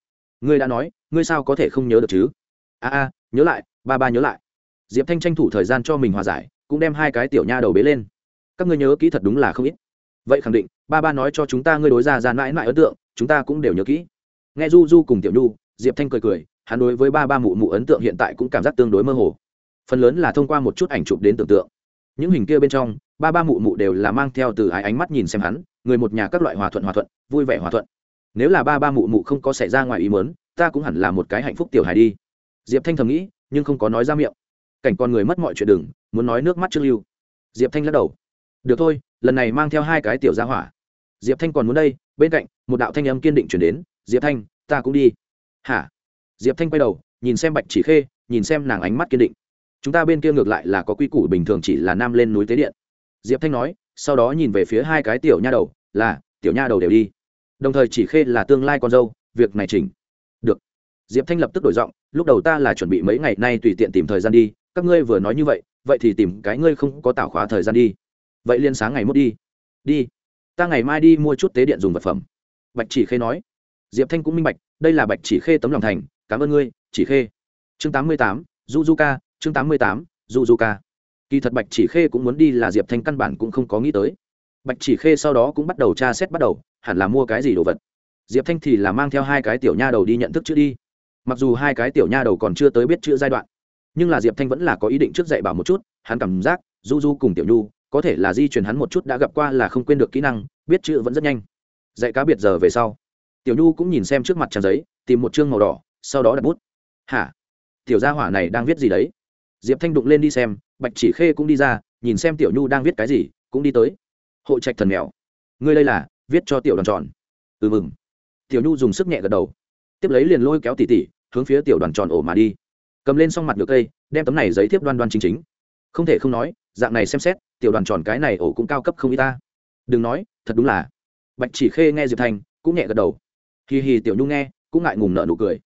Ngươi đã nói, ngươi sao có thể không nhớ được chứ? A a nhớ lại, ba ba nhớ lại. Diệp thanh tranh thủ thời gian cho mình hòa giải, cũng đem hai cái tiểu nha đầu bế lên. Các ngươi nhớ kỹ thật đúng là không ít. Vậy khẳng định, ba ba nói cho chúng ta ngươi đối ra ra mãi mãi ấn tượng, chúng ta cũng đều nhớ kỹ. Nghe du du cùng tiểu nhu, diệp thanh cười cười, hắn đối với ba ba mụ mụ ấn tượng hiện tại cũng cảm giác tương đối mơ hồ. Phần lớn là thông qua một chút ảnh chụp đến tưởng tượng. Những hình kia bên trong, ba ba mụ mụ đều là mang theo từ ái ánh mắt nhìn xem hắn, người một nhà các loại hòa thuận hòa thuận, vui vẻ hòa thuận. Nếu là ba ba mụ mụ không có xảy ra ngoài ý mớn ta cũng hẳn là một cái hạnh phúc tiểu hài đi diệp thanh thầm nghĩ, nhưng không có nói ra miệng. Cảnh con người mất mọi chuyện đừng, muốn nói nước mắt trước lưu. Diệp thanh lắc đầu. Được thôi, lần này mang theo hai cái tiểu gia hỏa. Diệp thanh còn muốn đây, bên cạnh, một đạo thanh âm kiên định chuyển đến, diệp thanh, ta cũng đi. Hả? Diệp thanh quay đầu, nhìn xem bạch chỉ khê, nhìn xem nàng ánh mắt kiên định. Chúng ta bên kia ngược lại là có quy củ bình thường chỉ là nam lên núi tế điện. Diệp thanh nói, sau đó nhìn về phía hai cái tiểu nha đầu, là, tiểu nha đầu đều đi. Đồng thời chỉ khê là tương lai con dâu, việc này chỉnh. Được. Diệp thanh lập tức đổi giọng lúc đầu ta là chuẩn bị mấy ngày nay tùy tiện tìm thời gian đi, các ngươi vừa nói như vậy vậy thì tìm cái ngươi không có tạo khóa thời gian đi. Vậy liên sáng ngày mốt đi. Đi. Ta ngày mai đi mua chút tế điện dùng vật phẩm. Bạch chỉ khê nói. Diệp thanh cũng minh bạch, đây là bạch chỉ khê tấm lòng thành, cảm ơn ngươi, chỉ khê. Chương tám mươi tám du du ca chương tám mươi tám du du ca kỳ thật bạch chỉ khê cũng muốn đi là diệp thanh căn bản cũng không có nghĩ tới. Bạch chỉ khê sau đó cũng bắt đầu tra xét bắt đầu, hẳn là mua cái gì đồ vật. Diệp thanh thì là mang theo hai cái tiểu nha đầu đi nhận thức chữ đi mặc dù hai cái tiểu nha đầu còn chưa tới biết chữ giai đoạn, nhưng là diệp thanh vẫn là có ý định trước dạy bảo một chút, hắn cảm giác du du cùng tiểu nhu, có thể là di truyền hắn một chút đã gặp qua là không quên được kỹ năng, biết chữ vẫn rất nhanh. Dạy cá biệt giờ về sau, tiểu nhu cũng nhìn xem trước mặt trang giấy, tìm một chương màu đỏ, sau đó đặt bút. Hả? Tiểu gia hỏa này đang viết gì đấy? Diệp thanh đụng lên đi xem, bạch chỉ khê cũng đi ra, nhìn xem tiểu nhu đang viết cái gì, cũng đi tới. Hộ trạch thần mèo. Ngươi đây là, viết cho tiểu đoàn tròn. Ừ mừng. Tiểu nhu dùng sức nhẹ gật đầu. Tiếp lấy liền lôi kéo tỉ tỉ hướng phía tiểu đoàn tròn ổ mà đi. Cầm lên xong mặt được cây, đem tấm này giấy thiếp đoan đoan chính chính. Không thể không nói, dạng này xem xét, tiểu đoàn tròn cái này ổ cũng cao cấp không y ta. Đừng nói, thật đúng là. Bạch chỉ khê nghe diệp thành cũng nhẹ gật đầu. Hì hì tiểu nhu nghe, cũng ngại ngùng nợ nụ cười.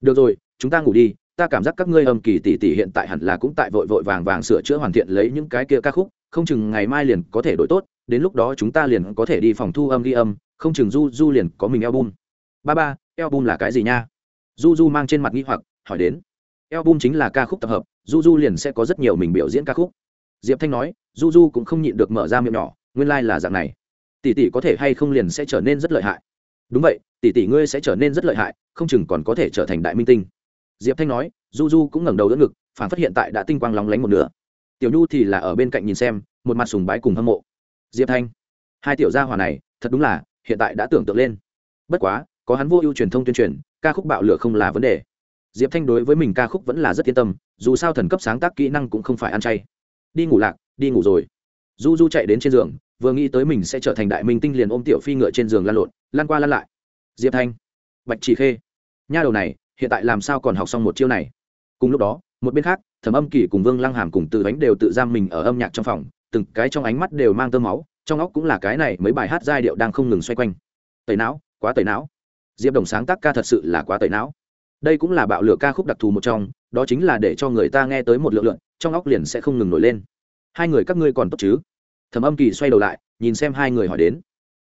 Được rồi, chúng ta ngủ đi, ta cảm giác các ngươi âm kỳ tỷ tỷ hiện tại hẳn là cũng tại vội vội vàng vàng sửa chữa hoàn thiện lấy những cái kia ca khúc, không chừng ngày mai liền có thể đổi tốt, đến lúc đó chúng ta liền có thể đi phòng thu âm ghi âm, không chừng du du liền có mình album. Ba ba, album là cái gì nha? Du du mang trên mặt nghi hoặc, hỏi đến. Album chính là ca khúc tập hợp du du liền sẽ có rất nhiều mình biểu diễn ca khúc. Diệp thanh nói du du cũng không nhịn được mở ra miệng nhỏ, nguyên lai、like、là dạng này. Tỷ tỷ có thể hay không liền sẽ trở nên rất lợi hại? Đúng vậy, tỷ tỷ ngươi sẽ trở nên rất lợi hại, không chừng còn có thể trở thành đại minh tinh. Diệp thanh nói du du cũng ngẩng đầu đỡ ngực, phản phát hiện tại đã tinh quang lóng lánh một nửa. Tiểu nhu thì là ở bên cạnh nhìn xem, một mặt sùng bái cùng hâm mộ. Diệp thanh, hai tiểu gia hòa này, thật đúng là, hiện tại đã tưởng tượng lên. Bất quá có hắn vô ưu truyền thông tuyên truyền, ca khúc bạo lửa không là vấn đề. Diệp thanh đối với mình ca khúc vẫn là rất yên tâm, dù sao thần cấp sáng tác kỹ năng cũng không phải ăn chay. Đi ngủ lạc, đi ngủ rồi. Du du chạy đến trên giường, vừa nghĩ tới mình sẽ trở thành đại minh tinh liền ôm tiểu phi ngựa trên giường lan lộn lan qua lăn lại. Diệp thanh, bạch chỉ khê. Nha đầu này, hiện tại làm sao còn học xong một chiêu này? Cùng lúc đó, một bên khác, thẩm âm kỳ cùng vương lăng hàm cùng từ bánh đều tự giam mình ở âm nhạc trong phòng, từng cái trong ánh mắt đều mang tơ máu, trong óc cũng là cái này mấy bài hát giai điệu đang không ngừng xoay quanh. Tẩy não, quá tẩy não diệp đồng sáng tác ca thật sự là quá tẩy não. Đây cũng là bạo lửa ca khúc đặc thù một trong, đó chính là để cho người ta nghe tới một lượng lượng, trong óc liền sẽ không ngừng nổi lên. Hai người các ngươi còn tốt chứ? Thẩm âm kỳ xoay đầu lại, nhìn xem hai người hỏi đến.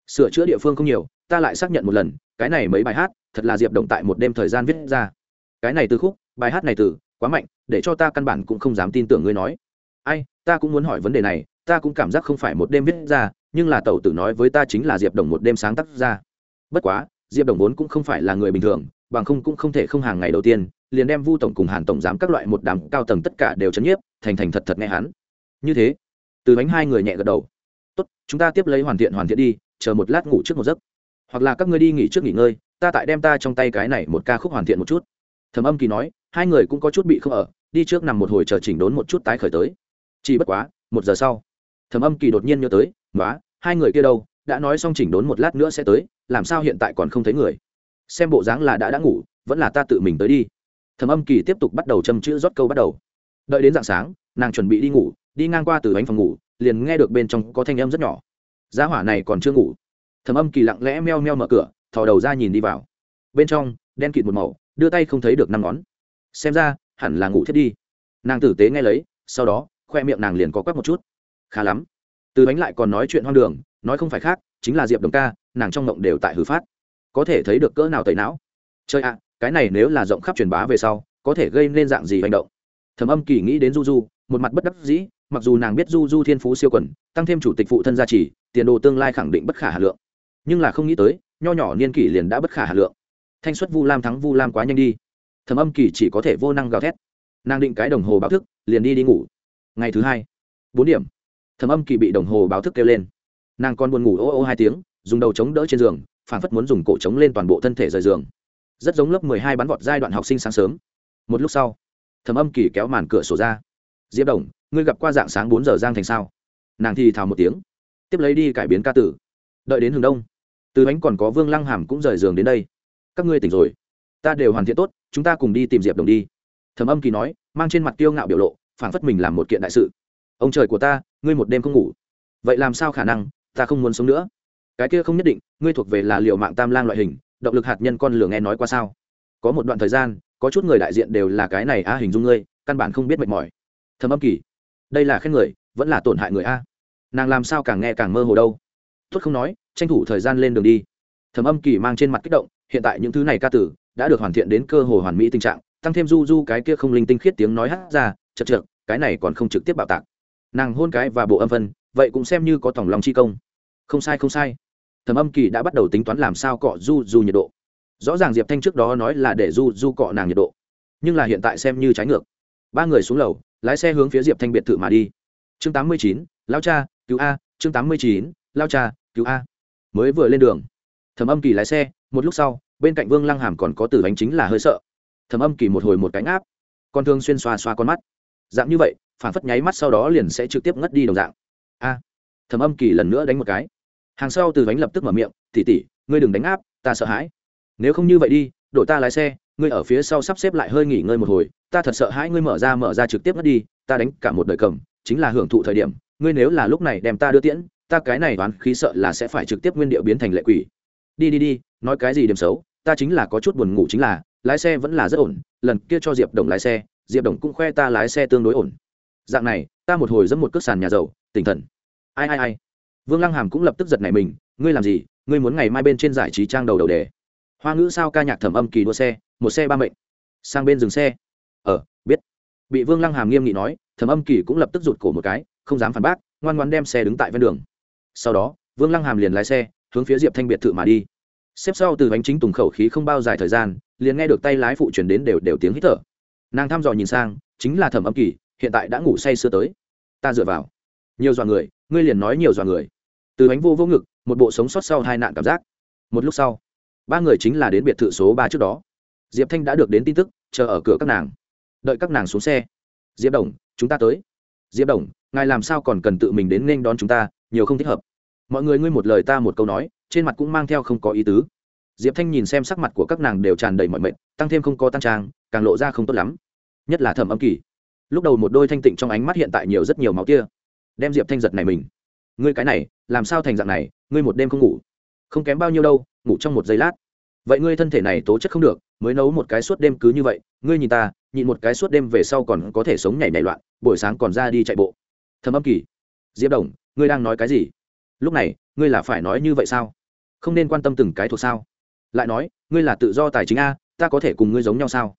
Sửa chữa địa phương không nhiều, ta lại xác nhận một lần, cái này mấy bài hát, thật là diệp đồng tại một đêm thời gian viết ra. Cái này từ khúc, bài hát này từ, quá mạnh, để cho ta căn bản cũng không dám tin tưởng ngươi nói. Ai, ta cũng muốn hỏi vấn đề này, ta cũng cảm giác không phải một đêm viết ra, nhưng là tẩu tử nói với ta chính là diệp đồng một đêm sáng tác ra. Bất quá diệp đồng vốn cũng không phải là người bình thường, bằng không cũng không thể không hàng ngày đầu tiên, liền đem vu tổng cùng hàn tổng giám các loại một đám cao tầng tất cả đều chấn nhiếp, thành thành thật thật nghe hắn. Như thế, từ bánh hai người nhẹ gật đầu. Tốt, chúng ta tiếp lấy hoàn thiện hoàn thiện đi, chờ một lát ngủ trước một giấc. Hoặc là các ngươi đi nghỉ trước nghỉ ngơi, ta tại đem ta trong tay cái này một ca khúc hoàn thiện một chút. Thầm âm kỳ nói, hai người cũng có chút bị không ở, đi trước nằm một hồi chờ chỉnh đốn một chút tái khởi tới. Chỉ bất quá, một giờ sau thầm âm kỳ đột nhiên nhớ tới nói hai người kia đâu? Đã nói xong chỉnh đốn một lát nữa sẽ tới, làm sao hiện tại còn không thấy người? Xem bộ dáng là đã đã ngủ, vẫn là ta tự mình tới đi. Thầm âm kỳ tiếp tục bắt đầu châm chữ rót câu bắt đầu. Đợi đến d ạ n g sáng, nàng chuẩn bị đi ngủ, đi ngang qua từ bánh phòng ngủ, liền nghe được bên trong có thanh âm rất nhỏ. Giá hỏa này còn chưa ngủ. Thầm âm kỳ lặng lẽ meo meo mở cửa, thò đầu ra nhìn đi vào. Bên trong, đen kịt một màu, đưa tay không thấy được năm ngón. Xem ra, hẳn là ngủ thiết đi. Nàng tử tế nghe lấy, sau đó, khoe miệng nàng liền có quắc một chút. Khá lắm từ bánh lại còn nói chuyện hoang đường, nói không phải khác, chính là diệp đồng ca, nàng trong mộng đều tại hư phát. Có thể thấy được cỡ nào tẩy não. Chơi ạ, cái này nếu là rộng khắp truyền bá về sau, có thể gây nên dạng gì hành động? Thầm âm kỳ nghĩ đến du du, một mặt bất đắc dĩ, mặc dù nàng biết du du thiên phú siêu quần, tăng thêm chủ tịch phụ thân gia trì, tiền đồ tương lai khẳng định bất khả hà lượng. Nhưng là không nghĩ tới, nho nhỏ niên kỷ liền đã bất khả hà lượng. Thanh xuất vu lam thắng vu lam quá nhanh đi. Thầm âm kỳ chỉ có thể vô năng gào thét. Nàng định cái đồng hồ báo thức, liền đi đi ngủ. Ngày thứ hai, bốn điểm thầm âm kỳ bị đồng hồ báo thức kêu lên. Nàng còn buồn ngủ ô ô hai tiếng, dùng đầu chống đỡ trên giường, phản phất muốn dùng cổ chống lên toàn bộ thân thể rời giường. Rất giống lớp mười hai bắn vọt giai đoạn học sinh sáng sớm. Một lúc sau, thầm âm kỳ kéo màn cửa sổ ra. Diệp đồng, ngươi gặp qua dạng sáng bốn giờ giang thành sao? Nàng thì thào một tiếng. Tiếp lấy đi cải biến ca tử. Đợi đến hướng đông. Từ bánh còn có vương lăng hàm cũng rời giường đến đây. Các ngươi tỉnh rồi. Ta đều hoàn thiện tốt, chúng ta cùng đi tìm diệp đồng đi. Thầm âm kỳ nói, mang trên mặt tiêu ngạo biểu lộ, phản phất mình làm một kiện đại sự. Ông trời của ta ngươi một đêm không ngủ. Vậy làm sao khả năng? Ta không muốn sống nữa. Cái kia không nhất định, ngươi thuộc về là liệu mạng tam lang loại hình, động lực hạt nhân con lửa nghe nói qua sao? Có một đoạn thời gian, có chút người đại diện đều là cái này a hình dung ngươi, căn bản không biết mệt mỏi. Thầm âm kỳ. Đây là khen người, vẫn là tổn hại người a. Nàng làm sao càng nghe càng mơ hồ đâu. Tuất không nói, tranh thủ thời gian lên đường đi. Thầm âm kỳ mang trên mặt kích động, hiện tại những thứ này ca tử, đã được hoàn thiện đến cơ hồ hoàn mỹ tình trạng, tăng thêm du du cái kia không linh tinh khiết tiếng nói hát ra, chật chật cái này còn không trực tiếp bạo tạc nàng hôn cái và bộ âm phân vậy cũng xem như có tổng lòng chi công. Không sai không sai. Thầm âm kỳ đã bắt đầu tính toán làm sao cọ du du nhiệt độ. Rõ ràng diệp thanh trước đó nói là để du du cọ nàng nhiệt độ. Nhưng là hiện tại xem như trái ngược. Ba người xuống lầu, lái xe hướng phía diệp thanh biệt thự mà đi. Chương tám mươi chín, lao cha, cứu a, chương tám mươi chín, lao cha, cứu a. Mới vừa lên đường thầm âm kỳ lái xe, một lúc sau, bên cạnh vương lăng hàm còn có từ bánh chính là hơi sợ. Thầm âm kỳ một hồi một cánh áp con thương xuyên xoa xoa con mắt. Dạng như vậy phản phất nháy mắt sau đó liền sẽ trực tiếp ngất đi đồng dạng. A, thầm âm kỳ lần nữa đánh một cái. Hàng sau từ bánh lập tức mở miệng tỉ tỉ ngươi đừng đánh áp, ta sợ hãi. Nếu không như vậy đi đội ta lái xe, ngươi ở phía sau sắp xếp lại hơi nghỉ ngơi một hồi, ta thật sợ hãi ngươi mở ra mở ra trực tiếp ngất đi, ta đánh cả một đời cầm, chính là hưởng thụ thời điểm, ngươi nếu là lúc này đem ta đưa tiễn, ta cái này đoán khí sợ là sẽ phải trực tiếp nguyên điệu biến thành lệ quỷ. Đi đi đi, nói cái gì điểm xấu, ta chính là có chút buồn ngủ chính là, lái xe vẫn là rất ổn, lần kia cho diệp đồng lái xe, diệp đồng cũng khoe ta lái xe tương đối ổn dạng này, ta một hồi dẫm một cước sàn nhà giàu, tỉnh thần. Ai ai ai. Vương lăng hàm cũng lập tức giật nảy mình, ngươi làm gì? Ngươi muốn ngày mai bên trên giải trí trang đầu đầu đề. Hoa ngữ sao ca nhạc thẩm âm kỳ đua xe, một xe ba mệnh. Sang bên dừng xe. Ờ biết. Bị vương lăng hàm nghiêm nghị nói, thẩm âm kỳ cũng lập tức rụt cổ một cái, không dám phản bác, ngoan ngoan đem xe đứng tại ven đường. Sau đó, vương lăng hàm liền lái xe, hướng phía diệp thanh biệt thự mà đi. Xếp sau từ bánh chính tùng khẩu khí không bao dài thời gian, liền nghe được tay lái phụ chuyển đến đều đều tiếng hít thở. Nàng thăm dò nhìn sang, chính là thẩm âm kỳ hiện tại đã ngủ say sưa tới. Ta dựa vào. Nhiều dọa người, ngươi liền nói nhiều dọa người. Từ bánh vô vô ngực, một bộ sống sót sau hai nạn cảm giác. Một lúc sau, ba người chính là đến biệt thự số ba trước đó. Diệp thanh đã được đến tin tức, chờ ở cửa các nàng. Đợi các nàng xuống xe. Diệp đồng, chúng ta tới. Diệp đồng, ngài làm sao còn cần tự mình đến nên đón chúng ta, nhiều không thích hợp. Mọi người ngươi một lời ta một câu nói, trên mặt cũng mang theo không có ý tứ. Diệp thanh nhìn xem sắc mặt của các nàng đều tràn đầy mọi mệnh tăng thêm không có tăng trang, càng lộ ra không tốt lắm. Nhất là thẩm âm kỳ lúc đầu một đôi thanh tịnh trong ánh mắt hiện tại nhiều rất nhiều máu kia đem diệp thanh giật này mình. Ngươi cái này, làm sao thành dạng này, ngươi một đêm không ngủ? Không kém bao nhiêu đâu, ngủ trong một giây lát. Vậy ngươi thân thể này tố chất không được, mới nấu một cái suốt đêm cứ như vậy, ngươi nhìn ta, nhịn một cái suốt đêm về sau còn có thể sống nhảy nhảy loạn, buổi sáng còn ra đi chạy bộ. Thầm âm kỳ. Diệp đồng, ngươi đang nói cái gì? Lúc này, ngươi là phải nói như vậy sao? Không nên quan tâm từng cái thuộc sao? Lại nói, ngươi là tự do tài chính a, ta có thể cùng ngươi giống nhau sao?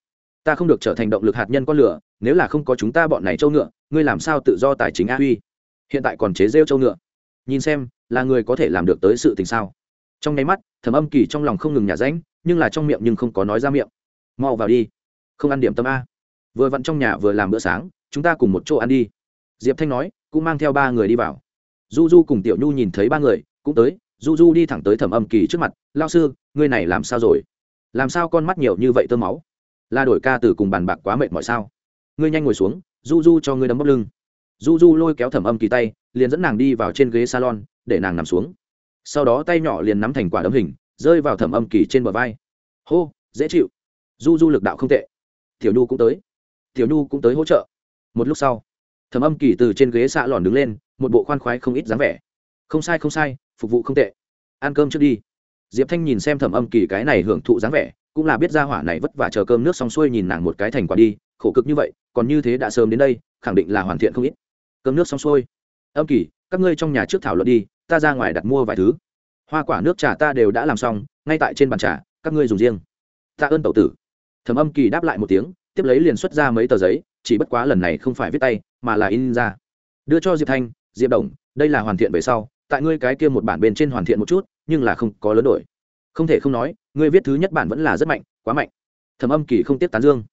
Ta không được trở thành động lực hạt nhân con lửa, nếu là không có chúng ta bọn này châu ngựa, ngươi làm sao tự do tài chính a huy? Hiện tại còn chế rêu châu ngựa. Nhìn xem, là người có thể làm được tới sự tình sao? Trong nháy mắt, thầm âm kỳ trong lòng không ngừng nhả ránh nhưng là trong miệng nhưng không có nói ra miệng. Mau vào đi. Không ăn điểm tâm a. Vừa vặn trong nhà vừa làm bữa sáng, chúng ta cùng một chỗ ăn đi. Diệp thanh nói, cũng mang theo ba người đi vào. Du du cùng tiểu nhu nhìn thấy ba người, cũng tới. Du du đi thẳng tới thẩm âm kỳ trước mặt. Lao sư, ngươi này làm sao rồi? Làm sao con mắt nhiều như vậy tơ máu? La đổi ca từ cùng bàn bạc quá mệt mỏi sao? Ngươi nhanh ngồi xuống du du cho ngươi đấm bóc lưng. Du du lôi kéo thẩm âm kỳ tay, liền dẫn nàng đi vào trên ghế salon, để nàng nằm xuống. Sau đó tay nhỏ liền nắm thành quả đấm hình, rơi vào thẩm âm kỳ trên bờ vai. Hô, dễ chịu. Du du lực đạo không tệ. Tiểu nhu cũng tới. Tiểu nhu cũng tới hỗ trợ. Một lúc sau, thẩm âm kỳ từ trên ghế xạ lòn đứng lên, một bộ khoan khoái không ít dáng vẻ. Không sai không sai, phục vụ không tệ. Ăn cơm trước đi. Diệp thanh nhìn xem thẩm âm kỳ cái này hưởng thụ dáng vẻ cũng là biết ra hỏa này vất vả chờ cơm nước xong xuôi nhìn nàng một cái thành quả đi, khổ cực như vậy, còn như thế đã sớm đến đây, khẳng định là hoàn thiện không ít. Cơm nước xong xuôi. Âm kỳ, các ngươi trong nhà trước thảo luận đi, ta ra ngoài đặt mua vài thứ. Hoa quả nước trà ta đều đã làm xong, ngay tại trên bàn trà, các ngươi dùng riêng. Tạ ơn tẩu tử. Thẩm âm kỳ đáp lại một tiếng, tiếp lấy liền xuất ra mấy tờ giấy, chỉ bất quá lần này không phải viết tay, mà là in ra. Đưa cho diệp thanh, diệp đồng, đây là hoàn thiện về sau, tại ngươi cái kia một bản bên trên hoàn thiện một chút, nhưng là không có lớn đổi không thể không nói, ngươi viết thứ nhất bản vẫn là rất mạnh, quá mạnh. Thẩm âm kỳ không tiếp tán dương.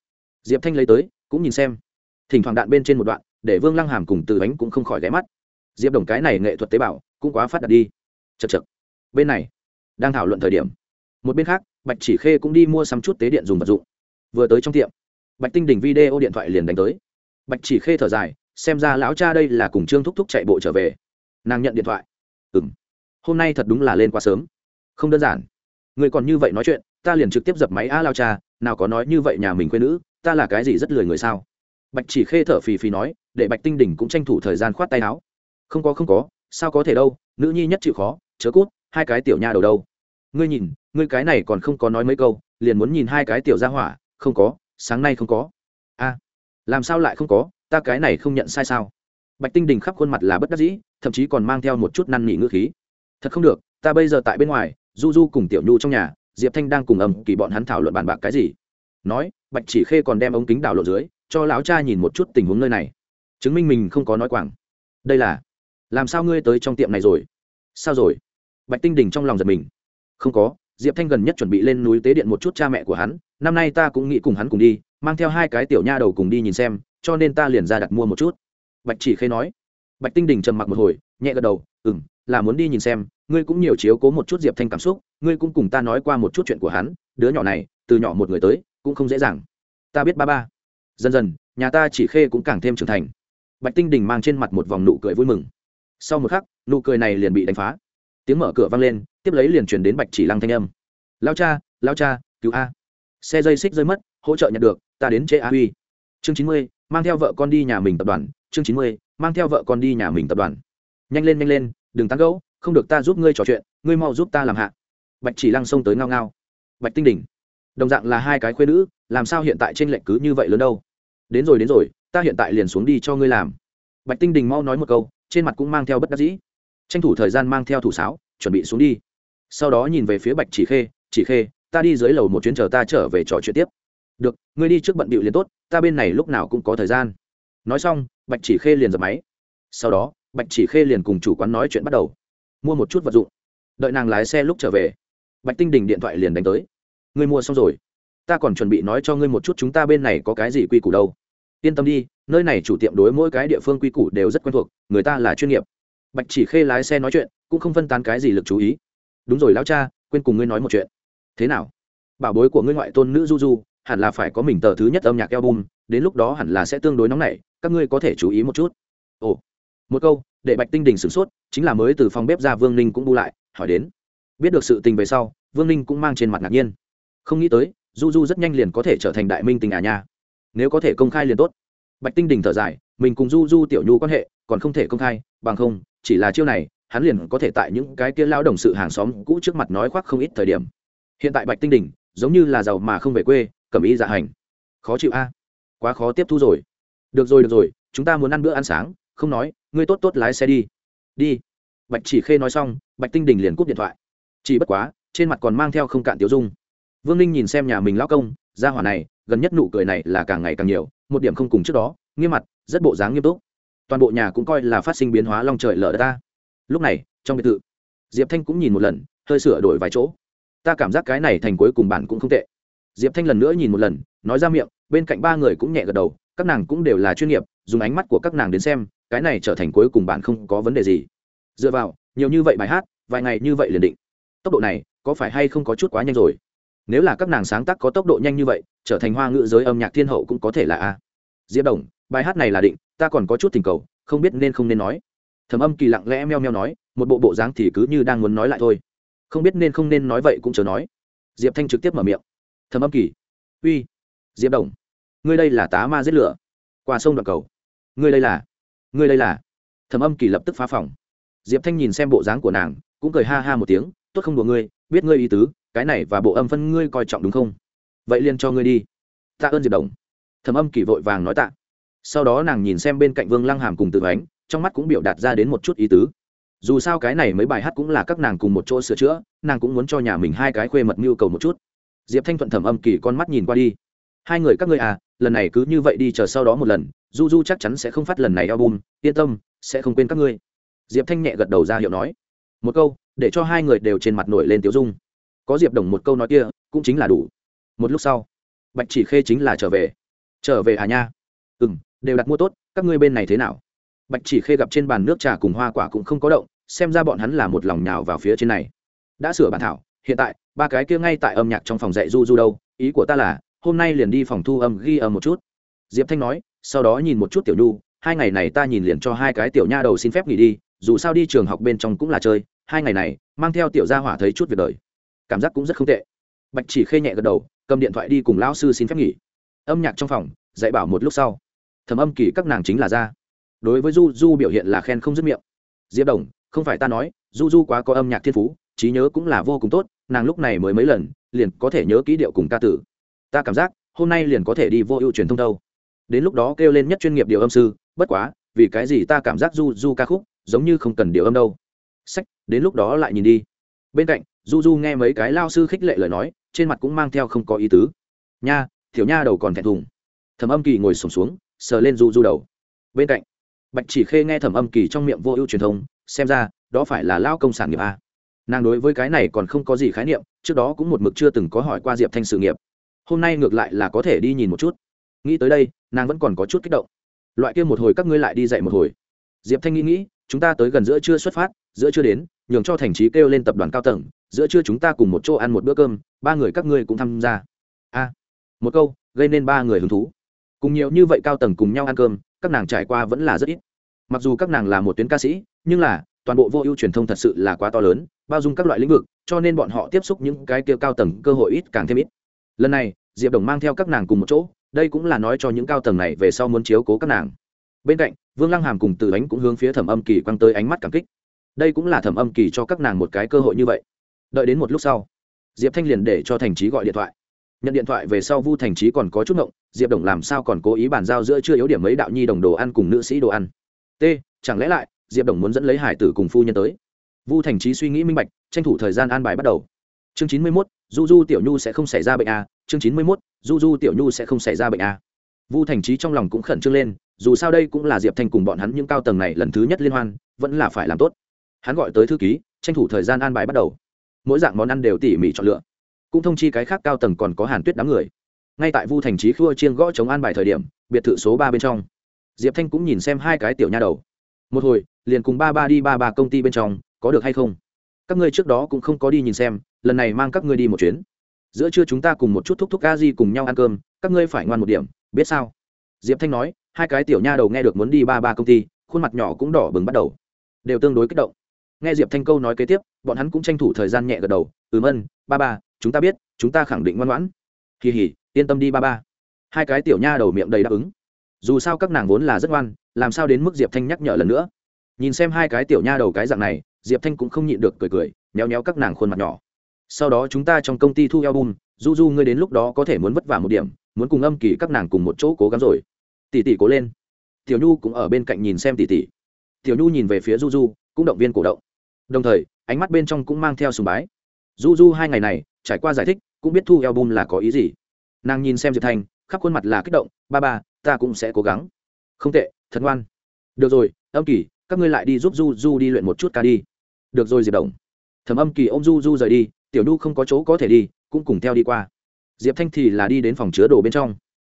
Diệp thanh lấy tới, cũng nhìn xem. Thỉnh thoảng đạn bên trên một đoạn, để vương lăng hàm cùng từ bánh cũng không khỏi ghé mắt. Diệp đồng cái này nghệ thuật tế bào, cũng quá phát đạt đi. Chật chật bên này, đang thảo luận thời điểm. Một bên khác, bạch chỉ khê cũng đi mua sắm chút tế điện dùng vật dụng. Vừa tới trong tiệm, bạch tinh đỉnh video điện thoại liền đánh tới. Bạch chỉ khê thở dài, xem ra lão cha đây là cùng trương thúc thúc chạy bộ trở về. Nàng nhận điện thoại. Ừ m hôm nay thật đúng là lên quá sớm. Không đơn giản người còn như vậy nói chuyện, ta liền trực tiếp dập máy a lao cha, nào có nói như vậy nhà mình quê nữ, ta là cái gì rất lười người sao? Bạch chỉ khê thở phì phì nói, để bạch tinh đỉnh cũng tranh thủ thời gian khoát tay áo. Không có không có, sao có thể đâu, nữ nhi nhất chịu khó, chớ cút, hai cái tiểu nha đầu đâu. Ngươi nhìn, ngươi cái này còn không có nói mấy câu, liền muốn nhìn hai cái tiểu ra hỏa, không có, sáng nay không có. A, làm sao lại không có, ta cái này không nhận sai sao? Bạch tinh đình khắp khuôn mặt là bất đắc dĩ, thậm chí còn mang theo một chút năn nỉ ngữ khí. Thật không được, ta bây giờ tại bên ngoài du du cùng tiểu nhu trong nhà, diệp thanh đang cùng ầm kỳ bọn hắn thảo luận bàn bạc cái gì. Nói, bạch chỉ khê còn đem ống kính đảo lộ dưới, cho lão cha nhìn một chút tình huống nơi này. Chứng minh mình không có nói quảng. Đây là, làm sao ngươi tới trong tiệm này rồi? Sao rồi? Bạch tinh đình trong lòng giật mình. Không có, diệp thanh gần nhất chuẩn bị lên núi tế điện một chút cha mẹ của hắn, năm nay ta cũng nghĩ cùng hắn cùng đi, mang theo hai cái tiểu nha đầu cùng đi nhìn xem, cho nên ta liền ra đặt mua một chút. Bạch chỉ khê nói. Bạch tinh đình trầm mặc một hồi, nhẹ gật đầu ừ m là muốn đi nhìn xem ngươi cũng nhiều chiếu cố một chút diệp thanh cảm xúc, ngươi cũng cùng ta nói qua một chút chuyện của hắn, đứa nhỏ này, từ nhỏ một người tới, cũng không dễ dàng. Ta biết ba ba. Dần dần, nhà ta chỉ khê cũng càng thêm trưởng thành. Bạch tinh đình mang trên mặt một vòng nụ cười vui mừng. Sau một khắc, nụ cười này liền bị đánh phá. Tiếng mở cửa vang lên, tiếp lấy liền chuyển đến bạch chỉ lăng thanh âm. Lao cha lao cha, cứu a. Xe dây xích rơi mất, hỗ trợ nhận được, ta đến chế a huy. Chương chín mươi, mang theo vợ con đi nhà mình tập đoàn. Chương chín mươi, mang theo vợ con đi nhà mình tập đoàn. Nhanh lên nhanh lên, đừng tán gẫu không được ta giúp ngươi trò chuyện, ngươi mau giúp ta làm hạ. Bạch chỉ lăng xông tới ngao ngao. Bạch tinh đỉnh đồng dạng là hai cái khuyên nữ, làm sao hiện tại trên lệnh cứ như vậy lớn đâu? Đến rồi đến rồi, ta hiện tại liền xuống đi cho ngươi làm. Bạch tinh đình mau nói một câu, trên mặt cũng mang theo bất đắc dĩ. Tranh thủ thời gian mang theo thủ sáo, chuẩn bị xuống đi. Sau đó nhìn về phía bạch chỉ khê chỉ khê, ta đi dưới lầu một chuyến chờ ta trở về trò chuyện tiếp. Được, ngươi đi trước bận bịu liền tốt, ta bên này lúc nào cũng có thời gian. Nói xong, bạch chỉ khê liền dập máy. Sau đó, bạch chỉ khê liền cùng chủ quán nói chuyện bắt đầu mua một chút vật dụng. Đợi nàng lái xe lúc trở về, bạch tinh đình điện thoại liền đánh tới. Ngươi mua xong rồi. Ta còn chuẩn bị nói cho ngươi một chút chúng ta bên này có cái gì quy củ đâu. Yên tâm đi, nơi này chủ tiệm đối mỗi cái địa phương quy củ đều rất quen thuộc, người ta là chuyên nghiệp. Bạch chỉ khê lái xe nói chuyện, cũng không phân tán cái gì lực chú ý. Đúng rồi lão cha, quên cùng ngươi nói một chuyện. Thế nào? Bảo bối của ngươi ngoại tôn nữ du du, hẳn là phải có mình tờ thứ nhất âm nhạc album, đến lúc đó hẳn là sẽ tương đối nóng nảy, các ngươi có thể chú ý một chút. Ồ, một câu để bạch tinh đình sửng sốt, chính là mới từ phòng bếp ra vương ninh cũng bu lại, hỏi đến. Biết được sự tình về sau, vương ninh cũng mang trên mặt ngạc nhiên. Không nghĩ tới, du du rất nhanh liền có thể trở thành đại minh tình à nha. Nếu có thể công khai liền tốt. Bạch tinh đình thở dài, mình cùng du du tiểu nhu quan hệ, còn không thể công khai, bằng không, chỉ là chiêu này, hắn liền có thể tại những cái kia lao đồng sự hàng xóm cũ trước mặt nói khoác không ít thời điểm. Hiện tại bạch tinh đình, giống như là giàu mà không về quê, cầm ý dạ hành. Khó chịu a. Quá khó tiếp thu rồi. Được rồi được rồi, chúng ta muốn ăn bữa ăn sáng không nói, ngươi tốt tốt lái xe đi. Đi. Bạch chỉ khê nói xong, bạch tinh đình liền cúp điện thoại. Chỉ bất quá, trên mặt còn mang theo không cạn tiểu dung. Vương ninh nhìn xem nhà mình lão công, gia hỏa này, gần nhất nụ cười này là càng ngày càng nhiều, một điểm không cùng trước đó, nghiêm mặt, rất bộ dáng nghiêm túc. Toàn bộ nhà cũng coi là phát sinh biến hóa long trời lở đất ta. Lúc này, trong biệt thự, diệp thanh cũng nhìn một lần, hơi sửa đổi vài chỗ. Ta cảm giác cái này thành cuối cùng bản cũng không tệ. Diệp thanh lần nữa nhìn một lần, nói ra miệng, bên cạnh ba người cũng nhẹ gật đầu, các nàng cũng đều là chuyên nghiệp, dùng ánh mắt của các nàng đến xem cái này trở thành cuối cùng bạn không có vấn đề gì. Dựa vào, nhiều như vậy bài hát, vài ngày như vậy liền định. Tốc độ này, có phải hay không có chút quá nhanh rồi? Nếu là các nàng sáng tác có tốc độ nhanh như vậy, trở thành hoa ngữ giới âm nhạc thiên hậu cũng có thể là a. Diệp đồng, bài hát này là định, ta còn có chút tình cầu, không biết nên không nên nói. Thầm âm kỳ lặng lẽ meo meo nói, một bộ bộ dáng thì cứ như đang muốn nói lại thôi. Không biết nên không nên nói vậy cũng chờ nói. Diệp thanh trực tiếp mở miệng. Thầm âm kỳ. Uy. Diệp đồng. Ngươi đây là tá ma giết lửa. Qua sông đoạn cầu. Ngươi đây là ngươi đây là? Thầm âm kỳ lập tức phá phòng. Diệp thanh nhìn xem bộ dáng của nàng, cũng cười ha ha một tiếng, tốt không đùa ngươi, biết ngươi ý tứ, cái này và bộ âm phân ngươi coi trọng đúng không? Vậy liền cho ngươi đi. Tạ ơn diệp đồng. Thầm âm kỳ vội vàng nói tạ. Sau đó nàng nhìn xem bên cạnh vương lăng hàm cùng tự ánh, trong mắt cũng biểu đạt ra đến một chút ý tứ. Dù sao cái này mấy bài hát cũng là các nàng cùng một chỗ sửa chữa, nàng cũng muốn cho nhà mình hai cái khuê mật mưu cầu một chút. Diệp thanh thuận thẩm âm kỳ con mắt nhìn qua đi. Hai người các ngươi à lần này cứ như vậy đi chờ sau đó một lần, du du chắc chắn sẽ không phát lần này album, yên tâm, sẽ không quên các ngươi. Diệp thanh nhẹ gật đầu ra hiệu nói. Một câu, để cho hai người đều trên mặt nổi lên tiếu dung. Có diệp đồng một câu nói kia, cũng chính là đủ. Một lúc sau, bạch chỉ khê chính là trở về. Trở về à nha? Ừ m đều đặt mua tốt, các ngươi bên này thế nào? Bạch chỉ khê gặp trên bàn nước trà cùng hoa quả cũng không có động, xem ra bọn hắn là một lòng nhào vào phía trên này. Đã sửa bản thảo, hiện tại, ba cái kia ngay tại âm nhạc trong phòng dạy du du đâu, ý của ta là hôm nay liền đi phòng thu âm ghi âm một chút. Diệp thanh nói, sau đó nhìn một chút tiểu nhu, hai ngày này ta nhìn liền cho hai cái tiểu nha đầu xin phép nghỉ đi, dù sao đi trường học bên trong cũng là chơi, hai ngày này, mang theo tiểu gia hỏa thấy chút việc đời. Cảm giác cũng rất không tệ. Bạch chỉ khê nhẹ gật đầu, cầm điện thoại đi cùng lão sư xin phép nghỉ. Âm nhạc trong phòng, dạy bảo một lúc sau. Thầm âm kỳ các nàng chính là ra. Đối với du du biểu hiện là khen không dứt miệng. Diệp đồng, không phải ta nói, du du quá có âm nhạc thiên phú, trí nhớ cũng là vô cùng tốt, nàng lúc này mới mấy lần, liền có thể nhớ kỹ điệu cùng ca tử ta cảm giác, hôm nay liền có thể đi vô ưu truyền thông đâu. Đến lúc đó kêu lên nhất chuyên nghiệp điều âm sư, bất quá, vì cái gì ta cảm giác du du ca khúc giống như không cần điều âm đâu. Sách, đến lúc đó lại nhìn đi. Bên cạnh du du nghe mấy cái lao sư khích lệ lời nói, trên mặt cũng mang theo không có ý tứ. Nha thiểu nha đầu còn thẹn thùng. Thẩm âm kỳ ngồi sổm xuống, sờ lên du du đầu. Bên cạnh, bạch chỉ khê nghe thẩm âm kỳ trong miệng vô ưu truyền thông, xem ra, đó phải là lao công sản nghiệp a. Nàng đối với cái này còn không có gì khái niệm, trước đó cũng một mực chưa từng có hỏi qua diệp thanh sự nghiệp hôm nay ngược lại là có thể đi nhìn một chút. Nghĩ tới đây, nàng vẫn còn có chút kích động. Loại kia một hồi các ngươi lại đi dạy một hồi. Diệp thanh nghĩ nghĩ, chúng ta tới gần giữa trưa xuất phát, giữa trưa đến, nhường cho thành trí kêu lên tập đoàn cao tầng, giữa trưa chúng ta cùng một chỗ ăn một bữa cơm, ba người các ngươi cũng tham gia. A, một câu, gây nên ba người hứng thú. Cùng nhiều như vậy cao tầng cùng nhau ăn cơm, các nàng trải qua vẫn là rất ít. Mặc dù các nàng là một tuyến ca sĩ, nhưng là, toàn bộ vô ưu truyền thông thật sự là quá to lớn, bao dung các loại lĩnh vực, cho nên bọn họ tiếp xúc những cái kia cao tầng cơ hội ít càng thêm ít lần này, diệp đồng mang theo các nàng cùng một chỗ, đây cũng là nói cho những cao tầng này về sau muốn chiếu cố các nàng. Bên cạnh, vương lăng hàm cùng từ ánh cũng hướng phía thẩm âm kỳ quăng tới ánh mắt cảm kích. Đây cũng là thẩm âm kỳ cho các nàng một cái cơ hội như vậy. Đợi đến một lúc sau, diệp thanh liền để cho thành trí gọi điện thoại. Nhận điện thoại về sau vu thành trí còn có chút ngộng, diệp đồng làm sao còn cố ý bàn giao giữa chưa yếu điểm mấy đạo nhi đồng đồ ăn cùng nữ sĩ đồ ăn. T, chẳng lẽ lại, diệp đồng muốn dẫn lấy hải tử cùng phu nhân tới? Vu thành trí suy nghĩ minh bạch, tranh thủ thời gian an bài bắt đầu chương chín mươi mốt du du tiểu nhu sẽ không xảy ra bệnh a, chương chín mươi mốt du du tiểu nhu sẽ không xảy ra bệnh a. Vu thành trí trong lòng cũng khẩn trương lên, dù sao đây cũng là diệp thanh cùng bọn hắn những cao tầng này lần thứ nhất liên hoan, vẫn là phải làm tốt. Hắn gọi tới thư ký, tranh thủ thời gian an bài bắt đầu. Mỗi dạng món ăn đều tỉ mỉ chọn lựa. Cũng thông chi cái khác cao tầng còn có hàn tuyết đám người. Ngay tại vu thành trí khua chiên gõ chống an bài thời điểm, biệt thự số ba bên trong. Diệp thanh cũng nhìn xem hai cái tiểu nha đầu. Một hồi, liền cùng ba ba đi ba ba công ty bên trong, có được hay không? Các ngươi trước đó cũng không có đi nhìn xem lần này mang các ngươi đi một chuyến. Giữa trưa chúng ta cùng một chút thúc thúc ca di cùng nhau ăn cơm, các ngươi phải ngoan một điểm, biết sao? Diệp thanh nói, hai cái tiểu nha đầu nghe được muốn đi ba ba công ty, khuôn mặt nhỏ cũng đỏ bừng bắt đầu. Đều tương đối kích động. Nghe diệp thanh câu nói kế tiếp, bọn hắn cũng tranh thủ thời gian nhẹ gật đầu. Ừm ân ba ba, chúng ta biết, chúng ta khẳng định ngoan ngoãn. Kỳ hỉ, yên tâm đi ba ba. Hai cái tiểu nha đầu miệng đầy đáp ứng. Dù sao các nàng vốn là rất ngoan, làm sao đến mức diệp thanh nhắc nhở lần nữa? Nhìn xem hai cái tiểu nha đầu cái dạng này, diệp thanh cũng không nhịn được cười cười méo méo các nàng khuôn mặt nhỏ sau đó chúng ta trong công ty thu album du du ngươi đến lúc đó có thể muốn vất vả một điểm muốn cùng âm kỳ các nàng cùng một chỗ cố gắng rồi. Tỷ tỷ cố lên. Tiểu nhu cũng ở bên cạnh nhìn xem tỷ tỷ. Tiểu nhu nhìn về phía du du cũng động viên cổ động. Đồng thời ánh mắt bên trong cũng mang theo sùng bái. Du du hai ngày này trải qua giải thích cũng biết thu album là có ý gì. Nàng nhìn xem diệp Thành, khắp khuôn mặt là kích động ba ba ta cũng sẽ cố gắng. Không tệ thật ngoan. Được rồi âm kỳ các ngươi lại đi giúp du du đi luyện một chút ca đi. Được rồi diệp đồng. Thẩm âm kỳ ô m du du rời đi tiểu nhu không có chỗ có thể đi, cũng cùng theo đi qua. Diệp thanh thì là đi đến phòng chứa đồ bên trong,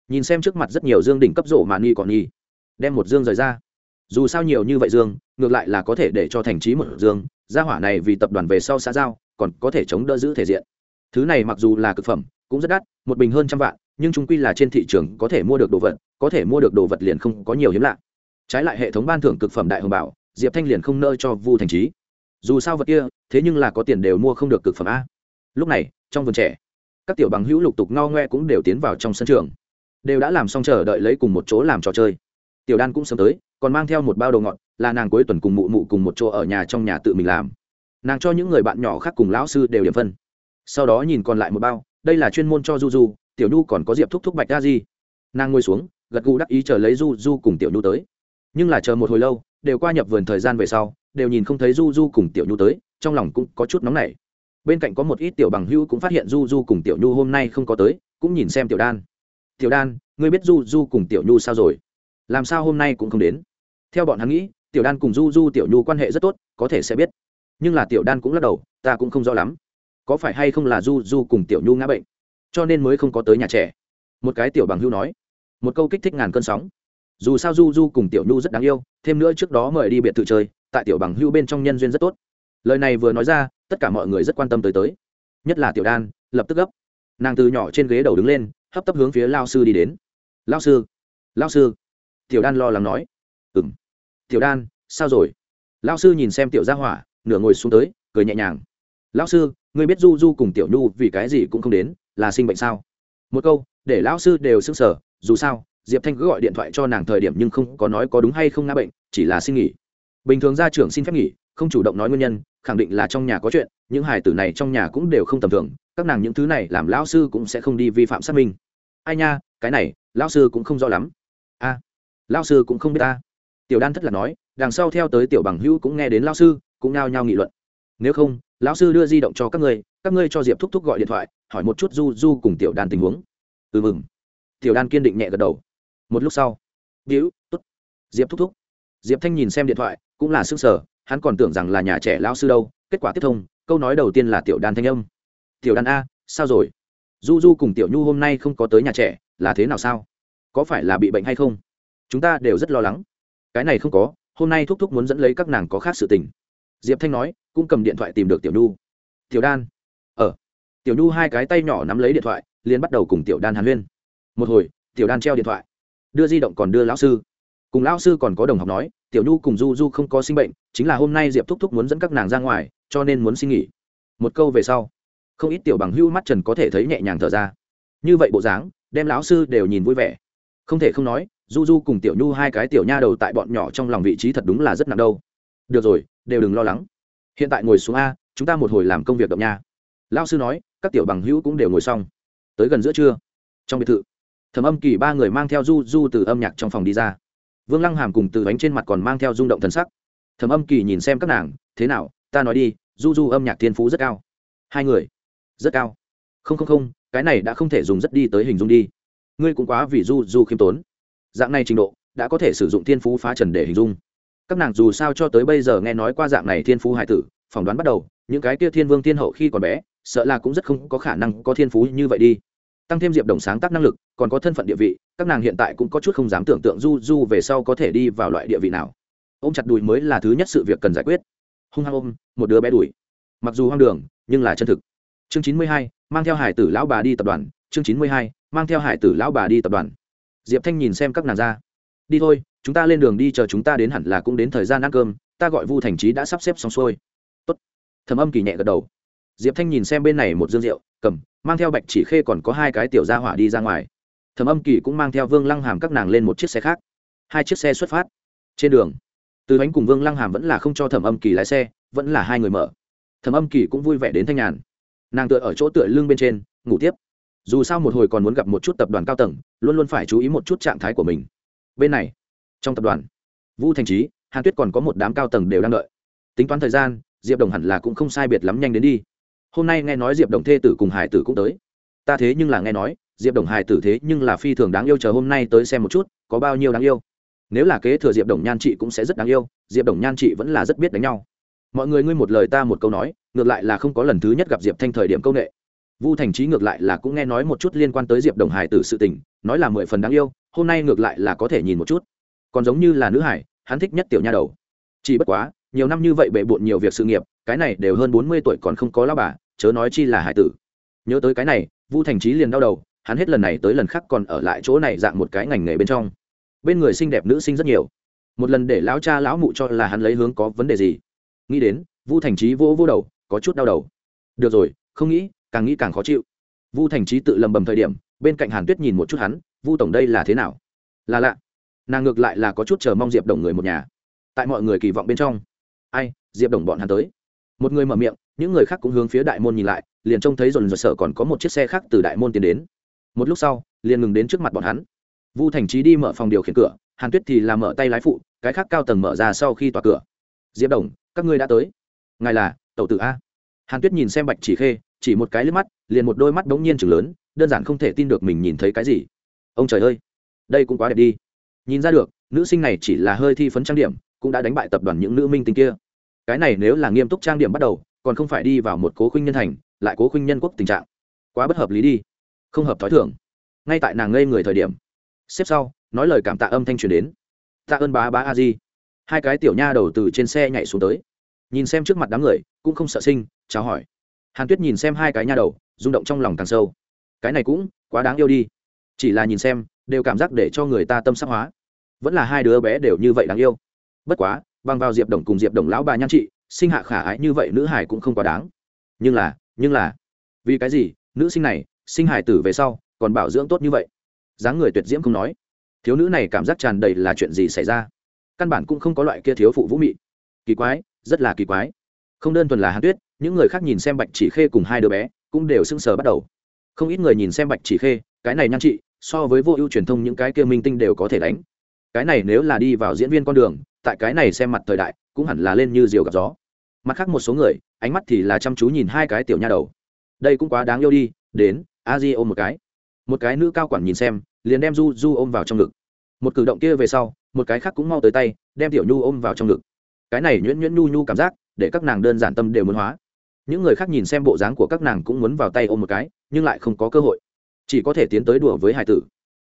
nhìn xem trước mặt rất nhiều dương đỉnh cấp rộ mà nghi còn nghi, đem một dương rời ra. Dù sao nhiều như vậy dương, ngược lại là có thể để cho thành trí một dương, gia hỏa này vì tập đoàn về sau xã giao, còn có thể chống đỡ giữ thể diện. Thứ này mặc dù là cực phẩm, cũng rất đắt, một bình hơn trăm vạn, nhưng chúng quy là trên thị trường có thể mua được đồ vật, có thể mua được đồ vật liền không có nhiều hiếm lạ. Trái lại hệ thống ban thưởng cực phẩm đại hồng bảo, diệp thanh liền không nơi cho vu thành trí dù sao vật kia, thế nhưng là có tiền đều mua không được cực phẩm a. Lúc này, trong vườn trẻ, các tiểu bằng hữu lục tục ngao ngoe cũng đều tiến vào trong sân trường. Đều đã làm xong chờ đợi lấy cùng một chỗ làm trò chơi. Tiểu đan cũng sớm tới, còn mang theo một bao đồ ngọt, là nàng cuối tuần cùng mụ mụ cùng một chỗ ở nhà trong nhà tự mình làm. Nàng cho những người bạn nhỏ khác cùng lão sư đều điểm phân. Sau đó nhìn còn lại một bao, đây là chuyên môn cho du du, tiểu nhu còn có diệp thúc thúc bạch ra gì nàng ngồi xuống, gật gù đắc ý chờ lấy du du cùng tiểu nhu tới. Nhưng là chờ một hồi lâu, đều qua nhập vườn thời gian về sau đều nhìn không thấy du du cùng tiểu nhu tới, trong lòng cũng có chút nóng nảy. Bên cạnh có một ít tiểu bằng hữu cũng phát hiện du du cùng tiểu nhu hôm nay không có tới, cũng nhìn xem tiểu đan. Tiểu đan, ngươi biết du du cùng tiểu nhu sao rồi? Làm sao hôm nay cũng không đến? Theo bọn hắn nghĩ, tiểu đan cùng du du tiểu nhu quan hệ rất tốt, có thể sẽ biết. Nhưng là tiểu đan cũng lắc đầu, ta cũng không rõ lắm. Có phải hay không là du du cùng tiểu nhu ngã bệnh, cho nên mới không có tới nhà trẻ? Một cái tiểu bằng hưu nói. Một câu kích thích ngàn cơn sóng. Dù sao du du cùng tiểu nhu rất đáng yêu, thêm nữa trước đó mời đi biệt thự chơi tại tiểu bằng hưu bên trong nhân duyên rất tốt. Lời này vừa nói ra, tất cả mọi người rất quan tâm tới tới. Nhất là tiểu đan, lập tức gấp. Nàng từ nhỏ trên ghế đầu đứng lên, hấp tấp hướng phía lao sư đi đến. Lao sư lao sư. Tiểu đan lo lắng nói. Ừ m tiểu đan, sao rồi? Lao sư nhìn xem tiểu gia hỏa, nửa ngồi xuống tới, cười nhẹ nhàng. Lao sư, ngươi biết du du cùng tiểu nhu vì cái gì cũng không đến, là sinh bệnh sao? Một câu, để lão sư đều s ư n g sở dù sao, diệp thanh cứ gọi điện thoại cho nàng thời điểm nhưng không có nói có đúng hay không ngã bệnh, chỉ là xin nghỉ bình thường gia trưởng xin phép nghỉ không chủ động nói nguyên nhân khẳng định là trong nhà có chuyện những hài tử này trong nhà cũng đều không tầm thường các nàng những thứ này làm lão sư cũng sẽ không đi vi phạm xác minh. Ai nha cái này lão sư cũng không rõ lắm. A à, lão sư cũng không biết ta. Tiểu đan thất là nói đằng sau theo tới tiểu bằng hữu cũng nghe đến lão sư cũng nao nhao nghị luận. Nếu không lão sư đưa di động cho các ngươi các ngươi cho diệp thúc thúc gọi điện thoại hỏi một chút du du cùng tiểu đan tình huống. Ừ mừng. Tiểu đan kiên định nhẹ gật đầu. Một lúc sau. Víu tốt. Diệp thúc thúc diệp thanh nhìn xem điện thoại, cũng là sức sở hắn còn tưởng rằng là nhà trẻ lão sư đâu, kết quả tiếp thông, câu nói đầu tiên là tiểu đan thanh âm. Tiểu đan a, sao rồi? Du du cùng tiểu nhu hôm nay không có tới nhà trẻ, là thế nào sao? Có phải là bị bệnh hay không? Chúng ta đều rất lo lắng. Cái này không có, hôm nay thúc thúc muốn dẫn lấy các nàng có khác sự tình. Diệp thanh nói, cũng cầm điện thoại tìm được tiểu nhu. Tiểu đan. Ở ờ. tiểu nhu hai cái tay nhỏ nắm lấy điện thoại, liền bắt đầu cùng tiểu đan hàn huyên. Một hồi, tiểu đan treo điện thoại. Đưa di động còn đưa lão sư. Cùng lão sư còn có đồng học nói tiểu nhu cùng du du không có sinh bệnh, chính là hôm nay diệp thúc thúc muốn dẫn các nàng ra ngoài, cho nên muốn xin nghỉ. Một câu về sau, không ít tiểu bằng hưu mắt trần có thể thấy nhẹ nhàng thở ra. Như vậy bộ dáng, đem lão sư đều nhìn vui vẻ. Không thể không nói, du du cùng tiểu nhu hai cái tiểu nha đầu tại bọn nhỏ trong lòng vị trí thật đúng là rất nặng đâu. Được rồi, đều đừng lo lắng. Hiện tại ngồi xuống a, chúng ta một hồi làm công việc động nha. Lão sư nói, các tiểu bằng hữu cũng đều ngồi xong. Tới gần giữa trưa. Trong biệt thự thẩm âm kỳ ba người mang theo du du từ âm nhạc trong phòng đi ra vương lăng hàm cùng từ bánh trên mặt còn mang theo rung động thần sắc. Thẩm âm kỳ nhìn xem các nàng, thế nào? Ta nói đi, du du âm nhạc thiên phú rất cao. Hai người? Rất cao. Không không không, cái này đã không thể dùng rất đi tới hình dung đi. Ngươi cũng quá vì du du khiêm tốn. Dạng này trình độ, đã có thể sử dụng thiên phú phá trần để hình dung. Các nàng dù sao cho tới bây giờ nghe nói qua dạng này thiên phú hải tử, phỏng đoán bắt đầu, những cái kia thiên vương thiên hậu khi còn bé, sợ là cũng rất không có khả năng có thiên phú như vậy đi tăng thêm diệp đồng sáng tác năng lực, còn có thân phận địa vị, các nàng hiện tại cũng có chút không dám tưởng tượng du du về sau có thể đi vào loại địa vị nào. Ôm chặt đùi mới là thứ nhất sự việc cần giải quyết. Hung hăng ôm, một đứa bé đùi. Mặc dù hoang đường, nhưng là chân thực. Chương chín mươi hai, mang theo hải tử lão bà đi tập đoàn. Chương chín mươi hai, mang theo hải tử lão bà đi tập đoàn. Diệp thanh nhìn xem các nàng ra. Đi thôi, chúng ta lên đường đi chờ chúng ta đến hẳn là cũng đến thời gian ăn cơm, ta gọi vu thành trí đã sắp xếp xong xuôi. Tốt. thầm âm kỳ nhẹ gật đầu. Diệp thanh nhìn xem bên này một dương rượu, cầm mang theo bạch chỉ khê còn có hai cái tiểu gia hỏa đi ra ngoài. Thẩm âm kỳ cũng mang theo vương lăng hàm các nàng lên một chiếc xe khác. Hai chiếc xe xuất phát. Trên đường, từ ánh cùng vương lăng hàm vẫn là không cho thẩm âm kỳ lái xe, vẫn là hai người mở. Thẩm âm kỳ cũng vui vẻ đến thanh nhàn. Nàng tựa ở chỗ tựa lưng bên trên, ngủ tiếp. Dù sao một hồi còn muốn gặp một chút tập đoàn cao tầng, luôn luôn phải chú ý một chút trạng thái của mình. Bên này, trong tập đoàn vũ thành trí hàn tuyết còn có một đám cao tầng đều đang đợi. Tính toán thời gian, diệp đồng hẳn là cũng không sai biệt lắm nhanh đến đi hôm nay nghe nói diệp đồng thê tử cùng hải tử cũng tới. Ta thế nhưng là nghe nói, diệp đồng hải tử thế nhưng là phi thường đáng yêu, chờ hôm nay tới xem một chút, có bao nhiêu đáng yêu. Nếu là kế thừa diệp đồng nhan chị cũng sẽ rất đáng yêu, diệp đồng nhan chị vẫn là rất biết đánh nhau. Mọi người ngươi một lời ta một câu nói, ngược lại là không có lần thứ nhất gặp diệp thanh thời điểm công nghệ vu thành trí ngược lại là cũng nghe nói một chút liên quan tới diệp đồng hải tử sự tình, nói là mười phần đáng yêu, hôm nay ngược lại là có thể nhìn một chút. Còn giống như là nữ hải, hắn thích nhất tiểu nha đầu. Chỉ bất quá, nhiều năm như vậy bệ bộn nhiều việc sự nghiệp, cái này đều hơn bốn mươi tuổi còn không có lao bà chớ nói chi là hải tử. Nhớ tới cái này, vu thành trí liền đau đầu, hắn hết lần này tới lần khác còn ở lại chỗ này dạng một cái ngành nghề bên trong. Bên người xinh đẹp nữ sinh rất nhiều. Một lần để lão cha lão mụ cho là hắn lấy hướng có vấn đề gì. Nghĩ đến, vu thành trí vô vô đầu, có chút đau đầu. Được rồi, không nghĩ, càng nghĩ càng khó chịu. Vu thành trí tự lầm bầm thời điểm, bên cạnh hàn tuyết nhìn một chút hắn, vu tổng đây là thế nào? Là lạ. Nàng ngược lại là có chút chờ mong diệp đồng người một nhà. Tại mọi người kỳ vọng bên trong. Ai, diệp đồng bọn hắn tới. Một người mở miệng những người khác cũng hướng phía đại môn nhìn lại, liền trông thấy dồn dồn sợ còn có một chiếc xe khác từ đại môn tiến đến. Một lúc sau, liền ngừng đến trước mặt bọn hắn. Vu thành trí đi mở phòng điều khiển cửa, hàn tuyết thì làm mở tay lái phụ, cái khác cao tầng mở ra sau khi tỏa cửa. Diệp đồng, các ngươi đã tới. Ngài là tẩu tử a. Hàn tuyết nhìn xem bạch chỉ khê, chỉ một cái liếc mắt, liền một đôi mắt bỗng nhiên chừng lớn, đơn giản không thể tin được mình nhìn thấy cái gì. Ông trời ơi, đây cũng quá đẹp đi. Nhìn ra được, nữ sinh này chỉ là hơi thi phấn trang điểm, cũng đã đánh bại tập đoàn những nữ minh tinh kia. Cái này nếu là nghiêm túc trang điểm bắt đầu còn không phải đi vào một cố khuynh nhân thành, lại cố khuynh nhân quốc tình trạng. Quá bất hợp lý đi. Không hợp thói thường. Ngay tại nàng ngây người thời điểm, xếp sau, nói lời cảm tạ âm thanh truyền đến. Tạ ơn bá bá a di. Hai cái tiểu nha đầu từ trên xe nhảy xuống tới. Nhìn xem trước mặt đám người, cũng không sợ sinh, chào hỏi. Hàn tuyết nhìn xem hai cái nha đầu, rung động trong lòng càng sâu. Cái này cũng quá đáng yêu đi. Chỉ là nhìn xem, đều cảm giác để cho người ta tâm sắc hóa. Vẫn là hai đứa bé đều như vậy đáng yêu. Bất quá, bằng vào diệp đồng cùng diệp đồng lão bà nhan trị sinh hạ khả ái như vậy nữ hải cũng không quá đáng. Nhưng là nhưng là, vì cái gì, nữ sinh này, sinh hải tử về sau, còn bảo dưỡng tốt như vậy? Dáng người tuyệt diễm không nói. Thiếu nữ này cảm giác tràn đầy là chuyện gì xảy ra? Căn bản cũng không có loại kia thiếu phụ vũ mị. Kỳ quái, rất là kỳ quái. Không đơn thuần là hàn tuyết, những người khác nhìn xem bạch chỉ khê cùng hai đứa bé, cũng đều sưng sờ bắt đầu. Không ít người nhìn xem bạch chỉ khê, cái này nhan trị, so với vô ưu truyền thông những cái kia minh tinh đều có thể đánh. Cái này nếu là đi vào diễn viên con đường, tại cái này xem mặt thời đại cũng hẳn là lên như diều gặp gió. Mặt khác một số người, ánh mắt thì là chăm chú nhìn hai cái tiểu nha đầu. Đây cũng quá đáng yêu đi, đến, a di ôm một cái. Một cái nữ cao quản nhìn xem, liền đem du du ôm vào trong ngực. Một cử động kia về sau, một cái khác cũng mau tới tay, đem tiểu nhu ôm vào trong ngực. Cái này nhuyễn nhuyễn nhu nhu cảm giác, để các nàng đơn giản tâm đều muốn hóa. Những người khác nhìn xem bộ dáng của các nàng cũng muốn vào tay ôm một cái, nhưng lại không có cơ hội. Chỉ có thể tiến tới đùa với hải tử.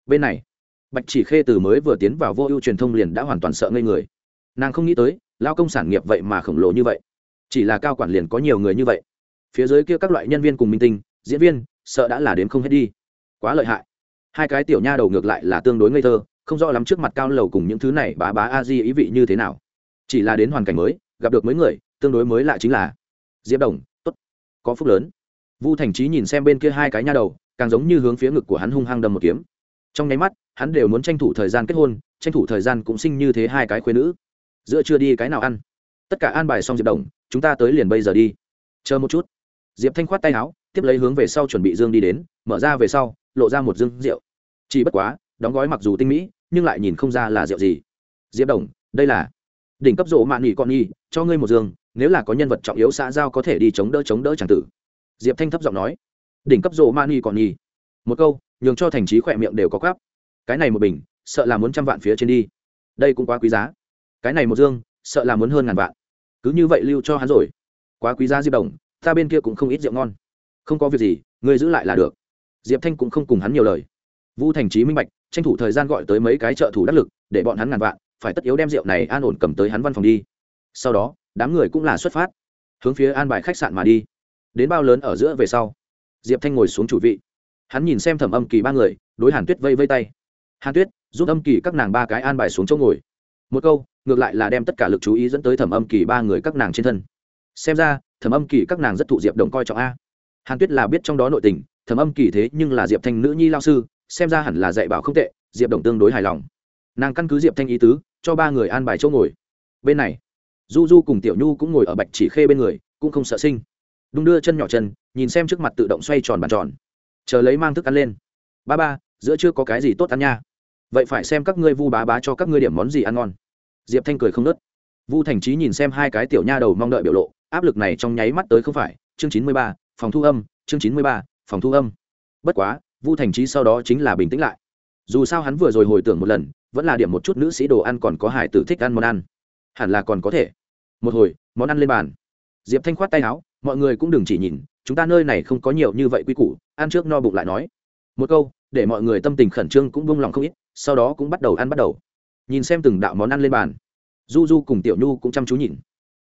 Bên này, bạch chỉ khê từ mới vừa tiến vào vô ưu truyền thông liền đã hoàn toàn sợ ngây người. Nàng không nghĩ tới lao công sản nghiệp vậy mà khổng lồ như vậy. Chỉ là cao quản liền có nhiều người như vậy. Phía dưới kia các loại nhân viên cùng minh tinh, diễn viên, sợ đã là đến không hết đi. Quá lợi hại. Hai cái tiểu nha đầu ngược lại là tương đối ngây thơ, không rõ lắm trước mặt cao lầu cùng những thứ này bá bá a di ý vị như thế nào. Chỉ là đến hoàn cảnh mới, gặp được mấy người, tương đối mới lạ chính là diệp đồng t ố t có phúc lớn. Vu thành trí nhìn xem bên kia hai cái nha đầu, càng giống như hướng phía ngực của hắn hung hăng đâm một kiếm. Trong nháy mắt, hắn đều muốn tranh thủ thời gian kết hôn, tranh thủ thời gian cũng sinh như thế hai cái khuyên nữ giữa chưa đi cái nào ăn? Tất cả an bài xong diệp đồng, chúng ta tới liền bây giờ đi. Chờ một chút. Diệp thanh khoát tay áo, tiếp lấy hướng về sau chuẩn bị dương đi đến, mở ra về sau, lộ ra một dương rượu. Chỉ bất quá, đóng gói mặc dù tinh mỹ, nhưng lại nhìn không ra là rượu gì. Diệp đồng, đây là đỉnh cấp rộ mạn nghỉ con nghi cho ngươi một dương, nếu là có nhân vật trọng yếu xã giao có thể đi chống đỡ chống đỡ c tử. Diệp thanh thấp giọng nói. Đỉnh cấp rộ mạn nghỉ con nghi một câu, nhường cho thành trí khỏe miệng đều có gáp cái này một bình, sợ là muốn trăm vạn phía trên đi. Đây cũng quá quý giá cái này một dương, sợ là muốn hơn ngàn vạn. Cứ như vậy lưu cho hắn rồi. Quá quý giá diệp đồng, ta bên kia cũng không ít rượu ngon. Không có việc gì, ngươi giữ lại là được. Diệp thanh cũng không cùng hắn nhiều lời. Vu thành trí minh bạch, tranh thủ thời gian gọi tới mấy cái trợ thủ đắc lực, để bọn hắn ngàn vạn, phải tất yếu đem rượu này an ổn cầm tới hắn văn phòng đi. Sau đó, đám người cũng là xuất phát, hướng phía an bài khách sạn mà đi. Đến bao lớn ở giữa về sau, diệp thanh ngồi xuống chủ vị. Hắn nhìn xem thẩm âm kỳ ba người, đối hàn tuyết vây vây tay. Hàn tuyết, giúp âm kỳ các nàng ba cái an bài xuống chỗ ngồi một câu, ngược lại là đem tất cả lực chú ý dẫn tới thẩm âm kỳ ba người các nàng trên thân. Xem ra, thẩm âm kỳ các nàng rất thụ diệp đồng coi trọng a. Hàn tuyết là biết trong đó nội tình, thẩm âm kỳ thế nhưng là diệp thanh nữ nhi lao sư, xem ra hẳn là dạy bảo không tệ, diệp đồng tương đối hài lòng. Nàng căn cứ diệp thanh ý tứ, cho ba người an bài chỗ ngồi. Bên này, du du cùng tiểu nhu cũng ngồi ở bạch chỉ khê bên người, cũng không sợ sinh. Đung đưa chân nhỏ chân, nhìn xem trước mặt tự động xoay tròn bàn tròn. Chờ lấy mang thức ăn lên. Ba ba, giữa chưa có cái gì tốt ăn nha vậy phải xem các ngươi vu bá bá cho các ngươi điểm món gì ăn ngon diệp thanh cười không nớt vu thành trí nhìn xem hai cái tiểu nha đầu mong đợi biểu lộ áp lực này trong nháy mắt tới không phải chương chín mươi ba, phòng thu âm, chương chín mươi ba, phòng thu âm. bất quá vu thành trí sau đó chính là bình tĩnh lại dù sao hắn vừa rồi hồi tưởng một lần vẫn là điểm một chút nữ sĩ đồ ăn còn có hải tử thích ăn món ăn hẳn là còn có thể một hồi món ăn lên bàn diệp thanh khoát tay áo mọi người cũng đừng chỉ nhìn chúng ta nơi này không có nhiều như vậy quy củ ăn trước no bụng lại nói một câu để mọi người tâm tình khẩn trương cũng buông lòng không ít sau đó cũng bắt đầu ăn bắt đầu. Nhìn xem từng đạo món ăn lên bàn, du du cùng tiểu nhu cũng chăm chú nhìn.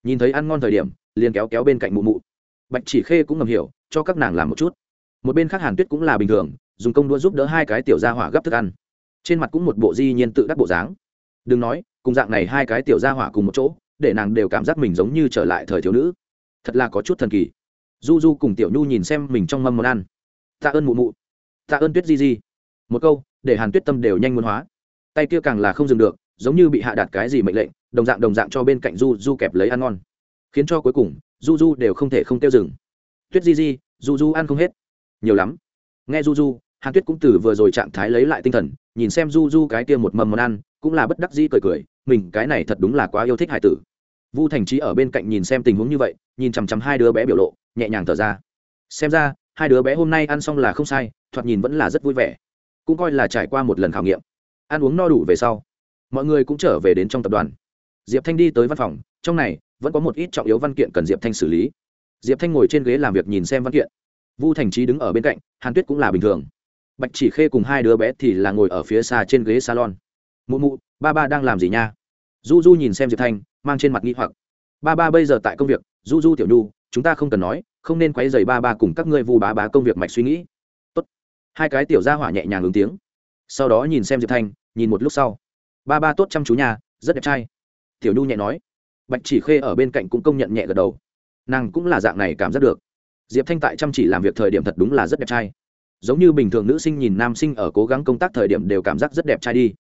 Nhìn thấy ăn ngon thời điểm, liền kéo kéo bên cạnh mụ mụ. Bạch chỉ khê cũng ngầm hiểu, cho các nàng làm một chút. Một bên khác hàn tuyết cũng là bình thường, dùng công đua giúp đỡ hai cái tiểu gia hỏa gấp thức ăn. Trên mặt cũng một bộ di nhiên tự đắc bộ dáng. Đừng nói, cùng dạng này hai cái tiểu gia hỏa cùng một chỗ, để nàng đều cảm giác mình giống như trở lại thời thiếu nữ. Thật là có chút thần kỳ. Du du cùng tiểu nhu nhìn xem mình trong mâm món ăn. Tạ ơn mụ mụ. Tạ ơn tuyết di di. Một câu để hàn tuyết tâm đều nhanh muốn hóa. Tay kia càng là không dừng được, giống như bị hạ đạt cái gì mệnh lệnh, đồng dạng đồng dạng cho bên cạnh du du kẹp lấy ăn ngon. Khiến cho cuối cùng, du du đều không thể không tiêu dừng. Tuyết di di, du du ăn không hết. Nhiều lắm. Nghe du du, hàn tuyết cũng từ vừa rồi trạng thái lấy lại tinh thần, nhìn xem du du cái kia một mầm món ăn, cũng là bất đắc dĩ cười cười, mình cái này thật đúng là quá yêu thích hải tử. Vu thành trí ở bên cạnh nhìn xem tình huống như vậy, nhìn chằm chằm hai đứa bé biểu lộ, nhẹ nhàng thở ra. Xem ra, hai đứa bé hôm nay ăn xong là không sai, thoạt nhìn vẫn là rất vui vẻ cũng coi là trải qua một lần khảo nghiệm. Ăn uống no đủ về sau, mọi người cũng trở về đến trong tập đoàn. Diệp thanh đi tới văn phòng, trong này vẫn có một ít trọng yếu văn kiện cần diệp thanh xử lý. Diệp thanh ngồi trên ghế làm việc nhìn xem văn kiện. Vu thành trí đứng ở bên cạnh, hàn tuyết cũng là bình thường. Bạch chỉ khê cùng hai đứa bé thì là ngồi ở phía xa trên ghế salon. Mụ mụ, ba ba đang làm gì nha? Du du nhìn xem diệp thanh, mang trên mặt nghi hoặc. Ba ba bây giờ tại công việc du du tiểu nhu, chúng ta không cần nói, không nên quấy dày ba ba cùng các ngươi vu bá bá công việc mạch suy nghĩ hai cái tiểu gia hỏa nhẹ nhàng ứng tiếng. Sau đó nhìn xem diệp thanh, nhìn một lúc sau. Ba ba tốt chăm chú nhà rất đẹp trai. Tiểu nhu nhẹ nói. Bạch chỉ khê ở bên cạnh cũng công nhận nhẹ gật đầu. Nàng cũng là dạng này cảm giác được. Diệp thanh tại chăm chỉ làm việc thời điểm thật đúng là rất đẹp trai. Giống như bình thường nữ sinh nhìn nam sinh ở cố gắng công tác thời điểm đều cảm giác rất đẹp trai đi.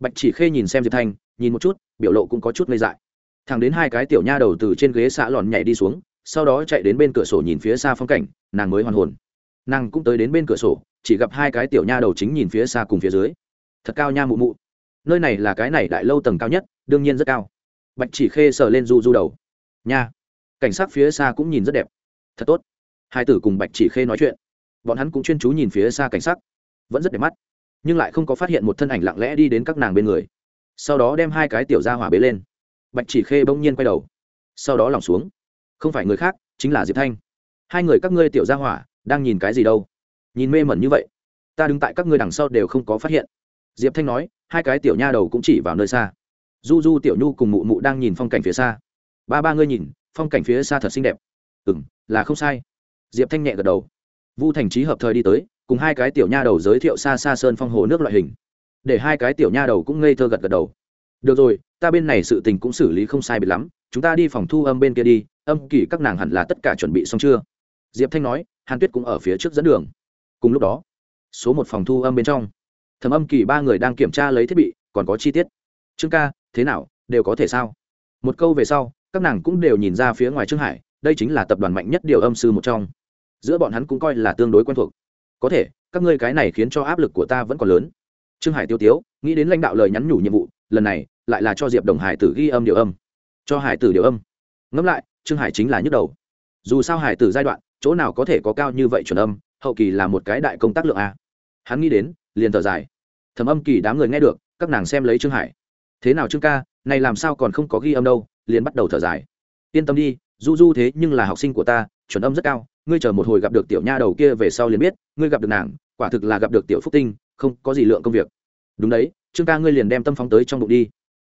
Bạch chỉ khê nhìn xem diệp thanh, nhìn một chút, biểu lộ cũng có chút ngây dại. Thẳng đến hai cái tiểu nha đầu từ trên ghế xạ lòn nhảy đi xuống, sau đó chạy đến bên cửa sổ nhìn phía xa phong cảnh, nàng mới hoàn hồn. Nàng cũng tới đến bên cửa sổ chỉ gặp hai cái tiểu nha đầu chính nhìn phía xa cùng phía dưới. Thật cao nha mụ mụ. Nơi này là cái này đại lâu tầng cao nhất, đương nhiên rất cao. Bạch chỉ khê sờ lên du du đầu. Nha. Cảnh sát phía xa cũng nhìn rất đẹp. Thật tốt. Hai tử cùng bạch chỉ khê nói chuyện. Bọn hắn cũng chuyên chú nhìn phía xa cảnh sát vẫn rất đẹp mắt. Nhưng lại không có phát hiện một thân ảnh lặng lẽ đi đến các nàng bên người. Sau đó đem hai cái tiểu ra hỏa bế lên. Bạch chỉ khê bỗng nhiên quay đầu. Sau đó lỏng xuống. Không phải người khác, chính là diệp thanh. Hai người các ngươi tiểu ra hỏa, đang nhìn cái gì đâu? Nhìn mê mẩn như vậy. Ta đứng tại các ngươi đằng sau đều không có phát hiện. Diệp thanh nói, hai cái tiểu nha đầu cũng chỉ vào nơi xa. Du du, tiểu nhu cùng mụ mụ đang nhìn phong cảnh phía xa. Ba ba ngươi nhìn, phong cảnh phía xa thật xinh đẹp. Ừ m là không sai. Diệp thanh nhẹ gật đầu. Vu thành trí hợp thời đi tới, cùng hai cái tiểu nha đầu giới thiệu xa xa sơn phong hồ nước loại hình. Để hai cái tiểu nha đầu cũng ngây thơ gật gật đầu. Được rồi, ta bên này sự tình cũng xử lý không sai biệt lắm, chúng ta đi phòng thu âm bên kia đi, âm kỳ các nàng hẳn là tất cả chuẩn bị xong chưa? Diệp thanh nói, hàn tuyết cũng ở phía trước dẫn đường cùng lúc đó, số một phòng thu âm bên trong, thẩm âm kỳ ba người đang kiểm tra lấy thiết bị, còn có chi tiết. Trương ca, thế nào? Đều có thể sao? Một câu về sau, các nàng cũng đều nhìn ra phía ngoài trương hải, đây chính là tập đoàn mạnh nhất điều âm sư một trong. Giữa bọn hắn cũng coi là tương đối quen thuộc. Có thể, các ngươi cái này khiến cho áp lực của ta vẫn còn lớn. Trương hải tiêu tiếu, nghĩ đến lãnh đạo lời nhắn nhủ nhiệm vụ, lần này lại là cho diệp đồng hải tử ghi âm điều âm. Cho hải tử điều âm. Ngẫm lại, trương hải chính là nhức đầu. Dù sao hải tử giai đoạn, chỗ nào có thể có cao như vậy chuẩn âm hậu kỳ là một cái đại công tác lượng a. Hắn nghĩ đến, liền thở dài. Thẩm âm kỳ đám người nghe được, các nàng xem lấy trương hải. Thế nào trương ca, này làm sao còn không có ghi âm đâu, liền bắt đầu thở dài. Yên tâm đi, du du thế nhưng là học sinh của ta, chuẩn âm rất cao, ngươi chờ một hồi gặp được tiểu nha đầu kia về sau liền biết, ngươi gặp được nàng, quả thực là gặp được tiểu phúc tinh, không có gì lượng công việc. Đúng đấy, trương ca ngươi liền đem tâm phóng tới trong bụng đi.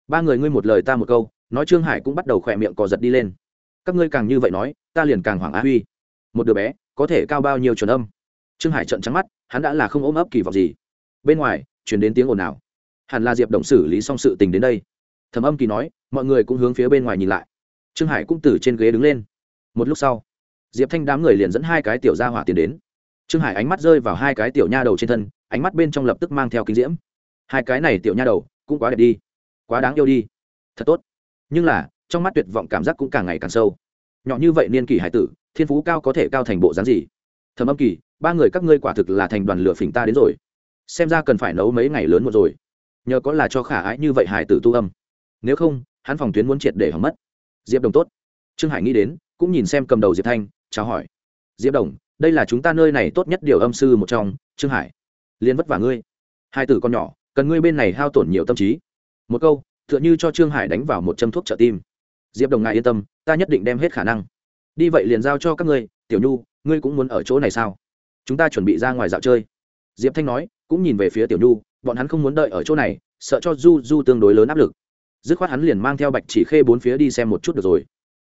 Ba người ngươi một lời ta một câu, nói trương hải cũng bắt đầu khỏe miệng cò giật đi lên. Các ngươi càng như vậy nói, ta liền càng hoảng á huy. Một đứa bé, có thể cao bao nhiêu chuẩn âm? Trương hải trận trắng mắt, hắn đã là không ôm ấp kỳ vọng gì. Bên ngoài chuyển đến tiếng ồn ào. Hẳn là diệp Đồng xử lý xong sự tình đến đây. Thầm âm kỳ nói, mọi người cũng hướng phía bên ngoài nhìn lại. Trương hải cũng từ trên ghế đứng lên. Một lúc sau, diệp thanh đám người liền dẫn hai cái tiểu ra hỏa tiền đến. Trương hải ánh mắt rơi vào hai cái tiểu nha đầu trên thân, ánh mắt bên trong lập tức mang theo kinh diễm. Hai cái này tiểu nha đầu, cũng quá đẹp đi. Quá đáng yêu đi. Thật tốt. Nhưng là, trong mắt tuyệt vọng cảm giác cũng càng ngày càng sâu. Nhỏ như vậy niên kỷ hải tử, thiên phú cao có thể cao thành bộ dáng gì? Thầm âm kỳ ba người các ngươi quả thực là thành đoàn lửa phỉnh ta đến rồi. Xem ra cần phải nấu mấy ngày lớn một rồi. Nhờ có là cho khả ái như vậy hải tử tu âm. Nếu không, hắn phòng tuyến muốn triệt để hỏng mất. Diệp đồng tốt. Trương hải nghĩ đến, cũng nhìn xem cầm đầu diệp thanh, chào hỏi. Diệp đồng, đây là chúng ta nơi này tốt nhất điều âm sư một trong, trương hải. Liên vất vả ngươi. Hai tử con nhỏ, cần ngươi bên này hao tổn nhiều tâm trí. Một câu, tựa như cho trương hải đánh vào một châm thuốc trợ tim. Diệp đồng ngại yên tâm, ta nhất định đem hết khả năng. Đi vậy liền giao cho các ngươi, tiểu nhu, ngươi cũng muốn ở chỗ này sao? Chúng ta chuẩn bị ra ngoài dạo chơi. Diệp thanh nói, cũng nhìn về phía tiểu nhu, bọn hắn không muốn đợi ở chỗ này, sợ cho du du tương đối lớn áp lực. Dứt khoát hắn liền mang theo bạch chỉ khê bốn phía đi xem một chút được rồi.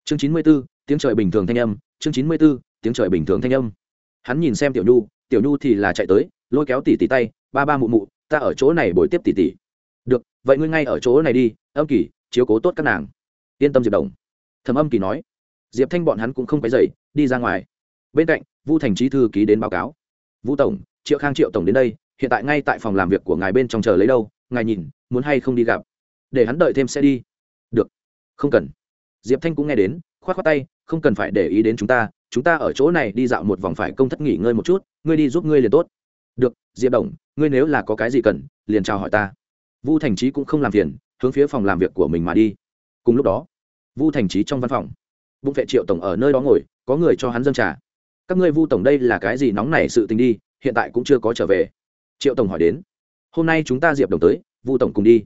Chương chín mươi b ố tiếng trời bình thường thanh âm, chương chín mươi b ố tiếng trời bình thường thanh âm. Hắn nhìn xem tiểu nhu tiểu nhu thì là chạy tới, lôi kéo tỉ tỉ tay, ba ba mụ mụ, ta ở chỗ này bồi tiếp tỉ tỉ. Được, vậy ngươi ngay ở chỗ này đi, âm kỳ, chiếu cố tốt các nàng. Yên tâm diệp đồng. Thầm âm kỳ nói. Diệp thanh bọn hắn cũng không phải dậy đi ra ngoài. Bên cạnh vu thành trí thư ký đến báo cáo. Vu tổng, triệu khang triệu tổng đến đây, hiện tại ngay tại phòng làm việc của ngài bên trong chờ lấy đâu, ngài nhìn, muốn hay không đi gặp? Để hắn đợi thêm sẽ đi. Được. Không cần. Diệp thanh cũng nghe đến k h o á t k h o á tay, không cần phải để ý đến chúng ta chúng ta ở chỗ này đi dạo một vòng phải công thất nghỉ ngơi một chút, ngươi đi giúp ngươi liền tốt. Được, diệp đồng ngươi nếu là có cái gì cần, liền chào hỏi ta. Vu thành trí cũng không làm phiền, hướng phía phòng làm việc của mình mà đi. Cùng lúc đó, vu thành trí trong văn phòng, bụng vệ triệu tổng ở nơi đó ngồi, có người cho hắn dâng trà các ngươi vu tổng đây là cái gì nóng nảy sự tình đi, hiện tại cũng chưa có trở về. Triệu tổng hỏi đến. Hôm nay chúng ta diệp đồng tới, vu tổng cùng đi.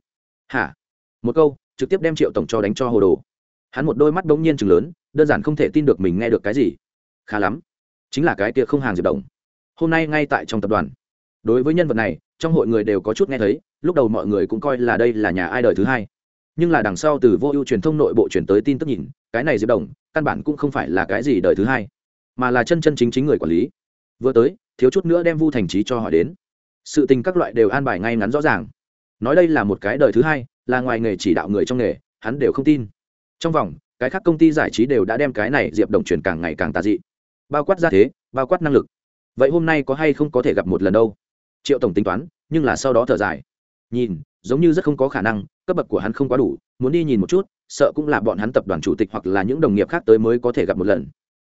Hả? Một câu, trực tiếp đem triệu tổng cho đánh cho hồ đồ. Hắn một đôi mắt đ ố n g nhiên chừng lớn, đơn giản không thể tin được mình nghe được cái gì. Khá lắm. Chính là cái kia không hàng diệp đồng. Hôm nay ngay tại trong tập đoàn. Đối với nhân vật này, trong hội người đều có chút nghe thấy, lúc đầu mọi người cũng coi là đây là nhà ai đời thứ hai. Nhưng là đằng sau từ vô ưu truyền thông nội bộ chuyển tới tin tức nhìn, cái này diệp đồng, căn bản cũng không phải là cái gì đời thứ hai mà là chân chân chính chính người quản lý. Vừa tới, thiếu chút nữa đem vu thành trí cho hỏi đến. Sự tình các loại đều an bài ngay ngắn rõ ràng. Nói đây là một cái đời thứ hai, là ngoài nghề chỉ đạo người trong nghề, hắn đều không tin. Trong vòng, cái khác công ty giải trí đều đã đem cái này diệp đồng chuyển càng ngày càng tà dị. Bao quát ra thế, bao quát năng lực. Vậy hôm nay có hay không có thể gặp một lần đâu? Triệu tổng tính toán, nhưng là sau đó thở dài. Nhìn, giống như rất không có khả năng, cấp bậc của hắn không quá đủ, muốn đi nhìn một chút, sợ cũng là bọn hắn tập đoàn chủ tịch hoặc là những đồng nghiệp khác tới mới có thể gặp một lần.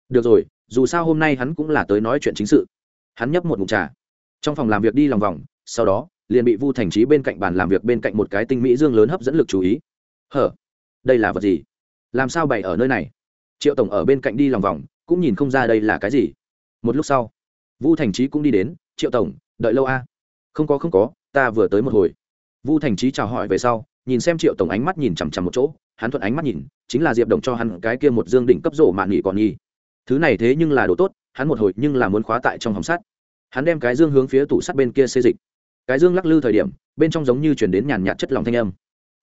Được rồi dù sao hôm nay hắn cũng là tới nói chuyện chính sự. Hắn nhấp một mục trà. Trong phòng làm việc đi lòng vòng, sau đó, liền bị vu thành trí bên cạnh bàn làm việc bên cạnh một cái tinh mỹ dương lớn hấp dẫn lực chú ý. Hở, đây là vật gì? Làm sao bày ở nơi này? Triệu tổng ở bên cạnh đi lòng vòng, cũng nhìn không ra đây là cái gì. Một lúc sau, vu thành trí cũng đi đến, triệu tổng, đợi lâu a. À? không có không có, ta vừa tới một hồi. Vu thành trí chào hỏi về sau, nhìn xem triệu tổng ánh mắt nhìn chằm chằm một chỗ, hắn thuận ánh mắt nhìn, chính là diệp đồng cho hắn cái kia một dương đỉnh cấp rổ mạn nghỉ còn nghi thứ này thế nhưng là đồ tốt, hắn một hồi nhưng là muốn khóa tại trong hòng sắt. Hắn đem cái dương hướng phía tủ sắt bên kia xê dịch. Cái dương lắc lư thời điểm, bên trong giống như chuyển đến nhàn nhạt chất lòng thanh âm.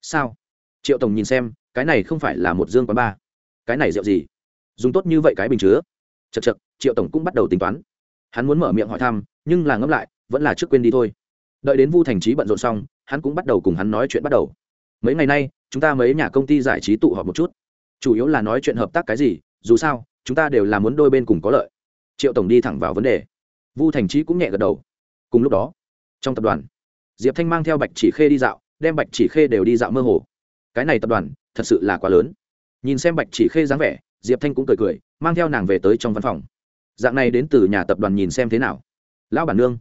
Sao? Triệu tổng nhìn xem, cái này không phải là một dương quán ba. Cái này rượu gì? Dùng tốt như vậy cái bình chứa. Chật chật triệu tổng cũng bắt đầu tính toán. Hắn muốn mở miệng hỏi thăm, nhưng là ngẫm lại, vẫn là trước quên đi thôi. Đợi đến vu thành trí bận rộn xong, hắn cũng bắt đầu cùng hắn nói chuyện bắt đầu. Mấy ngày nay, chúng ta mấy nhà công ty giải trí tụ họp một chút. Chủ yếu là nói chuyện hợp tác cái gì, dù sao chúng ta đều là muốn đôi bên cùng có lợi. Triệu tổng đi thẳng vào vấn đề. Vu thành trí cũng nhẹ gật đầu. Cùng lúc đó, trong tập đoàn, diệp thanh mang theo bạch chỉ khê đi dạo, đem bạch chỉ khê đều đi dạo mơ hồ. Cái này tập đoàn thật sự là quá lớn. Nhìn xem bạch chỉ khê dáng vẻ, diệp thanh cũng cười cười, mang theo nàng về tới trong văn phòng. Dạng này đến từ nhà tập đoàn nhìn xem thế nào. Lão bản nương.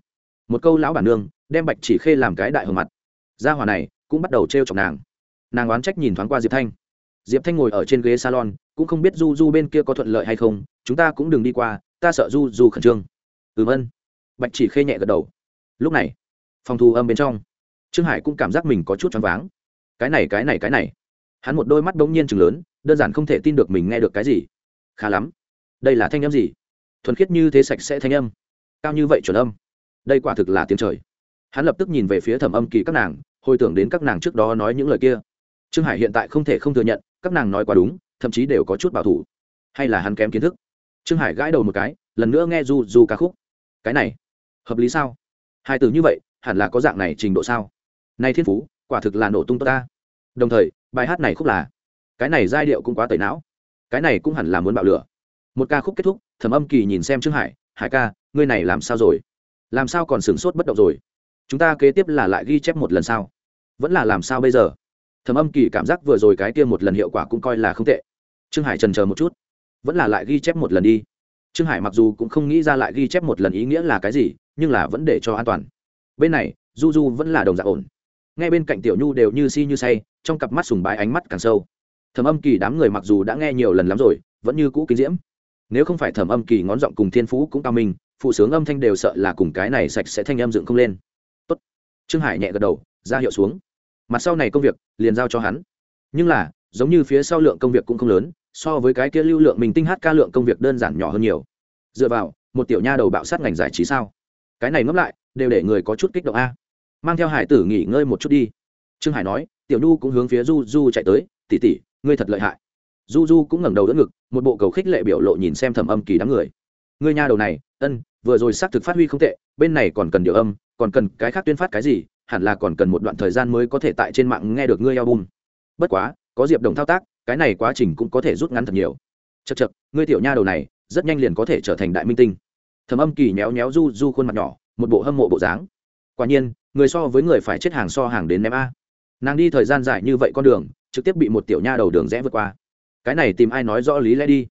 Một câu lão bản nương, đem bạch chỉ khê làm cái đại hờ mặt. Gia hòa này cũng bắt đầu t r e o chọc nàng. Nàng oán trách nhìn thoáng qua diệp thanh. Diệp thanh ngồi ở trên ghế salon cũng không biết du du bên kia có thuận lợi hay không, chúng ta cũng đừng đi qua, ta sợ du du khẩn trương. Ừm ân. Bạch chỉ khê nhẹ gật đầu. Lúc này, phòng thu âm bên trong, trương hải cũng cảm giác mình có chút choáng váng. Cái này cái này cái này. Hắn một đôi mắt bỗng nhiên chừng lớn, đơn giản không thể tin được mình nghe được cái gì. Khá lắm. Đây là thanh âm gì? Thuần khiết như thế sạch sẽ thanh âm. Cao như vậy chuẩn âm. Đây quả thực là tiếng trời. Hắn lập tức nhìn về phía thẩm âm kỳ các nàng, hồi tưởng đến các nàng trước đó nói những lời kia. Trương hải hiện tại không thể không thừa nhận, các nàng nói quá đúng thậm chí đều có chút bảo thủ. Hay là hắn kém kiến thức. Trương hải gãi đầu một cái, lần nữa nghe du du ca khúc. Cái này, hợp lý sao? Hai từ như vậy, hẳn là có dạng này trình độ sao? Nay thiên phú, quả thực là nổ tung tốt ta. Đồng thời, bài hát này khúc là, cái này giai điệu cũng quá tẩy não. Cái này cũng hẳn là muốn bạo lửa. Một ca khúc kết thúc thẩm âm kỳ nhìn xem trương hải hải ca, ngươi này làm sao rồi? Làm sao còn sửng sốt bất động rồi? Chúng ta kế tiếp là lại ghi chép một lần sao? Vẫn là làm sao bây giờ? Thẩm âm kỳ cảm giác vừa rồi cái kia một lần hiệu quả cũng coi là không tệ trương hải trần chờ một chút. Vẫn là lại ghi chép một lần đi. Trương hải mặc dù cũng không nghĩ ra lại ghi chép một lần ý nghĩa là cái gì, nhưng là vẫn để cho an toàn. Bên này, du du vẫn là đồng dạng ổn. Ngay bên cạnh tiểu nhu đều như si như say, trong cặp mắt sùng bái ánh mắt càng sâu. Thẩm âm kỳ đám người mặc dù đã nghe nhiều lần lắm rồi, vẫn như cũ kính diễm. Nếu không phải thẩm âm kỳ ngón giọng cùng thiên phú cũng cao minh, phụ sướng âm thanh đều sợ là cùng cái này sạch sẽ thanh âm dựng không lên. Tốt. trương hải nhẹ gật đầu, ra hiệu xuống. Mặt sau này công việc, liền giao cho hắn. Nhưng là, giống như phía sau lượng công việc cũng không lớn so với cái kia lưu lượng mình tinh hát ca lượng công việc đơn giản nhỏ hơn nhiều. Dựa vào, một tiểu nha đầu bạo sát ngành giải trí sao? Cái này ngẫm lại, đều để người có chút kích động a. Mang theo hải tử nghỉ ngơi một chút đi. Trương hải nói, tiểu nhu cũng hướng phía du du chạy tới tỉ tỉ ngươi thật lợi hại. Du du cũng ngẩng đầu đỡ ngực, một bộ cầu khích lệ biểu lộ nhìn xem thẩm âm kỳ đám người. Ngươi nha đầu này, ân, vừa rồi xác thực phát huy không tệ, bên này còn cần điều âm, còn cần cái khác tuyên phát cái gì, hẳn là còn cần một đoạn thời gian mới có thể tại trên mạng nghe được ngươi album. Bất quá, có diệp đồng thao tác cái này quá trình cũng có thể rút ngắn thật nhiều. Chật chật ngươi tiểu nha đầu này, rất nhanh liền có thể trở thành đại minh tinh. Thầm âm kỳ méo méo du du khuôn mặt nhỏ, một bộ hâm mộ bộ dáng. Quả nhiên, người so với người phải chết hàng so hàng đến ném a. Nàng đi thời gian dài như vậy con đường, trực tiếp bị một tiểu nha đầu đường rẽ vượt qua. Cái này tìm ai nói rõ lý lẽ đi.